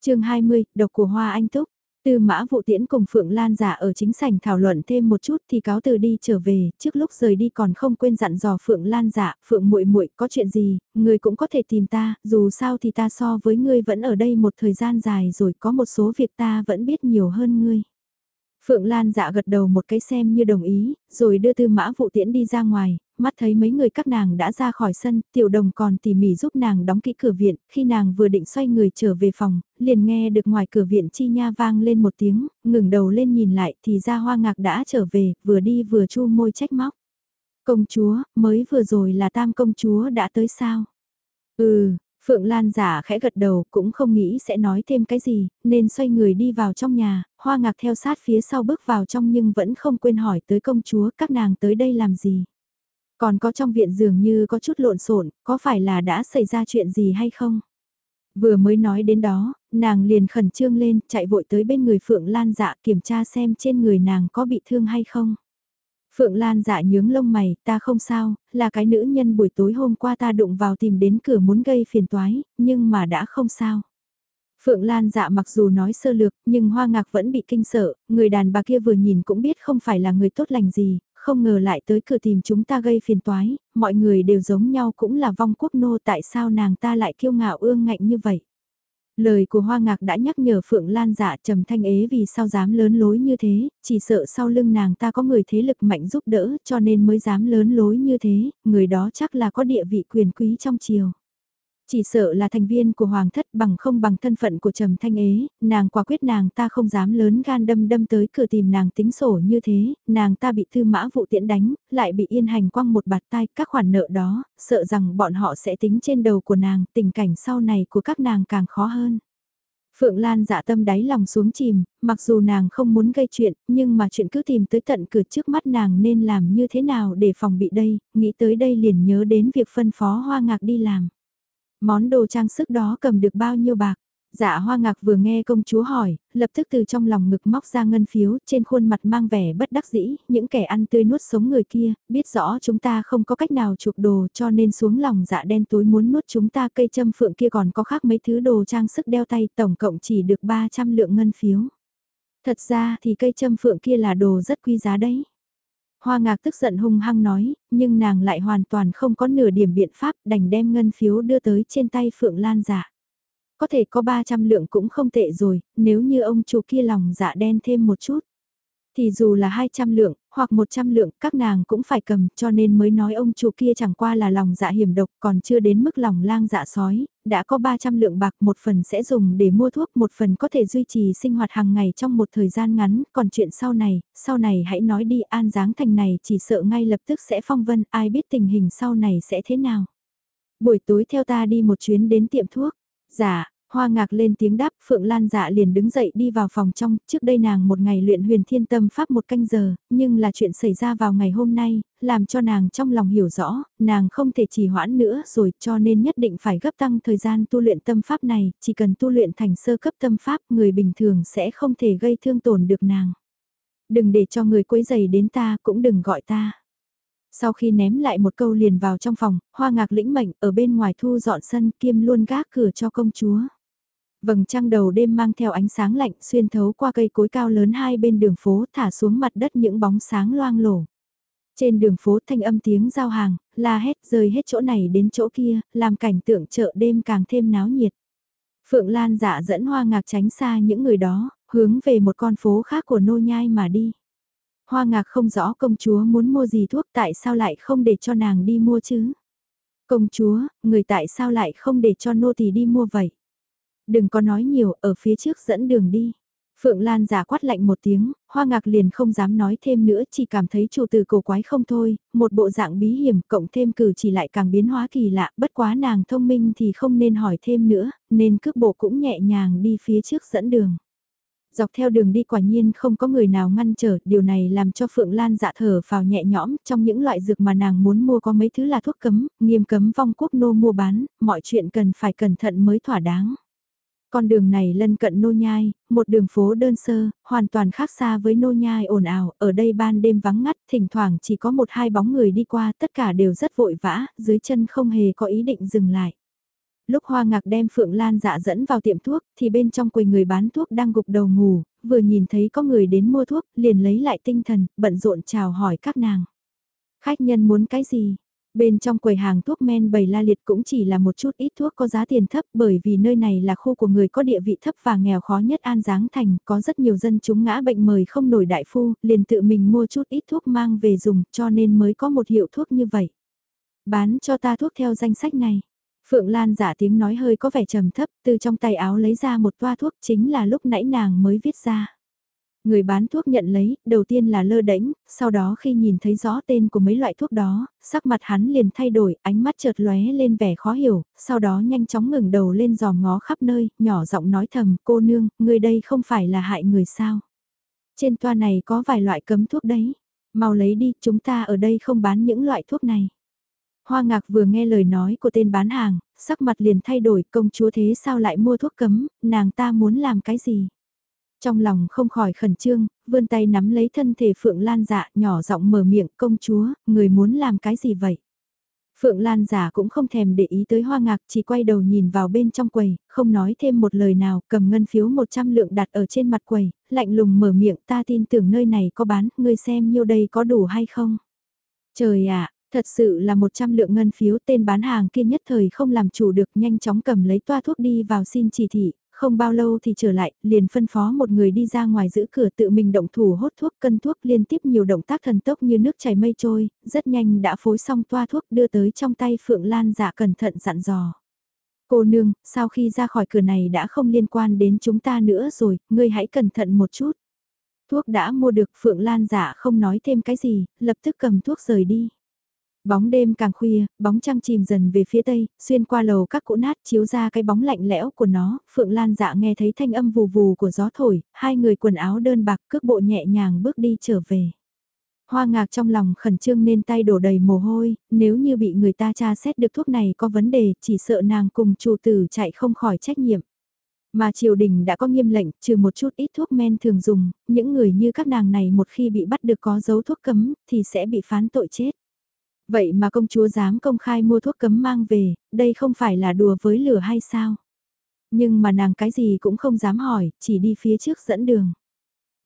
chương 20, độc của Hoa Anh Túc. Tư mã vụ tiễn cùng Phượng Lan giả ở chính sảnh thảo luận thêm một chút thì cáo từ đi trở về, trước lúc rời đi còn không quên dặn dò Phượng Lan giả, Phượng muội muội có chuyện gì, người cũng có thể tìm ta, dù sao thì ta so với ngươi vẫn ở đây một thời gian dài rồi có một số việc ta vẫn biết nhiều hơn ngươi. Phượng Lan dạ gật đầu một cái xem như đồng ý, rồi đưa tư mã vụ tiễn đi ra ngoài, mắt thấy mấy người các nàng đã ra khỏi sân, tiểu đồng còn tỉ mỉ giúp nàng đóng kỹ cửa viện, khi nàng vừa định xoay người trở về phòng, liền nghe được ngoài cửa viện chi nha vang lên một tiếng, ngừng đầu lên nhìn lại thì ra hoa ngạc đã trở về, vừa đi vừa chu môi trách móc. Công chúa, mới vừa rồi là tam công chúa đã tới sao? Ừ, Phượng Lan giả khẽ gật đầu cũng không nghĩ sẽ nói thêm cái gì, nên xoay người đi vào trong nhà, hoa ngạc theo sát phía sau bước vào trong nhưng vẫn không quên hỏi tới công chúa các nàng tới đây làm gì. Còn có trong viện dường như có chút lộn xộn, có phải là đã xảy ra chuyện gì hay không? Vừa mới nói đến đó, nàng liền khẩn trương lên, chạy vội tới bên người Phượng Lan dạ kiểm tra xem trên người nàng có bị thương hay không. Phượng Lan dạ nhướng lông mày, ta không sao, là cái nữ nhân buổi tối hôm qua ta đụng vào tìm đến cửa muốn gây phiền toái, nhưng mà đã không sao. Phượng Lan dạ mặc dù nói sơ lược, nhưng hoa ngạc vẫn bị kinh sợ, người đàn bà kia vừa nhìn cũng biết không phải là người tốt lành gì, không ngờ lại tới cửa tìm chúng ta gây phiền toái, mọi người đều giống nhau cũng là vong quốc nô tại sao nàng ta lại kiêu ngạo ương ngạnh như vậy. Lời của Hoa Ngạc đã nhắc nhở Phượng Lan dạ trầm thanh ế vì sao dám lớn lối như thế, chỉ sợ sau lưng nàng ta có người thế lực mạnh giúp đỡ cho nên mới dám lớn lối như thế, người đó chắc là có địa vị quyền quý trong triều. Chỉ sợ là thành viên của Hoàng thất bằng không bằng thân phận của Trầm Thanh Ế, nàng quả quyết nàng ta không dám lớn gan đâm đâm tới cửa tìm nàng tính sổ như thế, nàng ta bị thư mã vụ tiễn đánh, lại bị yên hành quăng một bạt tay các khoản nợ đó, sợ rằng bọn họ sẽ tính trên đầu của nàng, tình cảnh sau này của các nàng càng khó hơn. Phượng Lan dạ tâm đáy lòng xuống chìm, mặc dù nàng không muốn gây chuyện, nhưng mà chuyện cứ tìm tới tận cửa trước mắt nàng nên làm như thế nào để phòng bị đây, nghĩ tới đây liền nhớ đến việc phân phó hoa ngạc đi làm. Món đồ trang sức đó cầm được bao nhiêu bạc? Dạ hoa ngạc vừa nghe công chúa hỏi, lập tức từ trong lòng ngực móc ra ngân phiếu, trên khuôn mặt mang vẻ bất đắc dĩ, những kẻ ăn tươi nuốt sống người kia, biết rõ chúng ta không có cách nào chụp đồ cho nên xuống lòng dạ đen tối muốn nuốt chúng ta cây châm phượng kia còn có khác mấy thứ đồ trang sức đeo tay tổng cộng chỉ được 300 lượng ngân phiếu. Thật ra thì cây châm phượng kia là đồ rất quý giá đấy. Hoa ngạc tức giận hung hăng nói, nhưng nàng lại hoàn toàn không có nửa điểm biện pháp đành đem ngân phiếu đưa tới trên tay Phượng Lan giả. Có thể có 300 lượng cũng không tệ rồi, nếu như ông chủ kia lòng dạ đen thêm một chút. Thì dù là 200 lượng, hoặc 100 lượng, các nàng cũng phải cầm, cho nên mới nói ông chủ kia chẳng qua là lòng dạ hiểm độc, còn chưa đến mức lòng lang dạ sói, đã có 300 lượng bạc, một phần sẽ dùng để mua thuốc, một phần có thể duy trì sinh hoạt hàng ngày trong một thời gian ngắn, còn chuyện sau này, sau này hãy nói đi an dáng thành này chỉ sợ ngay lập tức sẽ phong vân, ai biết tình hình sau này sẽ thế nào. Buổi tối theo ta đi một chuyến đến tiệm thuốc. Dạ, Hoa ngạc lên tiếng đáp, Phượng Lan dạ liền đứng dậy đi vào phòng trong, trước đây nàng một ngày luyện huyền thiên tâm pháp một canh giờ, nhưng là chuyện xảy ra vào ngày hôm nay, làm cho nàng trong lòng hiểu rõ, nàng không thể trì hoãn nữa rồi cho nên nhất định phải gấp tăng thời gian tu luyện tâm pháp này, chỉ cần tu luyện thành sơ cấp tâm pháp người bình thường sẽ không thể gây thương tổn được nàng. Đừng để cho người quấy giày đến ta cũng đừng gọi ta. Sau khi ném lại một câu liền vào trong phòng, hoa ngạc lĩnh mệnh ở bên ngoài thu dọn sân kiêm luôn gác cửa cho công chúa. Vầng trăng đầu đêm mang theo ánh sáng lạnh xuyên thấu qua cây cối cao lớn hai bên đường phố thả xuống mặt đất những bóng sáng loang lổ. Trên đường phố thanh âm tiếng giao hàng, la hét rơi hết chỗ này đến chỗ kia, làm cảnh tượng chợ đêm càng thêm náo nhiệt. Phượng Lan dạ dẫn hoa ngạc tránh xa những người đó, hướng về một con phố khác của nô nhai mà đi. Hoa ngạc không rõ công chúa muốn mua gì thuốc tại sao lại không để cho nàng đi mua chứ. Công chúa, người tại sao lại không để cho nô tỳ đi mua vậy? Đừng có nói nhiều, ở phía trước dẫn đường đi. Phượng Lan giả quát lạnh một tiếng, hoa ngạc liền không dám nói thêm nữa chỉ cảm thấy chủ từ cổ quái không thôi, một bộ dạng bí hiểm cộng thêm cử chỉ lại càng biến hóa kỳ lạ, bất quá nàng thông minh thì không nên hỏi thêm nữa, nên cước bộ cũng nhẹ nhàng đi phía trước dẫn đường. Dọc theo đường đi quả nhiên không có người nào ngăn trở, điều này làm cho Phượng Lan dạ thở vào nhẹ nhõm, trong những loại dược mà nàng muốn mua có mấy thứ là thuốc cấm, nghiêm cấm vong quốc nô mua bán, mọi chuyện cần phải cẩn thận mới thỏa đáng. Con đường này lân cận nô nhai, một đường phố đơn sơ, hoàn toàn khác xa với nô nhai ồn ào, ở đây ban đêm vắng ngắt, thỉnh thoảng chỉ có một hai bóng người đi qua, tất cả đều rất vội vã, dưới chân không hề có ý định dừng lại. Lúc Hoa Ngạc đem Phượng Lan dạ dẫn vào tiệm thuốc, thì bên trong quầy người bán thuốc đang gục đầu ngủ, vừa nhìn thấy có người đến mua thuốc, liền lấy lại tinh thần, bận rộn chào hỏi các nàng. Khách nhân muốn cái gì? Bên trong quầy hàng thuốc men bày la liệt cũng chỉ là một chút ít thuốc có giá tiền thấp bởi vì nơi này là khu của người có địa vị thấp và nghèo khó nhất An Giáng Thành, có rất nhiều dân chúng ngã bệnh mời không nổi đại phu, liền tự mình mua chút ít thuốc mang về dùng cho nên mới có một hiệu thuốc như vậy. Bán cho ta thuốc theo danh sách này. Phượng Lan giả tiếng nói hơi có vẻ trầm thấp, từ trong tay áo lấy ra một toa thuốc chính là lúc nãy nàng mới viết ra. Người bán thuốc nhận lấy, đầu tiên là lơ đễnh, sau đó khi nhìn thấy rõ tên của mấy loại thuốc đó, sắc mặt hắn liền thay đổi, ánh mắt chợt lóe lên vẻ khó hiểu, sau đó nhanh chóng ngừng đầu lên dòm ngó khắp nơi, nhỏ giọng nói thầm, cô nương, người đây không phải là hại người sao. Trên toa này có vài loại cấm thuốc đấy, mau lấy đi, chúng ta ở đây không bán những loại thuốc này. Hoa ngạc vừa nghe lời nói của tên bán hàng, sắc mặt liền thay đổi công chúa thế sao lại mua thuốc cấm, nàng ta muốn làm cái gì. Trong lòng không khỏi khẩn trương, vươn tay nắm lấy thân thể Phượng Lan dạ nhỏ giọng mở miệng công chúa, người muốn làm cái gì vậy? Phượng Lan giả cũng không thèm để ý tới hoa ngạc chỉ quay đầu nhìn vào bên trong quầy, không nói thêm một lời nào, cầm ngân phiếu 100 lượng đặt ở trên mặt quầy, lạnh lùng mở miệng ta tin tưởng nơi này có bán, ngươi xem nhiêu đây có đủ hay không? Trời ạ, Thật sự là 100 lượng ngân phiếu tên bán hàng kia nhất thời không làm chủ được nhanh chóng cầm lấy toa thuốc đi vào xin chỉ thị, không bao lâu thì trở lại, liền phân phó một người đi ra ngoài giữ cửa tự mình động thủ hốt thuốc cân thuốc liên tiếp nhiều động tác thần tốc như nước chảy mây trôi, rất nhanh đã phối xong toa thuốc đưa tới trong tay Phượng Lan dạ cẩn thận dặn dò. Cô nương, sau khi ra khỏi cửa này đã không liên quan đến chúng ta nữa rồi, ngươi hãy cẩn thận một chút. Thuốc đã mua được Phượng Lan dạ không nói thêm cái gì, lập tức cầm thuốc rời đi. Bóng đêm càng khuya, bóng trăng chìm dần về phía tây, xuyên qua lầu các cỗ nát chiếu ra cái bóng lạnh lẽo của nó, Phượng Lan dạ nghe thấy thanh âm vù vù của gió thổi, hai người quần áo đơn bạc cước bộ nhẹ nhàng bước đi trở về. Hoa ngạc trong lòng khẩn trương nên tay đổ đầy mồ hôi, nếu như bị người ta tra xét được thuốc này có vấn đề, chỉ sợ nàng cùng chủ tử chạy không khỏi trách nhiệm. Mà triều đình đã có nghiêm lệnh, trừ một chút ít thuốc men thường dùng, những người như các nàng này một khi bị bắt được có dấu thuốc cấm, thì sẽ bị phán tội chết. Vậy mà công chúa dám công khai mua thuốc cấm mang về, đây không phải là đùa với lửa hay sao? Nhưng mà nàng cái gì cũng không dám hỏi, chỉ đi phía trước dẫn đường.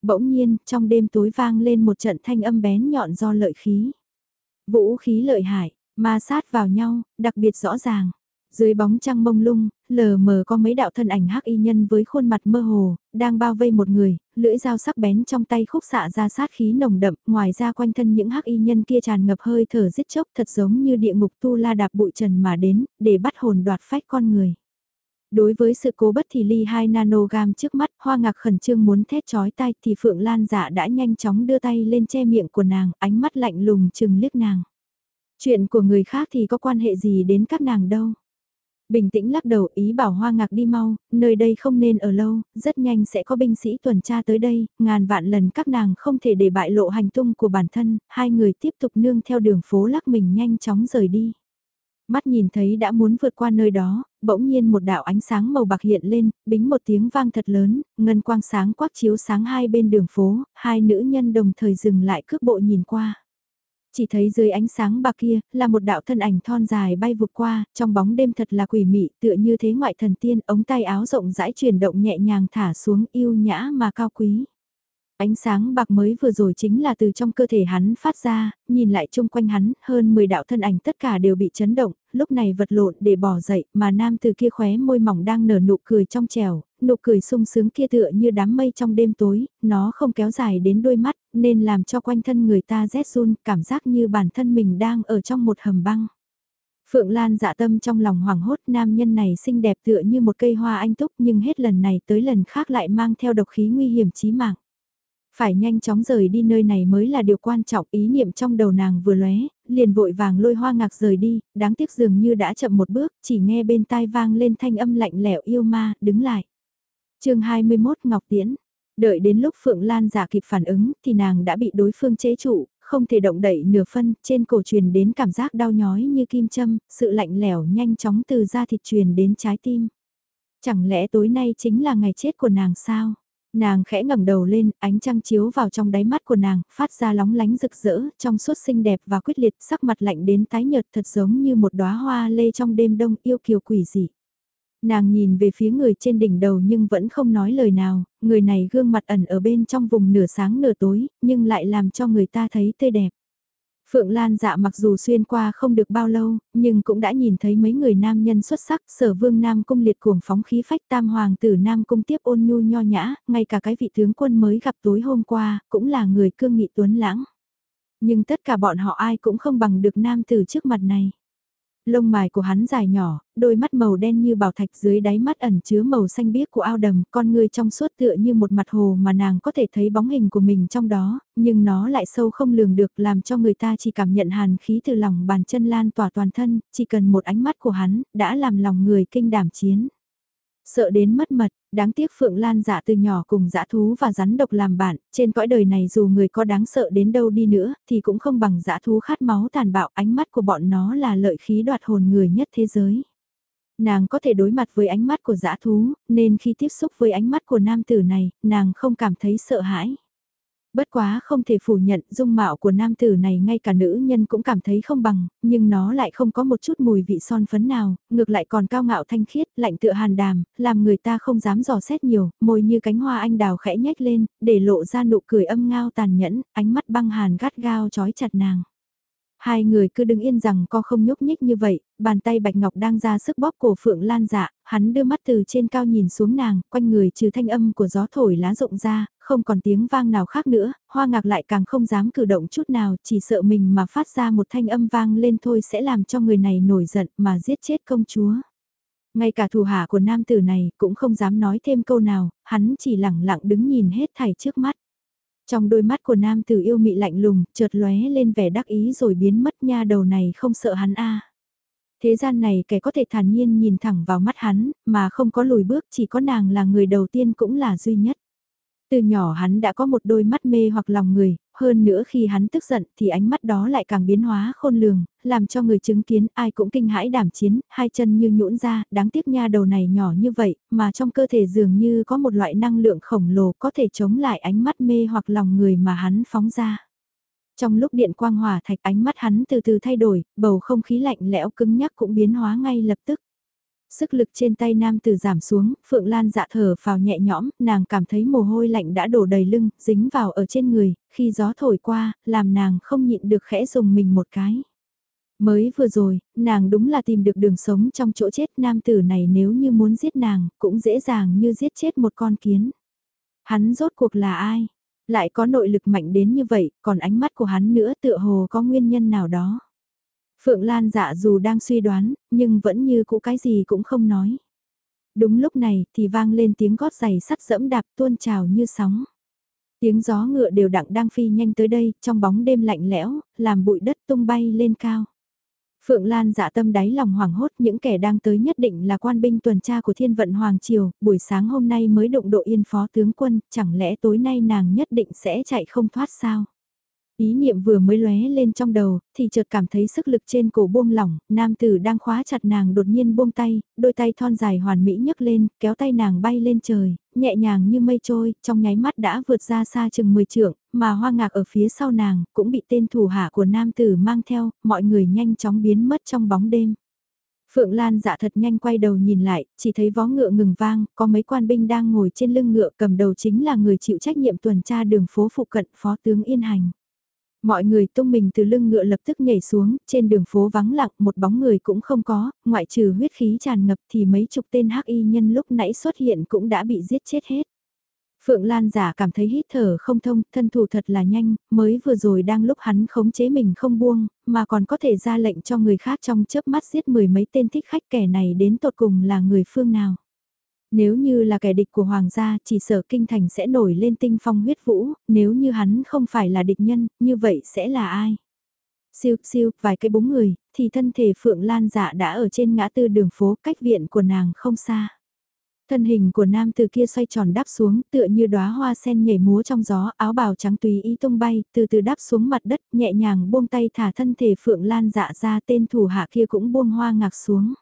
Bỗng nhiên, trong đêm tối vang lên một trận thanh âm bén nhọn do lợi khí. Vũ khí lợi hại, ma sát vào nhau, đặc biệt rõ ràng. Dưới bóng trăng mông lung, lờ mờ có mấy đạo thân ảnh hắc y nhân với khuôn mặt mơ hồ, đang bao vây một người, lưỡi dao sắc bén trong tay khúc xạ ra sát khí nồng đậm, ngoài ra quanh thân những hắc y nhân kia tràn ngập hơi thở giết chóc thật giống như địa ngục tu la đạp bụi trần mà đến, để bắt hồn đoạt phách con người. Đối với sự cố bất thì ly 2 nanogam trước mắt, hoa ngạc khẩn trương muốn thét chói tay thì Phượng Lan dạ đã nhanh chóng đưa tay lên che miệng của nàng, ánh mắt lạnh lùng chừng liếc nàng. Chuyện của người khác thì có quan hệ gì đến các nàng đâu. Bình tĩnh lắc đầu ý bảo hoa ngạc đi mau, nơi đây không nên ở lâu, rất nhanh sẽ có binh sĩ tuần tra tới đây, ngàn vạn lần các nàng không thể để bại lộ hành tung của bản thân, hai người tiếp tục nương theo đường phố lắc mình nhanh chóng rời đi. Mắt nhìn thấy đã muốn vượt qua nơi đó, bỗng nhiên một đạo ánh sáng màu bạc hiện lên, bính một tiếng vang thật lớn, ngân quang sáng quắc chiếu sáng hai bên đường phố, hai nữ nhân đồng thời dừng lại cước bộ nhìn qua chỉ thấy dưới ánh sáng bạc kia, là một đạo thân ảnh thon dài bay vụt qua, trong bóng đêm thật là quỷ mị, tựa như thế ngoại thần tiên, ống tay áo rộng rãi chuyển động nhẹ nhàng thả xuống yêu nhã mà cao quý. Ánh sáng bạc mới vừa rồi chính là từ trong cơ thể hắn phát ra, nhìn lại chung quanh hắn, hơn 10 đạo thân ảnh tất cả đều bị chấn động, lúc này vật lộn để bỏ dậy, mà nam từ kia khóe môi mỏng đang nở nụ cười trong trèo, nụ cười sung sướng kia tựa như đám mây trong đêm tối, nó không kéo dài đến đôi mắt, nên làm cho quanh thân người ta rét run, cảm giác như bản thân mình đang ở trong một hầm băng. Phượng Lan dạ tâm trong lòng hoảng hốt nam nhân này xinh đẹp tựa như một cây hoa anh túc nhưng hết lần này tới lần khác lại mang theo độc khí nguy hiểm chí mạng. Phải nhanh chóng rời đi nơi này mới là điều quan trọng ý niệm trong đầu nàng vừa lóe, liền vội vàng lôi hoa ngạc rời đi, đáng tiếc dường như đã chậm một bước, chỉ nghe bên tai vang lên thanh âm lạnh lẽo yêu ma, đứng lại. chương 21 Ngọc Tiễn Đợi đến lúc Phượng Lan giả kịp phản ứng thì nàng đã bị đối phương chế trụ, không thể động đậy nửa phân, trên cổ truyền đến cảm giác đau nhói như kim châm, sự lạnh lẽo nhanh chóng từ da thịt truyền đến trái tim. Chẳng lẽ tối nay chính là ngày chết của nàng sao? Nàng khẽ ngẩng đầu lên, ánh trăng chiếu vào trong đáy mắt của nàng, phát ra lóng lánh rực rỡ, trong suốt xinh đẹp và quyết liệt, sắc mặt lạnh đến tái nhợt thật giống như một đóa hoa lê trong đêm đông yêu kiều quỷ dị. Nàng nhìn về phía người trên đỉnh đầu nhưng vẫn không nói lời nào, người này gương mặt ẩn ở bên trong vùng nửa sáng nửa tối, nhưng lại làm cho người ta thấy tươi đẹp. Phượng Lan dạ mặc dù xuyên qua không được bao lâu, nhưng cũng đã nhìn thấy mấy người nam nhân xuất sắc, sở vương nam cung liệt cuồng phóng khí phách tam hoàng tử nam cung tiếp ôn nhu nho nhã, ngay cả cái vị tướng quân mới gặp tối hôm qua, cũng là người cương nghị tuấn lãng. Nhưng tất cả bọn họ ai cũng không bằng được nam tử trước mặt này. Lông mài của hắn dài nhỏ, đôi mắt màu đen như bảo thạch dưới đáy mắt ẩn chứa màu xanh biếc của ao đầm, con người trong suốt tựa như một mặt hồ mà nàng có thể thấy bóng hình của mình trong đó, nhưng nó lại sâu không lường được làm cho người ta chỉ cảm nhận hàn khí từ lòng bàn chân lan tỏa toàn thân, chỉ cần một ánh mắt của hắn, đã làm lòng người kinh đảm chiến. Sợ đến mất mật, đáng tiếc Phượng Lan dạ từ nhỏ cùng dã thú và rắn độc làm bạn, trên cõi đời này dù người có đáng sợ đến đâu đi nữa, thì cũng không bằng dã thú khát máu tàn bạo ánh mắt của bọn nó là lợi khí đoạt hồn người nhất thế giới. Nàng có thể đối mặt với ánh mắt của dã thú, nên khi tiếp xúc với ánh mắt của nam tử này, nàng không cảm thấy sợ hãi. Bất quá không thể phủ nhận dung mạo của nam tử này ngay cả nữ nhân cũng cảm thấy không bằng, nhưng nó lại không có một chút mùi vị son phấn nào, ngược lại còn cao ngạo thanh khiết, lạnh tựa hàn đàm, làm người ta không dám dò xét nhiều, môi như cánh hoa anh đào khẽ nhếch lên, để lộ ra nụ cười âm ngao tàn nhẫn, ánh mắt băng hàn gắt gao chói chặt nàng. Hai người cứ đứng yên rằng co không nhúc nhích như vậy, bàn tay Bạch Ngọc đang ra sức bóp cổ Phượng Lan dạ, hắn đưa mắt từ trên cao nhìn xuống nàng, quanh người trừ thanh âm của gió thổi lá rộng ra, không còn tiếng vang nào khác nữa, hoa ngạc lại càng không dám cử động chút nào, chỉ sợ mình mà phát ra một thanh âm vang lên thôi sẽ làm cho người này nổi giận mà giết chết công chúa. Ngay cả thủ hạ của nam tử này cũng không dám nói thêm câu nào, hắn chỉ lẳng lặng đứng nhìn hết thảy trước mắt. Trong đôi mắt của nam tử yêu mị lạnh lùng, chợt lóe lên vẻ đắc ý rồi biến mất nha đầu này không sợ hắn a. Thế gian này kẻ có thể thản nhiên nhìn thẳng vào mắt hắn, mà không có lùi bước chỉ có nàng là người đầu tiên cũng là duy nhất. Từ nhỏ hắn đã có một đôi mắt mê hoặc lòng người, hơn nữa khi hắn tức giận thì ánh mắt đó lại càng biến hóa khôn lường, làm cho người chứng kiến ai cũng kinh hãi đảm chiến, hai chân như nhũn ra, đáng tiếc nha đầu này nhỏ như vậy, mà trong cơ thể dường như có một loại năng lượng khổng lồ có thể chống lại ánh mắt mê hoặc lòng người mà hắn phóng ra. Trong lúc điện quang hỏa thạch ánh mắt hắn từ từ thay đổi, bầu không khí lạnh lẽo cứng nhắc cũng biến hóa ngay lập tức. Sức lực trên tay nam tử giảm xuống, Phượng Lan dạ thở vào nhẹ nhõm, nàng cảm thấy mồ hôi lạnh đã đổ đầy lưng, dính vào ở trên người, khi gió thổi qua, làm nàng không nhịn được khẽ dùng mình một cái. Mới vừa rồi, nàng đúng là tìm được đường sống trong chỗ chết nam tử này nếu như muốn giết nàng, cũng dễ dàng như giết chết một con kiến. Hắn rốt cuộc là ai? Lại có nội lực mạnh đến như vậy, còn ánh mắt của hắn nữa tựa hồ có nguyên nhân nào đó. Phượng Lan dạ dù đang suy đoán, nhưng vẫn như cũ cái gì cũng không nói. Đúng lúc này thì vang lên tiếng gót giày sắt dẫm đạp tuôn trào như sóng. Tiếng gió ngựa đều đặng đang phi nhanh tới đây, trong bóng đêm lạnh lẽo, làm bụi đất tung bay lên cao. Phượng Lan dạ tâm đáy lòng hoảng hốt những kẻ đang tới nhất định là quan binh tuần tra của thiên vận Hoàng Triều, buổi sáng hôm nay mới động độ yên phó tướng quân, chẳng lẽ tối nay nàng nhất định sẽ chạy không thoát sao? Ý niệm vừa mới lóe lên trong đầu, thì chợt cảm thấy sức lực trên cổ buông lỏng, nam tử đang khóa chặt nàng đột nhiên buông tay, đôi tay thon dài hoàn mỹ nhấc lên, kéo tay nàng bay lên trời, nhẹ nhàng như mây trôi, trong nháy mắt đã vượt ra xa chừng 10 trượng, mà hoa ngạc ở phía sau nàng cũng bị tên thủ hạ của nam tử mang theo, mọi người nhanh chóng biến mất trong bóng đêm. Phượng Lan dạ thật nhanh quay đầu nhìn lại, chỉ thấy vó ngựa ngừng vang, có mấy quan binh đang ngồi trên lưng ngựa cầm đầu chính là người chịu trách nhiệm tuần tra đường phố phụ cận phó tướng Yên Hành. Mọi người tung mình từ lưng ngựa lập tức nhảy xuống, trên đường phố vắng lặng một bóng người cũng không có, ngoại trừ huyết khí tràn ngập thì mấy chục tên hắc y nhân lúc nãy xuất hiện cũng đã bị giết chết hết. Phượng Lan giả cảm thấy hít thở không thông, thân thủ thật là nhanh, mới vừa rồi đang lúc hắn khống chế mình không buông, mà còn có thể ra lệnh cho người khác trong chớp mắt giết mười mấy tên thích khách kẻ này đến tột cùng là người phương nào. Nếu như là kẻ địch của hoàng gia chỉ sợ kinh thành sẽ nổi lên tinh phong huyết vũ, nếu như hắn không phải là địch nhân, như vậy sẽ là ai? Siêu siêu, vài cái búng người, thì thân thể Phượng Lan dạ đã ở trên ngã tư đường phố cách viện của nàng không xa. Thân hình của nam từ kia xoay tròn đáp xuống tựa như đóa hoa sen nhảy múa trong gió áo bào trắng tùy ý tung bay từ từ đáp xuống mặt đất nhẹ nhàng buông tay thả thân thể Phượng Lan dạ ra tên thủ hạ kia cũng buông hoa ngạc xuống.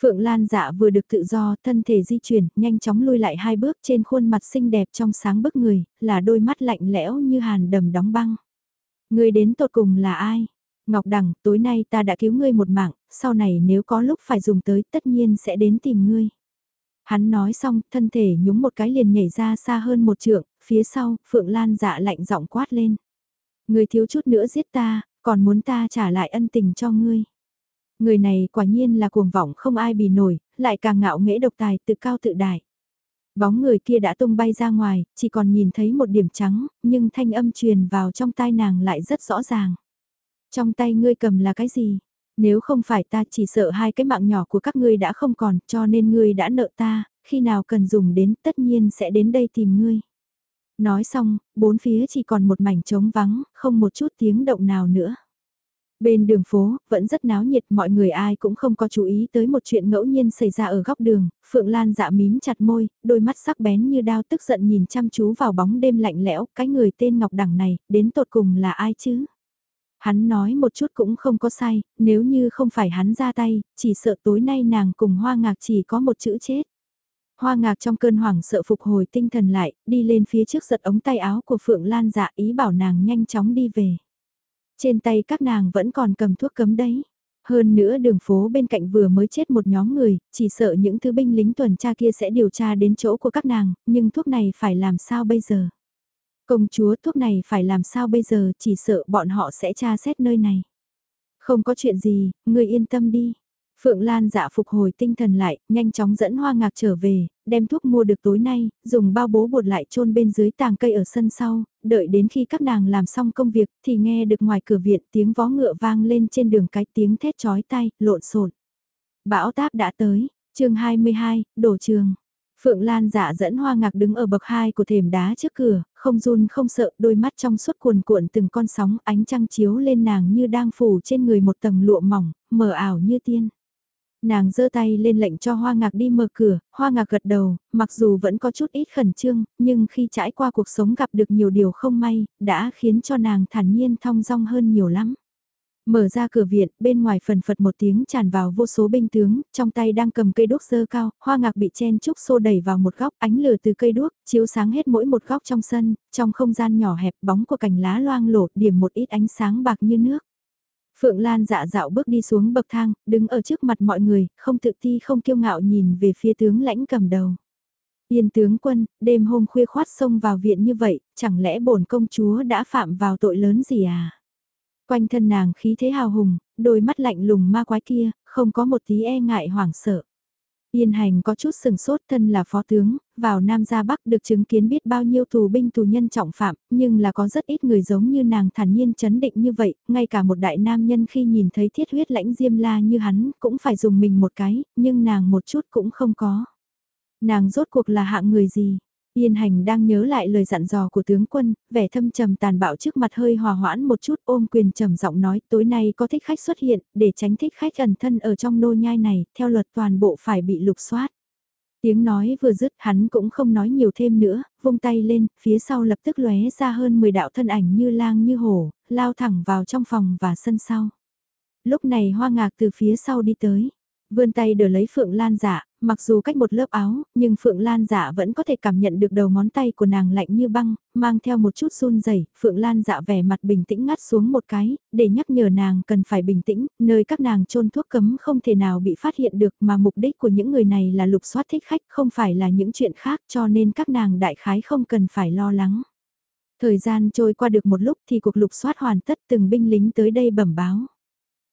Phượng Lan dạ vừa được tự do, thân thể di chuyển, nhanh chóng lui lại hai bước trên khuôn mặt xinh đẹp trong sáng bức người, là đôi mắt lạnh lẽo như hàn đầm đóng băng. Người đến tột cùng là ai? Ngọc Đằng, tối nay ta đã cứu ngươi một mạng, sau này nếu có lúc phải dùng tới tất nhiên sẽ đến tìm ngươi. Hắn nói xong, thân thể nhúng một cái liền nhảy ra xa hơn một trượng, phía sau, Phượng Lan dạ lạnh giọng quát lên. Ngươi thiếu chút nữa giết ta, còn muốn ta trả lại ân tình cho ngươi. Người này quả nhiên là cuồng vọng không ai bì nổi, lại càng ngạo nghễ độc tài tự cao tự đại. Bóng người kia đã tung bay ra ngoài, chỉ còn nhìn thấy một điểm trắng, nhưng thanh âm truyền vào trong tai nàng lại rất rõ ràng. Trong tay ngươi cầm là cái gì? Nếu không phải ta chỉ sợ hai cái mạng nhỏ của các ngươi đã không còn, cho nên ngươi đã nợ ta, khi nào cần dùng đến tất nhiên sẽ đến đây tìm ngươi. Nói xong, bốn phía chỉ còn một mảnh trống vắng, không một chút tiếng động nào nữa. Bên đường phố, vẫn rất náo nhiệt, mọi người ai cũng không có chú ý tới một chuyện ngẫu nhiên xảy ra ở góc đường, Phượng Lan dạ mím chặt môi, đôi mắt sắc bén như đao tức giận nhìn chăm chú vào bóng đêm lạnh lẽo, cái người tên Ngọc Đằng này, đến tột cùng là ai chứ? Hắn nói một chút cũng không có sai, nếu như không phải hắn ra tay, chỉ sợ tối nay nàng cùng hoa ngạc chỉ có một chữ chết. Hoa ngạc trong cơn hoảng sợ phục hồi tinh thần lại, đi lên phía trước giật ống tay áo của Phượng Lan dạ ý bảo nàng nhanh chóng đi về. Trên tay các nàng vẫn còn cầm thuốc cấm đấy. Hơn nữa đường phố bên cạnh vừa mới chết một nhóm người, chỉ sợ những thứ binh lính tuần tra kia sẽ điều tra đến chỗ của các nàng, nhưng thuốc này phải làm sao bây giờ? Công chúa thuốc này phải làm sao bây giờ, chỉ sợ bọn họ sẽ tra xét nơi này. Không có chuyện gì, người yên tâm đi. Phượng Lan dạ phục hồi tinh thần lại, nhanh chóng dẫn hoa ngạc trở về, đem thuốc mua được tối nay, dùng bao bố bột lại chôn bên dưới tàng cây ở sân sau, đợi đến khi các nàng làm xong công việc thì nghe được ngoài cửa viện tiếng vó ngựa vang lên trên đường cái tiếng thét chói tay, lộn xộn. Bão táp đã tới, chương 22, đổ trường. Phượng Lan dạ dẫn hoa ngạc đứng ở bậc hai của thềm đá trước cửa, không run không sợ, đôi mắt trong suốt cuồn cuộn từng con sóng ánh trăng chiếu lên nàng như đang phủ trên người một tầng lụa mỏng, mờ ảo như tiên. Nàng giơ tay lên lệnh cho hoa ngạc đi mở cửa, hoa ngạc gật đầu, mặc dù vẫn có chút ít khẩn trương, nhưng khi trải qua cuộc sống gặp được nhiều điều không may, đã khiến cho nàng thản nhiên thong dong hơn nhiều lắm. Mở ra cửa viện, bên ngoài phần phật một tiếng tràn vào vô số binh tướng, trong tay đang cầm cây đuốc dơ cao, hoa ngạc bị chen trúc xô đẩy vào một góc, ánh lửa từ cây đuốc, chiếu sáng hết mỗi một góc trong sân, trong không gian nhỏ hẹp bóng của cành lá loang lổ, điểm một ít ánh sáng bạc như nước. Phượng Lan dạ dạo bước đi xuống bậc thang, đứng ở trước mặt mọi người, không tự ti không kiêu ngạo nhìn về phía tướng lãnh cầm đầu. Yên tướng quân, đêm hôm khuya khoát xông vào viện như vậy, chẳng lẽ bổn công chúa đã phạm vào tội lớn gì à? Quanh thân nàng khí thế hào hùng, đôi mắt lạnh lùng ma quái kia, không có một tí e ngại hoảng sợ. Yên hành có chút sừng sốt thân là phó tướng, vào Nam ra Bắc được chứng kiến biết bao nhiêu tù binh tù nhân trọng phạm, nhưng là có rất ít người giống như nàng thản nhiên chấn định như vậy, ngay cả một đại nam nhân khi nhìn thấy thiết huyết lãnh diêm la như hắn cũng phải dùng mình một cái, nhưng nàng một chút cũng không có. Nàng rốt cuộc là hạng người gì? Yên hành đang nhớ lại lời dặn dò của tướng quân, vẻ thâm trầm tàn bạo trước mặt hơi hòa hoãn một chút ôm quyền trầm giọng nói tối nay có thích khách xuất hiện, để tránh thích khách ẩn thân ở trong nô nhai này, theo luật toàn bộ phải bị lục soát. Tiếng nói vừa dứt hắn cũng không nói nhiều thêm nữa, vung tay lên, phía sau lập tức lóe ra hơn 10 đạo thân ảnh như lang như hổ, lao thẳng vào trong phòng và sân sau. Lúc này hoa ngạc từ phía sau đi tới. Vươn tay đỡ lấy Phượng Lan dạ, mặc dù cách một lớp áo, nhưng Phượng Lan dạ vẫn có thể cảm nhận được đầu ngón tay của nàng lạnh như băng, mang theo một chút run rẩy. Phượng Lan dạ vẻ mặt bình tĩnh ngắt xuống một cái, để nhắc nhở nàng cần phải bình tĩnh, nơi các nàng trôn thuốc cấm không thể nào bị phát hiện được mà mục đích của những người này là lục soát thích khách không phải là những chuyện khác cho nên các nàng đại khái không cần phải lo lắng. Thời gian trôi qua được một lúc thì cuộc lục soát hoàn tất từng binh lính tới đây bẩm báo.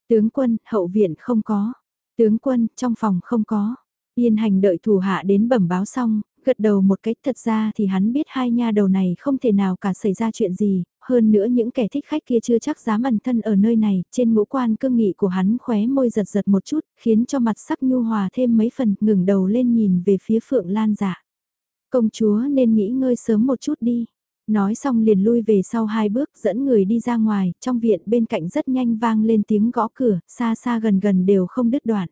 Tướng quân, hậu viện không có. Tướng quân, trong phòng không có. Yên hành đợi thủ hạ đến bẩm báo xong, gật đầu một cách thật ra thì hắn biết hai nha đầu này không thể nào cả xảy ra chuyện gì, hơn nữa những kẻ thích khách kia chưa chắc dám ẩn thân ở nơi này, trên ngũ quan cương nghị của hắn khóe môi giật giật một chút, khiến cho mặt sắc nhu hòa thêm mấy phần, ngừng đầu lên nhìn về phía Phượng Lan dạ. Công chúa nên nghỉ ngơi sớm một chút đi. Nói xong liền lui về sau hai bước dẫn người đi ra ngoài, trong viện bên cạnh rất nhanh vang lên tiếng gõ cửa, xa xa gần gần đều không đứt đoạn.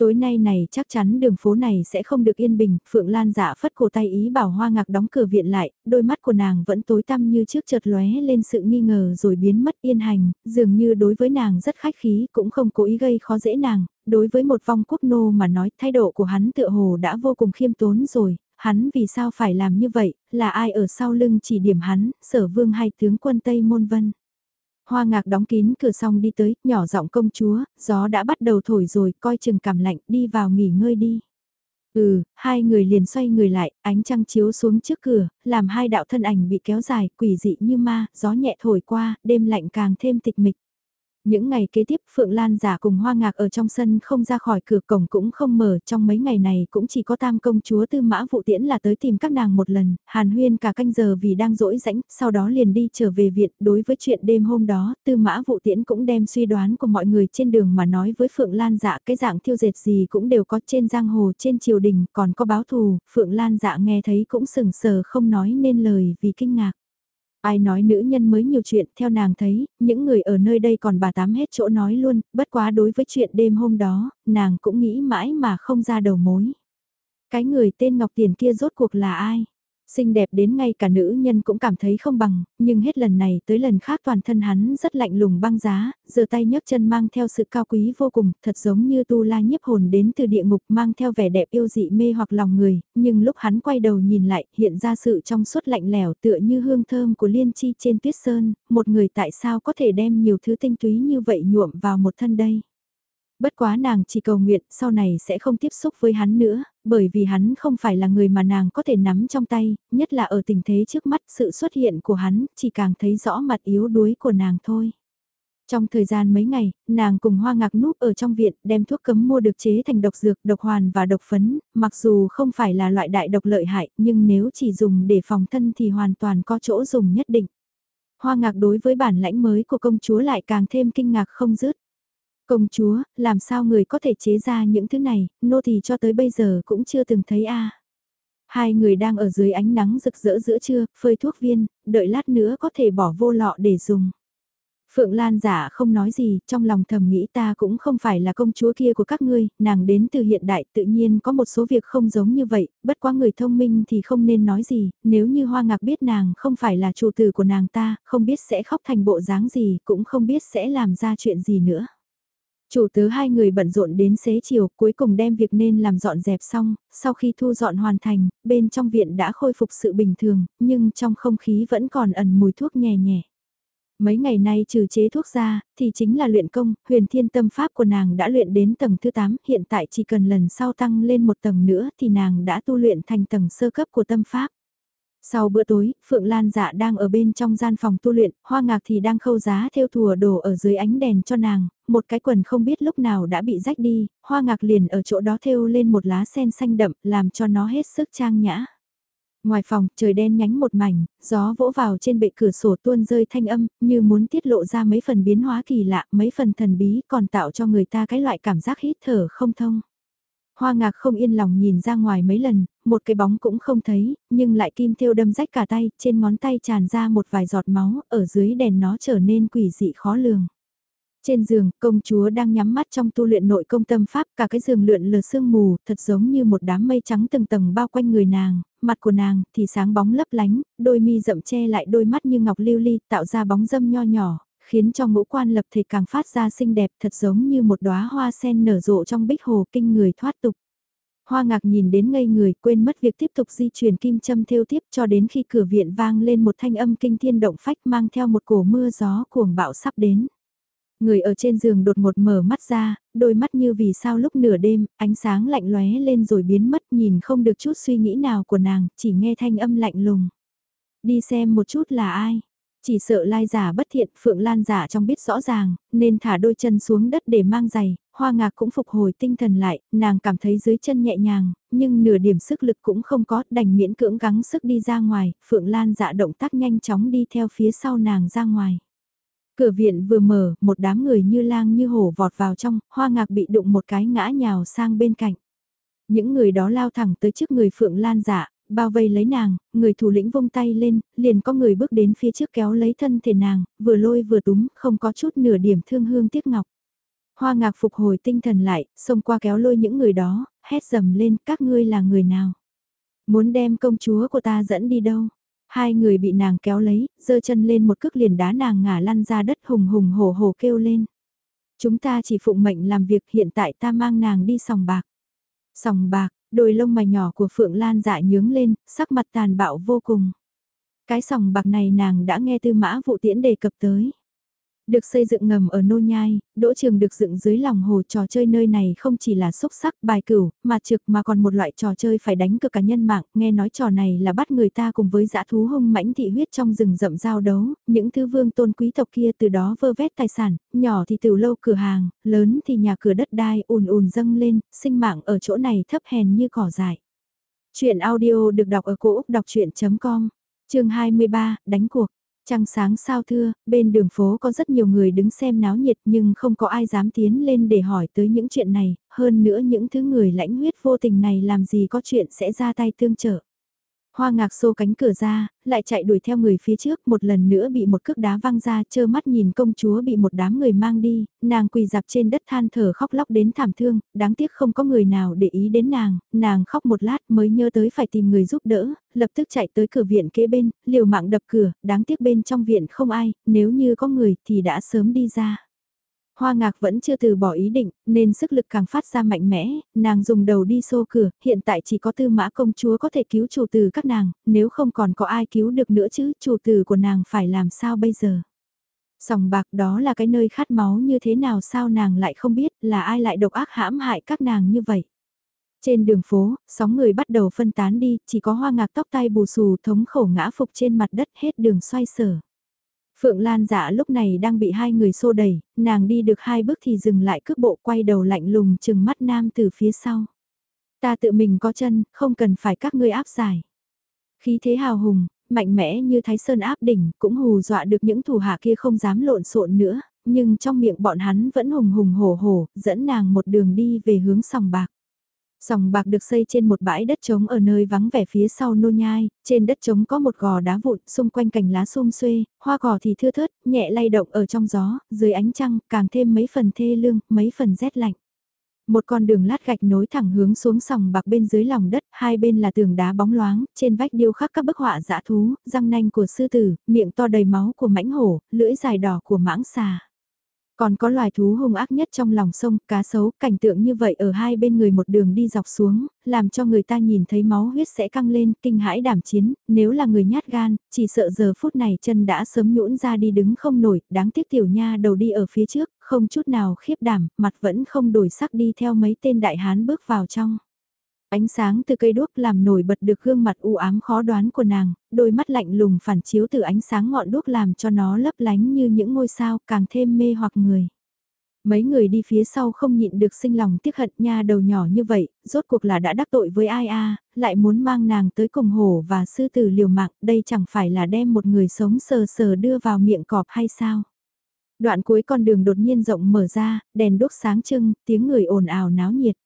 Tối nay này chắc chắn đường phố này sẽ không được yên bình, Phượng Lan dạ phất cổ tay ý bảo hoa ngạc đóng cửa viện lại, đôi mắt của nàng vẫn tối tăm như trước chợt lóe lên sự nghi ngờ rồi biến mất yên hành, dường như đối với nàng rất khách khí cũng không cố ý gây khó dễ nàng, đối với một vong quốc nô mà nói thái độ của hắn tựa hồ đã vô cùng khiêm tốn rồi, hắn vì sao phải làm như vậy, là ai ở sau lưng chỉ điểm hắn, sở vương hay tướng quân Tây Môn Vân. Hoa ngạc đóng kín cửa xong đi tới, nhỏ giọng công chúa, gió đã bắt đầu thổi rồi, coi chừng cảm lạnh, đi vào nghỉ ngơi đi. Ừ, hai người liền xoay người lại, ánh trăng chiếu xuống trước cửa, làm hai đạo thân ảnh bị kéo dài, quỷ dị như ma, gió nhẹ thổi qua, đêm lạnh càng thêm tịch mịch. Những ngày kế tiếp Phượng Lan giả cùng Hoa Ngạc ở trong sân không ra khỏi cửa cổng cũng không mở. Trong mấy ngày này cũng chỉ có tam công chúa tư mã vụ tiễn là tới tìm các nàng một lần, hàn huyên cả canh giờ vì đang rỗi rãnh, sau đó liền đi trở về viện. Đối với chuyện đêm hôm đó, tư mã vụ tiễn cũng đem suy đoán của mọi người trên đường mà nói với Phượng Lan giả cái dạng thiêu dệt gì cũng đều có trên giang hồ trên triều đình còn có báo thù, Phượng Lan dạ nghe thấy cũng sừng sờ không nói nên lời vì kinh ngạc. Ai nói nữ nhân mới nhiều chuyện, theo nàng thấy, những người ở nơi đây còn bà tám hết chỗ nói luôn, bất quá đối với chuyện đêm hôm đó, nàng cũng nghĩ mãi mà không ra đầu mối. Cái người tên Ngọc Tiền kia rốt cuộc là ai? Xinh đẹp đến ngay cả nữ nhân cũng cảm thấy không bằng, nhưng hết lần này tới lần khác toàn thân hắn rất lạnh lùng băng giá, giơ tay nhấc chân mang theo sự cao quý vô cùng, thật giống như tu la nhiếp hồn đến từ địa ngục mang theo vẻ đẹp yêu dị mê hoặc lòng người, nhưng lúc hắn quay đầu nhìn lại hiện ra sự trong suốt lạnh lẻo tựa như hương thơm của liên chi trên tuyết sơn, một người tại sao có thể đem nhiều thứ tinh túy như vậy nhuộm vào một thân đây. Bất quá nàng chỉ cầu nguyện sau này sẽ không tiếp xúc với hắn nữa, bởi vì hắn không phải là người mà nàng có thể nắm trong tay, nhất là ở tình thế trước mắt sự xuất hiện của hắn chỉ càng thấy rõ mặt yếu đuối của nàng thôi. Trong thời gian mấy ngày, nàng cùng hoa ngạc núp ở trong viện đem thuốc cấm mua được chế thành độc dược, độc hoàn và độc phấn, mặc dù không phải là loại đại độc lợi hại nhưng nếu chỉ dùng để phòng thân thì hoàn toàn có chỗ dùng nhất định. Hoa ngạc đối với bản lãnh mới của công chúa lại càng thêm kinh ngạc không dứt. Công chúa, làm sao người có thể chế ra những thứ này, nô thì cho tới bây giờ cũng chưa từng thấy a. Hai người đang ở dưới ánh nắng rực rỡ giữa trưa, phơi thuốc viên, đợi lát nữa có thể bỏ vô lọ để dùng. Phượng Lan giả không nói gì, trong lòng thầm nghĩ ta cũng không phải là công chúa kia của các ngươi, nàng đến từ hiện đại tự nhiên có một số việc không giống như vậy, bất quá người thông minh thì không nên nói gì, nếu như Hoa Ngạc biết nàng không phải là chủ tử của nàng ta, không biết sẽ khóc thành bộ dáng gì, cũng không biết sẽ làm ra chuyện gì nữa. Chủ tớ hai người bận rộn đến xế chiều, cuối cùng đem việc nên làm dọn dẹp xong, sau khi thu dọn hoàn thành, bên trong viện đã khôi phục sự bình thường, nhưng trong không khí vẫn còn ẩn mùi thuốc nhẹ nhẹ. Mấy ngày nay trừ chế thuốc ra, thì chính là luyện công, huyền thiên tâm pháp của nàng đã luyện đến tầng thứ 8, hiện tại chỉ cần lần sau tăng lên một tầng nữa thì nàng đã tu luyện thành tầng sơ cấp của tâm pháp. Sau bữa tối, Phượng Lan dạ đang ở bên trong gian phòng tu luyện, Hoa Ngạc thì đang khâu giá theo thùa đồ ở dưới ánh đèn cho nàng, một cái quần không biết lúc nào đã bị rách đi, hoa ngạc liền ở chỗ đó thêu lên một lá sen xanh đậm, làm cho nó hết sức trang nhã. Ngoài phòng, trời đen nhánh một mảnh, gió vỗ vào trên bệ cửa sổ tuôn rơi thanh âm, như muốn tiết lộ ra mấy phần biến hóa kỳ lạ, mấy phần thần bí, còn tạo cho người ta cái loại cảm giác hít thở không thông. Hoa ngạc không yên lòng nhìn ra ngoài mấy lần, một cái bóng cũng không thấy, nhưng lại kim thêu đâm rách cả tay, trên ngón tay tràn ra một vài giọt máu, ở dưới đèn nó trở nên quỷ dị khó lường. Trên giường, công chúa đang nhắm mắt trong tu luyện nội công tâm pháp, cả cái giường lượn lờ sương mù, thật giống như một đám mây trắng từng tầng bao quanh người nàng, mặt của nàng thì sáng bóng lấp lánh, đôi mi rậm che lại đôi mắt như ngọc lưu ly, tạo ra bóng dâm nho nhỏ, khiến cho ngũ quan lập thể càng phát ra xinh đẹp, thật giống như một đóa hoa sen nở rộ trong bích hồ kinh người thoát tục. Hoa ngạc nhìn đến ngây người, quên mất việc tiếp tục di chuyển kim châm theo tiếp cho đến khi cửa viện vang lên một thanh âm kinh thiên động phách mang theo một cổ mưa gió cuồng bạo sắp đến. Người ở trên giường đột ngột mở mắt ra, đôi mắt như vì sao lúc nửa đêm, ánh sáng lạnh lóe lên rồi biến mất nhìn không được chút suy nghĩ nào của nàng, chỉ nghe thanh âm lạnh lùng. Đi xem một chút là ai. Chỉ sợ lai giả bất thiện, Phượng Lan giả trong biết rõ ràng, nên thả đôi chân xuống đất để mang giày, hoa ngạc cũng phục hồi tinh thần lại, nàng cảm thấy dưới chân nhẹ nhàng, nhưng nửa điểm sức lực cũng không có, đành miễn cưỡng gắng sức đi ra ngoài, Phượng Lan dạ động tác nhanh chóng đi theo phía sau nàng ra ngoài. Cửa viện vừa mở, một đám người như lang như hổ vọt vào trong, hoa ngạc bị đụng một cái ngã nhào sang bên cạnh. Những người đó lao thẳng tới trước người Phượng Lan giả bao vây lấy nàng, người thủ lĩnh vung tay lên, liền có người bước đến phía trước kéo lấy thân thể nàng, vừa lôi vừa túm, không có chút nửa điểm thương hương tiếc ngọc. Hoa ngạc phục hồi tinh thần lại, xông qua kéo lôi những người đó, hét dầm lên các ngươi là người nào. Muốn đem công chúa của ta dẫn đi đâu? Hai người bị nàng kéo lấy, giơ chân lên một cước liền đá nàng ngả lăn ra đất hùng hùng hổ hổ kêu lên. Chúng ta chỉ phụng mệnh làm việc hiện tại ta mang nàng đi sòng bạc. Sòng bạc, đôi lông mày nhỏ của Phượng Lan dại nhướng lên, sắc mặt tàn bạo vô cùng. Cái sòng bạc này nàng đã nghe tư mã vụ tiễn đề cập tới. Được xây dựng ngầm ở nô nhai, đỗ trường được dựng dưới lòng hồ trò chơi nơi này không chỉ là xúc sắc bài cửu, mà trực mà còn một loại trò chơi phải đánh cực cả nhân mạng, nghe nói trò này là bắt người ta cùng với dã thú hung mãnh thị huyết trong rừng rậm giao đấu, những thứ vương tôn quý tộc kia từ đó vơ vét tài sản, nhỏ thì từ lâu cửa hàng, lớn thì nhà cửa đất đai ùn ùn dâng lên, sinh mạng ở chỗ này thấp hèn như cỏ dại. Chuyện audio được đọc ở cổ Úc đọc chuyện.com, chương 23, đánh cuộc. Trăng sáng sao thưa, bên đường phố có rất nhiều người đứng xem náo nhiệt nhưng không có ai dám tiến lên để hỏi tới những chuyện này, hơn nữa những thứ người lãnh huyết vô tình này làm gì có chuyện sẽ ra tay tương trợ. Hoa ngạc xô cánh cửa ra, lại chạy đuổi theo người phía trước, một lần nữa bị một cước đá văng ra, chơ mắt nhìn công chúa bị một đám người mang đi, nàng quỳ dạp trên đất than thở khóc lóc đến thảm thương, đáng tiếc không có người nào để ý đến nàng, nàng khóc một lát mới nhớ tới phải tìm người giúp đỡ, lập tức chạy tới cửa viện kế bên, liều mạng đập cửa, đáng tiếc bên trong viện không ai, nếu như có người thì đã sớm đi ra. Hoa ngạc vẫn chưa từ bỏ ý định, nên sức lực càng phát ra mạnh mẽ, nàng dùng đầu đi xô cửa, hiện tại chỉ có tư mã công chúa có thể cứu chủ tử các nàng, nếu không còn có ai cứu được nữa chứ, chủ tử của nàng phải làm sao bây giờ. Sòng bạc đó là cái nơi khát máu như thế nào sao nàng lại không biết là ai lại độc ác hãm hại các nàng như vậy. Trên đường phố, sóng người bắt đầu phân tán đi, chỉ có hoa ngạc tóc tai bù xù thống khổ ngã phục trên mặt đất hết đường xoay sở. Phượng Lan dạ lúc này đang bị hai người xô đẩy, nàng đi được hai bước thì dừng lại cước bộ quay đầu lạnh lùng chừng mắt nam từ phía sau. Ta tự mình có chân, không cần phải các ngươi áp giải. Khí thế hào hùng, mạnh mẽ như Thái Sơn áp đỉnh, cũng hù dọa được những thủ hạ kia không dám lộn xộn nữa, nhưng trong miệng bọn hắn vẫn hùng hùng hổ hổ, dẫn nàng một đường đi về hướng sòng bạc. Sòng bạc được xây trên một bãi đất trống ở nơi vắng vẻ phía sau nô nhai, trên đất trống có một gò đá vụn, xung quanh cành lá xum xuê, hoa cỏ thì thưa thớt, nhẹ lay động ở trong gió, dưới ánh trăng, càng thêm mấy phần thê lương, mấy phần rét lạnh. Một con đường lát gạch nối thẳng hướng xuống sòng bạc bên dưới lòng đất, hai bên là tường đá bóng loáng, trên vách điêu khắc các bức họa dã thú, răng nanh của sư tử, miệng to đầy máu của mãnh hổ, lưỡi dài đỏ của mãng xà. Còn có loài thú hung ác nhất trong lòng sông, cá sấu, cảnh tượng như vậy ở hai bên người một đường đi dọc xuống, làm cho người ta nhìn thấy máu huyết sẽ căng lên, kinh hãi đảm chiến, nếu là người nhát gan, chỉ sợ giờ phút này chân đã sớm nhũn ra đi đứng không nổi, đáng tiếc tiểu nha đầu đi ở phía trước, không chút nào khiếp đảm, mặt vẫn không đổi sắc đi theo mấy tên đại hán bước vào trong. Ánh sáng từ cây đuốc làm nổi bật được gương mặt u ám khó đoán của nàng, đôi mắt lạnh lùng phản chiếu từ ánh sáng ngọn đuốc làm cho nó lấp lánh như những ngôi sao càng thêm mê hoặc người. Mấy người đi phía sau không nhịn được sinh lòng tiếc hận nha đầu nhỏ như vậy, rốt cuộc là đã đắc tội với ai a lại muốn mang nàng tới cùng hổ và sư tử liều mạng, đây chẳng phải là đem một người sống sờ sờ đưa vào miệng cọp hay sao? Đoạn cuối con đường đột nhiên rộng mở ra, đèn đốt sáng trưng, tiếng người ồn ào náo nhiệt.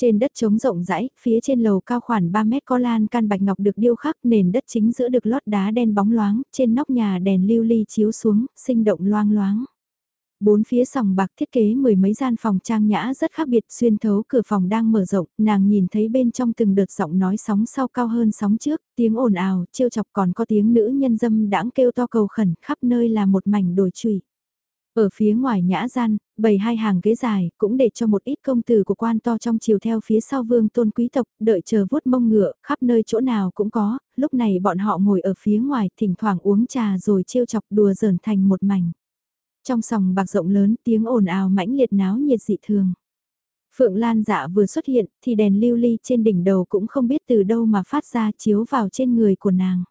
Trên đất trống rộng rãi, phía trên lầu cao khoảng 3 mét có lan can bạch ngọc được điêu khắc, nền đất chính giữa được lót đá đen bóng loáng, trên nóc nhà đèn lưu ly chiếu xuống, sinh động loang loáng. Bốn phía sòng bạc thiết kế mười mấy gian phòng trang nhã rất khác biệt xuyên thấu cửa phòng đang mở rộng, nàng nhìn thấy bên trong từng đợt giọng nói sóng sau cao hơn sóng trước, tiếng ồn ào, trêu chọc còn có tiếng nữ nhân dâm đãng kêu to cầu khẩn khắp nơi là một mảnh đồi trụy. Ở phía ngoài nhã gian, bày hai hàng ghế dài, cũng để cho một ít công tử của quan to trong chiều theo phía sau vương tôn quý tộc, đợi chờ vuốt mông ngựa, khắp nơi chỗ nào cũng có, lúc này bọn họ ngồi ở phía ngoài, thỉnh thoảng uống trà rồi trêu chọc đùa giỡn thành một mảnh. Trong sòng bạc rộng lớn tiếng ồn ào mãnh liệt náo nhiệt dị thường. Phượng Lan dạ vừa xuất hiện thì đèn lưu ly trên đỉnh đầu cũng không biết từ đâu mà phát ra chiếu vào trên người của nàng.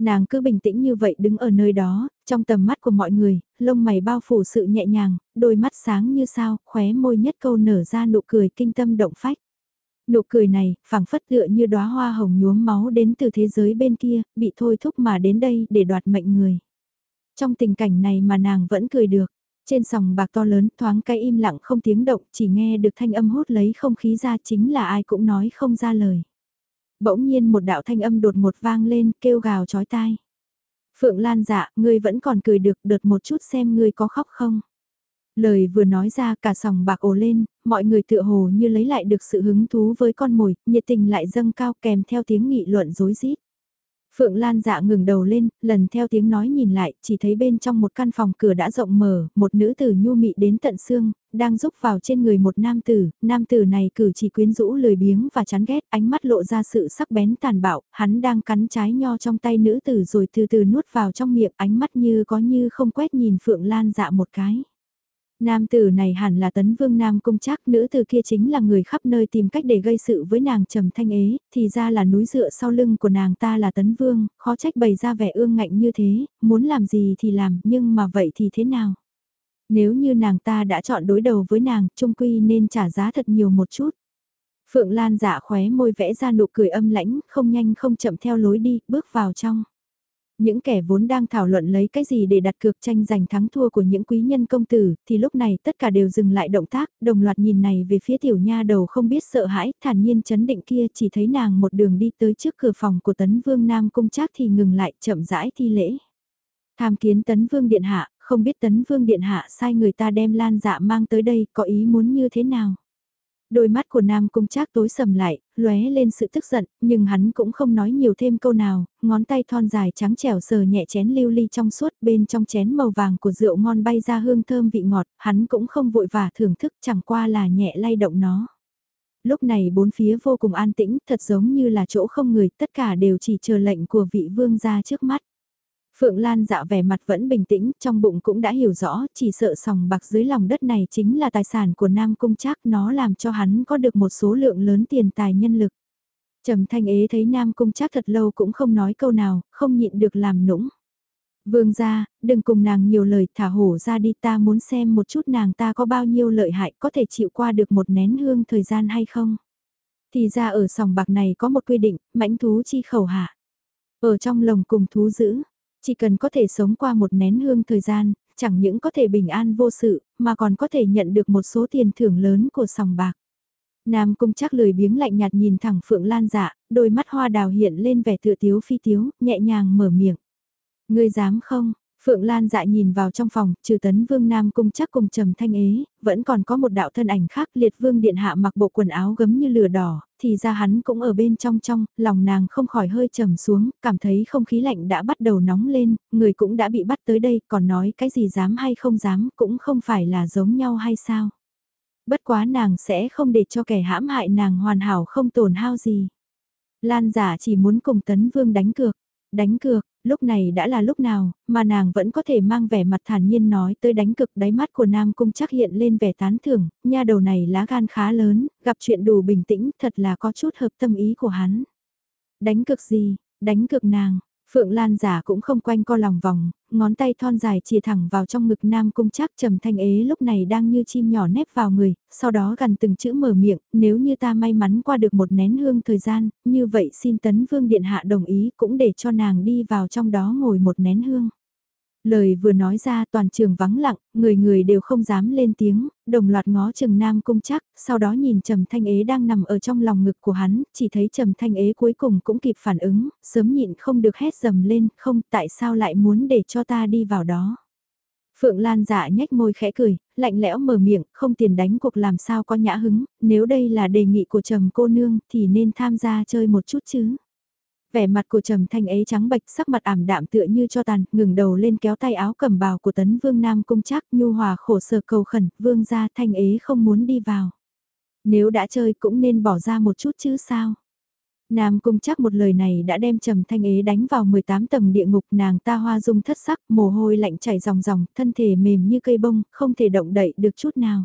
Nàng cứ bình tĩnh như vậy đứng ở nơi đó, trong tầm mắt của mọi người, lông mày bao phủ sự nhẹ nhàng, đôi mắt sáng như sao, khóe môi nhất câu nở ra nụ cười kinh tâm động phách. Nụ cười này, phảng phất tựa như đóa hoa hồng nhuốm máu đến từ thế giới bên kia, bị thôi thúc mà đến đây để đoạt mệnh người. Trong tình cảnh này mà nàng vẫn cười được. Trên sòng bạc to lớn thoáng cái im lặng không tiếng động chỉ nghe được thanh âm hút lấy không khí ra chính là ai cũng nói không ra lời. Bỗng nhiên một đạo thanh âm đột ngột vang lên kêu gào chói tai. Phượng Lan dạ, ngươi vẫn còn cười được đợt một chút xem ngươi có khóc không. Lời vừa nói ra cả sòng bạc ồ lên, mọi người tựa hồ như lấy lại được sự hứng thú với con mồi, nhiệt tình lại dâng cao kèm theo tiếng nghị luận dối rít. Phượng Lan dạ ngừng đầu lên, lần theo tiếng nói nhìn lại, chỉ thấy bên trong một căn phòng cửa đã rộng mở, một nữ tử nhu mị đến tận xương, đang rúc vào trên người một nam tử, nam tử này cử chỉ quyến rũ lười biếng và chán ghét, ánh mắt lộ ra sự sắc bén tàn bạo, hắn đang cắn trái nho trong tay nữ tử rồi từ từ nuốt vào trong miệng, ánh mắt như có như không quét nhìn Phượng Lan dạ một cái. Nam tử này hẳn là tấn vương nam cung chắc, nữ tử kia chính là người khắp nơi tìm cách để gây sự với nàng trầm thanh ế, thì ra là núi dựa sau lưng của nàng ta là tấn vương, khó trách bày ra vẻ ương ngạnh như thế, muốn làm gì thì làm, nhưng mà vậy thì thế nào? Nếu như nàng ta đã chọn đối đầu với nàng, trung quy nên trả giá thật nhiều một chút. Phượng Lan dạ khóe môi vẽ ra nụ cười âm lãnh, không nhanh không chậm theo lối đi, bước vào trong. Những kẻ vốn đang thảo luận lấy cái gì để đặt cược tranh giành thắng thua của những quý nhân công tử, thì lúc này tất cả đều dừng lại động tác, đồng loạt nhìn này về phía tiểu nha đầu không biết sợ hãi, thản nhiên chấn định kia chỉ thấy nàng một đường đi tới trước cửa phòng của tấn vương nam cung trác thì ngừng lại chậm rãi thi lễ. Tham kiến tấn vương điện hạ, không biết tấn vương điện hạ sai người ta đem lan dạ mang tới đây có ý muốn như thế nào. Đôi mắt của Nam Cung Trác tối sầm lại, lóe lên sự tức giận, nhưng hắn cũng không nói nhiều thêm câu nào, ngón tay thon dài trắng trẻo sờ nhẹ chén lưu ly trong suốt bên trong chén màu vàng của rượu ngon bay ra hương thơm vị ngọt, hắn cũng không vội vả thưởng thức chẳng qua là nhẹ lay động nó. Lúc này bốn phía vô cùng an tĩnh, thật giống như là chỗ không người, tất cả đều chỉ chờ lệnh của vị vương gia trước mắt. Phượng Lan dạ vẻ mặt vẫn bình tĩnh, trong bụng cũng đã hiểu rõ, chỉ sợ sòng bạc dưới lòng đất này chính là tài sản của Nam Cung Trác, nó làm cho hắn có được một số lượng lớn tiền tài nhân lực. Trầm Thanh Ế thấy Nam Cung Trác thật lâu cũng không nói câu nào, không nhịn được làm nũng. Vương gia, đừng cùng nàng nhiều lời thả hổ ra đi ta muốn xem một chút nàng ta có bao nhiêu lợi hại có thể chịu qua được một nén hương thời gian hay không. Thì ra ở sòng bạc này có một quy định, mãnh thú chi khẩu hạ. Ở trong lồng cùng thú giữ, chỉ cần có thể sống qua một nén hương thời gian, chẳng những có thể bình an vô sự, mà còn có thể nhận được một số tiền thưởng lớn của sòng bạc. Nam cung chắc lười biếng lạnh nhạt nhìn thẳng Phượng Lan dạ, đôi mắt hoa đào hiện lên vẻ tựa tiếu phi tiếu, nhẹ nhàng mở miệng. Ngươi dám không? Phượng Lan dại nhìn vào trong phòng, trừ tấn vương Nam cung chắc cùng trầm thanh ế, vẫn còn có một đạo thân ảnh khác liệt vương điện hạ mặc bộ quần áo gấm như lửa đỏ, thì ra hắn cũng ở bên trong trong, lòng nàng không khỏi hơi trầm xuống, cảm thấy không khí lạnh đã bắt đầu nóng lên, người cũng đã bị bắt tới đây, còn nói cái gì dám hay không dám cũng không phải là giống nhau hay sao. Bất quá nàng sẽ không để cho kẻ hãm hại nàng hoàn hảo không tổn hao gì. Lan giả chỉ muốn cùng tấn vương đánh cược, đánh cược, lúc này đã là lúc nào, mà nàng vẫn có thể mang vẻ mặt thản nhiên nói tới đánh cực đáy mắt của Nam Cung chắc hiện lên vẻ tán thưởng, nha đầu này lá gan khá lớn, gặp chuyện đủ bình tĩnh, thật là có chút hợp tâm ý của hắn. Đánh cực gì, đánh cực nàng, Phượng Lan giả cũng không quanh co lòng vòng, ngón tay thon dài chìa thẳng vào trong ngực Nam Cung Trác trầm thanh ế lúc này đang như chim nhỏ nép vào người, sau đó gần từng chữ mở miệng, nếu như ta may mắn qua được một nén hương thời gian, như vậy xin tấn vương điện hạ đồng ý cũng để cho nàng đi vào trong đó ngồi một nén hương. Lời vừa nói ra toàn trường vắng lặng, người người đều không dám lên tiếng, đồng loạt ngó trường nam cung chắc, sau đó nhìn trầm thanh ế đang nằm ở trong lòng ngực của hắn, chỉ thấy trầm thanh ế cuối cùng cũng kịp phản ứng, sớm nhịn không được hét dầm lên, không tại sao lại muốn để cho ta đi vào đó. Phượng Lan dạ nhếch môi khẽ cười, lạnh lẽo mở miệng, không tiền đánh cuộc làm sao có nhã hứng, nếu đây là đề nghị của trầm cô nương thì nên tham gia chơi một chút chứ vẻ mặt của trầm thanh ấy trắng bệch sắc mặt ảm đạm tựa như cho tàn, ngừng đầu lên kéo tay áo cầm bào của tấn vương nam cung chắc nhu hòa khổ sở cầu khẩn, vương gia thanh ấy không muốn đi vào. Nếu đã chơi cũng nên bỏ ra một chút chứ sao. Nam cung chắc một lời này đã đem trầm thanh ế đánh vào 18 tầng địa ngục nàng ta hoa dung thất sắc, mồ hôi lạnh chảy ròng ròng, thân thể mềm như cây bông, không thể động đậy được chút nào.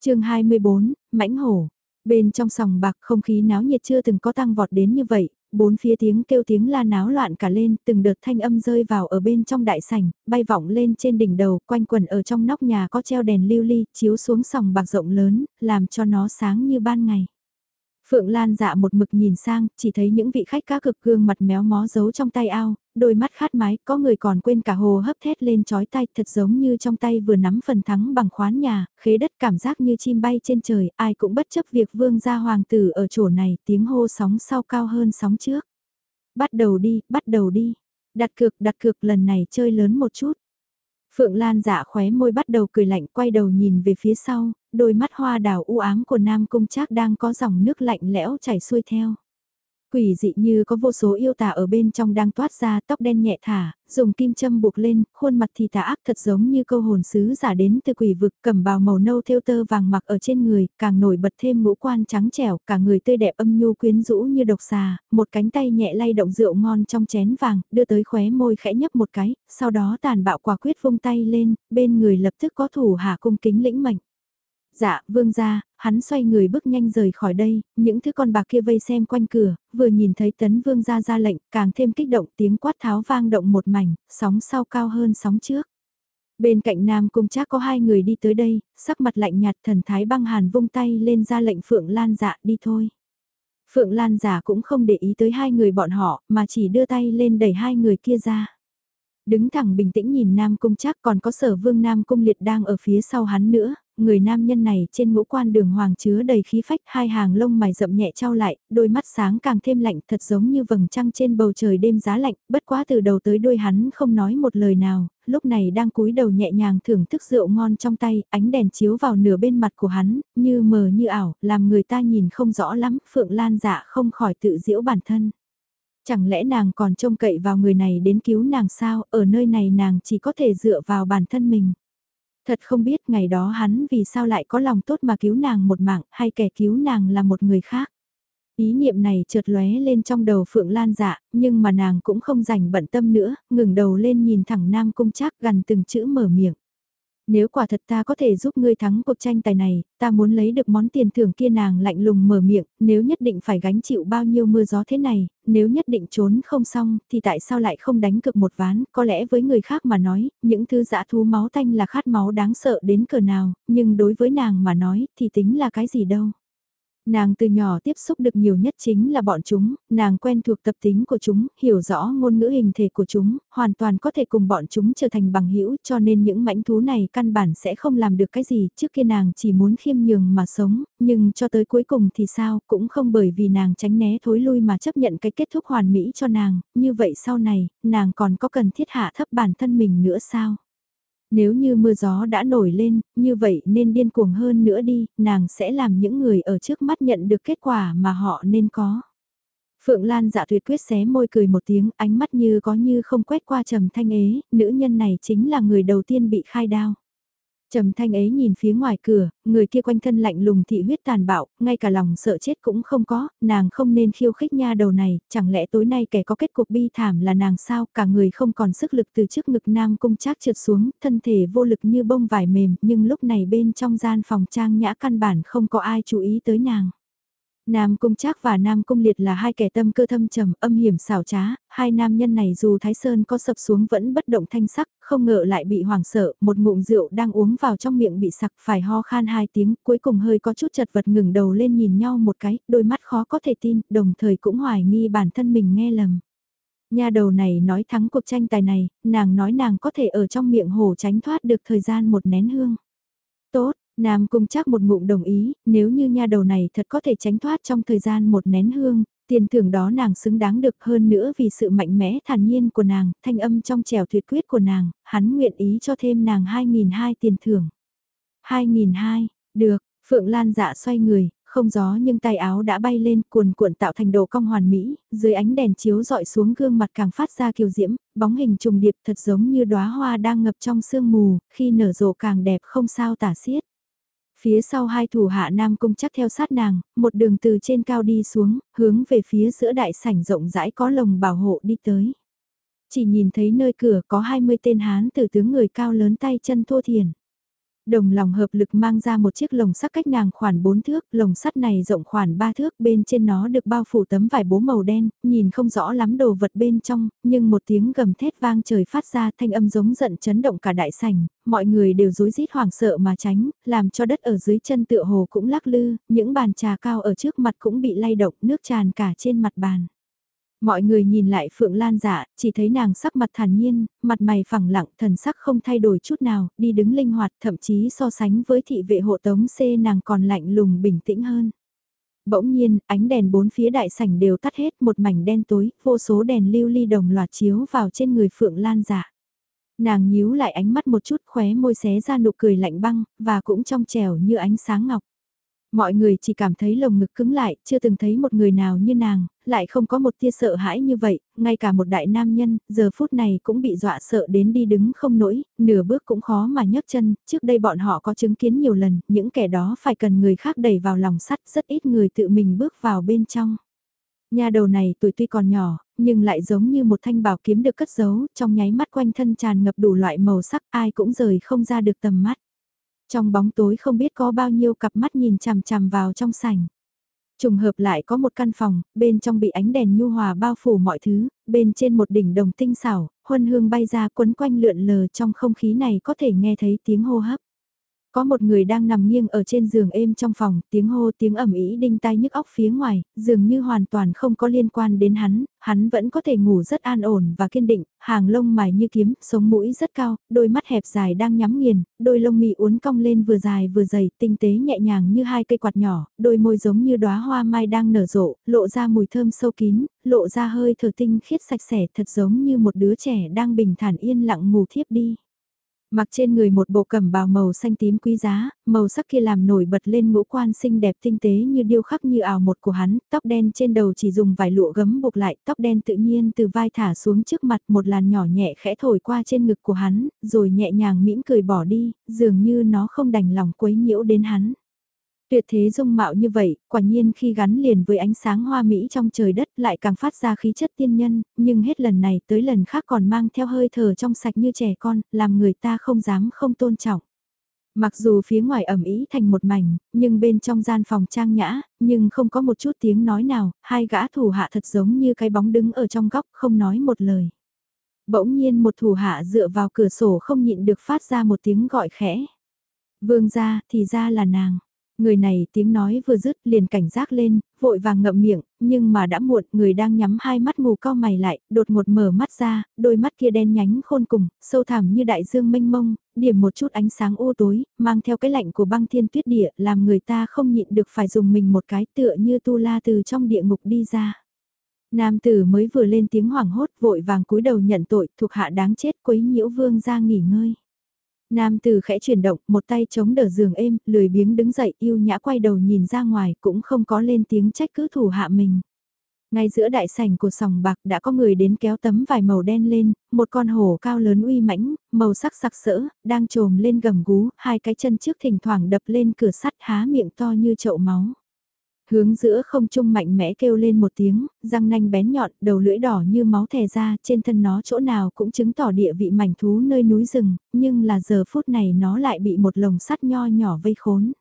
chương 24, mãnh hổ. Bên trong sòng bạc không khí náo nhiệt chưa từng có tăng vọt đến như vậy, bốn phía tiếng kêu tiếng la náo loạn cả lên, từng đợt thanh âm rơi vào ở bên trong đại sảnh, bay vọng lên trên đỉnh đầu, quanh quần ở trong nóc nhà có treo đèn lưu ly, chiếu xuống sòng bạc rộng lớn, làm cho nó sáng như ban ngày. Phượng Lan dạ một mực nhìn sang, chỉ thấy những vị khách cá cực gương mặt méo mó giấu trong tay ao, đôi mắt khát mái, có người còn quên cả hồ hấp thét lên chói tay, thật giống như trong tay vừa nắm phần thắng bằng khoán nhà, khế đất cảm giác như chim bay trên trời, ai cũng bất chấp việc vương gia hoàng tử ở chỗ này, tiếng hô sóng sau cao hơn sóng trước. Bắt đầu đi, bắt đầu đi. Đặt cược, đặt cược lần này chơi lớn một chút. Phượng Lan dạ khóe môi bắt đầu cười lạnh quay đầu nhìn về phía sau, đôi mắt hoa đào u ám của Nam Cung Trác đang có dòng nước lạnh lẽo chảy xuôi theo. Quỷ dị như có vô số yêu tà ở bên trong đang toát ra tóc đen nhẹ thả, dùng kim châm buộc lên, khuôn mặt thì tà ác thật giống như câu hồn sứ giả đến từ quỷ vực cầm bào màu nâu theo tơ vàng mặc ở trên người, càng nổi bật thêm ngũ quan trắng trẻo, cả người tươi đẹp âm nhu quyến rũ như độc xà, một cánh tay nhẹ lay động rượu ngon trong chén vàng, đưa tới khóe môi khẽ nhấp một cái, sau đó tàn bạo quả quyết vung tay lên, bên người lập tức có thủ hạ cung kính lĩnh mệnh. Dạ, vương gia, hắn xoay người bước nhanh rời khỏi đây, những thứ con bạc kia vây xem quanh cửa, vừa nhìn thấy tấn vương gia ra lệnh, càng thêm kích động tiếng quát tháo vang động một mảnh, sóng sau cao hơn sóng trước. Bên cạnh Nam Cung Trác có hai người đi tới đây, sắc mặt lạnh nhạt thần thái băng hàn vung tay lên ra lệnh Phượng Lan dạ đi thôi. Phượng Lan giả cũng không để ý tới hai người bọn họ, mà chỉ đưa tay lên đẩy hai người kia ra. Đứng thẳng bình tĩnh nhìn Nam Cung chắc còn có sở vương Nam Cung liệt đang ở phía sau hắn nữa, người nam nhân này trên ngũ quan đường hoàng chứa đầy khí phách hai hàng lông mày rậm nhẹ trao lại, đôi mắt sáng càng thêm lạnh thật giống như vầng trăng trên bầu trời đêm giá lạnh, bất quá từ đầu tới đuôi hắn không nói một lời nào, lúc này đang cúi đầu nhẹ nhàng thưởng thức rượu ngon trong tay, ánh đèn chiếu vào nửa bên mặt của hắn, như mờ như ảo, làm người ta nhìn không rõ lắm, Phượng Lan dạ không khỏi tự diễu bản thân. Chẳng lẽ nàng còn trông cậy vào người này đến cứu nàng sao, ở nơi này nàng chỉ có thể dựa vào bản thân mình. Thật không biết ngày đó hắn vì sao lại có lòng tốt mà cứu nàng một mạng hay kẻ cứu nàng là một người khác. Ý niệm này chợt lóe lên trong đầu Phượng Lan dạ, nhưng mà nàng cũng không dành bận tâm nữa, ngừng đầu lên nhìn thẳng Nam Cung Trác gần từng chữ mở miệng. Nếu quả thật ta có thể giúp ngươi thắng cuộc tranh tài này, ta muốn lấy được món tiền thưởng kia nàng lạnh lùng mở miệng, nếu nhất định phải gánh chịu bao nhiêu mưa gió thế này, nếu nhất định trốn không xong, thì tại sao lại không đánh cực một ván, có lẽ với người khác mà nói, những thứ dã thú máu tanh là khát máu đáng sợ đến cỡ nào, nhưng đối với nàng mà nói, thì tính là cái gì đâu. Nàng từ nhỏ tiếp xúc được nhiều nhất chính là bọn chúng, nàng quen thuộc tập tính của chúng, hiểu rõ ngôn ngữ hình thể của chúng, hoàn toàn có thể cùng bọn chúng trở thành bằng hữu cho nên những mãnh thú này căn bản sẽ không làm được cái gì, trước kia nàng chỉ muốn khiêm nhường mà sống, nhưng cho tới cuối cùng thì sao, cũng không bởi vì nàng tránh né thối lui mà chấp nhận cái kết thúc hoàn mỹ cho nàng, như vậy sau này, nàng còn có cần thiết hạ thấp bản thân mình nữa sao? Nếu như mưa gió đã nổi lên, như vậy nên điên cuồng hơn nữa đi, nàng sẽ làm những người ở trước mắt nhận được kết quả mà họ nên có. Phượng Lan dạ tuyệt quyết xé môi cười một tiếng, ánh mắt như có như không quét qua trầm thanh ế, nữ nhân này chính là người đầu tiên bị khai đao. Trầm thanh ấy nhìn phía ngoài cửa, người kia quanh thân lạnh lùng thị huyết tàn bạo, ngay cả lòng sợ chết cũng không có, nàng không nên khiêu khích nha đầu này, chẳng lẽ tối nay kẻ có kết cục bi thảm là nàng sao, cả người không còn sức lực từ trước ngực nam cung trác trượt xuống, thân thể vô lực như bông vải mềm, nhưng lúc này bên trong gian phòng trang nhã căn bản không có ai chú ý tới nàng. Nam Cung Trác và Nam Cung Liệt là hai kẻ tâm cơ thâm trầm, âm hiểm xảo trá, hai nam nhân này dù Thái Sơn có sập xuống vẫn bất động thanh sắc, không ngờ lại bị hoảng sợ, một ngụm rượu đang uống vào trong miệng bị sặc phải ho khan hai tiếng, cuối cùng hơi có chút chật vật ngừng đầu lên nhìn nhau một cái, đôi mắt khó có thể tin, đồng thời cũng hoài nghi bản thân mình nghe lầm. Nhà đầu này nói thắng cuộc tranh tài này, nàng nói nàng có thể ở trong miệng hồ tránh thoát được thời gian một nén hương. Tốt, Nam Cung chắc một ngụm đồng ý, nếu như nha đầu này thật có thể tránh thoát trong thời gian một nén hương, tiền thưởng đó nàng xứng đáng được hơn nữa vì sự mạnh mẽ thản nhiên của nàng, thanh âm trong trèo tuyệt quyết của nàng, hắn nguyện ý cho thêm nàng 2.200 tiền thưởng. 2.200, được, Phượng Lan dạ xoay người, không gió nhưng tay áo đã bay lên cuồn cuộn tạo thành đồ cong hoàn mỹ, dưới ánh đèn chiếu dọi xuống gương mặt càng phát ra kiều diễm, bóng hình trùng điệp thật giống như đóa hoa đang ngập trong sương mù, khi nở rộ càng đẹp không sao tả xiết. Phía sau hai thủ hạ nam cung chắc theo sát nàng, một đường từ trên cao đi xuống, hướng về phía giữa đại sảnh rộng rãi có lồng bảo hộ đi tới. Chỉ nhìn thấy nơi cửa có 20 tên hán tử tướng người cao lớn tay chân thô thiền. Đồng lòng hợp lực mang ra một chiếc lồng sắt cách nàng khoảng 4 thước, lồng sắt này rộng khoảng 3 thước, bên trên nó được bao phủ tấm vải bố màu đen, nhìn không rõ lắm đồ vật bên trong, nhưng một tiếng gầm thét vang trời phát ra thanh âm giống giận chấn động cả đại sảnh, mọi người đều rối rít hoảng sợ mà tránh, làm cho đất ở dưới chân tựa hồ cũng lắc lư, những bàn trà cao ở trước mặt cũng bị lay động, nước tràn cả trên mặt bàn. Mọi người nhìn lại Phượng Lan dạ, chỉ thấy nàng sắc mặt thản nhiên, mặt mày phẳng lặng, thần sắc không thay đổi chút nào, đi đứng linh hoạt, thậm chí so sánh với thị vệ hộ tống C nàng còn lạnh lùng bình tĩnh hơn. Bỗng nhiên, ánh đèn bốn phía đại sảnh đều tắt hết một mảnh đen tối, vô số đèn lưu ly đồng loạt chiếu vào trên người Phượng Lan dạ. Nàng nhíu lại ánh mắt một chút khóe môi xé ra nụ cười lạnh băng, và cũng trong trẻo như ánh sáng ngọc. Mọi người chỉ cảm thấy lồng ngực cứng lại, chưa từng thấy một người nào như nàng, lại không có một tia sợ hãi như vậy, ngay cả một đại nam nhân, giờ phút này cũng bị dọa sợ đến đi đứng không nổi, nửa bước cũng khó mà nhấc chân, trước đây bọn họ có chứng kiến nhiều lần, những kẻ đó phải cần người khác đẩy vào lòng sắt, rất ít người tự mình bước vào bên trong. Nhà đầu này tuổi tuy còn nhỏ, nhưng lại giống như một thanh bảo kiếm được cất giấu, trong nháy mắt quanh thân tràn ngập đủ loại màu sắc, ai cũng rời không ra được tầm mắt. Trong bóng tối không biết có bao nhiêu cặp mắt nhìn chằm chằm vào trong sảnh. Trùng hợp lại có một căn phòng, bên trong bị ánh đèn nhu hòa bao phủ mọi thứ, bên trên một đỉnh đồng tinh xảo, huân hương bay ra quấn quanh lượn lờ trong không khí này có thể nghe thấy tiếng hô hấp. Có một người đang nằm nghiêng ở trên giường êm trong phòng, tiếng hô tiếng ẩm ý đinh tai nhức óc phía ngoài, dường như hoàn toàn không có liên quan đến hắn, hắn vẫn có thể ngủ rất an ổn và kiên định, hàng lông mày như kiếm, sống mũi rất cao, đôi mắt hẹp dài đang nhắm nghiền, đôi lông mì uốn cong lên vừa dài vừa dày, tinh tế nhẹ nhàng như hai cây quạt nhỏ, đôi môi giống như đóa hoa mai đang nở rộ, lộ ra mùi thơm sâu kín, lộ ra hơi thở tinh khiết sạch sẽ thật giống như một đứa trẻ đang bình thản yên lặng ngủ thiếp đi. Mặc trên người một bộ cẩm bào màu xanh tím quý giá, màu sắc kia làm nổi bật lên ngũ quan xinh đẹp tinh tế như điêu khắc như ảo một của hắn, tóc đen trên đầu chỉ dùng vài lụa gấm buộc lại, tóc đen tự nhiên từ vai thả xuống trước mặt một làn nhỏ nhẹ khẽ thổi qua trên ngực của hắn, rồi nhẹ nhàng mỉm cười bỏ đi, dường như nó không đành lòng quấy nhiễu đến hắn. Tuyệt thế dung mạo như vậy, quả nhiên khi gắn liền với ánh sáng hoa mỹ trong trời đất lại càng phát ra khí chất tiên nhân, nhưng hết lần này tới lần khác còn mang theo hơi thở trong sạch như trẻ con, làm người ta không dám không tôn trọng. Mặc dù phía ngoài ẩm ý thành một mảnh, nhưng bên trong gian phòng trang nhã, nhưng không có một chút tiếng nói nào, hai gã thủ hạ thật giống như cái bóng đứng ở trong góc không nói một lời. Bỗng nhiên một thủ hạ dựa vào cửa sổ không nhịn được phát ra một tiếng gọi khẽ. Vương ra, thì ra là nàng. Người này tiếng nói vừa dứt liền cảnh giác lên, vội vàng ngậm miệng, nhưng mà đã muộn, người đang nhắm hai mắt ngủ cao mày lại, đột ngột mở mắt ra, đôi mắt kia đen nhánh khôn cùng, sâu thẳm như đại dương mênh mông, điểm một chút ánh sáng ô tối, mang theo cái lạnh của băng thiên tuyết địa, làm người ta không nhịn được phải dùng mình một cái tựa như tu la từ trong địa ngục đi ra. Nam tử mới vừa lên tiếng hoảng hốt vội vàng cúi đầu nhận tội thuộc hạ đáng chết quấy nhiễu vương ra nghỉ ngơi. Nam từ khẽ chuyển động, một tay chống đỡ giường êm, lười biếng đứng dậy, yêu nhã quay đầu nhìn ra ngoài, cũng không có lên tiếng trách cứ thủ hạ mình. Ngay giữa đại sảnh của sòng bạc đã có người đến kéo tấm vải màu đen lên, một con hổ cao lớn uy mãnh, màu sắc sặc sỡ, đang trồm lên gầm gú, hai cái chân trước thỉnh thoảng đập lên cửa sắt há miệng to như chậu máu. Hướng giữa không trung mạnh mẽ kêu lên một tiếng, răng nanh bén nhọn, đầu lưỡi đỏ như máu thè ra, trên thân nó chỗ nào cũng chứng tỏ địa vị mảnh thú nơi núi rừng, nhưng là giờ phút này nó lại bị một lồng sắt nho nhỏ vây khốn.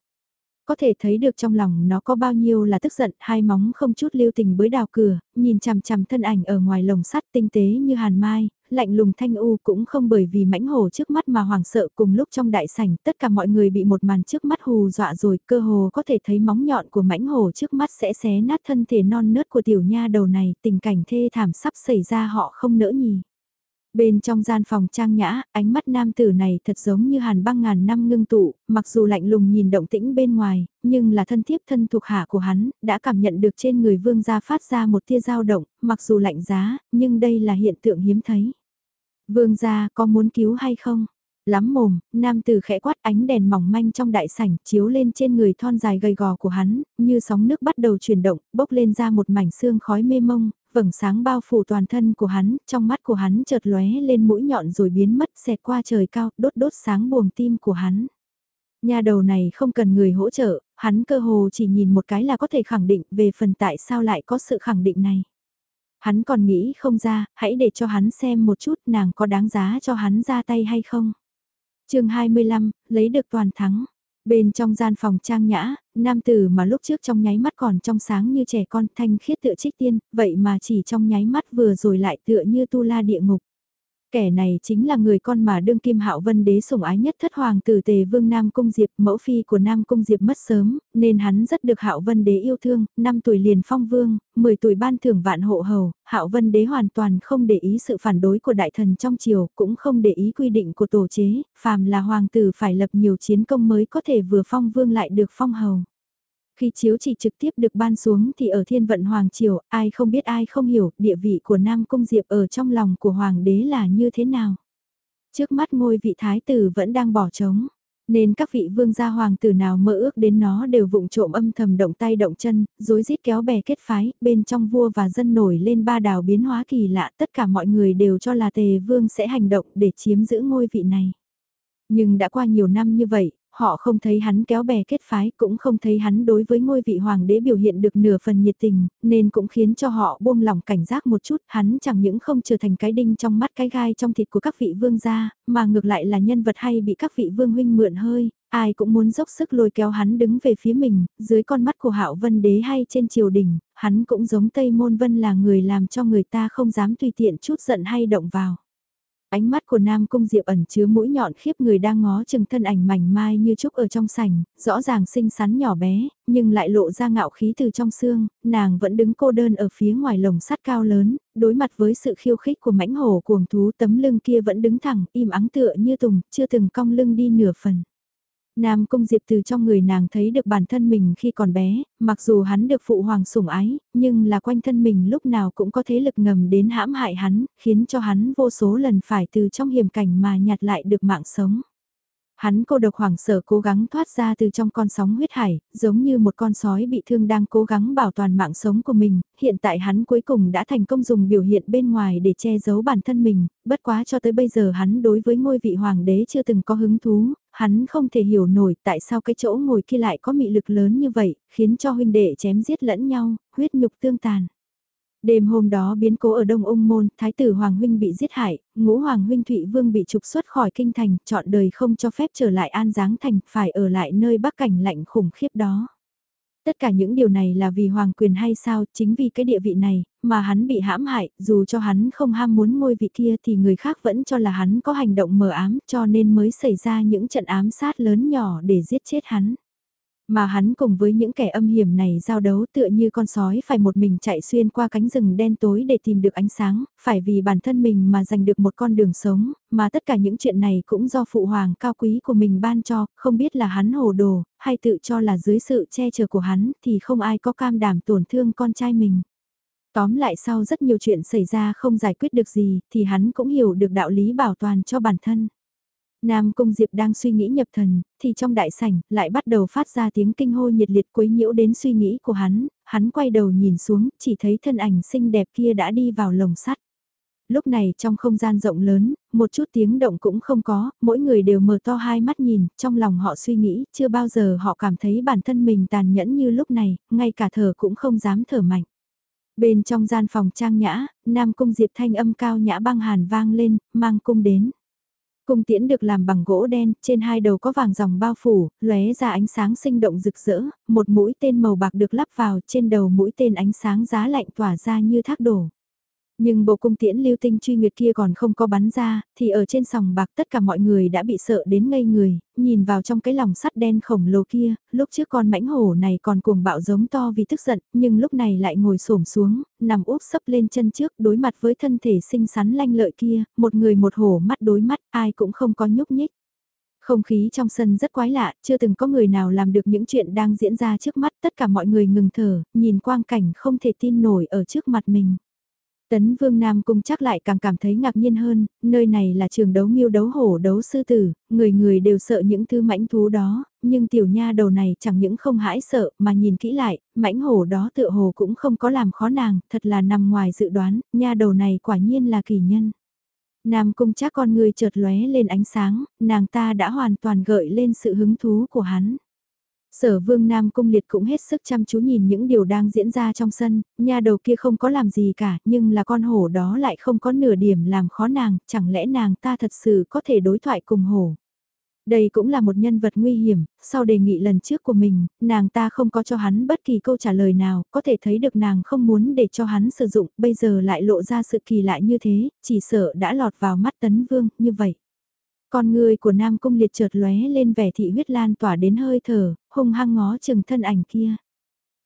có thể thấy được trong lòng nó có bao nhiêu là tức giận, hai móng không chút lưu tình bới đào cửa, nhìn chằm chằm thân ảnh ở ngoài lồng sắt tinh tế như hàn mai, lạnh lùng thanh u cũng không bởi vì mãnh hổ trước mắt mà hoảng sợ cùng lúc trong đại sảnh tất cả mọi người bị một màn trước mắt hù dọa rồi cơ hồ có thể thấy móng nhọn của mãnh hổ trước mắt sẽ xé nát thân thể non nớt của tiểu nha đầu này tình cảnh thê thảm sắp xảy ra họ không nỡ nhì. Bên trong gian phòng trang nhã, ánh mắt nam tử này thật giống như hàn băng ngàn năm ngưng tụ, mặc dù lạnh lùng nhìn động tĩnh bên ngoài, nhưng là thân thiếp thân thuộc hạ của hắn, đã cảm nhận được trên người vương gia phát ra một tia dao động, mặc dù lạnh giá, nhưng đây là hiện tượng hiếm thấy. Vương gia có muốn cứu hay không? Lắm mồm, nam tử khẽ quát ánh đèn mỏng manh trong đại sảnh chiếu lên trên người thon dài gầy gò của hắn, như sóng nước bắt đầu chuyển động, bốc lên ra một mảnh xương khói mê mông, vầng sáng bao phủ toàn thân của hắn, trong mắt của hắn chợt lóe lên mũi nhọn rồi biến mất xẹt qua trời cao, đốt đốt sáng buồng tim của hắn. Nhà đầu này không cần người hỗ trợ, hắn cơ hồ chỉ nhìn một cái là có thể khẳng định về phần tại sao lại có sự khẳng định này. Hắn còn nghĩ không ra, hãy để cho hắn xem một chút nàng có đáng giá cho hắn ra tay hay không. chương 25, lấy được toàn thắng. Bên trong gian phòng trang nhã, nam tử mà lúc trước trong nháy mắt còn trong sáng như trẻ con thanh khiết tựa trích tiên, vậy mà chỉ trong nháy mắt vừa rồi lại tựa như tu la địa ngục. Kẻ này chính là người con mà đương kim hạo vân đế sủng ái nhất thất hoàng tử tề vương Nam Cung Diệp, mẫu phi của Nam Cung Diệp mất sớm, nên hắn rất được hạo vân đế yêu thương, 5 tuổi liền phong vương, 10 tuổi ban thưởng vạn hộ hầu, hạo vân đế hoàn toàn không để ý sự phản đối của đại thần trong triều, cũng không để ý quy định của tổ chế, phàm là hoàng tử phải lập nhiều chiến công mới có thể vừa phong vương lại được phong hầu. Khi chiếu chỉ trực tiếp được ban xuống thì ở thiên vận Hoàng Triều, ai không biết ai không hiểu địa vị của Nam Cung Diệp ở trong lòng của Hoàng đế là như thế nào. Trước mắt ngôi vị thái tử vẫn đang bỏ trống. Nên các vị vương gia hoàng tử nào mơ ước đến nó đều vụng trộm âm thầm động tay động chân, rối rít kéo bè kết phái, bên trong vua và dân nổi lên ba đảo biến hóa kỳ lạ, tất cả mọi người đều cho là tề vương sẽ hành động để chiếm giữ ngôi vị này. Nhưng đã qua nhiều năm như vậy, họ không thấy hắn kéo bè kết phái, cũng không thấy hắn đối với ngôi vị hoàng đế biểu hiện được nửa phần nhiệt tình, nên cũng khiến cho họ buông lỏng cảnh giác một chút, hắn chẳng những không trở thành cái đinh trong mắt cái gai trong thịt của các vị vương gia, mà ngược lại là nhân vật hay bị các vị vương huynh mượn hơi, ai cũng muốn dốc sức lôi kéo hắn đứng về phía mình, dưới con mắt của hạo vân đế hay trên triều đình, hắn cũng giống Tây Môn Vân là người làm cho người ta không dám tùy tiện chút giận hay động vào. Ánh mắt của Nam Cung Diệp ẩn chứa mũi nhọn khiếp người đang ngó chừng thân ảnh mảnh mai như trúc ở trong sảnh, rõ ràng xinh xắn nhỏ bé, nhưng lại lộ ra ngạo khí từ trong xương, nàng vẫn đứng cô đơn ở phía ngoài lồng sắt cao lớn, đối mặt với sự khiêu khích của mãnh hổ cuồng thú tấm lưng kia vẫn đứng thẳng, im ắng tựa như tùng, chưa từng cong lưng đi nửa phần. Nam Cung Diệp từ trong người nàng thấy được bản thân mình khi còn bé, mặc dù hắn được phụ hoàng sủng ái, nhưng là quanh thân mình lúc nào cũng có thế lực ngầm đến hãm hại hắn, khiến cho hắn vô số lần phải từ trong hiểm cảnh mà nhặt lại được mạng sống. Hắn cô độc hoảng sợ cố gắng thoát ra từ trong con sóng huyết hải, giống như một con sói bị thương đang cố gắng bảo toàn mạng sống của mình, hiện tại hắn cuối cùng đã thành công dùng biểu hiện bên ngoài để che giấu bản thân mình, bất quá cho tới bây giờ hắn đối với ngôi vị hoàng đế chưa từng có hứng thú, hắn không thể hiểu nổi tại sao cái chỗ ngồi kia lại có mị lực lớn như vậy, khiến cho huynh đệ chém giết lẫn nhau, huyết nhục tương tàn. Đêm hôm đó biến cố ở Đông Ung Môn, Thái tử Hoàng Huynh bị giết hại, ngũ Hoàng Huynh Thụy Vương bị trục xuất khỏi kinh thành, chọn đời không cho phép trở lại An Giáng Thành, phải ở lại nơi bắc cảnh lạnh khủng khiếp đó. Tất cả những điều này là vì hoàng quyền hay sao, chính vì cái địa vị này, mà hắn bị hãm hại, dù cho hắn không ham muốn ngôi vị kia thì người khác vẫn cho là hắn có hành động mờ ám cho nên mới xảy ra những trận ám sát lớn nhỏ để giết chết hắn. Mà hắn cùng với những kẻ âm hiểm này giao đấu tựa như con sói phải một mình chạy xuyên qua cánh rừng đen tối để tìm được ánh sáng, phải vì bản thân mình mà giành được một con đường sống, mà tất cả những chuyện này cũng do phụ hoàng cao quý của mình ban cho, không biết là hắn hồ đồ, hay tự cho là dưới sự che chở của hắn thì không ai có cam đảm tổn thương con trai mình. Tóm lại sau rất nhiều chuyện xảy ra không giải quyết được gì thì hắn cũng hiểu được đạo lý bảo toàn cho bản thân. Nam Cung Diệp đang suy nghĩ nhập thần, thì trong đại sảnh lại bắt đầu phát ra tiếng kinh hô nhiệt liệt quấy nhiễu đến suy nghĩ của hắn, hắn quay đầu nhìn xuống, chỉ thấy thân ảnh xinh đẹp kia đã đi vào lồng sắt. Lúc này trong không gian rộng lớn, một chút tiếng động cũng không có, mỗi người đều mở to hai mắt nhìn, trong lòng họ suy nghĩ, chưa bao giờ họ cảm thấy bản thân mình tàn nhẫn như lúc này, ngay cả thở cũng không dám thở mạnh. Bên trong gian phòng trang nhã, Nam Cung Diệp thanh âm cao nhã băng hàn vang lên, mang cung đến. Cung tiễn được làm bằng gỗ đen, trên hai đầu có vàng dòng bao phủ, lóe ra ánh sáng sinh động rực rỡ, một mũi tên màu bạc được lắp vào trên đầu mũi tên ánh sáng giá lạnh tỏa ra như thác đổ. Nhưng bộ cung tiễn lưu tinh truy nguyệt kia còn không có bắn ra, thì ở trên sòng bạc tất cả mọi người đã bị sợ đến ngây người, nhìn vào trong cái lòng sắt đen khổng lồ kia, lúc trước con mãnh hổ này còn cuồng bạo giống to vì tức giận, nhưng lúc này lại ngồi xổm xuống, nằm úp sấp lên chân trước đối mặt với thân thể xinh xắn lanh lợi kia, một người một hổ mắt đối mắt, ai cũng không có nhúc nhích. Không khí trong sân rất quái lạ, chưa từng có người nào làm được những chuyện đang diễn ra trước mắt, tất cả mọi người ngừng thở, nhìn quang cảnh không thể tin nổi ở trước mặt mình. Tấn Vương Nam Cung chắc lại càng cảm thấy ngạc nhiên hơn, nơi này là trường đấu miêu đấu hổ đấu sư tử, người người đều sợ những thứ mãnh thú đó, nhưng tiểu nha đầu này chẳng những không hãi sợ mà nhìn kỹ lại, mãnh hổ đó tựa hồ cũng không có làm khó nàng, thật là nằm ngoài dự đoán, nha đầu này quả nhiên là kỳ nhân. Nam Cung chắc con người chợt lóe lên ánh sáng, nàng ta đã hoàn toàn gợi lên sự hứng thú của hắn. Sở vương Nam Cung Liệt cũng hết sức chăm chú nhìn những điều đang diễn ra trong sân, nhà đầu kia không có làm gì cả, nhưng là con hổ đó lại không có nửa điểm làm khó nàng, chẳng lẽ nàng ta thật sự có thể đối thoại cùng hổ. Đây cũng là một nhân vật nguy hiểm, sau đề nghị lần trước của mình, nàng ta không có cho hắn bất kỳ câu trả lời nào, có thể thấy được nàng không muốn để cho hắn sử dụng, bây giờ lại lộ ra sự kỳ lạ như thế, chỉ sợ đã lọt vào mắt tấn vương, như vậy. Con người của Nam Cung Liệt chợt lóe lên vẻ thị huyết lan tỏa đến hơi thở, hung hăng ngó chừng thân ảnh kia.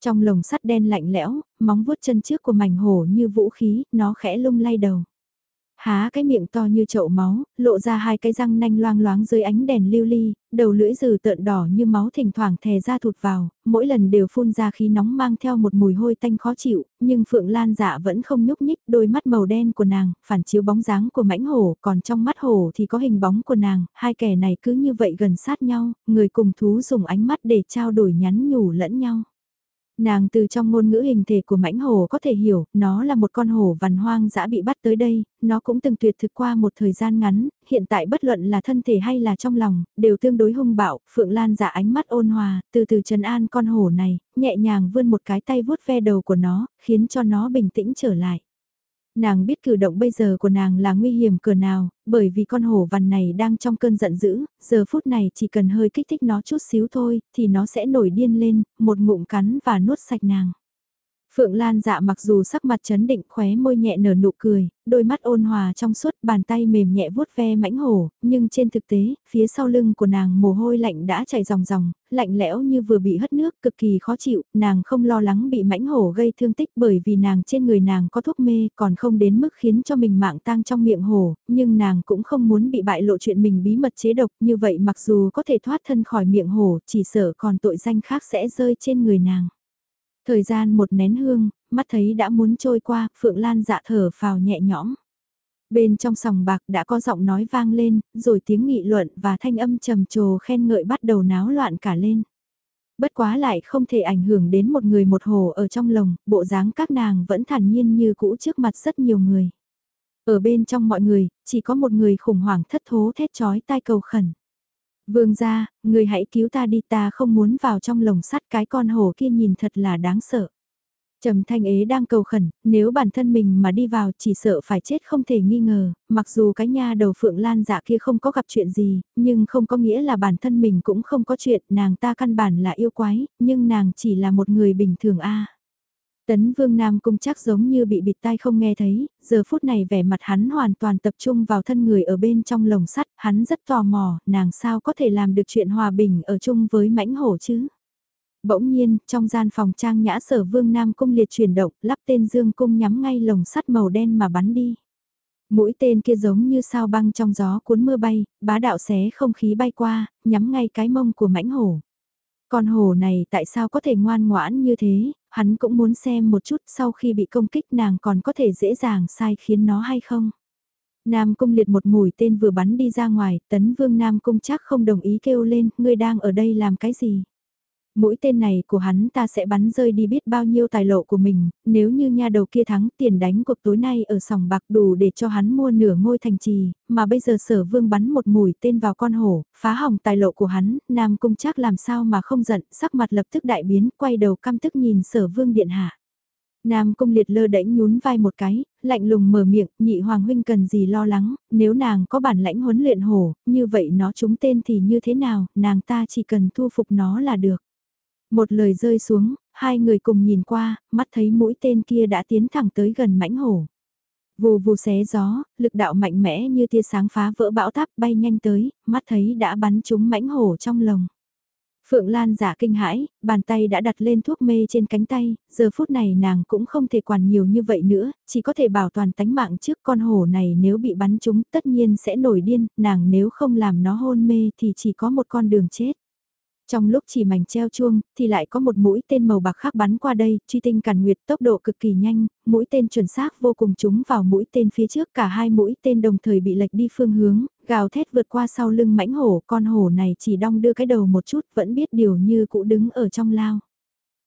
Trong lồng sắt đen lạnh lẽo, móng vuốt chân trước của mảnh hổ như vũ khí, nó khẽ lung lay đầu. Há cái miệng to như chậu máu, lộ ra hai cái răng nanh loang loáng dưới ánh đèn lưu ly, đầu lưỡi dừ tợn đỏ như máu thỉnh thoảng thè ra thụt vào, mỗi lần đều phun ra khí nóng mang theo một mùi hôi tanh khó chịu, nhưng Phượng Lan dạ vẫn không nhúc nhích, đôi mắt màu đen của nàng, phản chiếu bóng dáng của mãnh hổ, còn trong mắt hổ thì có hình bóng của nàng, hai kẻ này cứ như vậy gần sát nhau, người cùng thú dùng ánh mắt để trao đổi nhắn nhủ lẫn nhau. Nàng từ trong ngôn ngữ hình thể của mãnh hổ có thể hiểu, nó là một con hổ vằn hoang dã bị bắt tới đây, nó cũng từng tuyệt thực qua một thời gian ngắn, hiện tại bất luận là thân thể hay là trong lòng, đều tương đối hung bạo, Phượng Lan giả ánh mắt ôn hòa, từ từ trần an con hổ này, nhẹ nhàng vươn một cái tay vuốt ve đầu của nó, khiến cho nó bình tĩnh trở lại. Nàng biết cử động bây giờ của nàng là nguy hiểm cỡ nào, bởi vì con hổ vằn này đang trong cơn giận dữ, giờ phút này chỉ cần hơi kích thích nó chút xíu thôi, thì nó sẽ nổi điên lên, một ngụm cắn và nuốt sạch nàng. Phượng Lan dạ mặc dù sắc mặt chấn định khóe môi nhẹ nở nụ cười, đôi mắt ôn hòa trong suốt bàn tay mềm nhẹ vuốt ve mãnh hổ, nhưng trên thực tế, phía sau lưng của nàng mồ hôi lạnh đã chảy ròng ròng, lạnh lẽo như vừa bị hất nước cực kỳ khó chịu, nàng không lo lắng bị mãnh hổ gây thương tích bởi vì nàng trên người nàng có thuốc mê còn không đến mức khiến cho mình mạng tang trong miệng hổ, nhưng nàng cũng không muốn bị bại lộ chuyện mình bí mật chế độc như vậy mặc dù có thể thoát thân khỏi miệng hổ chỉ sợ còn tội danh khác sẽ rơi trên người nàng. Thời gian một nén hương, mắt thấy đã muốn trôi qua, Phượng Lan dạ thở phào nhẹ nhõm. Bên trong sòng bạc đã có giọng nói vang lên, rồi tiếng nghị luận và thanh âm trầm trồ khen ngợi bắt đầu náo loạn cả lên. Bất quá lại không thể ảnh hưởng đến một người một hồ ở trong lồng, bộ dáng các nàng vẫn thản nhiên như cũ trước mặt rất nhiều người. Ở bên trong mọi người, chỉ có một người khủng hoảng thất thố thét chói tai cầu khẩn. Vương gia, người hãy cứu ta đi ta không muốn vào trong lồng sắt cái con hổ kia nhìn thật là đáng sợ. Trầm thanh ế đang cầu khẩn, nếu bản thân mình mà đi vào chỉ sợ phải chết không thể nghi ngờ, mặc dù cái nha đầu phượng lan dạ kia không có gặp chuyện gì, nhưng không có nghĩa là bản thân mình cũng không có chuyện, nàng ta căn bản là yêu quái, nhưng nàng chỉ là một người bình thường a. Tấn Vương Nam Cung chắc giống như bị bịt tai không nghe thấy, giờ phút này vẻ mặt hắn hoàn toàn tập trung vào thân người ở bên trong lồng sắt, hắn rất tò mò, nàng sao có thể làm được chuyện hòa bình ở chung với mãnh hổ chứ. Bỗng nhiên, trong gian phòng trang nhã sở Vương Nam Cung liệt chuyển động, lắp tên Dương Cung nhắm ngay lồng sắt màu đen mà bắn đi. Mũi tên kia giống như sao băng trong gió cuốn mưa bay, bá đạo xé không khí bay qua, nhắm ngay cái mông của mãnh hổ. Con hổ này tại sao có thể ngoan ngoãn như thế, hắn cũng muốn xem một chút sau khi bị công kích nàng còn có thể dễ dàng sai khiến nó hay không. Nam cung liệt một mũi tên vừa bắn đi ra ngoài, tấn vương Nam cung chắc không đồng ý kêu lên, ngươi đang ở đây làm cái gì? Mũi tên này của hắn ta sẽ bắn rơi đi biết bao nhiêu tài lộ của mình, nếu như nha đầu kia thắng tiền đánh cuộc tối nay ở sòng bạc đủ để cho hắn mua nửa ngôi thành trì, mà bây giờ sở vương bắn một mũi tên vào con hổ, phá hỏng tài lộ của hắn, Nam Cung chắc làm sao mà không giận, sắc mặt lập tức đại biến, quay đầu căm tức nhìn sở vương điện hạ. Nam Cung liệt lơ đễnh nhún vai một cái, lạnh lùng mở miệng, nhị hoàng huynh cần gì lo lắng, nếu nàng có bản lãnh huấn luyện hổ, như vậy nó trúng tên thì như thế nào, nàng ta chỉ cần thu phục nó là được. Một lời rơi xuống, hai người cùng nhìn qua, mắt thấy mũi tên kia đã tiến thẳng tới gần mãnh hổ. Vù vù xé gió, lực đạo mạnh mẽ như tia sáng phá vỡ bão táp bay nhanh tới, mắt thấy đã bắn trúng mãnh hổ trong lồng. Phượng Lan giả kinh hãi, bàn tay đã đặt lên thuốc mê trên cánh tay, giờ phút này nàng cũng không thể quản nhiều như vậy nữa, chỉ có thể bảo toàn tánh mạng trước con hổ này nếu bị bắn trúng tất nhiên sẽ nổi điên, nàng nếu không làm nó hôn mê thì chỉ có một con đường chết. Trong lúc chỉ mảnh treo chuông, thì lại có một mũi tên màu bạc khác bắn qua đây, truy tinh càn nguyệt tốc độ cực kỳ nhanh, mũi tên chuẩn xác vô cùng trúng vào mũi tên phía trước cả hai mũi tên đồng thời bị lệch đi phương hướng, gào thét vượt qua sau lưng mãnh hổ, con hổ này chỉ đong đưa cái đầu một chút vẫn biết điều như cũ đứng ở trong lao.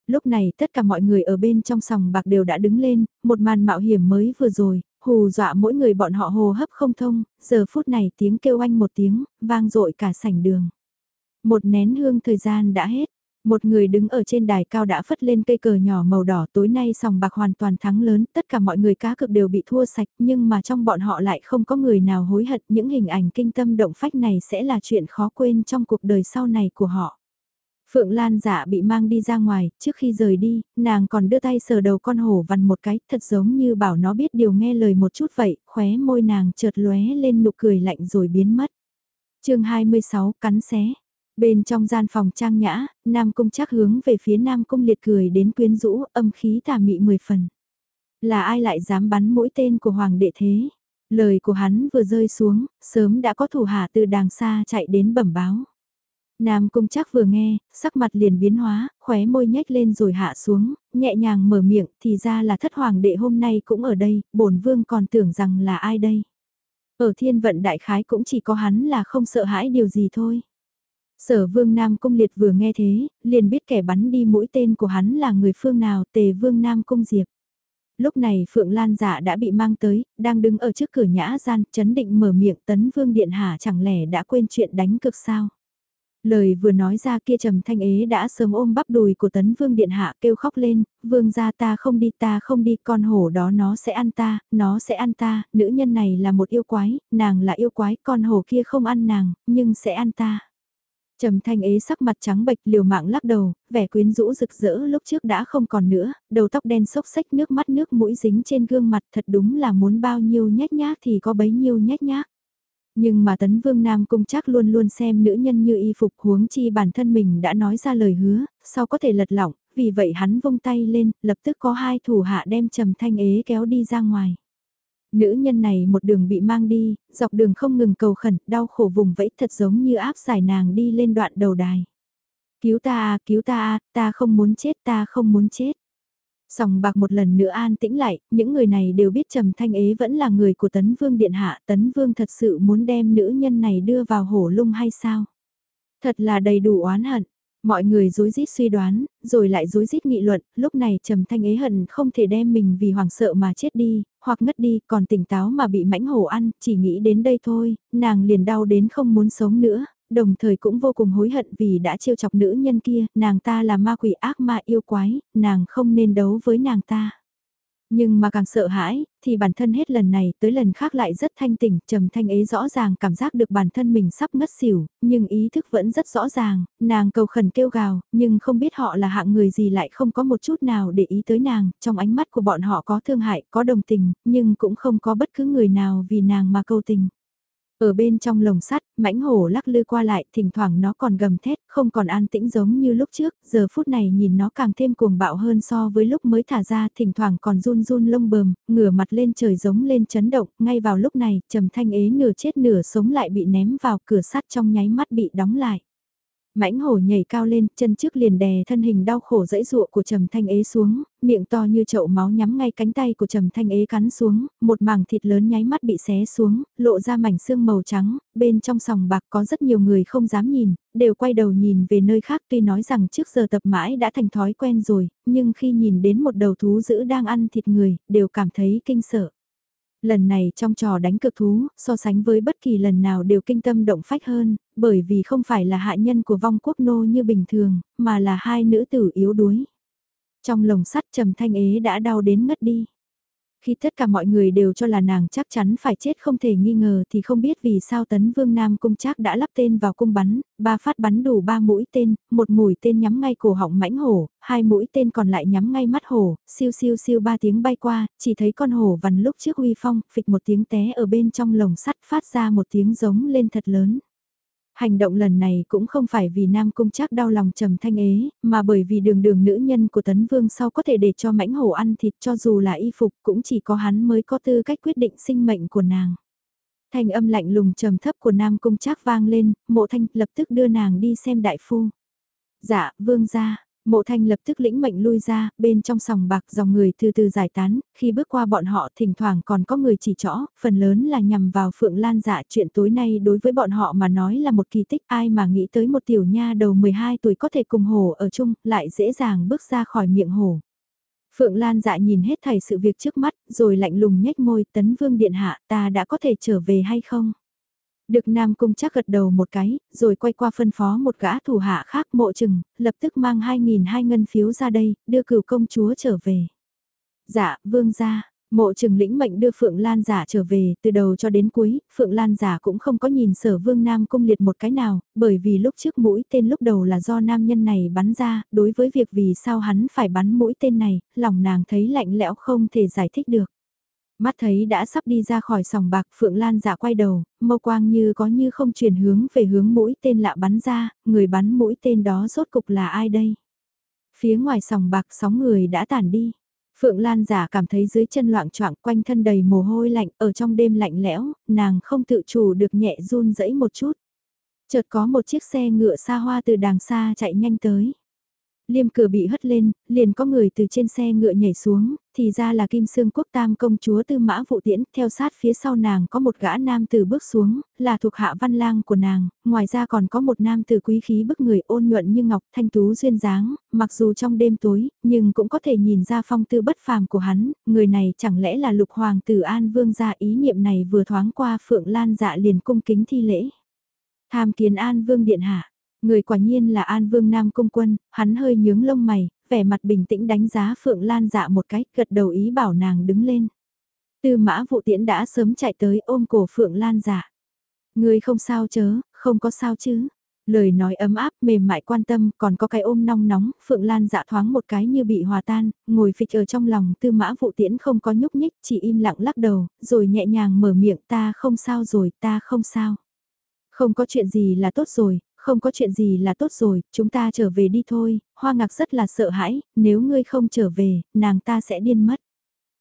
Lúc này tất cả mọi người ở bên trong sòng bạc đều đã đứng lên, một màn mạo hiểm mới vừa rồi, hù dọa mỗi người bọn họ hồ hấp không thông, giờ phút này tiếng kêu anh một tiếng, vang dội cả sảnh đường. Một nén hương thời gian đã hết. Một người đứng ở trên đài cao đã phất lên cây cờ nhỏ màu đỏ tối nay sòng bạc hoàn toàn thắng lớn, tất cả mọi người cá cực đều bị thua sạch nhưng mà trong bọn họ lại không có người nào hối hận những hình ảnh kinh tâm động phách này sẽ là chuyện khó quên trong cuộc đời sau này của họ. Phượng Lan dạ bị mang đi ra ngoài, trước khi rời đi, nàng còn đưa tay sờ đầu con hổ vằn một cái, thật giống như bảo nó biết điều nghe lời một chút vậy, khóe môi nàng chợt lóe lên nụ cười lạnh rồi biến mất. chương 26 cắn xé. Bên trong gian phòng trang nhã, Nam Cung chắc hướng về phía Nam Cung liệt cười đến quyến rũ, âm khí tà mị mười phần. Là ai lại dám bắn mũi tên của Hoàng đệ thế? Lời của hắn vừa rơi xuống, sớm đã có thủ hạ từ đàng xa chạy đến bẩm báo. Nam Cung chắc vừa nghe, sắc mặt liền biến hóa, khóe môi nhếch lên rồi hạ xuống, nhẹ nhàng mở miệng, thì ra là thất hoàng đệ hôm nay cũng ở đây, bổn vương còn tưởng rằng là ai đây. Ở thiên vận đại khái cũng chỉ có hắn là không sợ hãi điều gì thôi. Sở vương Nam Cung Liệt vừa nghe thế, liền biết kẻ bắn đi mũi tên của hắn là người phương nào tề vương Nam Cung Diệp. Lúc này Phượng Lan dạ đã bị mang tới, đang đứng ở trước cửa nhã gian, chấn định mở miệng tấn vương điện hạ chẳng lẽ đã quên chuyện đánh cực sao. Lời vừa nói ra kia trầm thanh ế đã sớm ôm bắp đùi của tấn vương điện hạ kêu khóc lên, vương gia ta không đi ta không đi con hổ đó nó sẽ ăn ta, nó sẽ ăn ta, nữ nhân này là một yêu quái, nàng là yêu quái, con hổ kia không ăn nàng, nhưng sẽ ăn ta. Trầm thanh ế sắc mặt trắng bệch liều mạng lắc đầu, vẻ quyến rũ rực rỡ lúc trước đã không còn nữa, đầu tóc đen xốc xách nước mắt nước mũi dính trên gương mặt thật đúng là muốn bao nhiêu nhét nhác thì có bấy nhiêu nhét nhác. Nhưng mà tấn vương nam cung chắc luôn luôn xem nữ nhân như y phục huống chi bản thân mình đã nói ra lời hứa, sao có thể lật lỏng, vì vậy hắn vung tay lên, lập tức có hai thủ hạ đem trầm thanh ế kéo đi ra ngoài. Nữ nhân này một đường bị mang đi, dọc đường không ngừng cầu khẩn, đau khổ vùng vẫy thật giống như áp giải nàng đi lên đoạn đầu đài. Cứu ta à, cứu ta à, ta không muốn chết, ta không muốn chết. Sòng bạc một lần nữa an tĩnh lại, những người này đều biết Trầm Thanh Ế vẫn là người của Tấn Vương Điện Hạ, Tấn Vương thật sự muốn đem nữ nhân này đưa vào hổ lung hay sao? Thật là đầy đủ oán hận. Mọi người rối rít suy đoán, rồi lại rối rít nghị luận, lúc này Trầm Thanh ế hận không thể đem mình vì hoàng sợ mà chết đi, hoặc ngất đi, còn tỉnh táo mà bị mãnh hổ ăn, chỉ nghĩ đến đây thôi, nàng liền đau đến không muốn sống nữa, đồng thời cũng vô cùng hối hận vì đã trêu chọc nữ nhân kia, nàng ta là ma quỷ ác ma yêu quái, nàng không nên đấu với nàng ta. Nhưng mà càng sợ hãi, thì bản thân hết lần này tới lần khác lại rất thanh tỉnh, trầm thanh ấy rõ ràng cảm giác được bản thân mình sắp ngất xỉu, nhưng ý thức vẫn rất rõ ràng, nàng cầu khẩn kêu gào, nhưng không biết họ là hạng người gì lại không có một chút nào để ý tới nàng, trong ánh mắt của bọn họ có thương hại, có đồng tình, nhưng cũng không có bất cứ người nào vì nàng mà cầu tình. Ở bên trong lồng sắt, mãnh hổ lắc lư qua lại, thỉnh thoảng nó còn gầm thét, không còn an tĩnh giống như lúc trước, giờ phút này nhìn nó càng thêm cuồng bạo hơn so với lúc mới thả ra, thỉnh thoảng còn run run lông bờm, ngửa mặt lên trời giống lên chấn động, ngay vào lúc này, trầm thanh ế nửa chết nửa sống lại bị ném vào cửa sắt trong nháy mắt bị đóng lại mãnh hổ nhảy cao lên, chân trước liền đè thân hình đau khổ dẫy dụa của Trầm Thanh Ế xuống, miệng to như chậu máu nhắm ngay cánh tay của Trầm Thanh Ế cắn xuống, một mảng thịt lớn nháy mắt bị xé xuống, lộ ra mảnh xương màu trắng, bên trong sòng bạc có rất nhiều người không dám nhìn, đều quay đầu nhìn về nơi khác tuy nói rằng trước giờ tập mãi đã thành thói quen rồi, nhưng khi nhìn đến một đầu thú dữ đang ăn thịt người, đều cảm thấy kinh sợ. Lần này trong trò đánh cực thú, so sánh với bất kỳ lần nào đều kinh tâm động phách hơn, bởi vì không phải là hạ nhân của vong quốc nô như bình thường, mà là hai nữ tử yếu đuối. Trong lồng sắt trầm thanh ế đã đau đến ngất đi. Khi tất cả mọi người đều cho là nàng chắc chắn phải chết không thể nghi ngờ thì không biết vì sao tấn vương nam cung trác đã lắp tên vào cung bắn, ba phát bắn đủ ba mũi tên, một mũi tên nhắm ngay cổ họng mãnh hổ, hai mũi tên còn lại nhắm ngay mắt hổ, siêu siêu siêu ba tiếng bay qua, chỉ thấy con hổ vằn lúc trước uy phong, phịch một tiếng té ở bên trong lồng sắt phát ra một tiếng giống lên thật lớn. Hành động lần này cũng không phải vì Nam Cung trác đau lòng trầm thanh ế, mà bởi vì đường đường nữ nhân của Tấn Vương sau có thể để cho mãnh hổ ăn thịt cho dù là y phục cũng chỉ có hắn mới có tư cách quyết định sinh mệnh của nàng. Thanh âm lạnh lùng trầm thấp của Nam Cung trác vang lên, mộ thanh lập tức đưa nàng đi xem đại phu. Dạ, vương gia, Mộ thanh lập tức lĩnh mệnh lui ra, bên trong sòng bạc dòng người từ từ giải tán, khi bước qua bọn họ thỉnh thoảng còn có người chỉ rõ, phần lớn là nhằm vào Phượng Lan dạ chuyện tối nay đối với bọn họ mà nói là một kỳ tích ai mà nghĩ tới một tiểu nha đầu 12 tuổi có thể cùng hồ ở chung, lại dễ dàng bước ra khỏi miệng hồ. Phượng Lan dạ nhìn hết thảy sự việc trước mắt, rồi lạnh lùng nhếch môi, tấn vương điện hạ, ta đã có thể trở về hay không? Được Nam Cung chắc gật đầu một cái, rồi quay qua phân phó một gã thủ hạ khác mộ chừng, lập tức mang 2.000 hai ngân phiếu ra đây, đưa cửu công chúa trở về. Dạ, vương gia, mộ trừng lĩnh mệnh đưa Phượng Lan giả trở về, từ đầu cho đến cuối, Phượng Lan giả cũng không có nhìn sở vương Nam Cung liệt một cái nào, bởi vì lúc trước mũi tên lúc đầu là do nam nhân này bắn ra, đối với việc vì sao hắn phải bắn mũi tên này, lòng nàng thấy lạnh lẽo không thể giải thích được. Mắt thấy đã sắp đi ra khỏi sòng bạc Phượng Lan dạ quay đầu, mâu quang như có như không chuyển hướng về hướng mũi tên lạ bắn ra, người bắn mũi tên đó rốt cục là ai đây? Phía ngoài sòng bạc sóng người đã tản đi. Phượng Lan giả cảm thấy dưới chân loạn choạng quanh thân đầy mồ hôi lạnh ở trong đêm lạnh lẽo, nàng không tự chủ được nhẹ run rẩy một chút. Chợt có một chiếc xe ngựa xa hoa từ đàng xa chạy nhanh tới liêm cửa bị hất lên, liền có người từ trên xe ngựa nhảy xuống, thì ra là Kim Sương Quốc Tam công chúa Tư Mã Vụ Tiễn, theo sát phía sau nàng có một gã nam tử bước xuống, là thuộc hạ văn lang của nàng, ngoài ra còn có một nam tử quý khí bức người ôn nhuận như ngọc thanh tú duyên dáng, mặc dù trong đêm tối, nhưng cũng có thể nhìn ra phong tư bất phàm của hắn, người này chẳng lẽ là lục hoàng tử An Vương gia ý niệm này vừa thoáng qua Phượng Lan dạ liền cung kính thi lễ. Tham kiến An Vương Điện Hạ Người quả nhiên là An Vương Nam Cung Quân, hắn hơi nhướng lông mày, vẻ mặt bình tĩnh đánh giá Phượng Lan dạ một cái, gật đầu ý bảo nàng đứng lên. Tư mã vụ tiễn đã sớm chạy tới ôm cổ Phượng Lan dạ. Người không sao chớ, không có sao chứ. Lời nói ấm áp mềm mại quan tâm còn có cái ôm nong nóng, Phượng Lan dạ thoáng một cái như bị hòa tan, ngồi phịch ở trong lòng tư mã vụ tiễn không có nhúc nhích, chỉ im lặng lắc đầu, rồi nhẹ nhàng mở miệng ta không sao rồi, ta không sao. Không có chuyện gì là tốt rồi, không có chuyện gì là tốt rồi, chúng ta trở về đi thôi, hoa ngạc rất là sợ hãi, nếu ngươi không trở về, nàng ta sẽ điên mất.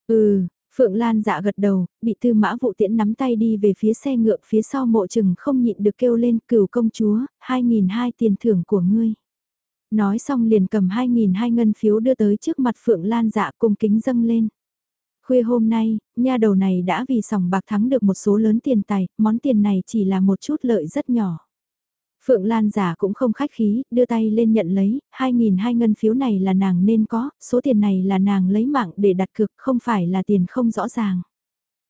Ừ, Phượng Lan dạ gật đầu, bị tư mã vụ tiễn nắm tay đi về phía xe ngựa phía sau mộ chừng không nhịn được kêu lên cửu công chúa, 2.002 tiền thưởng của ngươi. Nói xong liền cầm 2.002 ngân phiếu đưa tới trước mặt Phượng Lan dạ cung kính dâng lên. Khuya hôm nay, nha đầu này đã vì sòng bạc thắng được một số lớn tiền tài, món tiền này chỉ là một chút lợi rất nhỏ. Phượng Lan giả cũng không khách khí, đưa tay lên nhận lấy, 2.000 hai ngân phiếu này là nàng nên có, số tiền này là nàng lấy mạng để đặt cược, không phải là tiền không rõ ràng.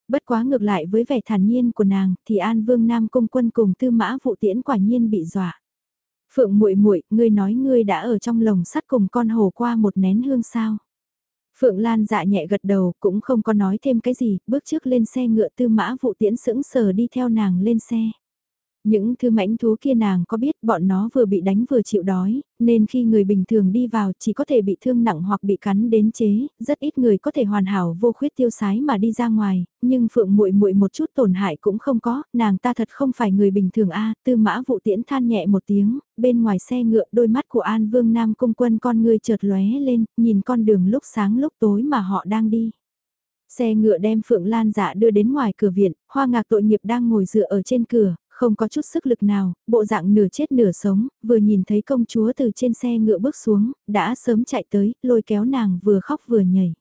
Bất quá ngược lại với vẻ thản nhiên của nàng, thì An Vương Nam Cung Quân cùng Tư Mã Vụ Tiễn quả nhiên bị dọa. Phượng muội muội, ngươi nói ngươi đã ở trong lồng sắt cùng con hồ qua một nén hương sao? Phượng Lan dạ nhẹ gật đầu, cũng không có nói thêm cái gì, bước trước lên xe ngựa Tư Mã Vụ Tiễn sững sờ đi theo nàng lên xe. Những thứ mãnh thú kia nàng có biết bọn nó vừa bị đánh vừa chịu đói, nên khi người bình thường đi vào chỉ có thể bị thương nặng hoặc bị cắn đến chế, rất ít người có thể hoàn hảo vô khuyết tiêu sái mà đi ra ngoài, nhưng Phượng muội muội một chút tổn hại cũng không có, nàng ta thật không phải người bình thường a. Tư Mã Vụ Tiễn than nhẹ một tiếng, bên ngoài xe ngựa đôi mắt của An Vương Nam cung quân con người chợt lóe lên, nhìn con đường lúc sáng lúc tối mà họ đang đi. Xe ngựa đem Phượng Lan dạ đưa đến ngoài cửa viện, hoa ngạc tội nghiệp đang ngồi dựa ở trên cửa, không có chút sức lực nào, bộ dạng nửa chết nửa sống, vừa nhìn thấy công chúa từ trên xe ngựa bước xuống, đã sớm chạy tới, lôi kéo nàng vừa khóc vừa nhảy.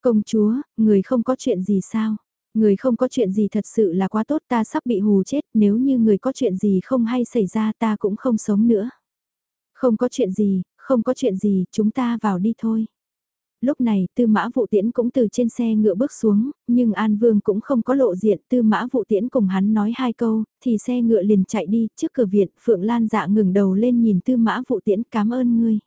Công chúa, người không có chuyện gì sao? Người không có chuyện gì thật sự là quá tốt ta sắp bị hù chết, nếu như người có chuyện gì không hay xảy ra ta cũng không sống nữa. Không có chuyện gì, không có chuyện gì, chúng ta vào đi thôi. Lúc này tư mã vụ tiễn cũng từ trên xe ngựa bước xuống, nhưng An Vương cũng không có lộ diện tư mã vụ tiễn cùng hắn nói hai câu, thì xe ngựa liền chạy đi, trước cửa viện Phượng Lan dạ ngừng đầu lên nhìn tư mã vụ tiễn cảm ơn ngươi.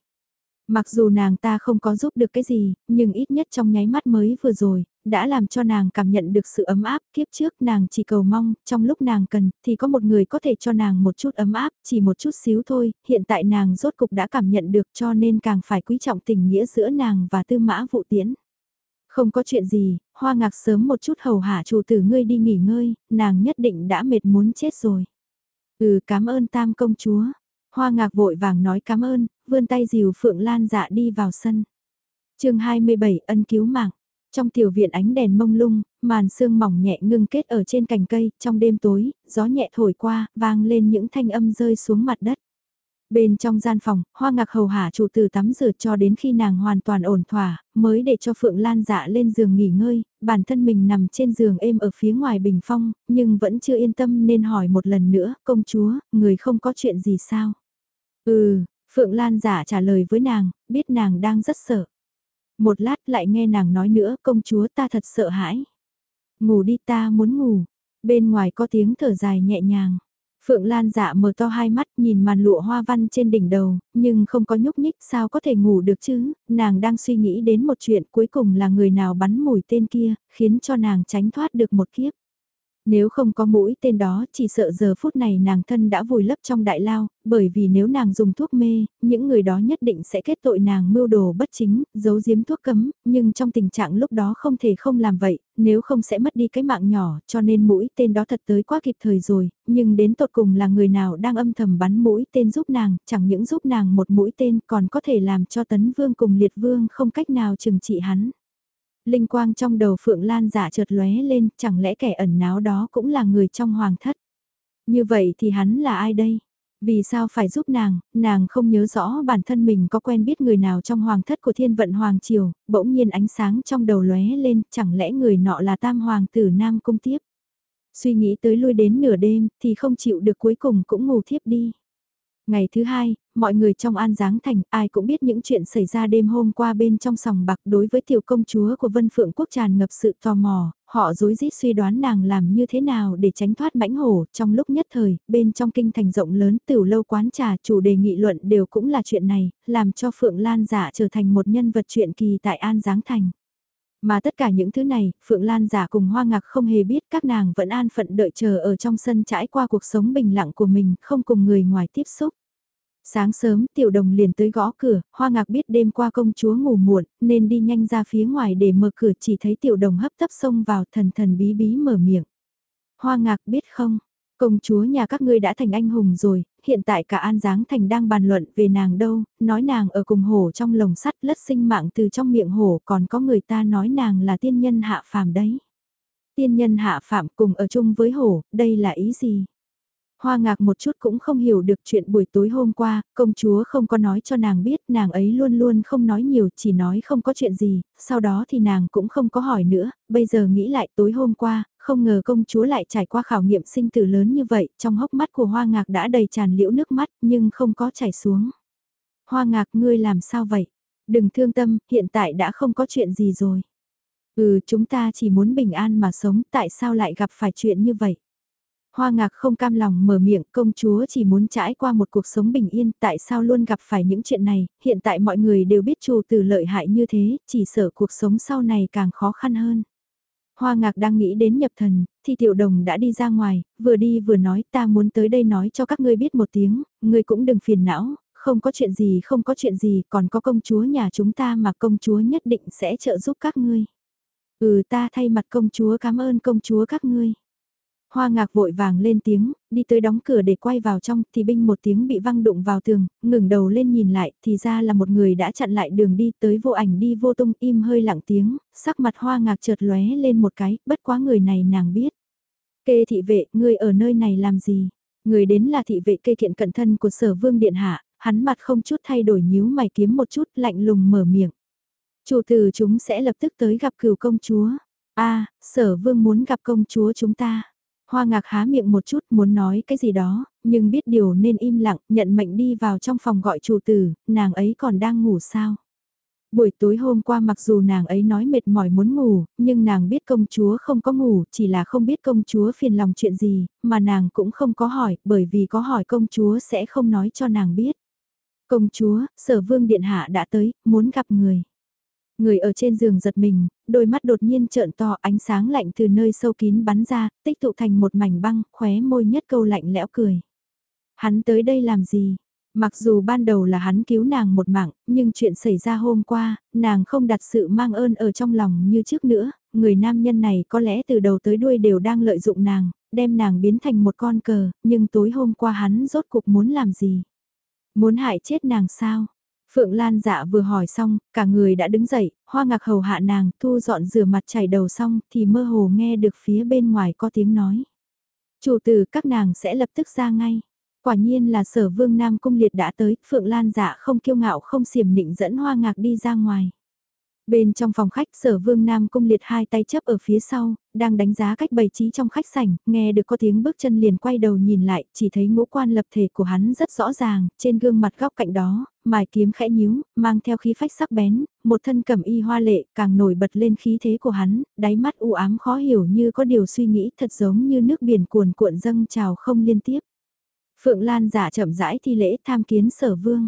Mặc dù nàng ta không có giúp được cái gì, nhưng ít nhất trong nháy mắt mới vừa rồi, đã làm cho nàng cảm nhận được sự ấm áp. Kiếp trước nàng chỉ cầu mong, trong lúc nàng cần, thì có một người có thể cho nàng một chút ấm áp, chỉ một chút xíu thôi. Hiện tại nàng rốt cục đã cảm nhận được cho nên càng phải quý trọng tình nghĩa giữa nàng và tư mã vụ tiễn. Không có chuyện gì, hoa ngạc sớm một chút hầu hạ chủ tử ngươi đi nghỉ ngơi, nàng nhất định đã mệt muốn chết rồi. Ừ cảm ơn tam công chúa. Hoa ngạc vội vàng nói cảm ơn, vươn tay dìu Phượng Lan dạ đi vào sân. chương 27 ân cứu mạng. Trong tiểu viện ánh đèn mông lung, màn sương mỏng nhẹ ngưng kết ở trên cành cây, trong đêm tối, gió nhẹ thổi qua, vang lên những thanh âm rơi xuống mặt đất. Bên trong gian phòng, hoa ngạc hầu hạ chủ tử tắm rửa cho đến khi nàng hoàn toàn ổn thỏa, mới để cho Phượng Lan dạ lên giường nghỉ ngơi, bản thân mình nằm trên giường êm ở phía ngoài bình phong, nhưng vẫn chưa yên tâm nên hỏi một lần nữa, công chúa, người không có chuyện gì sao? Ừ, Phượng Lan giả trả lời với nàng, biết nàng đang rất sợ. Một lát lại nghe nàng nói nữa, công chúa ta thật sợ hãi. Ngủ đi ta muốn ngủ. Bên ngoài có tiếng thở dài nhẹ nhàng. Phượng Lan dạ mở to hai mắt nhìn màn lụa hoa văn trên đỉnh đầu, nhưng không có nhúc nhích sao có thể ngủ được chứ, nàng đang suy nghĩ đến một chuyện cuối cùng là người nào bắn mùi tên kia, khiến cho nàng tránh thoát được một kiếp. Nếu không có mũi tên đó chỉ sợ giờ phút này nàng thân đã vùi lấp trong đại lao, bởi vì nếu nàng dùng thuốc mê, những người đó nhất định sẽ kết tội nàng mưu đồ bất chính, giấu giếm thuốc cấm, nhưng trong tình trạng lúc đó không thể không làm vậy, nếu không sẽ mất đi cái mạng nhỏ, cho nên mũi tên đó thật tới quá kịp thời rồi, nhưng đến tột cùng là người nào đang âm thầm bắn mũi tên giúp nàng, chẳng những giúp nàng một mũi tên còn có thể làm cho tấn vương cùng liệt vương không cách nào trừng trị hắn linh quang trong đầu Phượng Lan giả chợt lóe lên, chẳng lẽ kẻ ẩn náu đó cũng là người trong hoàng thất. Như vậy thì hắn là ai đây? Vì sao phải giúp nàng, nàng không nhớ rõ bản thân mình có quen biết người nào trong hoàng thất của thiên vận hoàng triều, bỗng nhiên ánh sáng trong đầu lóe lên, chẳng lẽ người nọ là tam hoàng tử nam cung tiếp. Suy nghĩ tới lui đến nửa đêm, thì không chịu được cuối cùng cũng ngủ thiếp đi. Ngày thứ hai, mọi người trong An Giáng Thành ai cũng biết những chuyện xảy ra đêm hôm qua bên trong sòng bạc đối với tiểu công chúa của Vân Phượng Quốc tràn ngập sự tò mò, họ dối rít suy đoán nàng làm như thế nào để tránh thoát mãnh hổ trong lúc nhất thời, bên trong kinh thành rộng lớn tiểu lâu quán trà chủ đề nghị luận đều cũng là chuyện này, làm cho Phượng Lan giả trở thành một nhân vật chuyện kỳ tại An Giáng Thành. Mà tất cả những thứ này, Phượng Lan giả cùng Hoa Ngạc không hề biết các nàng vẫn an phận đợi chờ ở trong sân trải qua cuộc sống bình lặng của mình, không cùng người ngoài tiếp xúc. Sáng sớm tiểu đồng liền tới gõ cửa, hoa ngạc biết đêm qua công chúa ngủ muộn, nên đi nhanh ra phía ngoài để mở cửa chỉ thấy tiểu đồng hấp tấp xông vào thần thần bí bí mở miệng. Hoa ngạc biết không, công chúa nhà các ngươi đã thành anh hùng rồi, hiện tại cả An Giáng Thành đang bàn luận về nàng đâu, nói nàng ở cùng hổ trong lồng sắt lất sinh mạng từ trong miệng hổ còn có người ta nói nàng là tiên nhân hạ phàm đấy. Tiên nhân hạ phạm cùng ở chung với hổ, đây là ý gì? Hoa ngạc một chút cũng không hiểu được chuyện buổi tối hôm qua, công chúa không có nói cho nàng biết, nàng ấy luôn luôn không nói nhiều, chỉ nói không có chuyện gì, sau đó thì nàng cũng không có hỏi nữa, bây giờ nghĩ lại tối hôm qua, không ngờ công chúa lại trải qua khảo nghiệm sinh tử lớn như vậy, trong hốc mắt của hoa ngạc đã đầy tràn liễu nước mắt, nhưng không có chảy xuống. Hoa ngạc ngươi làm sao vậy? Đừng thương tâm, hiện tại đã không có chuyện gì rồi. Ừ, chúng ta chỉ muốn bình an mà sống, tại sao lại gặp phải chuyện như vậy? Hoa ngạc không cam lòng mở miệng công chúa chỉ muốn trải qua một cuộc sống bình yên tại sao luôn gặp phải những chuyện này, hiện tại mọi người đều biết chủ từ lợi hại như thế, chỉ sợ cuộc sống sau này càng khó khăn hơn. Hoa ngạc đang nghĩ đến nhập thần, thì tiểu đồng đã đi ra ngoài, vừa đi vừa nói ta muốn tới đây nói cho các ngươi biết một tiếng, ngươi cũng đừng phiền não, không có chuyện gì không có chuyện gì, còn có công chúa nhà chúng ta mà công chúa nhất định sẽ trợ giúp các ngươi. Ừ ta thay mặt công chúa cảm ơn công chúa các ngươi. Hoa ngạc vội vàng lên tiếng, đi tới đóng cửa để quay vào trong, thì binh một tiếng bị văng đụng vào tường, ngừng đầu lên nhìn lại, thì ra là một người đã chặn lại đường đi tới vô ảnh đi vô tung im hơi lặng tiếng, sắc mặt hoa ngạc chợt lóe lên một cái, bất quá người này nàng biết. Kê thị vệ, người ở nơi này làm gì? Người đến là thị vệ kê kiện cận thân của sở vương điện hạ, hắn mặt không chút thay đổi nhíu mày kiếm một chút lạnh lùng mở miệng. Chủ tử chúng sẽ lập tức tới gặp cửu công chúa. a sở vương muốn gặp công chúa chúng ta. Hoa ngạc há miệng một chút muốn nói cái gì đó, nhưng biết điều nên im lặng, nhận mệnh đi vào trong phòng gọi chủ tử, nàng ấy còn đang ngủ sao. Buổi tối hôm qua mặc dù nàng ấy nói mệt mỏi muốn ngủ, nhưng nàng biết công chúa không có ngủ, chỉ là không biết công chúa phiền lòng chuyện gì, mà nàng cũng không có hỏi, bởi vì có hỏi công chúa sẽ không nói cho nàng biết. Công chúa, sở vương điện hạ đã tới, muốn gặp người. Người ở trên giường giật mình, đôi mắt đột nhiên trợn to ánh sáng lạnh từ nơi sâu kín bắn ra, tích tụ thành một mảnh băng, khóe môi nhất câu lạnh lẽo cười. Hắn tới đây làm gì? Mặc dù ban đầu là hắn cứu nàng một mạng, nhưng chuyện xảy ra hôm qua, nàng không đặt sự mang ơn ở trong lòng như trước nữa, người nam nhân này có lẽ từ đầu tới đuôi đều đang lợi dụng nàng, đem nàng biến thành một con cờ, nhưng tối hôm qua hắn rốt cuộc muốn làm gì? Muốn hại chết nàng sao? Phượng Lan dạ vừa hỏi xong, cả người đã đứng dậy, hoa ngạc hầu hạ nàng, thu dọn rửa mặt chảy đầu xong, thì mơ hồ nghe được phía bên ngoài có tiếng nói. Chủ tử các nàng sẽ lập tức ra ngay. Quả nhiên là sở vương Nam Cung Liệt đã tới, Phượng Lan dạ không kiêu ngạo không xiểm nịnh dẫn hoa ngạc đi ra ngoài. Bên trong phòng khách sở vương Nam Cung liệt hai tay chấp ở phía sau, đang đánh giá cách bày trí trong khách sảnh, nghe được có tiếng bước chân liền quay đầu nhìn lại, chỉ thấy ngũ quan lập thể của hắn rất rõ ràng, trên gương mặt góc cạnh đó, mài kiếm khẽ nhíu, mang theo khí phách sắc bén, một thân cẩm y hoa lệ càng nổi bật lên khí thế của hắn, đáy mắt u ám khó hiểu như có điều suy nghĩ thật giống như nước biển cuồn cuộn dâng trào không liên tiếp. Phượng Lan giả chậm rãi thi lễ tham kiến sở vương.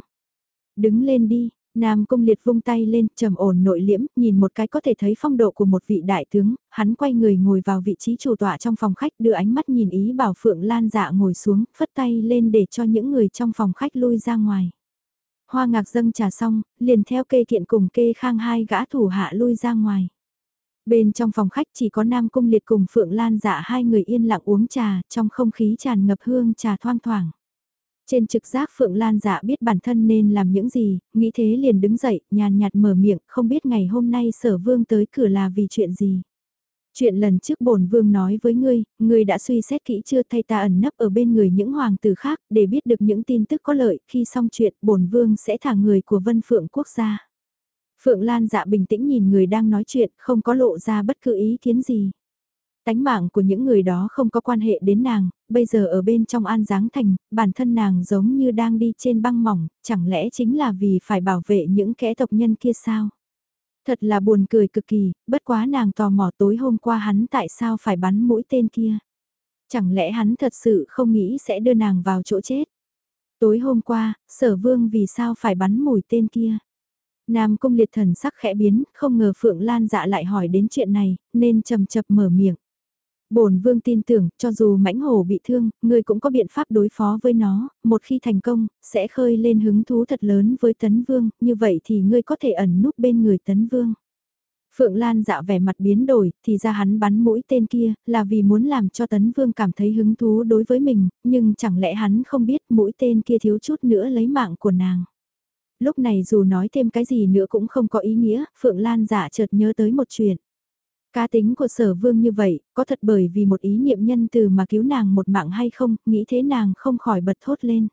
Đứng lên đi, Nam Cung Liệt vung tay lên, trầm ổn nội liễm, nhìn một cái có thể thấy phong độ của một vị đại tướng, hắn quay người ngồi vào vị trí chủ tọa trong phòng khách đưa ánh mắt nhìn ý bảo Phượng Lan dạ ngồi xuống, phất tay lên để cho những người trong phòng khách lui ra ngoài. Hoa ngạc dâng trà xong, liền theo kê thiện cùng kê khang hai gã thủ hạ lui ra ngoài. Bên trong phòng khách chỉ có Nam Cung Liệt cùng Phượng Lan dạ hai người yên lặng uống trà, trong không khí tràn ngập hương trà thoang thoảng. Trên trực giác Phượng Lan dạ biết bản thân nên làm những gì, nghĩ thế liền đứng dậy, nhàn nhạt mở miệng, không biết ngày hôm nay sở vương tới cửa là vì chuyện gì. Chuyện lần trước bổn vương nói với ngươi, ngươi đã suy xét kỹ chưa thay ta ẩn nấp ở bên người những hoàng tử khác để biết được những tin tức có lợi, khi xong chuyện bổn vương sẽ thả người của vân phượng quốc gia. Phượng Lan dạ bình tĩnh nhìn người đang nói chuyện, không có lộ ra bất cứ ý kiến gì. Tánh mạng của những người đó không có quan hệ đến nàng, bây giờ ở bên trong an giáng thành, bản thân nàng giống như đang đi trên băng mỏng, chẳng lẽ chính là vì phải bảo vệ những kẻ tộc nhân kia sao? Thật là buồn cười cực kỳ, bất quá nàng tò mò tối hôm qua hắn tại sao phải bắn mũi tên kia. Chẳng lẽ hắn thật sự không nghĩ sẽ đưa nàng vào chỗ chết? Tối hôm qua, sở vương vì sao phải bắn mũi tên kia? Nam cung liệt thần sắc khẽ biến, không ngờ Phượng Lan dạ lại hỏi đến chuyện này, nên trầm chập mở miệng bổn vương tin tưởng, cho dù mãnh hổ bị thương, ngươi cũng có biện pháp đối phó với nó, một khi thành công, sẽ khơi lên hứng thú thật lớn với tấn vương, như vậy thì ngươi có thể ẩn núp bên người tấn vương. Phượng Lan dạ vẻ mặt biến đổi, thì ra hắn bắn mũi tên kia, là vì muốn làm cho tấn vương cảm thấy hứng thú đối với mình, nhưng chẳng lẽ hắn không biết mũi tên kia thiếu chút nữa lấy mạng của nàng. Lúc này dù nói thêm cái gì nữa cũng không có ý nghĩa, Phượng Lan giả chợt nhớ tới một chuyện. Cá tính của sở vương như vậy, có thật bởi vì một ý niệm nhân từ mà cứu nàng một mạng hay không, nghĩ thế nàng không khỏi bật thốt lên.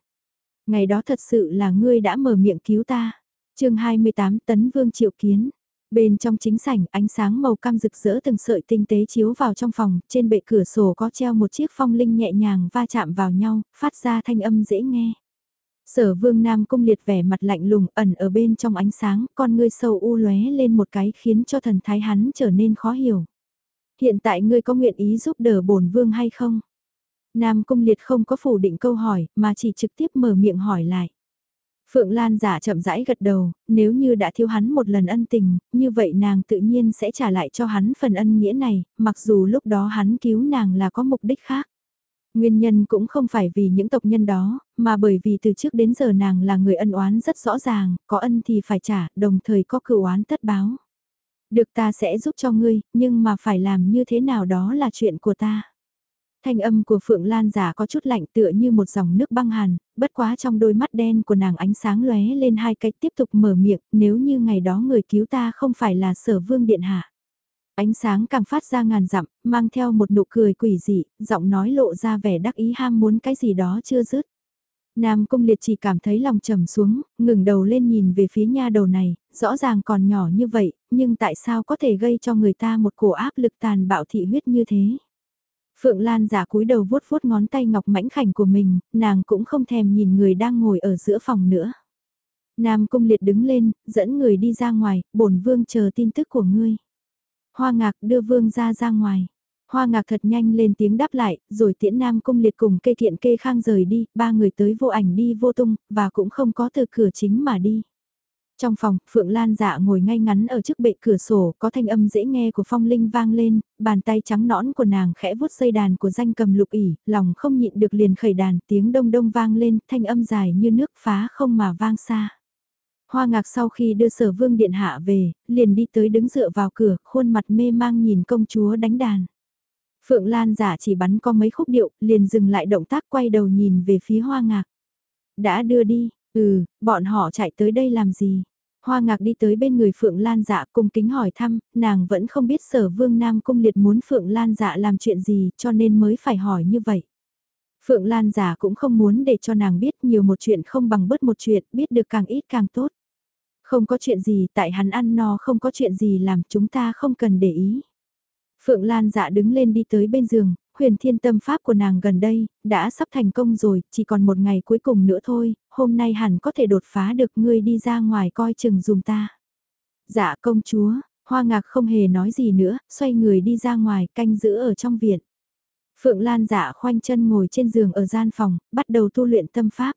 Ngày đó thật sự là ngươi đã mở miệng cứu ta. chương 28 Tấn Vương Triệu Kiến. Bên trong chính sảnh ánh sáng màu cam rực rỡ từng sợi tinh tế chiếu vào trong phòng, trên bệ cửa sổ có treo một chiếc phong linh nhẹ nhàng va chạm vào nhau, phát ra thanh âm dễ nghe. Sở vương Nam Cung liệt vẻ mặt lạnh lùng ẩn ở bên trong ánh sáng, con ngươi sâu u lóe lên một cái khiến cho thần thái hắn trở nên khó hiểu. Hiện tại ngươi có nguyện ý giúp đỡ bổn vương hay không? Nam Cung liệt không có phủ định câu hỏi, mà chỉ trực tiếp mở miệng hỏi lại. Phượng Lan giả chậm rãi gật đầu, nếu như đã thiếu hắn một lần ân tình, như vậy nàng tự nhiên sẽ trả lại cho hắn phần ân nghĩa này, mặc dù lúc đó hắn cứu nàng là có mục đích khác. Nguyên nhân cũng không phải vì những tộc nhân đó, mà bởi vì từ trước đến giờ nàng là người ân oán rất rõ ràng, có ân thì phải trả, đồng thời có cựu oán tất báo. Được ta sẽ giúp cho ngươi, nhưng mà phải làm như thế nào đó là chuyện của ta. Thanh âm của Phượng Lan giả có chút lạnh tựa như một dòng nước băng hàn, bất quá trong đôi mắt đen của nàng ánh sáng lóe lên hai cái tiếp tục mở miệng, nếu như ngày đó người cứu ta không phải là sở vương điện hạ. Ánh sáng càng phát ra ngàn dặm, mang theo một nụ cười quỷ dị, giọng nói lộ ra vẻ đắc ý ham muốn cái gì đó chưa dứt. Nam Cung Liệt chỉ cảm thấy lòng trầm xuống, ngừng đầu lên nhìn về phía nha đầu này, rõ ràng còn nhỏ như vậy, nhưng tại sao có thể gây cho người ta một cổ áp lực tàn bạo thị huyết như thế? Phượng Lan giả cúi đầu vuốt vuốt ngón tay ngọc mảnh khảnh của mình, nàng cũng không thèm nhìn người đang ngồi ở giữa phòng nữa. Nam Cung Liệt đứng lên, dẫn người đi ra ngoài, bổn vương chờ tin tức của ngươi. Hoa ngạc đưa vương ra ra ngoài. Hoa ngạc thật nhanh lên tiếng đáp lại, rồi tiễn nam cung liệt cùng kê thiện kê khang rời đi, ba người tới vô ảnh đi vô tung, và cũng không có từ cửa chính mà đi. Trong phòng, Phượng Lan dạ ngồi ngay ngắn ở trước bệ cửa sổ, có thanh âm dễ nghe của phong linh vang lên, bàn tay trắng nõn của nàng khẽ vuốt dây đàn của danh cầm lục ỉ, lòng không nhịn được liền khởi đàn, tiếng đông đông vang lên, thanh âm dài như nước phá không mà vang xa. Hoa ngạc sau khi đưa sở vương điện hạ về, liền đi tới đứng dựa vào cửa, khuôn mặt mê mang nhìn công chúa đánh đàn. Phượng Lan giả chỉ bắn có mấy khúc điệu, liền dừng lại động tác quay đầu nhìn về phía hoa ngạc. Đã đưa đi, ừ, bọn họ chạy tới đây làm gì? Hoa ngạc đi tới bên người Phượng Lan dạ cung kính hỏi thăm, nàng vẫn không biết sở vương Nam Cung Liệt muốn Phượng Lan dạ làm chuyện gì cho nên mới phải hỏi như vậy. Phượng Lan giả cũng không muốn để cho nàng biết nhiều một chuyện không bằng bớt một chuyện, biết được càng ít càng tốt. Không có chuyện gì tại hắn ăn no không có chuyện gì làm chúng ta không cần để ý. Phượng Lan dạ đứng lên đi tới bên giường, huyền thiên tâm pháp của nàng gần đây, đã sắp thành công rồi, chỉ còn một ngày cuối cùng nữa thôi, hôm nay hẳn có thể đột phá được ngươi đi ra ngoài coi chừng dùm ta. Dạ công chúa, hoa ngạc không hề nói gì nữa, xoay người đi ra ngoài canh giữ ở trong viện. Phượng Lan dạ khoanh chân ngồi trên giường ở gian phòng, bắt đầu tu luyện tâm pháp.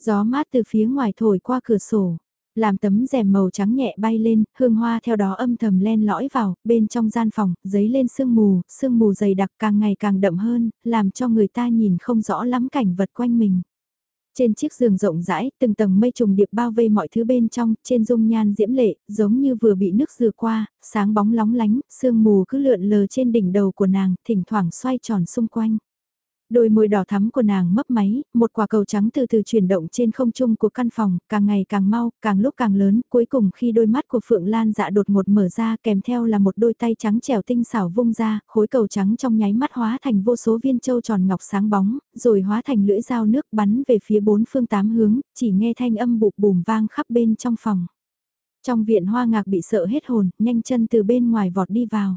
Gió mát từ phía ngoài thổi qua cửa sổ làm tấm rèm màu trắng nhẹ bay lên, hương hoa theo đó âm thầm len lõi vào, bên trong gian phòng, giấy lên sương mù, sương mù dày đặc càng ngày càng đậm hơn, làm cho người ta nhìn không rõ lắm cảnh vật quanh mình. Trên chiếc giường rộng rãi, từng tầng mây trùng điệp bao vây mọi thứ bên trong, trên dung nhan diễm lệ, giống như vừa bị nước dừa qua, sáng bóng lóng lánh, sương mù cứ lượn lờ trên đỉnh đầu của nàng, thỉnh thoảng xoay tròn xung quanh. Đôi môi đỏ thắm của nàng mấp máy, một quả cầu trắng từ từ chuyển động trên không trung của căn phòng, càng ngày càng mau, càng lúc càng lớn, cuối cùng khi đôi mắt của Phượng Lan dạ đột ngột mở ra kèm theo là một đôi tay trắng trẻo tinh xảo vung ra, khối cầu trắng trong nháy mắt hóa thành vô số viên châu tròn ngọc sáng bóng, rồi hóa thành lưỡi dao nước bắn về phía bốn phương tám hướng, chỉ nghe thanh âm bụp bùm vang khắp bên trong phòng. Trong viện hoa ngạc bị sợ hết hồn, nhanh chân từ bên ngoài vọt đi vào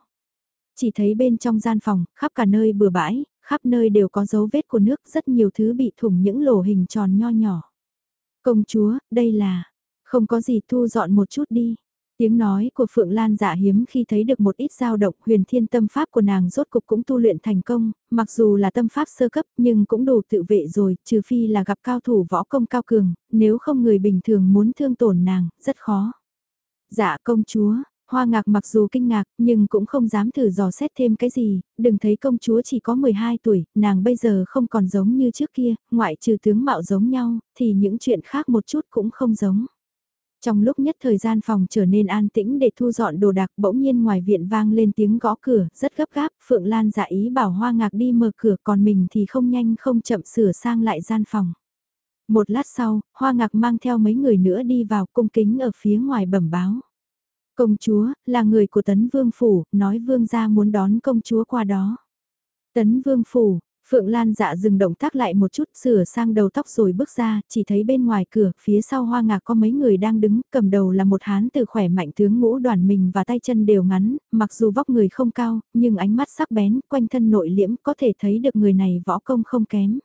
chỉ thấy bên trong gian phòng, khắp cả nơi bừa bãi, khắp nơi đều có dấu vết của nước, rất nhiều thứ bị thủng những lỗ hình tròn nho nhỏ. Công chúa, đây là, không có gì thu dọn một chút đi. Tiếng nói của Phượng Lan dạ hiếm khi thấy được một ít dao động huyền thiên tâm pháp của nàng rốt cục cũng tu luyện thành công, mặc dù là tâm pháp sơ cấp nhưng cũng đủ tự vệ rồi, trừ phi là gặp cao thủ võ công cao cường, nếu không người bình thường muốn thương tổn nàng, rất khó. Dạ công chúa, Hoa ngạc mặc dù kinh ngạc, nhưng cũng không dám thử dò xét thêm cái gì, đừng thấy công chúa chỉ có 12 tuổi, nàng bây giờ không còn giống như trước kia, ngoại trừ tướng mạo giống nhau, thì những chuyện khác một chút cũng không giống. Trong lúc nhất thời gian phòng trở nên an tĩnh để thu dọn đồ đạc bỗng nhiên ngoài viện vang lên tiếng gõ cửa, rất gấp gáp, Phượng Lan dạ ý bảo hoa ngạc đi mở cửa còn mình thì không nhanh không chậm sửa sang lại gian phòng. Một lát sau, hoa ngạc mang theo mấy người nữa đi vào cung kính ở phía ngoài bẩm báo. Công chúa, là người của Tấn Vương Phủ, nói Vương gia muốn đón công chúa qua đó. Tấn Vương Phủ, Phượng Lan dạ dừng động tác lại một chút sửa sang đầu tóc rồi bước ra, chỉ thấy bên ngoài cửa, phía sau hoa ngạc có mấy người đang đứng, cầm đầu là một hán từ khỏe mạnh tướng ngũ đoàn mình và tay chân đều ngắn, mặc dù vóc người không cao, nhưng ánh mắt sắc bén, quanh thân nội liễm có thể thấy được người này võ công không kém.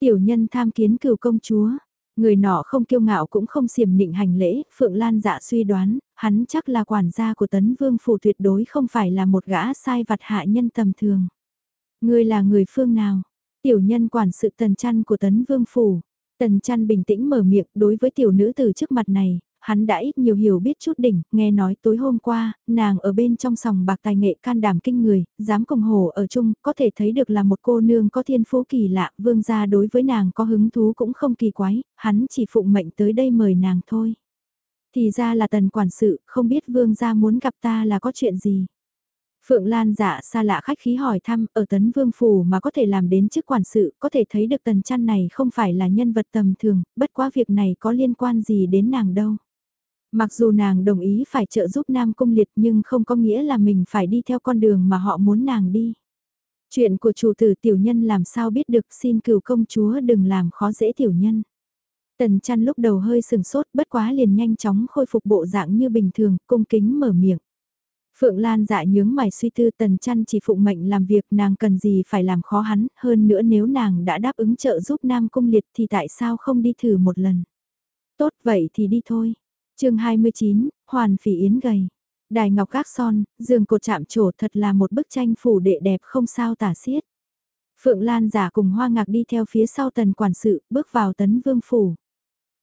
Tiểu nhân tham kiến cửu công chúa, Người nọ không kiêu ngạo cũng không xiểm nịnh hành lễ, Phượng Lan dạ suy đoán, hắn chắc là quản gia của Tấn Vương Phủ tuyệt đối không phải là một gã sai vặt hạ nhân tầm thường. Người là người phương nào? Tiểu nhân quản sự tần chăn của Tấn Vương Phủ. Tần chăn bình tĩnh mở miệng đối với tiểu nữ từ trước mặt này, hắn đã ít nhiều hiểu biết chút đỉnh, nghe nói tối hôm qua, nàng ở bên trong sòng bạc tài nghệ can đảm kinh người, dám cùng hồ ở chung, có thể thấy được là một cô nương có thiên phú kỳ lạ, vương gia đối với nàng có hứng thú cũng không kỳ quái, hắn chỉ phụng mệnh tới đây mời nàng thôi. Thì ra là tần quản sự, không biết vương gia muốn gặp ta là có chuyện gì. Phượng Lan dạ xa lạ khách khí hỏi thăm, ở tấn vương phủ mà có thể làm đến chức quản sự, có thể thấy được tần chăn này không phải là nhân vật tầm thường, bất quá việc này có liên quan gì đến nàng đâu. Mặc dù nàng đồng ý phải trợ giúp Nam Cung Liệt nhưng không có nghĩa là mình phải đi theo con đường mà họ muốn nàng đi. Chuyện của chủ tử tiểu nhân làm sao biết được xin cửu công chúa đừng làm khó dễ tiểu nhân. Tần chăn lúc đầu hơi sừng sốt bất quá liền nhanh chóng khôi phục bộ dạng như bình thường, cung kính mở miệng. Phượng Lan dạ nhướng mày suy tư tần chăn chỉ phụng mệnh làm việc nàng cần gì phải làm khó hắn, hơn nữa nếu nàng đã đáp ứng trợ giúp Nam Cung Liệt thì tại sao không đi thử một lần. Tốt vậy thì đi thôi chương 29, Hoàn Phỉ Yến gầy. Đài ngọc các son, giường cột chạm trổ thật là một bức tranh phủ đệ đẹp không sao tả xiết. Phượng Lan giả cùng hoa ngạc đi theo phía sau tần quản sự, bước vào tấn vương phủ.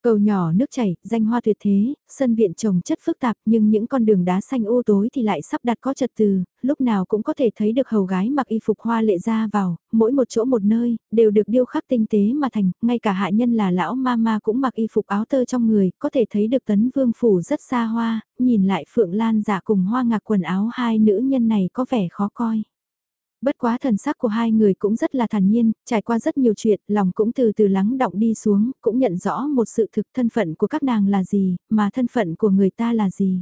Cầu nhỏ nước chảy, danh hoa tuyệt thế, sân viện trồng chất phức tạp nhưng những con đường đá xanh ô tối thì lại sắp đặt có trật từ, lúc nào cũng có thể thấy được hầu gái mặc y phục hoa lệ ra vào, mỗi một chỗ một nơi, đều được điêu khắc tinh tế mà thành, ngay cả hạ nhân là lão mama cũng mặc y phục áo tơ trong người, có thể thấy được tấn vương phủ rất xa hoa, nhìn lại phượng lan giả cùng hoa ngạc quần áo hai nữ nhân này có vẻ khó coi. Bất quá thần sắc của hai người cũng rất là thản nhiên, trải qua rất nhiều chuyện, lòng cũng từ từ lắng động đi xuống, cũng nhận rõ một sự thực thân phận của các nàng là gì, mà thân phận của người ta là gì.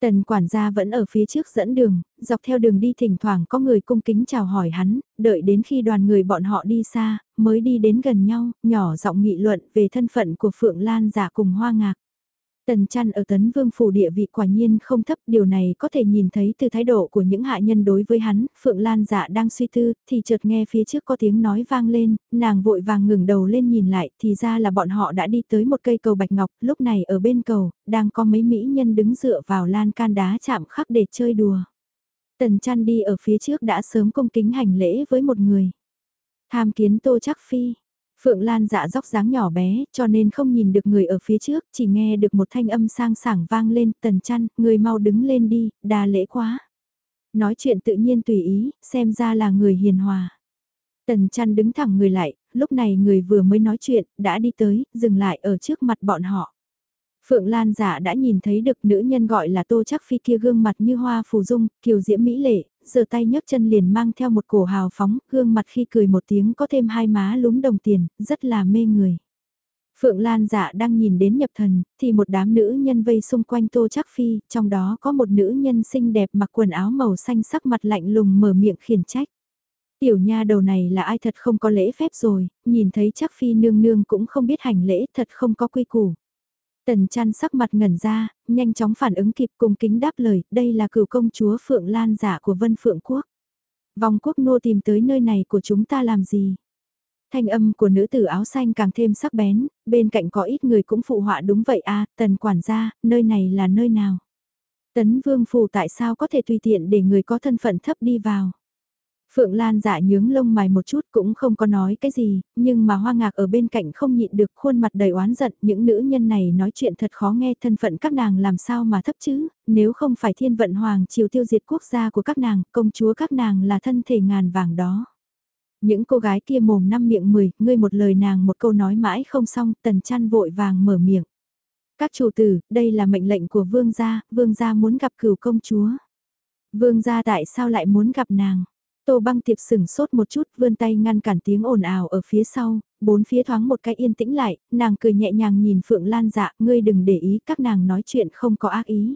Tần quản gia vẫn ở phía trước dẫn đường, dọc theo đường đi thỉnh thoảng có người cung kính chào hỏi hắn, đợi đến khi đoàn người bọn họ đi xa, mới đi đến gần nhau, nhỏ giọng nghị luận về thân phận của Phượng Lan giả cùng hoa ngạc. Tần chăn ở tấn vương phủ địa vị quả nhiên không thấp, điều này có thể nhìn thấy từ thái độ của những hạ nhân đối với hắn, Phượng Lan dạ đang suy tư, thì chợt nghe phía trước có tiếng nói vang lên, nàng vội vàng ngừng đầu lên nhìn lại, thì ra là bọn họ đã đi tới một cây cầu bạch ngọc, lúc này ở bên cầu, đang có mấy mỹ nhân đứng dựa vào lan can đá chạm khắc để chơi đùa. Tần chăn đi ở phía trước đã sớm cung kính hành lễ với một người. Tham kiến tô chắc phi, Phượng Lan dạ dốc dáng nhỏ bé, cho nên không nhìn được người ở phía trước, chỉ nghe được một thanh âm sang sảng vang lên, tần chăn, người mau đứng lên đi, đa lễ quá. Nói chuyện tự nhiên tùy ý, xem ra là người hiền hòa. Tần chăn đứng thẳng người lại, lúc này người vừa mới nói chuyện, đã đi tới, dừng lại ở trước mặt bọn họ. Phượng Lan giả đã nhìn thấy được nữ nhân gọi là Tô Chắc Phi kia gương mặt như hoa phù dung, kiều diễm mỹ lệ, giơ tay nhấc chân liền mang theo một cổ hào phóng, gương mặt khi cười một tiếng có thêm hai má lúm đồng tiền, rất là mê người. Phượng Lan dạ đang nhìn đến nhập thần, thì một đám nữ nhân vây xung quanh Tô Chắc Phi, trong đó có một nữ nhân xinh đẹp mặc quần áo màu xanh sắc mặt lạnh lùng mở miệng khiển trách. Tiểu nha đầu này là ai thật không có lễ phép rồi, nhìn thấy chắc Phi nương nương cũng không biết hành lễ thật không có quy củ. Tần chăn sắc mặt ngẩn ra, nhanh chóng phản ứng kịp cùng kính đáp lời, đây là cửu công chúa Phượng Lan giả của Vân Phượng Quốc. Vòng quốc nô tìm tới nơi này của chúng ta làm gì? Thanh âm của nữ tử áo xanh càng thêm sắc bén, bên cạnh có ít người cũng phụ họa đúng vậy à, tần quản gia, nơi này là nơi nào? Tấn vương phủ tại sao có thể tùy tiện để người có thân phận thấp đi vào? Phượng Lan dạ nhướng lông mày một chút cũng không có nói cái gì, nhưng mà hoa ngạc ở bên cạnh không nhịn được khuôn mặt đầy oán giận, những nữ nhân này nói chuyện thật khó nghe thân phận các nàng làm sao mà thấp chứ, nếu không phải thiên vận hoàng triều tiêu diệt quốc gia của các nàng, công chúa các nàng là thân thể ngàn vàng đó. Những cô gái kia mồm năm miệng mười, ngươi một lời nàng một câu nói mãi không xong, tần chăn vội vàng mở miệng. Các chủ tử, đây là mệnh lệnh của vương gia, vương gia muốn gặp cửu công chúa. Vương gia tại sao lại muốn gặp nàng? Tô băng tiệp sừng sốt một chút vươn tay ngăn cản tiếng ồn ào ở phía sau, bốn phía thoáng một cái yên tĩnh lại, nàng cười nhẹ nhàng nhìn Phượng Lan dạ, ngươi đừng để ý các nàng nói chuyện không có ác ý.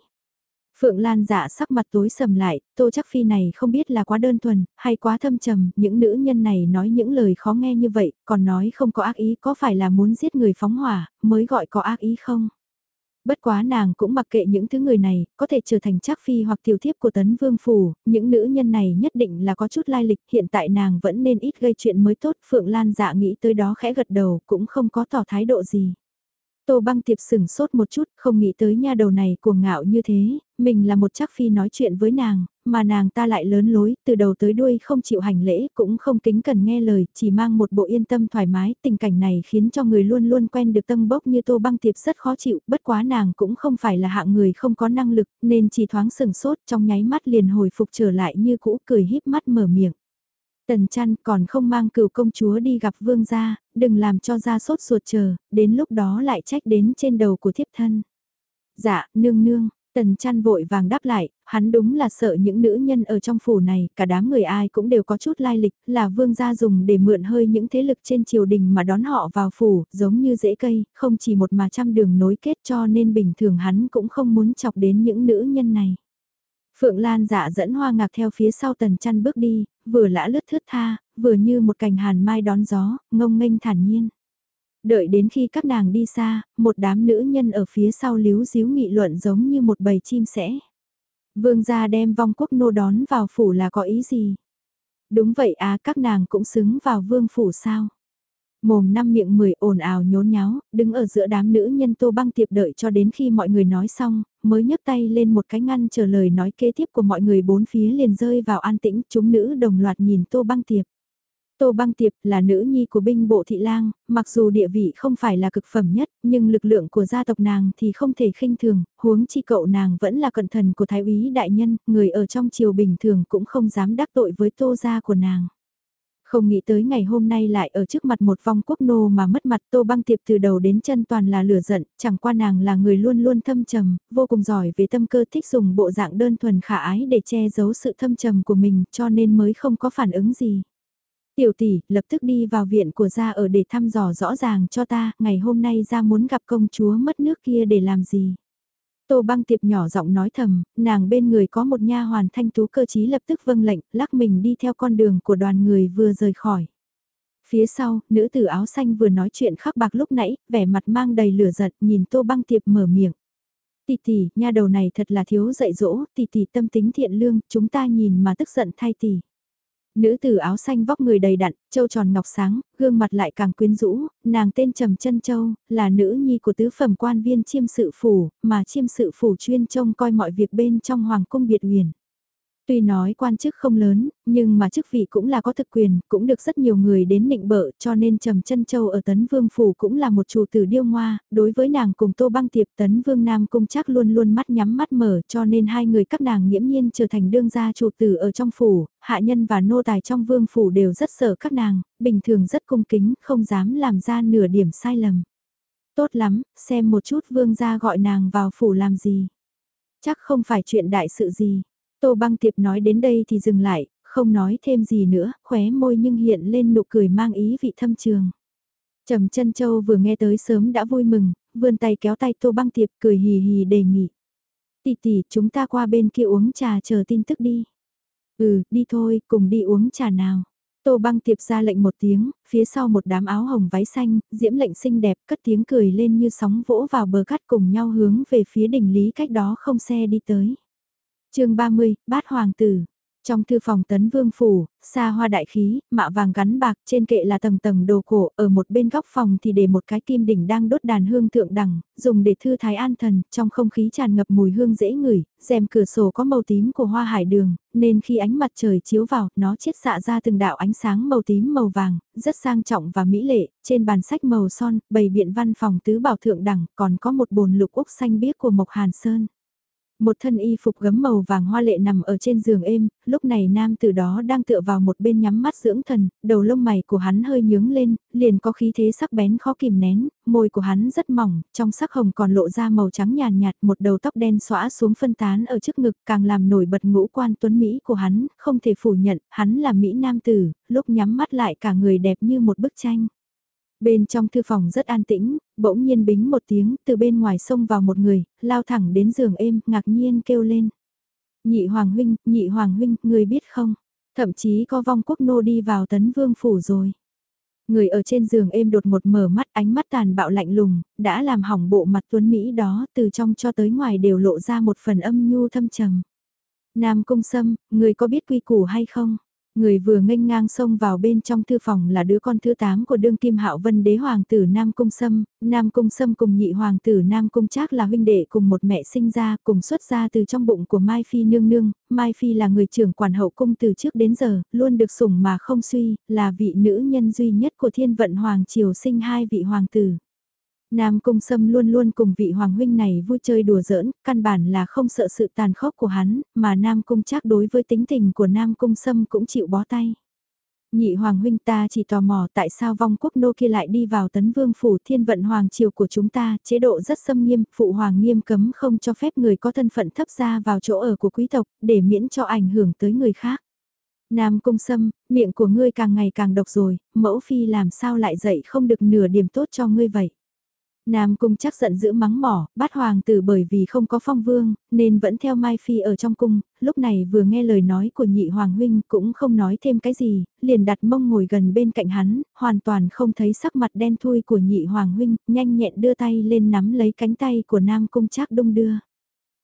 Phượng Lan dạ sắc mặt tối sầm lại, tô chắc phi này không biết là quá đơn thuần, hay quá thâm trầm, những nữ nhân này nói những lời khó nghe như vậy, còn nói không có ác ý có phải là muốn giết người phóng hỏa, mới gọi có ác ý không? Bất quá nàng cũng mặc kệ những thứ người này, có thể trở thành trác phi hoặc tiểu thiếp của tấn vương phủ, những nữ nhân này nhất định là có chút lai lịch, hiện tại nàng vẫn nên ít gây chuyện mới tốt, Phượng Lan dạ nghĩ tới đó khẽ gật đầu, cũng không có tỏ thái độ gì. Tô băng tiệp sừng sốt một chút, không nghĩ tới nha đầu này cuồng ngạo như thế, mình là một chắc phi nói chuyện với nàng, mà nàng ta lại lớn lối, từ đầu tới đuôi không chịu hành lễ, cũng không kính cần nghe lời, chỉ mang một bộ yên tâm thoải mái, tình cảnh này khiến cho người luôn luôn quen được tâm bốc như tô băng tiệp rất khó chịu, bất quá nàng cũng không phải là hạng người không có năng lực, nên chỉ thoáng sừng sốt trong nháy mắt liền hồi phục trở lại như cũ cười híp mắt mở miệng. Tần chăn còn không mang cửu công chúa đi gặp vương gia, đừng làm cho gia sốt ruột chờ, đến lúc đó lại trách đến trên đầu của thiếp thân. Dạ, nương nương, tần chăn vội vàng đáp lại, hắn đúng là sợ những nữ nhân ở trong phủ này, cả đám người ai cũng đều có chút lai lịch, là vương gia dùng để mượn hơi những thế lực trên triều đình mà đón họ vào phủ, giống như rễ cây, không chỉ một mà trăm đường nối kết cho nên bình thường hắn cũng không muốn chọc đến những nữ nhân này. Phượng Lan dạ dẫn hoa ngạc theo phía sau tần chăn bước đi, vừa lã lướt thướt tha, vừa như một cành hàn mai đón gió, ngông nghênh thản nhiên. Đợi đến khi các nàng đi xa, một đám nữ nhân ở phía sau líu díu nghị luận giống như một bầy chim sẻ. Vương gia đem vong quốc nô đón vào phủ là có ý gì? Đúng vậy à các nàng cũng xứng vào vương phủ sao? Mồm năm miệng mười ồn ào nhốn nháo, đứng ở giữa đám nữ nhân tô băng tiệp đợi cho đến khi mọi người nói xong, mới nhấc tay lên một cái ngăn chờ lời nói kế tiếp của mọi người bốn phía liền rơi vào an tĩnh, chúng nữ đồng loạt nhìn tô băng tiệp. Tô Băng Tiệp là nữ nhi của binh bộ thị lang, mặc dù địa vị không phải là cực phẩm nhất, nhưng lực lượng của gia tộc nàng thì không thể khinh thường, huống chi cậu nàng vẫn là cận thần của thái úy đại nhân, người ở trong triều bình thường cũng không dám đắc tội với tô gia của nàng. Không nghĩ tới ngày hôm nay lại ở trước mặt một vong quốc nô mà mất mặt Tô Băng Tiệp từ đầu đến chân toàn là lửa giận, chẳng qua nàng là người luôn luôn thâm trầm, vô cùng giỏi về tâm cơ thích dùng bộ dạng đơn thuần khả ái để che giấu sự thâm trầm của mình cho nên mới không có phản ứng gì. Tiểu tỷ, lập tức đi vào viện của gia ở để thăm dò rõ ràng cho ta, ngày hôm nay gia muốn gặp công chúa mất nước kia để làm gì. Tô băng tiệp nhỏ giọng nói thầm, nàng bên người có một nha hoàn thanh tú cơ chí lập tức vâng lệnh, lắc mình đi theo con đường của đoàn người vừa rời khỏi. Phía sau, nữ tử áo xanh vừa nói chuyện khắc bạc lúc nãy, vẻ mặt mang đầy lửa giận, nhìn tô băng tiệp mở miệng. Tỷ tỷ, nha đầu này thật là thiếu dạy dỗ, tỷ tỷ tâm tính thiện lương, chúng ta nhìn mà tức giận thay tỷ. Nữ tử áo xanh vóc người đầy đặn, châu tròn ngọc sáng, gương mặt lại càng quyến rũ, nàng tên Trầm Chân Châu, là nữ nhi của tứ phẩm quan viên chiêm sự phủ, mà chiêm sự phủ chuyên trông coi mọi việc bên trong hoàng cung biệt huyền. Tuy nói quan chức không lớn, nhưng mà chức vị cũng là có thực quyền, cũng được rất nhiều người đến nịnh bợ cho nên Trầm chân Châu ở Tấn Vương Phủ cũng là một chủ tử điêu ngoa, đối với nàng cùng Tô Băng Tiệp Tấn Vương Nam Cung chắc luôn luôn mắt nhắm mắt mở cho nên hai người các nàng nghiễm nhiên trở thành đương gia chủ tử ở trong phủ, hạ nhân và nô tài trong Vương Phủ đều rất sợ các nàng, bình thường rất cung kính, không dám làm ra nửa điểm sai lầm. Tốt lắm, xem một chút Vương gia gọi nàng vào phủ làm gì. Chắc không phải chuyện đại sự gì Tô băng tiệp nói đến đây thì dừng lại, không nói thêm gì nữa, khóe môi nhưng hiện lên nụ cười mang ý vị thâm trường. Trầm chân châu vừa nghe tới sớm đã vui mừng, vươn tay kéo tay tô băng tiệp cười hì hì đề nghị. Tỷ tỷ chúng ta qua bên kia uống trà chờ tin tức đi. Ừ, đi thôi, cùng đi uống trà nào. Tô băng tiệp ra lệnh một tiếng, phía sau một đám áo hồng váy xanh, diễm lệnh xinh đẹp cất tiếng cười lên như sóng vỗ vào bờ cắt cùng nhau hướng về phía đỉnh lý cách đó không xe đi tới chương 30, bát hoàng tử. Trong thư phòng tấn vương phủ, xa hoa đại khí, mạ vàng gắn bạc, trên kệ là tầng tầng đồ cổ, ở một bên góc phòng thì để một cái kim đỉnh đang đốt đàn hương thượng đẳng, dùng để thư thái an thần, trong không khí tràn ngập mùi hương dễ ngửi, rèm cửa sổ có màu tím của hoa hải đường, nên khi ánh mặt trời chiếu vào, nó chiết xạ ra từng đạo ánh sáng màu tím màu vàng, rất sang trọng và mỹ lệ, trên bàn sách màu son, bày biện văn phòng tứ bảo thượng đẳng, còn có một bồn lục úc xanh biếc của Mộc Hàn Sơn. Một thân y phục gấm màu vàng hoa lệ nằm ở trên giường êm, lúc này nam từ đó đang tựa vào một bên nhắm mắt dưỡng thần, đầu lông mày của hắn hơi nhướng lên, liền có khí thế sắc bén khó kìm nén, môi của hắn rất mỏng, trong sắc hồng còn lộ ra màu trắng nhàn nhạt, một đầu tóc đen xõa xuống phân tán ở trước ngực càng làm nổi bật ngũ quan tuấn Mỹ của hắn, không thể phủ nhận, hắn là Mỹ nam tử, lúc nhắm mắt lại cả người đẹp như một bức tranh. Bên trong thư phòng rất an tĩnh, bỗng nhiên bính một tiếng, từ bên ngoài xông vào một người, lao thẳng đến giường êm, ngạc nhiên kêu lên. Nhị Hoàng Huynh, nhị Hoàng Huynh, người biết không? Thậm chí có vong quốc nô đi vào tấn vương phủ rồi. Người ở trên giường êm đột một mở mắt ánh mắt tàn bạo lạnh lùng, đã làm hỏng bộ mặt tuấn Mỹ đó từ trong cho tới ngoài đều lộ ra một phần âm nhu thâm trầm. Nam Cung Sâm, người có biết quy củ hay không? Người vừa nghênh ngang xông vào bên trong thư phòng là đứa con thứ 8 của đương kim hạo vân đế hoàng tử Nam Cung Sâm, Nam Cung Sâm cùng nhị hoàng tử Nam Cung Trác là huynh đệ cùng một mẹ sinh ra cùng xuất ra từ trong bụng của Mai Phi nương nương, Mai Phi là người trưởng quản hậu cung từ trước đến giờ, luôn được sủng mà không suy, là vị nữ nhân duy nhất của thiên vận hoàng triều sinh hai vị hoàng tử. Nam Cung Sâm luôn luôn cùng vị hoàng huynh này vui chơi đùa giỡn, căn bản là không sợ sự tàn khốc của hắn, mà Nam Cung chắc đối với tính tình của Nam Cung Sâm cũng chịu bó tay. Nhị hoàng huynh ta chỉ tò mò tại sao vong quốc nô kia lại đi vào tấn vương phủ thiên vận hoàng triều của chúng ta, chế độ rất xâm nghiêm, phụ hoàng nghiêm cấm không cho phép người có thân phận thấp ra vào chỗ ở của quý tộc, để miễn cho ảnh hưởng tới người khác. Nam cung sâm, miệng của ngươi càng ngày càng độc rồi, mẫu phi làm sao lại dậy không được nửa điểm tốt cho ngươi vậy. Nam cung chắc giận dữ mắng mỏ, bắt hoàng tử bởi vì không có phong vương, nên vẫn theo Mai Phi ở trong cung, lúc này vừa nghe lời nói của nhị hoàng huynh cũng không nói thêm cái gì, liền đặt mông ngồi gần bên cạnh hắn, hoàn toàn không thấy sắc mặt đen thui của nhị hoàng huynh, nhanh nhẹn đưa tay lên nắm lấy cánh tay của Nam cung chắc đung đưa.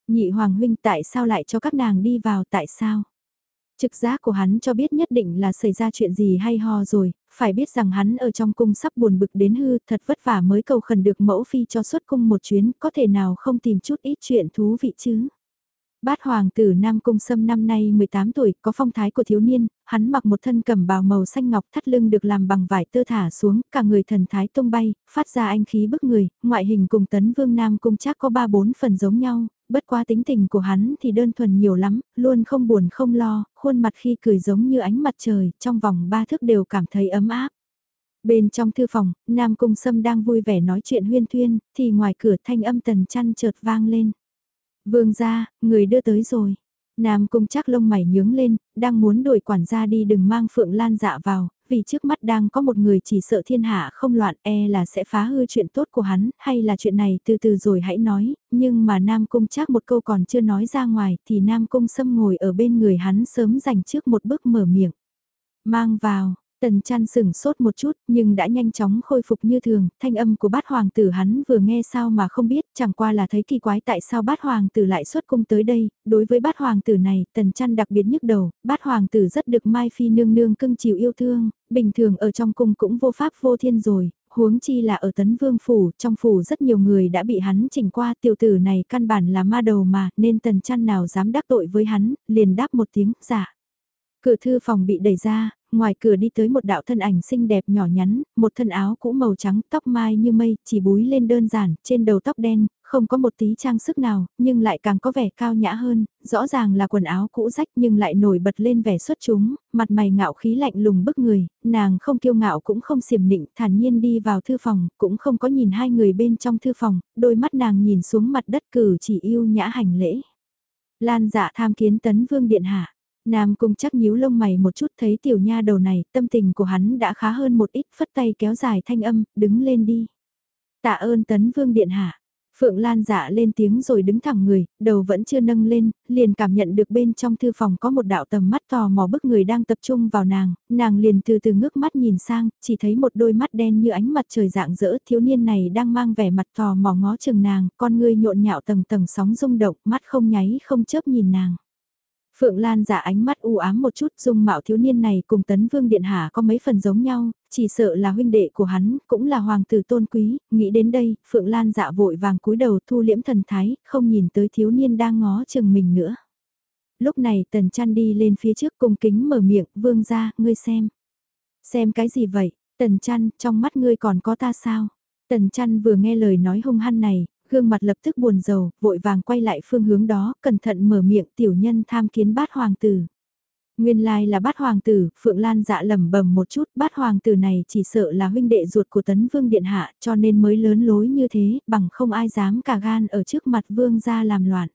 Nhị hoàng huynh tại sao lại cho các nàng đi vào tại sao? Trực giác của hắn cho biết nhất định là xảy ra chuyện gì hay ho rồi, phải biết rằng hắn ở trong cung sắp buồn bực đến hư, thật vất vả mới cầu khẩn được mẫu phi cho xuất cung một chuyến, có thể nào không tìm chút ít chuyện thú vị chứ. Bát hoàng tử Nam Cung Sâm năm nay 18 tuổi, có phong thái của thiếu niên, hắn mặc một thân cẩm bào màu xanh ngọc thắt lưng được làm bằng vải tơ thả xuống, cả người thần thái tung bay, phát ra anh khí bức người, ngoại hình cùng tấn vương Nam Cung chắc có ba bốn phần giống nhau, bất quá tính tình của hắn thì đơn thuần nhiều lắm, luôn không buồn không lo, khuôn mặt khi cười giống như ánh mặt trời, trong vòng ba thước đều cảm thấy ấm áp. Bên trong thư phòng, Nam Cung Sâm đang vui vẻ nói chuyện huyên thuyên, thì ngoài cửa thanh âm tần chăn chợt vang lên. Vương gia, người đưa tới rồi. Nam cung chắc lông mày nhướng lên, đang muốn đuổi quản gia đi đừng mang Phượng Lan dạ vào, vì trước mắt đang có một người chỉ sợ thiên hạ không loạn e là sẽ phá hư chuyện tốt của hắn, hay là chuyện này từ từ rồi hãy nói, nhưng mà Nam cung chắc một câu còn chưa nói ra ngoài thì Nam cung xâm ngồi ở bên người hắn sớm dành trước một bước mở miệng. Mang vào, Tần chăn sửng sốt một chút, nhưng đã nhanh chóng khôi phục như thường, thanh âm của bát hoàng tử hắn vừa nghe sao mà không biết, chẳng qua là thấy kỳ quái tại sao bát hoàng tử lại xuất cung tới đây, đối với bát hoàng tử này, tần chăn đặc biệt nhức đầu, bát hoàng tử rất được Mai Phi nương nương cưng chiều yêu thương, bình thường ở trong cung cũng vô pháp vô thiên rồi, huống chi là ở tấn vương phủ, trong phủ rất nhiều người đã bị hắn chỉnh qua tiểu tử này căn bản là ma đầu mà, nên tần chăn nào dám đắc tội với hắn, liền đáp một tiếng, giả. Dạ. Cửa thư phòng bị đẩy ra, ngoài cửa đi tới một đạo thân ảnh xinh đẹp nhỏ nhắn, một thân áo cũ màu trắng, tóc mai như mây, chỉ búi lên đơn giản, trên đầu tóc đen, không có một tí trang sức nào, nhưng lại càng có vẻ cao nhã hơn, rõ ràng là quần áo cũ rách nhưng lại nổi bật lên vẻ xuất chúng, mặt mày ngạo khí lạnh lùng bức người, nàng không kiêu ngạo cũng không xiểm nịnh, thản nhiên đi vào thư phòng, cũng không có nhìn hai người bên trong thư phòng, đôi mắt nàng nhìn xuống mặt đất cử chỉ yêu nhã hành lễ. Lan dạ tham kiến tấn vương điện hạ. Nam cung chắc nhíu lông mày một chút thấy tiểu nha đầu này, tâm tình của hắn đã khá hơn một ít, phất tay kéo dài thanh âm, đứng lên đi. Tạ ơn tấn vương điện hạ. Phượng Lan dạ lên tiếng rồi đứng thẳng người, đầu vẫn chưa nâng lên, liền cảm nhận được bên trong thư phòng có một đạo tầm mắt tò mò bức người đang tập trung vào nàng, nàng liền từ từ ngước mắt nhìn sang, chỉ thấy một đôi mắt đen như ánh mặt trời dạng dỡ, thiếu niên này đang mang vẻ mặt tò mò ngó chừng nàng, con ngươi nhộn nhạo tầng tầng sóng rung động, mắt không nháy không chớp nhìn nàng. Phượng Lan giả ánh mắt u ám một chút dung mạo thiếu niên này cùng tấn vương điện hạ có mấy phần giống nhau, chỉ sợ là huynh đệ của hắn, cũng là hoàng tử tôn quý, nghĩ đến đây, Phượng Lan dạ vội vàng cúi đầu thu liễm thần thái, không nhìn tới thiếu niên đang ngó chừng mình nữa. Lúc này tần chăn đi lên phía trước cung kính mở miệng, vương ra, ngươi xem. Xem cái gì vậy, tần chăn, trong mắt ngươi còn có ta sao? Tần chăn vừa nghe lời nói hung hăng này, gương mặt lập tức buồn rầu, vội vàng quay lại phương hướng đó, cẩn thận mở miệng tiểu nhân tham kiến bát hoàng tử. Nguyên lai là bát hoàng tử, Phượng Lan dạ lầm bầm một chút, bát hoàng tử này chỉ sợ là huynh đệ ruột của tấn vương điện hạ cho nên mới lớn lối như thế, bằng không ai dám cả gan ở trước mặt vương ra làm loạn.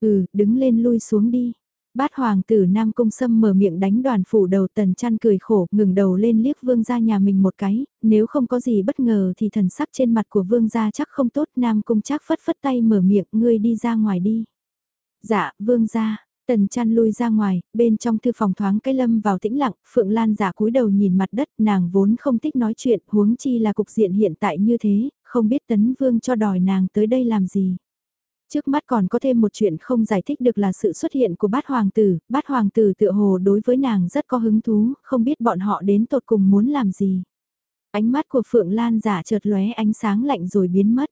Ừ, đứng lên lui xuống đi. Bát hoàng tử Nam Cung Sâm mở miệng đánh đoàn phủ đầu tần chăn cười khổ, ngừng đầu lên liếc vương gia nhà mình một cái, nếu không có gì bất ngờ thì thần sắc trên mặt của vương gia chắc không tốt, Nam Cung chắc phất phất tay mở miệng, ngươi đi ra ngoài đi. Dạ, vương gia, tần chăn lui ra ngoài, bên trong thư phòng thoáng cái lâm vào tĩnh lặng, Phượng Lan giả cúi đầu nhìn mặt đất, nàng vốn không thích nói chuyện, huống chi là cục diện hiện tại như thế, không biết tấn vương cho đòi nàng tới đây làm gì. Trước mắt còn có thêm một chuyện không giải thích được là sự xuất hiện của bát hoàng tử, bát hoàng tử tựa hồ đối với nàng rất có hứng thú, không biết bọn họ đến tột cùng muốn làm gì. Ánh mắt của Phượng Lan giả chợt lóe ánh sáng lạnh rồi biến mất.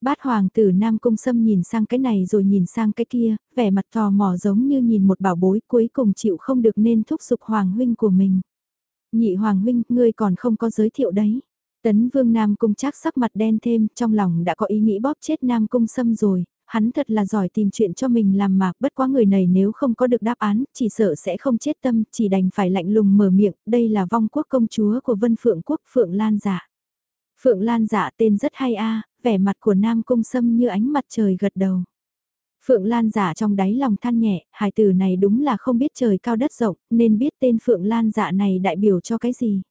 Bát hoàng tử Nam Cung Sâm nhìn sang cái này rồi nhìn sang cái kia, vẻ mặt tò mò giống như nhìn một bảo bối cuối cùng chịu không được nên thúc giục hoàng huynh của mình. Nhị hoàng huynh, ngươi còn không có giới thiệu đấy. Tấn vương Nam Cung chắc sắc mặt đen thêm, trong lòng đã có ý nghĩ bóp chết Nam Cung Sâm rồi, hắn thật là giỏi tìm chuyện cho mình làm mà, bất quá người này nếu không có được đáp án, chỉ sợ sẽ không chết tâm, chỉ đành phải lạnh lùng mở miệng, đây là vong quốc công chúa của Vân Phượng Quốc Phượng Lan Dạ. Phượng Lan Dạ tên rất hay a, vẻ mặt của Nam Cung Sâm như ánh mặt trời gật đầu. Phượng Lan Dạ trong đáy lòng than nhẹ, hài tử này đúng là không biết trời cao đất rộng, nên biết tên Phượng Lan Dạ này đại biểu cho cái gì.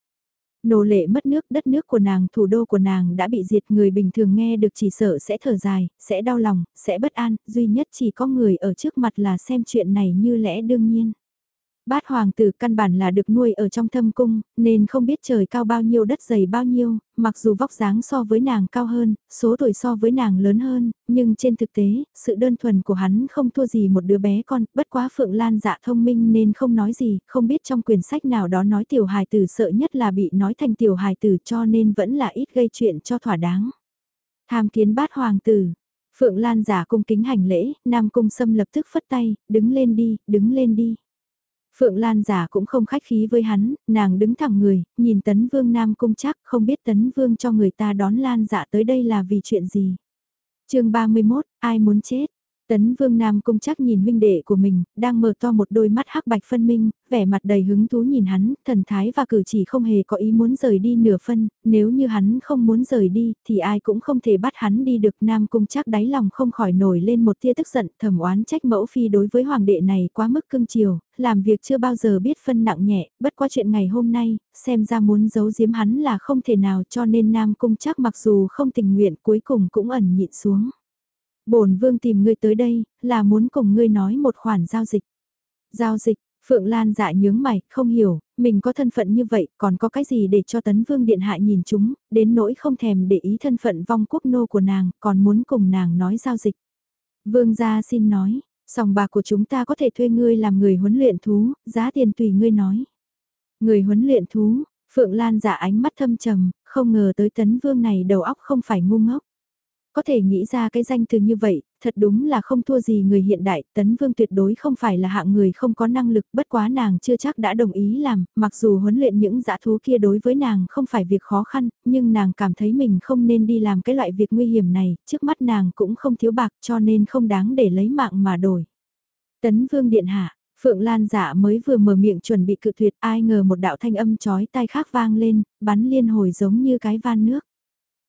Nô lệ mất nước, đất nước của nàng, thủ đô của nàng đã bị diệt người bình thường nghe được chỉ sợ sẽ thở dài, sẽ đau lòng, sẽ bất an, duy nhất chỉ có người ở trước mặt là xem chuyện này như lẽ đương nhiên. Bát hoàng tử căn bản là được nuôi ở trong thâm cung, nên không biết trời cao bao nhiêu đất dày bao nhiêu, mặc dù vóc dáng so với nàng cao hơn, số tuổi so với nàng lớn hơn, nhưng trên thực tế, sự đơn thuần của hắn không thua gì một đứa bé con, bất quá Phượng Lan dạ thông minh nên không nói gì, không biết trong quyển sách nào đó nói tiểu hài tử sợ nhất là bị nói thành tiểu hài tử cho nên vẫn là ít gây chuyện cho thỏa đáng. Tham kiến bát hoàng tử, Phượng Lan giả cung kính hành lễ, Nam Cung Sâm lập tức phất tay, đứng lên đi, đứng lên đi. Phượng Lan giả cũng không khách khí với hắn, nàng đứng thẳng người, nhìn Tấn Vương Nam Cung chắc không biết Tấn Vương cho người ta đón Lan giả tới đây là vì chuyện gì. chương 31, ai muốn chết? Tấn Vương Nam Cung chắc nhìn huynh đệ của mình, đang mở to một đôi mắt hắc bạch phân minh, vẻ mặt đầy hứng thú nhìn hắn, thần thái và cử chỉ không hề có ý muốn rời đi nửa phân, nếu như hắn không muốn rời đi, thì ai cũng không thể bắt hắn đi được. Nam Cung chắc đáy lòng không khỏi nổi lên một tia tức giận, thầm oán trách mẫu phi đối với hoàng đệ này quá mức cưng chiều, làm việc chưa bao giờ biết phân nặng nhẹ, bất qua chuyện ngày hôm nay, xem ra muốn giấu giếm hắn là không thể nào cho nên Nam Cung chắc mặc dù không tình nguyện cuối cùng cũng ẩn nhịn xuống bổn vương tìm ngươi tới đây, là muốn cùng ngươi nói một khoản giao dịch. Giao dịch, Phượng Lan dạ nhướng mày, không hiểu, mình có thân phận như vậy, còn có cái gì để cho tấn vương điện hạ nhìn chúng, đến nỗi không thèm để ý thân phận vong quốc nô của nàng, còn muốn cùng nàng nói giao dịch. Vương gia xin nói, sòng bạc của chúng ta có thể thuê ngươi làm người huấn luyện thú, giá tiền tùy ngươi nói. Người huấn luyện thú, Phượng Lan dạ ánh mắt thâm trầm, không ngờ tới tấn vương này đầu óc không phải ngu ngốc. Có thể nghĩ ra cái danh từ như vậy, thật đúng là không thua gì người hiện đại, tấn vương tuyệt đối không phải là hạng người không có năng lực, bất quá nàng chưa chắc đã đồng ý làm, mặc dù huấn luyện những dã thú kia đối với nàng không phải việc khó khăn, nhưng nàng cảm thấy mình không nên đi làm cái loại việc nguy hiểm này, trước mắt nàng cũng không thiếu bạc cho nên không đáng để lấy mạng mà đổi. Tấn vương điện hạ, Phượng Lan giả mới vừa mở miệng chuẩn bị cự tuyệt ai ngờ một đạo thanh âm chói tai khác vang lên, bắn liên hồi giống như cái van nước.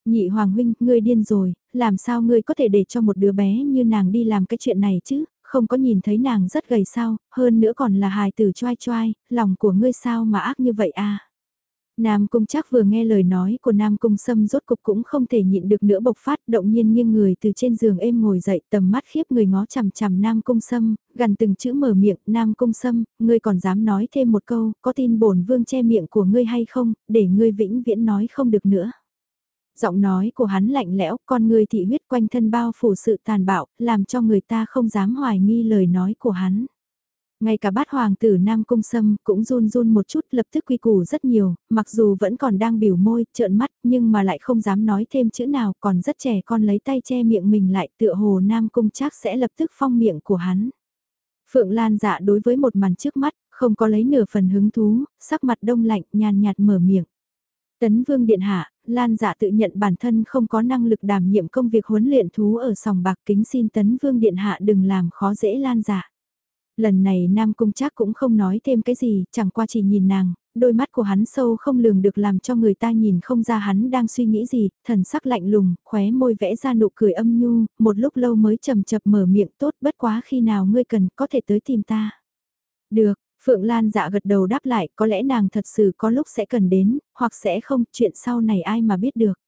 Nhị Hoàng Huynh, ngươi điên rồi, làm sao ngươi có thể để cho một đứa bé như nàng đi làm cái chuyện này chứ, không có nhìn thấy nàng rất gầy sao, hơn nữa còn là hài tử choai choai, lòng của ngươi sao mà ác như vậy à. Nam Cung chắc vừa nghe lời nói của Nam Cung Sâm rốt cục cũng không thể nhịn được nữa bộc phát động nhiên nghiêng người từ trên giường êm ngồi dậy tầm mắt khiếp người ngó chằm chằm Nam Cung Sâm, gần từng chữ mở miệng Nam Cung Sâm, ngươi còn dám nói thêm một câu, có tin bổn vương che miệng của ngươi hay không, để ngươi vĩnh viễn nói không được nữa. Giọng nói của hắn lạnh lẽo, con người thị huyết quanh thân bao phủ sự tàn bạo, làm cho người ta không dám hoài nghi lời nói của hắn. Ngay cả bát hoàng tử Nam Cung Sâm cũng run run một chút lập tức quy củ rất nhiều, mặc dù vẫn còn đang biểu môi, trợn mắt, nhưng mà lại không dám nói thêm chữ nào, còn rất trẻ con lấy tay che miệng mình lại tựa hồ Nam Cung chắc sẽ lập tức phong miệng của hắn. Phượng Lan dạ đối với một màn trước mắt, không có lấy nửa phần hứng thú, sắc mặt đông lạnh nhàn nhạt mở miệng. Tấn Vương Điện Hạ, Lan dạ tự nhận bản thân không có năng lực đảm nhiệm công việc huấn luyện thú ở sòng bạc kính xin Tấn Vương Điện Hạ đừng làm khó dễ Lan dạ. Lần này Nam Cung Trác cũng không nói thêm cái gì, chẳng qua chỉ nhìn nàng, đôi mắt của hắn sâu không lường được làm cho người ta nhìn không ra hắn đang suy nghĩ gì, thần sắc lạnh lùng, khóe môi vẽ ra nụ cười âm nhu, một lúc lâu mới chầm chập mở miệng tốt bất quá khi nào ngươi cần có thể tới tìm ta. Được, Phượng Lan dạ gật đầu đáp lại, có lẽ nàng thật sự có lúc sẽ cần đến, hoặc sẽ không, chuyện sau này ai mà biết được.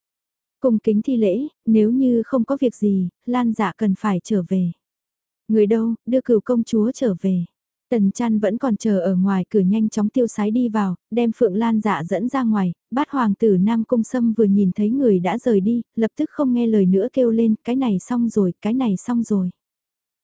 Cùng kính thi lễ, nếu như không có việc gì, Lan dạ cần phải trở về. Người đâu, đưa cửu công chúa trở về. Tần chăn vẫn còn chờ ở ngoài cửa nhanh chóng tiêu sái đi vào, đem Phượng Lan dạ dẫn ra ngoài, bát hoàng tử Nam Cung Sâm vừa nhìn thấy người đã rời đi, lập tức không nghe lời nữa kêu lên, cái này xong rồi, cái này xong rồi.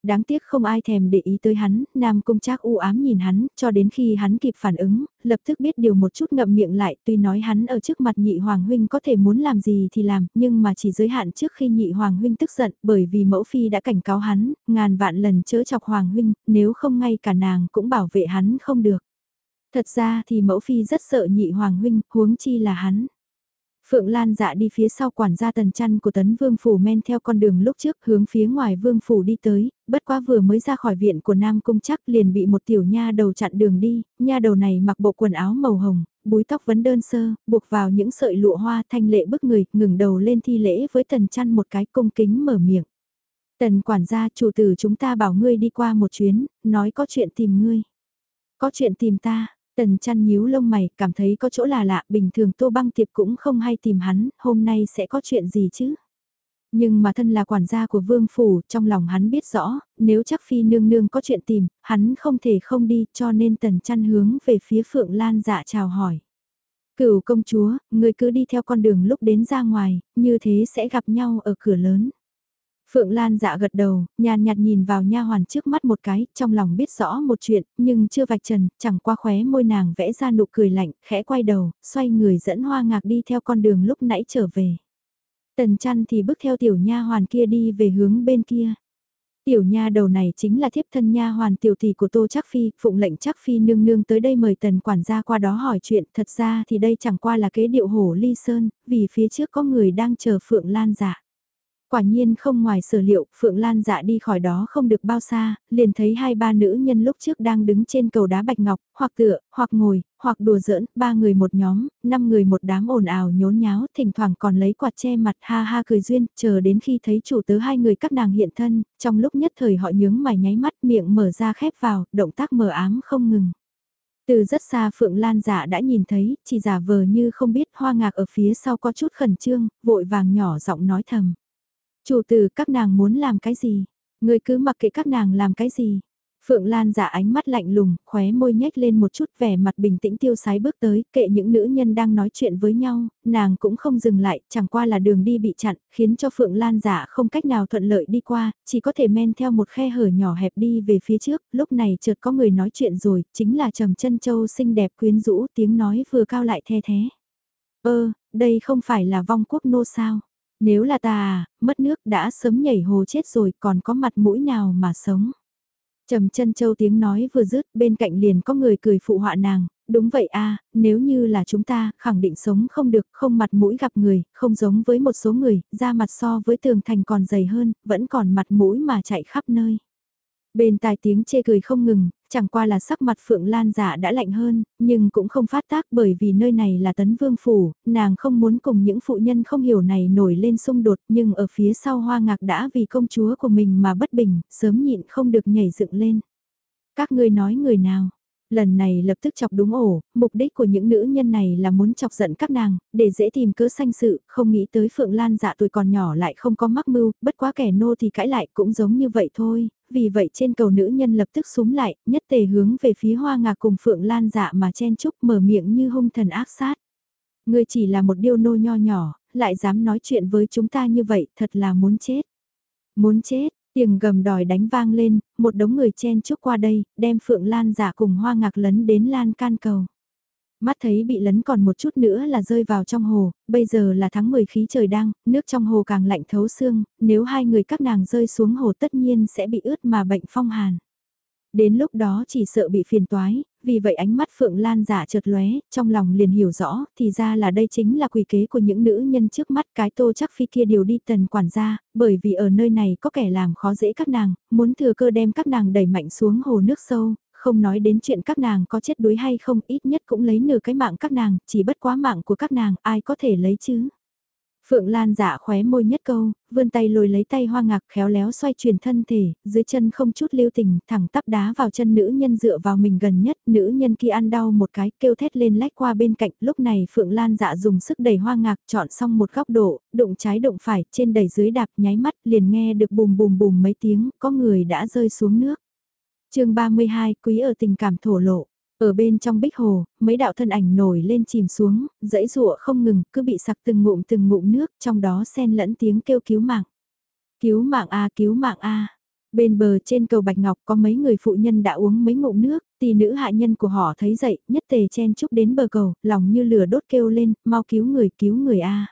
Đáng tiếc không ai thèm để ý tới hắn, Nam Cung Trác u ám nhìn hắn, cho đến khi hắn kịp phản ứng, lập tức biết điều một chút ngậm miệng lại, tuy nói hắn ở trước mặt nhị hoàng huynh có thể muốn làm gì thì làm, nhưng mà chỉ giới hạn trước khi nhị hoàng huynh tức giận, bởi vì mẫu phi đã cảnh cáo hắn, ngàn vạn lần chớ chọc hoàng huynh, nếu không ngay cả nàng cũng bảo vệ hắn không được. Thật ra thì mẫu phi rất sợ nhị hoàng huynh, huống chi là hắn. Phượng Lan dạ đi phía sau quản gia tần chăn của tấn vương phủ men theo con đường lúc trước hướng phía ngoài vương phủ đi tới, bất quá vừa mới ra khỏi viện của Nam Cung chắc liền bị một tiểu nha đầu chặn đường đi, nha đầu này mặc bộ quần áo màu hồng, búi tóc vấn đơn sơ, buộc vào những sợi lụa hoa thanh lệ bức người, ngừng đầu lên thi lễ với tần chăn một cái cung kính mở miệng. Tần quản gia chủ tử chúng ta bảo ngươi đi qua một chuyến, nói có chuyện tìm ngươi. Có chuyện tìm ta, Tần chăn nhíu lông mày, cảm thấy có chỗ là lạ, bình thường Tô Băng Tiệp cũng không hay tìm hắn, hôm nay sẽ có chuyện gì chứ? Nhưng mà thân là quản gia của vương phủ, trong lòng hắn biết rõ, nếu chắc phi nương nương có chuyện tìm, hắn không thể không đi cho nên tần chăn hướng về phía Phượng Lan dạ chào hỏi. Cửu công chúa, người cứ đi theo con đường lúc đến ra ngoài, như thế sẽ gặp nhau ở cửa lớn. Phượng Lan dạ gật đầu, nhàn nhạt nhìn vào nha hoàn trước mắt một cái, trong lòng biết rõ một chuyện, nhưng chưa vạch trần, chẳng qua khóe môi nàng vẽ ra nụ cười lạnh, khẽ quay đầu, xoay người dẫn hoa ngạc đi theo con đường lúc nãy trở về. Tần chăn thì bước theo tiểu nha hoàn kia đi về hướng bên kia. Tiểu nha đầu này chính là thiếp thân nha hoàn tiểu tỷ của Tô Chắc Phi, phụng lệnh Chắc Phi nương nương tới đây mời tần quản gia qua đó hỏi chuyện, thật ra thì đây chẳng qua là kế điệu hổ ly sơn, vì phía trước có người đang chờ Phượng Lan dạ. Quả nhiên không ngoài sở liệu, Phượng Lan dạ đi khỏi đó không được bao xa, liền thấy hai ba nữ nhân lúc trước đang đứng trên cầu đá bạch ngọc, hoặc tựa, hoặc ngồi, hoặc đùa giỡn, ba người một nhóm, năm người một đám ồn ào nhốn nháo, thỉnh thoảng còn lấy quạt che mặt ha ha cười duyên, chờ đến khi thấy chủ tớ hai người các nàng hiện thân, trong lúc nhất thời họ nhướng mày nháy mắt miệng mở ra khép vào, động tác mờ ám không ngừng. Từ rất xa Phượng Lan giả đã nhìn thấy, chỉ giả vờ như không biết hoa ngạc ở phía sau có chút khẩn trương, vội vàng nhỏ giọng nói thầm. Chủ tử các nàng muốn làm cái gì? Người cứ mặc kệ các nàng làm cái gì? Phượng Lan giả ánh mắt lạnh lùng, khóe môi nhếch lên một chút vẻ mặt bình tĩnh tiêu sái bước tới, kệ những nữ nhân đang nói chuyện với nhau, nàng cũng không dừng lại, chẳng qua là đường đi bị chặn, khiến cho Phượng Lan giả không cách nào thuận lợi đi qua, chỉ có thể men theo một khe hở nhỏ hẹp đi về phía trước, lúc này chợt có người nói chuyện rồi, chính là Trầm chân Châu xinh đẹp quyến rũ tiếng nói vừa cao lại the thế. Ơ, đây không phải là vong quốc nô sao? Nếu là ta à, mất nước đã sớm nhảy hồ chết rồi còn có mặt mũi nào mà sống. Trầm chân châu tiếng nói vừa dứt bên cạnh liền có người cười phụ họa nàng, đúng vậy a nếu như là chúng ta, khẳng định sống không được, không mặt mũi gặp người, không giống với một số người, da mặt so với tường thành còn dày hơn, vẫn còn mặt mũi mà chạy khắp nơi. Bên tai tiếng chê cười không ngừng, chẳng qua là sắc mặt Phượng Lan giả đã lạnh hơn, nhưng cũng không phát tác bởi vì nơi này là tấn vương phủ, nàng không muốn cùng những phụ nhân không hiểu này nổi lên xung đột nhưng ở phía sau hoa ngạc đã vì công chúa của mình mà bất bình, sớm nhịn không được nhảy dựng lên. Các ngươi nói người nào? lần này lập tức chọc đúng ổ, mục đích của những nữ nhân này là muốn chọc giận các nàng, để dễ tìm cớ sanh sự, không nghĩ tới Phượng Lan dạ tuổi còn nhỏ lại không có mắc mưu, bất quá kẻ nô thì cãi lại cũng giống như vậy thôi, vì vậy trên cầu nữ nhân lập tức súng lại, nhất tề hướng về phía hoa ngạc cùng Phượng Lan dạ mà chen chúc mở miệng như hung thần ác sát. Ngươi chỉ là một điêu nô nho nhỏ, lại dám nói chuyện với chúng ta như vậy, thật là muốn chết. Muốn chết, Tiếng gầm đòi đánh vang lên, một đống người chen chúc qua đây, đem Phượng Lan giả cùng hoa ngạc lấn đến lan can cầu. Mắt thấy bị lấn còn một chút nữa là rơi vào trong hồ, bây giờ là tháng 10 khí trời đang, nước trong hồ càng lạnh thấu xương, nếu hai người các nàng rơi xuống hồ tất nhiên sẽ bị ướt mà bệnh phong hàn. Đến lúc đó chỉ sợ bị phiền toái, vì vậy ánh mắt Phượng Lan giả chợt lóe, trong lòng liền hiểu rõ, thì ra là đây chính là quỷ kế của những nữ nhân trước mắt cái tô chắc phi kia điều đi tần quản gia, bởi vì ở nơi này có kẻ làm khó dễ các nàng, muốn thừa cơ đem các nàng đẩy mạnh xuống hồ nước sâu, không nói đến chuyện các nàng có chết đuối hay không, ít nhất cũng lấy nửa cái mạng các nàng, chỉ bất quá mạng của các nàng, ai có thể lấy chứ. Phượng Lan giả khóe môi nhất câu, vươn tay lôi lấy tay hoa ngạc khéo léo xoay chuyển thân thể, dưới chân không chút lưu tình, thẳng tắp đá vào chân nữ nhân dựa vào mình gần nhất, nữ nhân kia ăn đau một cái, kêu thét lên lách qua bên cạnh, lúc này Phượng Lan dạ dùng sức đẩy hoa ngạc, chọn xong một góc độ, đụng trái đụng phải, trên đầy dưới đạp, nháy mắt, liền nghe được bùm bùm bùm mấy tiếng, có người đã rơi xuống nước chương 32, quý ở tình cảm thổ lộ. Ở bên trong bích hồ, mấy đạo thân ảnh nổi lên chìm xuống, dãy rụa không ngừng, cứ bị sặc từng ngụm từng ngụm nước, trong đó xen lẫn tiếng kêu cứu mạng. Cứu mạng a cứu mạng a Bên bờ trên cầu Bạch Ngọc có mấy người phụ nhân đã uống mấy ngụm nước, tỷ nữ hạ nhân của họ thấy dậy, nhất tề chen chúc đến bờ cầu, lòng như lửa đốt kêu lên, mau cứu người, cứu người a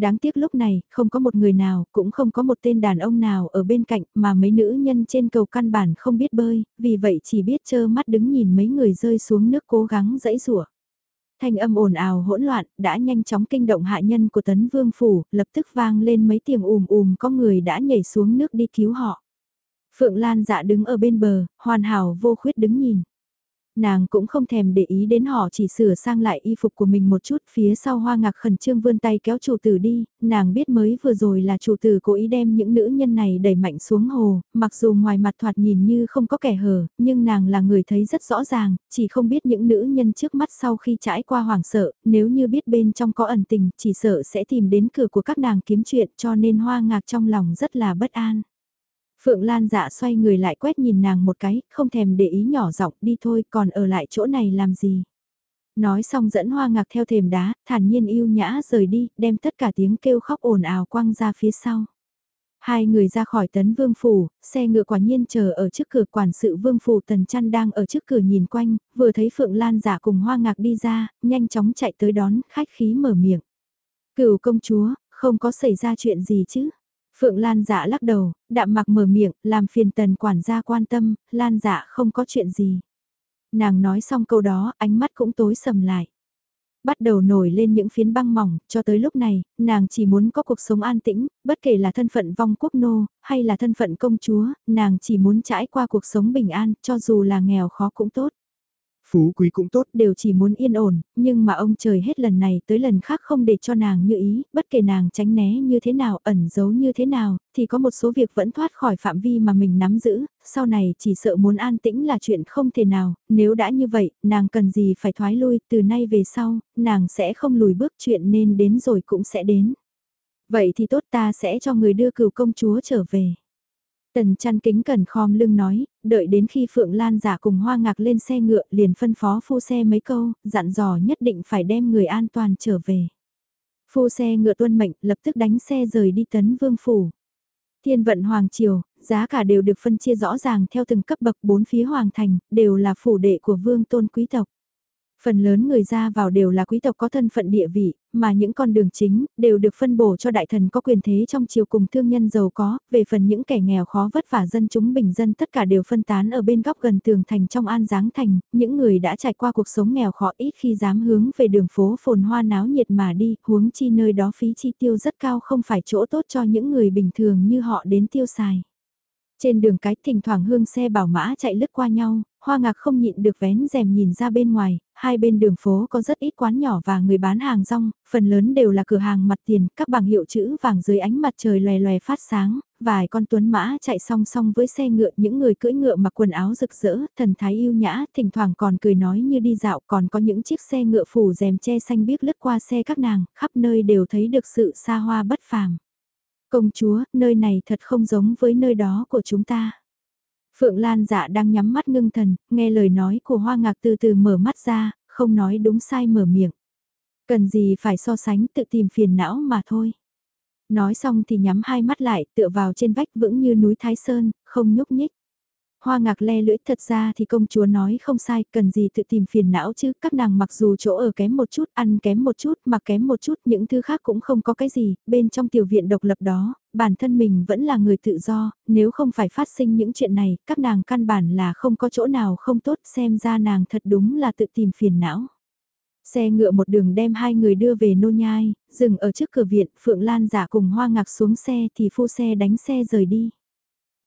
Đáng tiếc lúc này, không có một người nào, cũng không có một tên đàn ông nào ở bên cạnh mà mấy nữ nhân trên cầu căn bản không biết bơi, vì vậy chỉ biết trơ mắt đứng nhìn mấy người rơi xuống nước cố gắng dẫy rủa Thanh âm ồn ào hỗn loạn, đã nhanh chóng kinh động hạ nhân của tấn vương phủ, lập tức vang lên mấy tiếng ùm ùm có người đã nhảy xuống nước đi cứu họ. Phượng Lan dạ đứng ở bên bờ, hoàn hảo vô khuyết đứng nhìn. Nàng cũng không thèm để ý đến họ chỉ sửa sang lại y phục của mình một chút phía sau hoa ngạc khẩn trương vươn tay kéo chủ tử đi, nàng biết mới vừa rồi là chủ tử cố ý đem những nữ nhân này đẩy mạnh xuống hồ, mặc dù ngoài mặt thoạt nhìn như không có kẻ hở, nhưng nàng là người thấy rất rõ ràng, chỉ không biết những nữ nhân trước mắt sau khi trải qua hoảng sợ, nếu như biết bên trong có ẩn tình, chỉ sợ sẽ tìm đến cửa của các nàng kiếm chuyện cho nên hoa ngạc trong lòng rất là bất an. Phượng Lan dạ xoay người lại quét nhìn nàng một cái, không thèm để ý nhỏ giọng đi thôi còn ở lại chỗ này làm gì. Nói xong dẫn hoa ngạc theo thềm đá, thản nhiên yêu nhã rời đi, đem tất cả tiếng kêu khóc ồn ào quăng ra phía sau. Hai người ra khỏi tấn vương phủ, xe ngựa quả nhiên chờ ở trước cửa quản sự vương phủ tần chăn đang ở trước cửa nhìn quanh, vừa thấy Phượng Lan giả cùng hoa ngạc đi ra, nhanh chóng chạy tới đón, khách khí mở miệng. Cửu công chúa, không có xảy ra chuyện gì chứ? Phượng Lan dạ lắc đầu, đạm mặc mở miệng, làm phiền tần quản gia quan tâm, Lan dạ không có chuyện gì. Nàng nói xong câu đó, ánh mắt cũng tối sầm lại. Bắt đầu nổi lên những phiến băng mỏng, cho tới lúc này, nàng chỉ muốn có cuộc sống an tĩnh, bất kể là thân phận vong quốc nô, hay là thân phận công chúa, nàng chỉ muốn trải qua cuộc sống bình an, cho dù là nghèo khó cũng tốt. Phú quý cũng tốt, đều chỉ muốn yên ổn, nhưng mà ông trời hết lần này tới lần khác không để cho nàng như ý, bất kể nàng tránh né như thế nào, ẩn giấu như thế nào, thì có một số việc vẫn thoát khỏi phạm vi mà mình nắm giữ, sau này chỉ sợ muốn an tĩnh là chuyện không thể nào, nếu đã như vậy, nàng cần gì phải thoái lui, từ nay về sau, nàng sẽ không lùi bước chuyện nên đến rồi cũng sẽ đến. Vậy thì tốt ta sẽ cho người đưa cửu công chúa trở về. Tần chăn kính cần khom lưng nói, đợi đến khi Phượng Lan giả cùng hoa ngạc lên xe ngựa liền phân phó phu xe mấy câu, dặn dò nhất định phải đem người an toàn trở về. Phu xe ngựa tuân mệnh lập tức đánh xe rời đi tấn vương phủ. Thiên vận hoàng triều, giá cả đều được phân chia rõ ràng theo từng cấp bậc bốn phía hoàng thành, đều là phủ đệ của vương tôn quý tộc. Phần lớn người ra vào đều là quý tộc có thân phận địa vị, mà những con đường chính đều được phân bổ cho đại thần có quyền thế trong triều cùng thương nhân giàu có, về phần những kẻ nghèo khó vất vả dân chúng bình dân tất cả đều phân tán ở bên góc gần tường thành trong an giáng thành, những người đã trải qua cuộc sống nghèo khó ít khi dám hướng về đường phố phồn hoa náo nhiệt mà đi, huống chi nơi đó phí chi tiêu rất cao không phải chỗ tốt cho những người bình thường như họ đến tiêu xài. Trên đường cái thỉnh thoảng hương xe bảo mã chạy lướt qua nhau, hoa ngạc không nhịn được vén rèm nhìn ra bên ngoài, hai bên đường phố có rất ít quán nhỏ và người bán hàng rong, phần lớn đều là cửa hàng mặt tiền, các bảng hiệu chữ vàng dưới ánh mặt trời lòe lòe phát sáng, vài con tuấn mã chạy song song với xe ngựa, những người cưỡi ngựa mặc quần áo rực rỡ, thần thái yêu nhã, thỉnh thoảng còn cười nói như đi dạo, còn có những chiếc xe ngựa phủ rèm che xanh biếc lướt qua xe các nàng, khắp nơi đều thấy được sự xa hoa bất phàm. Công chúa, nơi này thật không giống với nơi đó của chúng ta. Phượng Lan dạ đang nhắm mắt ngưng thần, nghe lời nói của hoa ngạc từ từ mở mắt ra, không nói đúng sai mở miệng. Cần gì phải so sánh tự tìm phiền não mà thôi. Nói xong thì nhắm hai mắt lại tựa vào trên vách vững như núi Thái Sơn, không nhúc nhích. Hoa ngạc le lưỡi thật ra thì công chúa nói không sai, cần gì tự tìm phiền não chứ, các nàng mặc dù chỗ ở kém một chút, ăn kém một chút, mặc kém một chút, những thứ khác cũng không có cái gì, bên trong tiểu viện độc lập đó, bản thân mình vẫn là người tự do, nếu không phải phát sinh những chuyện này, các nàng căn bản là không có chỗ nào không tốt, xem ra nàng thật đúng là tự tìm phiền não. Xe ngựa một đường đem hai người đưa về nô nhai, dừng ở trước cửa viện, Phượng Lan giả cùng hoa ngạc xuống xe thì phu xe đánh xe rời đi.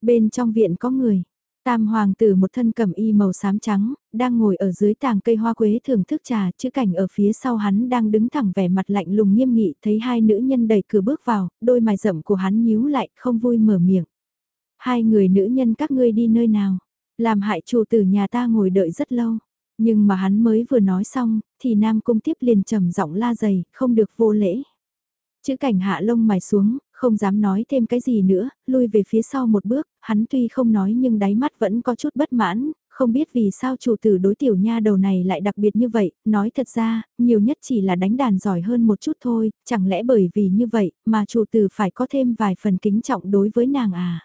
Bên trong viện có người, Tam hoàng tử một thân cẩm y màu xám trắng, đang ngồi ở dưới tàng cây hoa quế thưởng thức trà, chữ cảnh ở phía sau hắn đang đứng thẳng vẻ mặt lạnh lùng nghiêm nghị, thấy hai nữ nhân đẩy cửa bước vào, đôi mày rậm của hắn nhíu lại, không vui mở miệng. Hai người nữ nhân các ngươi đi nơi nào? Làm hại chủ tử nhà ta ngồi đợi rất lâu. Nhưng mà hắn mới vừa nói xong, thì Nam Cung tiếp liền trầm giọng la dày, không được vô lễ. Chữ cảnh hạ lông mày xuống, không dám nói thêm cái gì nữa, lui về phía sau một bước, hắn tuy không nói nhưng đáy mắt vẫn có chút bất mãn, không biết vì sao chủ tử đối tiểu nha đầu này lại đặc biệt như vậy, nói thật ra, nhiều nhất chỉ là đánh đàn giỏi hơn một chút thôi, chẳng lẽ bởi vì như vậy mà chủ tử phải có thêm vài phần kính trọng đối với nàng à.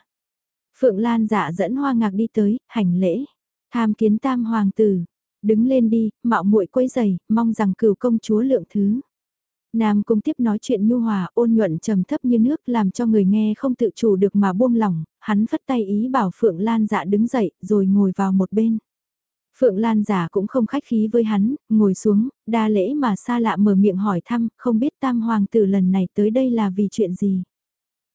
Phượng Lan dạ dẫn hoa ngạc đi tới, hành lễ, tham kiến tam hoàng tử, đứng lên đi, mạo muội quấy giày, mong rằng cửu công chúa lượng thứ. Nam cung tiếp nói chuyện nhu hòa ôn nhuận trầm thấp như nước làm cho người nghe không tự chủ được mà buông lỏng, hắn phất tay ý bảo Phượng Lan dạ đứng dậy rồi ngồi vào một bên. Phượng Lan giả cũng không khách khí với hắn, ngồi xuống, đa lễ mà xa lạ mở miệng hỏi thăm, không biết tam hoàng tử lần này tới đây là vì chuyện gì.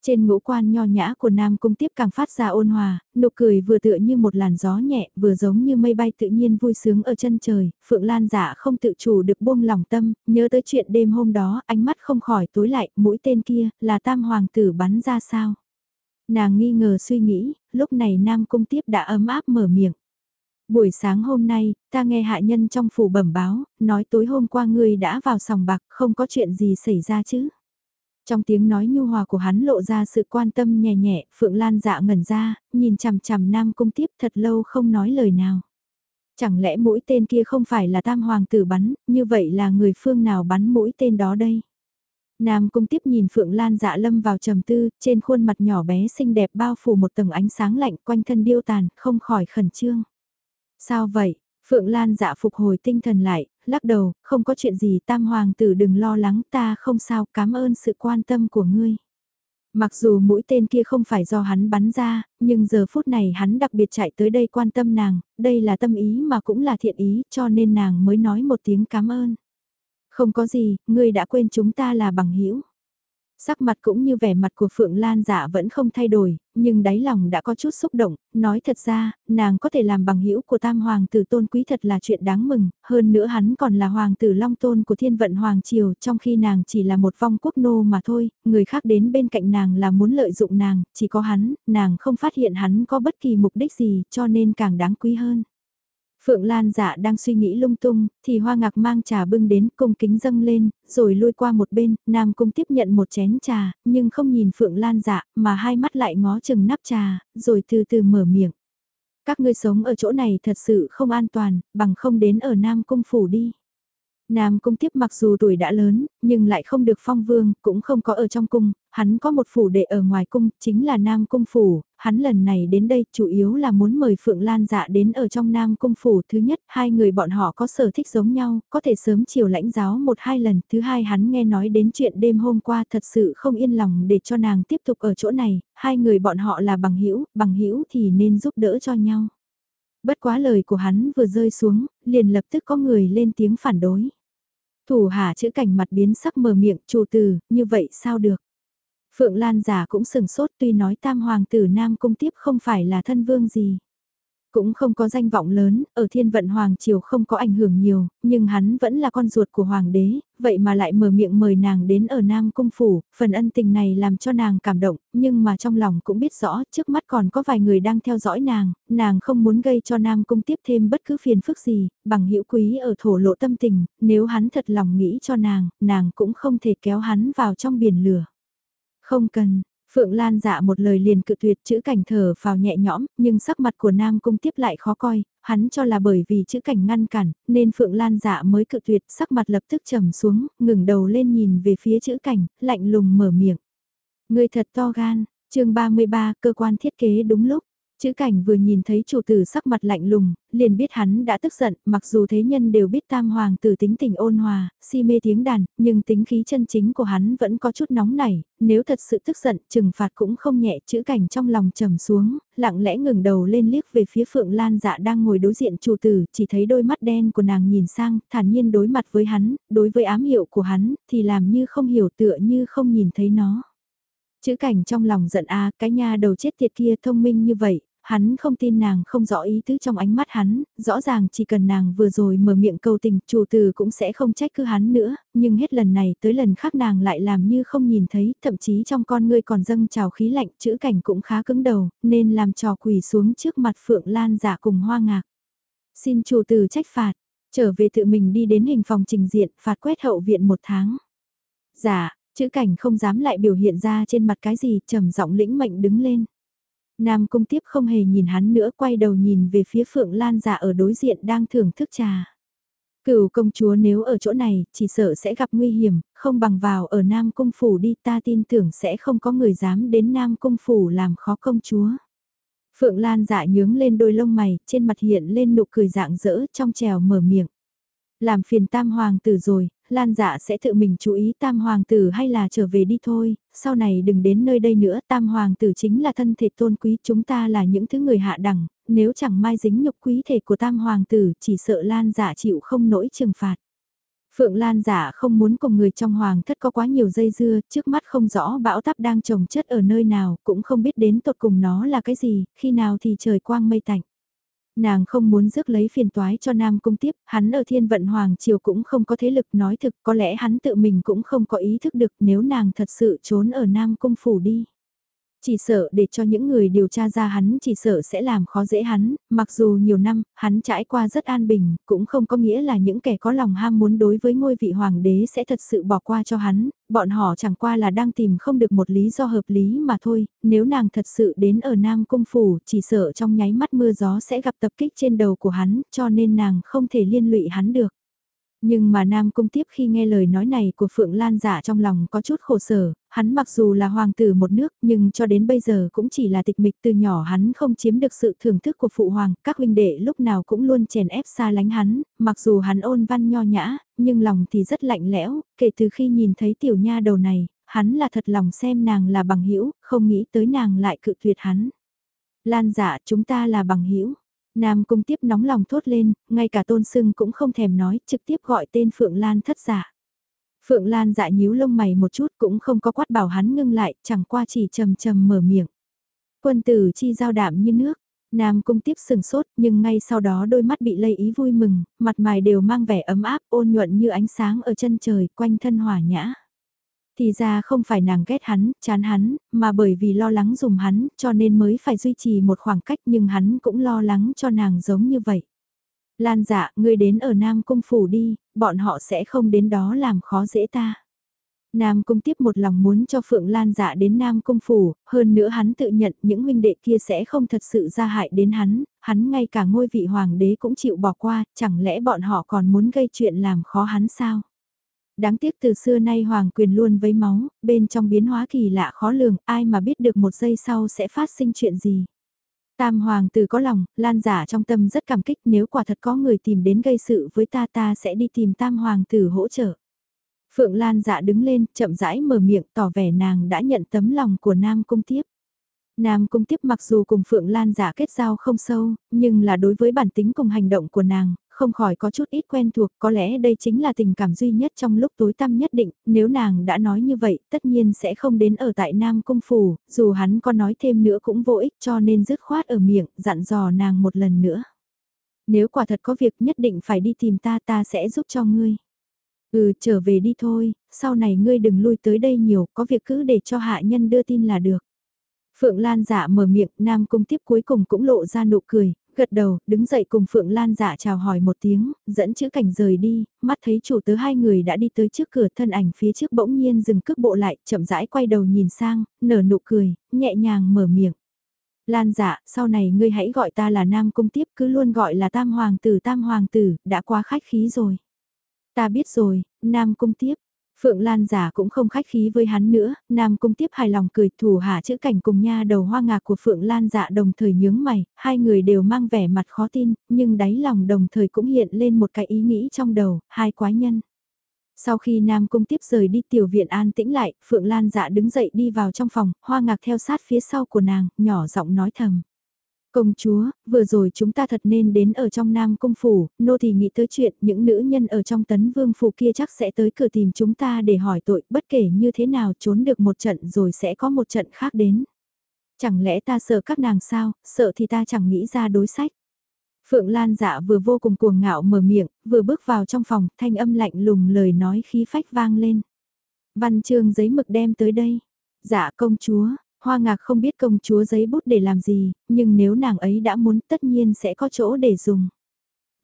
Trên ngũ quan nho nhã của Nam Cung tiếp càng phát ra ôn hòa, nụ cười vừa tựa như một làn gió nhẹ, vừa giống như mây bay tự nhiên vui sướng ở chân trời, Phượng Lan dạ không tự chủ được buông lòng tâm, nhớ tới chuyện đêm hôm đó, ánh mắt không khỏi tối lại, mũi tên kia, là tam hoàng tử bắn ra sao. Nàng nghi ngờ suy nghĩ, lúc này Nam Cung tiếp đã ấm áp mở miệng. Buổi sáng hôm nay, ta nghe hạ nhân trong phủ bẩm báo, nói tối hôm qua ngươi đã vào sòng bạc, không có chuyện gì xảy ra chứ. Trong tiếng nói nhu hòa của hắn lộ ra sự quan tâm nhẹ nhẹ, Phượng Lan dạ ngẩn ra, nhìn chằm chằm Nam Cung tiếp thật lâu không nói lời nào. Chẳng lẽ mũi tên kia không phải là tam hoàng tử bắn, như vậy là người phương nào bắn mũi tên đó đây? Nam Cung tiếp nhìn Phượng Lan dạ lâm vào trầm tư, trên khuôn mặt nhỏ bé xinh đẹp bao phủ một tầng ánh sáng lạnh quanh thân điêu tàn, không khỏi khẩn trương. Sao vậy? Phượng Lan dạ phục hồi tinh thần lại, lắc đầu, không có chuyện gì tam hoàng tử đừng lo lắng ta không sao cảm ơn sự quan tâm của ngươi. Mặc dù mũi tên kia không phải do hắn bắn ra, nhưng giờ phút này hắn đặc biệt chạy tới đây quan tâm nàng, đây là tâm ý mà cũng là thiện ý cho nên nàng mới nói một tiếng cảm ơn. Không có gì, ngươi đã quên chúng ta là bằng hữu Sắc mặt cũng như vẻ mặt của Phượng Lan dạ vẫn không thay đổi, nhưng đáy lòng đã có chút xúc động, nói thật ra, nàng có thể làm bằng hữu của tam hoàng tử tôn quý thật là chuyện đáng mừng, hơn nữa hắn còn là hoàng tử long tôn của thiên vận hoàng triều trong khi nàng chỉ là một vong quốc nô mà thôi, người khác đến bên cạnh nàng là muốn lợi dụng nàng, chỉ có hắn, nàng không phát hiện hắn có bất kỳ mục đích gì cho nên càng đáng quý hơn. Phượng Lan dạ đang suy nghĩ lung tung, thì hoa ngạc mang trà bưng đến cung kính dâng lên, rồi lui qua một bên, Nam Cung tiếp nhận một chén trà, nhưng không nhìn Phượng Lan dạ, mà hai mắt lại ngó chừng nắp trà, rồi từ từ mở miệng. Các ngươi sống ở chỗ này thật sự không an toàn, bằng không đến ở Nam Cung phủ đi. Nam cung tiếp mặc dù tuổi đã lớn, nhưng lại không được phong vương, cũng không có ở trong cung, hắn có một phủ đệ ở ngoài cung, chính là Nam cung phủ, hắn lần này đến đây chủ yếu là muốn mời Phượng Lan dạ đến ở trong Nam cung phủ. Thứ nhất, hai người bọn họ có sở thích giống nhau, có thể sớm chiều lãnh giáo một hai lần. Thứ hai hắn nghe nói đến chuyện đêm hôm qua thật sự không yên lòng để cho nàng tiếp tục ở chỗ này, hai người bọn họ là bằng hữu bằng hữu thì nên giúp đỡ cho nhau. Bất quá lời của hắn vừa rơi xuống, liền lập tức có người lên tiếng phản đối. Thủ hạ chữ cảnh mặt biến sắc mờ miệng, chủ từ, như vậy sao được? Phượng Lan giả cũng sừng sốt tuy nói tam hoàng tử Nam Cung tiếp không phải là thân vương gì. Cũng không có danh vọng lớn, ở thiên vận Hoàng Triều không có ảnh hưởng nhiều, nhưng hắn vẫn là con ruột của Hoàng đế, vậy mà lại mở miệng mời nàng đến ở Nam Cung Phủ, phần ân tình này làm cho nàng cảm động, nhưng mà trong lòng cũng biết rõ trước mắt còn có vài người đang theo dõi nàng, nàng không muốn gây cho Nam Cung tiếp thêm bất cứ phiền phức gì, bằng hữu quý ở thổ lộ tâm tình, nếu hắn thật lòng nghĩ cho nàng, nàng cũng không thể kéo hắn vào trong biển lửa. Không cần, Phượng Lan dạ một lời liền cự tuyệt chữ cảnh thở vào nhẹ nhõm, nhưng sắc mặt của Nam Cung tiếp lại khó coi, hắn cho là bởi vì chữ cảnh ngăn cản, nên Phượng Lan dạ mới cự tuyệt, sắc mặt lập tức trầm xuống, ngừng đầu lên nhìn về phía chữ cảnh, lạnh lùng mở miệng. Người thật to gan, chương 33 cơ quan thiết kế đúng lúc. Chữ cảnh vừa nhìn thấy chủ tử sắc mặt lạnh lùng, liền biết hắn đã tức giận, mặc dù thế nhân đều biết tam hoàng tử tính tình ôn hòa, si mê tiếng đàn, nhưng tính khí chân chính của hắn vẫn có chút nóng nảy, nếu thật sự tức giận, trừng phạt cũng không nhẹ, chữ cảnh trong lòng trầm xuống, lặng lẽ ngừng đầu lên liếc về phía Phượng Lan dạ đang ngồi đối diện chủ tử, chỉ thấy đôi mắt đen của nàng nhìn sang, thản nhiên đối mặt với hắn, đối với ám hiệu của hắn, thì làm như không hiểu tựa như không nhìn thấy nó. Chữ cảnh trong lòng giận a cái nha đầu chết tiệt kia thông minh như vậy, hắn không tin nàng không rõ ý tứ trong ánh mắt hắn, rõ ràng chỉ cần nàng vừa rồi mở miệng cầu tình, chủ từ cũng sẽ không trách cứ hắn nữa, nhưng hết lần này tới lần khác nàng lại làm như không nhìn thấy, thậm chí trong con ngươi còn dâng trào khí lạnh, chữ cảnh cũng khá cứng đầu, nên làm trò quỳ xuống trước mặt Phượng Lan giả cùng hoa ngạc. Xin chủ từ trách phạt, trở về tự mình đi đến hình phòng trình diện, phạt quét hậu viện một tháng. giả chữ cảnh không dám lại biểu hiện ra trên mặt cái gì, trầm giọng lĩnh mệnh đứng lên. Nam cung tiếp không hề nhìn hắn nữa quay đầu nhìn về phía Phượng Lan giả ở đối diện đang thưởng thức trà. Cửu công chúa nếu ở chỗ này, chỉ sợ sẽ gặp nguy hiểm, không bằng vào ở Nam Cung Phủ đi ta tin tưởng sẽ không có người dám đến Nam Cung Phủ làm khó công chúa. Phượng Lan dạ nhướng lên đôi lông mày, trên mặt hiện lên nụ cười dạng dỡ trong trèo mở miệng. Làm phiền tam hoàng tử rồi, Lan dạ sẽ tự mình chú ý tam hoàng tử hay là trở về đi thôi, sau này đừng đến nơi đây nữa, tam hoàng tử chính là thân thể tôn quý, chúng ta là những thứ người hạ đẳng, nếu chẳng mai dính nhục quý thể của tam hoàng tử chỉ sợ Lan dạ chịu không nổi trừng phạt. Phượng Lan giả không muốn cùng người trong hoàng thất có quá nhiều dây dưa, trước mắt không rõ bão táp đang trồng chất ở nơi nào, cũng không biết đến tột cùng nó là cái gì, khi nào thì trời quang mây tạnh. Nàng không muốn rước lấy phiền toái cho Nam Cung tiếp, hắn ở thiên vận Hoàng Triều cũng không có thế lực nói thực, có lẽ hắn tự mình cũng không có ý thức được nếu nàng thật sự trốn ở Nam Cung phủ đi. Chỉ sợ để cho những người điều tra ra hắn chỉ sợ sẽ làm khó dễ hắn, mặc dù nhiều năm, hắn trải qua rất an bình, cũng không có nghĩa là những kẻ có lòng ham muốn đối với ngôi vị hoàng đế sẽ thật sự bỏ qua cho hắn, bọn họ chẳng qua là đang tìm không được một lý do hợp lý mà thôi, nếu nàng thật sự đến ở Nam Cung Phủ, chỉ sợ trong nháy mắt mưa gió sẽ gặp tập kích trên đầu của hắn, cho nên nàng không thể liên lụy hắn được. Nhưng mà Nam Cung tiếp khi nghe lời nói này của Phượng Lan giả trong lòng có chút khổ sở, hắn mặc dù là hoàng tử một nước nhưng cho đến bây giờ cũng chỉ là tịch mịch từ nhỏ hắn không chiếm được sự thưởng thức của phụ hoàng, các huynh đệ lúc nào cũng luôn chèn ép xa lánh hắn, mặc dù hắn ôn văn nho nhã, nhưng lòng thì rất lạnh lẽo, kể từ khi nhìn thấy tiểu nha đầu này, hắn là thật lòng xem nàng là bằng hữu không nghĩ tới nàng lại cự tuyệt hắn. Lan giả chúng ta là bằng hữu Nam cung tiếp nóng lòng thốt lên, ngay cả tôn sưng cũng không thèm nói, trực tiếp gọi tên Phượng Lan thất giả. Phượng Lan dạ nhíu lông mày một chút cũng không có quát bảo hắn ngưng lại, chẳng qua chỉ trầm trầm mở miệng. Quân tử chi giao đạm như nước, Nam cung tiếp sừng sốt nhưng ngay sau đó đôi mắt bị lây ý vui mừng, mặt mày đều mang vẻ ấm áp ôn nhuận như ánh sáng ở chân trời quanh thân hỏa nhã. Thì ra không phải nàng ghét hắn, chán hắn, mà bởi vì lo lắng dùng hắn, cho nên mới phải duy trì một khoảng cách nhưng hắn cũng lo lắng cho nàng giống như vậy. Lan dạ, ngươi đến ở Nam Cung Phủ đi, bọn họ sẽ không đến đó làm khó dễ ta. Nam Cung tiếp một lòng muốn cho Phượng Lan dạ đến Nam Cung Phủ, hơn nữa hắn tự nhận những huynh đệ kia sẽ không thật sự ra hại đến hắn, hắn ngay cả ngôi vị hoàng đế cũng chịu bỏ qua, chẳng lẽ bọn họ còn muốn gây chuyện làm khó hắn sao? Đáng tiếc từ xưa nay hoàng quyền luôn với máu, bên trong biến hóa kỳ lạ khó lường, ai mà biết được một giây sau sẽ phát sinh chuyện gì. Tam hoàng tử có lòng, lan giả trong tâm rất cảm kích nếu quả thật có người tìm đến gây sự với ta ta sẽ đi tìm tam hoàng tử hỗ trợ. Phượng Lan dạ đứng lên, chậm rãi mở miệng tỏ vẻ nàng đã nhận tấm lòng của Nam Cung Tiếp. Nam Cung Tiếp mặc dù cùng Phượng Lan giả kết giao không sâu, nhưng là đối với bản tính cùng hành động của nàng, không khỏi có chút ít quen thuộc, có lẽ đây chính là tình cảm duy nhất trong lúc tối tăm nhất định, nếu nàng đã nói như vậy, tất nhiên sẽ không đến ở tại Nam Cung Phủ, dù hắn có nói thêm nữa cũng vô ích cho nên dứt khoát ở miệng, dặn dò nàng một lần nữa. Nếu quả thật có việc nhất định phải đi tìm ta ta sẽ giúp cho ngươi. Ừ, trở về đi thôi, sau này ngươi đừng lui tới đây nhiều, có việc cứ để cho hạ nhân đưa tin là được. Phượng Lan dạ mở miệng, Nam Cung tiếp cuối cùng cũng lộ ra nụ cười, gật đầu, đứng dậy cùng Phượng Lan dạ chào hỏi một tiếng, dẫn chữ cảnh rời đi, mắt thấy chủ tớ hai người đã đi tới trước cửa thân ảnh phía trước bỗng nhiên dừng cước bộ lại, chậm rãi quay đầu nhìn sang, nở nụ cười, nhẹ nhàng mở miệng. Lan dạ, sau này ngươi hãy gọi ta là Nam Cung Tiếp cứ luôn gọi là Tam Hoàng tử Tam Hoàng tử, đã quá khách khí rồi. Ta biết rồi, Nam Cung Tiếp, Phượng Lan giả cũng không khách khí với hắn nữa, Nam Cung tiếp hài lòng cười thủ hạ chữ cảnh cùng nha đầu hoa ngạc của Phượng Lan dạ đồng thời nhướng mày, hai người đều mang vẻ mặt khó tin, nhưng đáy lòng đồng thời cũng hiện lên một cái ý nghĩ trong đầu, hai quái nhân. Sau khi Nam Cung tiếp rời đi tiểu viện an tĩnh lại, Phượng Lan dạ đứng dậy đi vào trong phòng, hoa ngạc theo sát phía sau của nàng, nhỏ giọng nói thầm. Công chúa, vừa rồi chúng ta thật nên đến ở trong Nam Cung Phủ, nô thì nghĩ tới chuyện những nữ nhân ở trong tấn vương phủ kia chắc sẽ tới cửa tìm chúng ta để hỏi tội, bất kể như thế nào trốn được một trận rồi sẽ có một trận khác đến. Chẳng lẽ ta sợ các nàng sao, sợ thì ta chẳng nghĩ ra đối sách. Phượng Lan dạ vừa vô cùng cuồng ngạo mở miệng, vừa bước vào trong phòng, thanh âm lạnh lùng lời nói khí phách vang lên. Văn chương giấy mực đem tới đây. Dạ công chúa, Hoa ngạc không biết công chúa giấy bút để làm gì, nhưng nếu nàng ấy đã muốn tất nhiên sẽ có chỗ để dùng.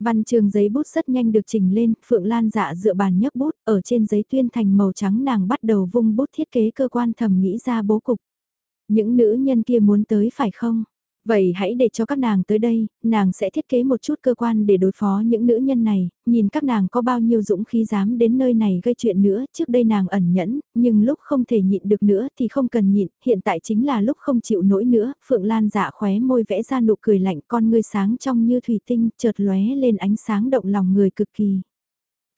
Văn trường giấy bút rất nhanh được chỉnh lên, Phượng Lan dạ dựa bàn nhấc bút, ở trên giấy tuyên thành màu trắng nàng bắt đầu vung bút thiết kế cơ quan thầm nghĩ ra bố cục. Những nữ nhân kia muốn tới phải không? Vậy hãy để cho các nàng tới đây, nàng sẽ thiết kế một chút cơ quan để đối phó những nữ nhân này, nhìn các nàng có bao nhiêu dũng khí dám đến nơi này gây chuyện nữa, trước đây nàng ẩn nhẫn, nhưng lúc không thể nhịn được nữa thì không cần nhịn, hiện tại chính là lúc không chịu nổi nữa, Phượng Lan dạ khóe môi vẽ ra nụ cười lạnh con ngươi sáng trong như thủy tinh, chợt lóe lên ánh sáng động lòng người cực kỳ.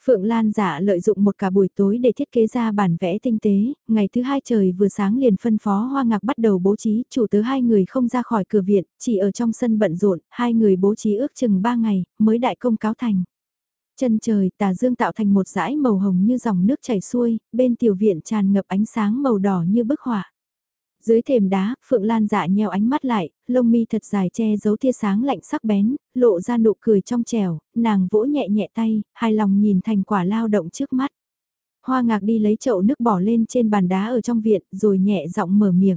Phượng Lan giả lợi dụng một cả buổi tối để thiết kế ra bản vẽ tinh tế, ngày thứ hai trời vừa sáng liền phân phó hoa ngạc bắt đầu bố trí, chủ tớ hai người không ra khỏi cửa viện, chỉ ở trong sân bận rộn, hai người bố trí ước chừng ba ngày, mới đại công cáo thành. Chân trời tà dương tạo thành một dải màu hồng như dòng nước chảy xuôi, bên tiểu viện tràn ngập ánh sáng màu đỏ như bức họa. Dưới thềm đá, Phượng Lan dạ nheo ánh mắt lại, lông mi thật dài che giấu tia sáng lạnh sắc bén, lộ ra nụ cười trong trẻo, nàng vỗ nhẹ nhẹ tay, hài lòng nhìn thành quả lao động trước mắt. Hoa ngạc đi lấy chậu nước bỏ lên trên bàn đá ở trong viện, rồi nhẹ giọng mở miệng.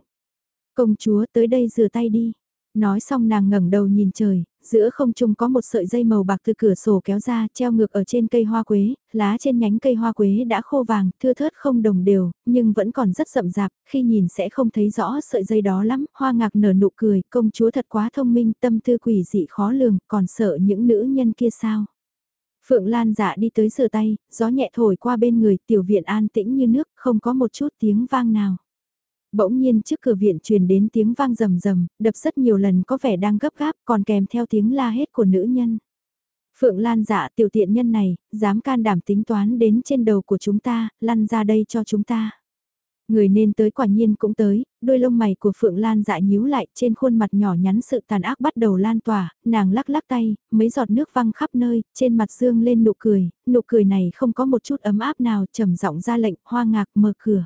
Công chúa tới đây rửa tay đi. Nói xong nàng ngẩng đầu nhìn trời, giữa không trung có một sợi dây màu bạc từ cửa sổ kéo ra treo ngược ở trên cây hoa quế, lá trên nhánh cây hoa quế đã khô vàng, thưa thớt không đồng đều, nhưng vẫn còn rất rậm rạp, khi nhìn sẽ không thấy rõ sợi dây đó lắm, hoa ngạc nở nụ cười, công chúa thật quá thông minh, tâm tư quỷ dị khó lường, còn sợ những nữ nhân kia sao. Phượng Lan dạ đi tới sửa tay, gió nhẹ thổi qua bên người, tiểu viện an tĩnh như nước, không có một chút tiếng vang nào. Bỗng nhiên trước cửa viện truyền đến tiếng vang rầm rầm, đập rất nhiều lần có vẻ đang gấp gáp còn kèm theo tiếng la hét của nữ nhân. Phượng Lan dạ tiểu tiện nhân này, dám can đảm tính toán đến trên đầu của chúng ta, lăn ra đây cho chúng ta. Người nên tới quả nhiên cũng tới, đôi lông mày của Phượng Lan dạ nhíu lại trên khuôn mặt nhỏ nhắn sự tàn ác bắt đầu lan tỏa, nàng lắc lắc tay, mấy giọt nước văng khắp nơi, trên mặt dương lên nụ cười, nụ cười này không có một chút ấm áp nào trầm giọng ra lệnh hoa ngạc mở cửa.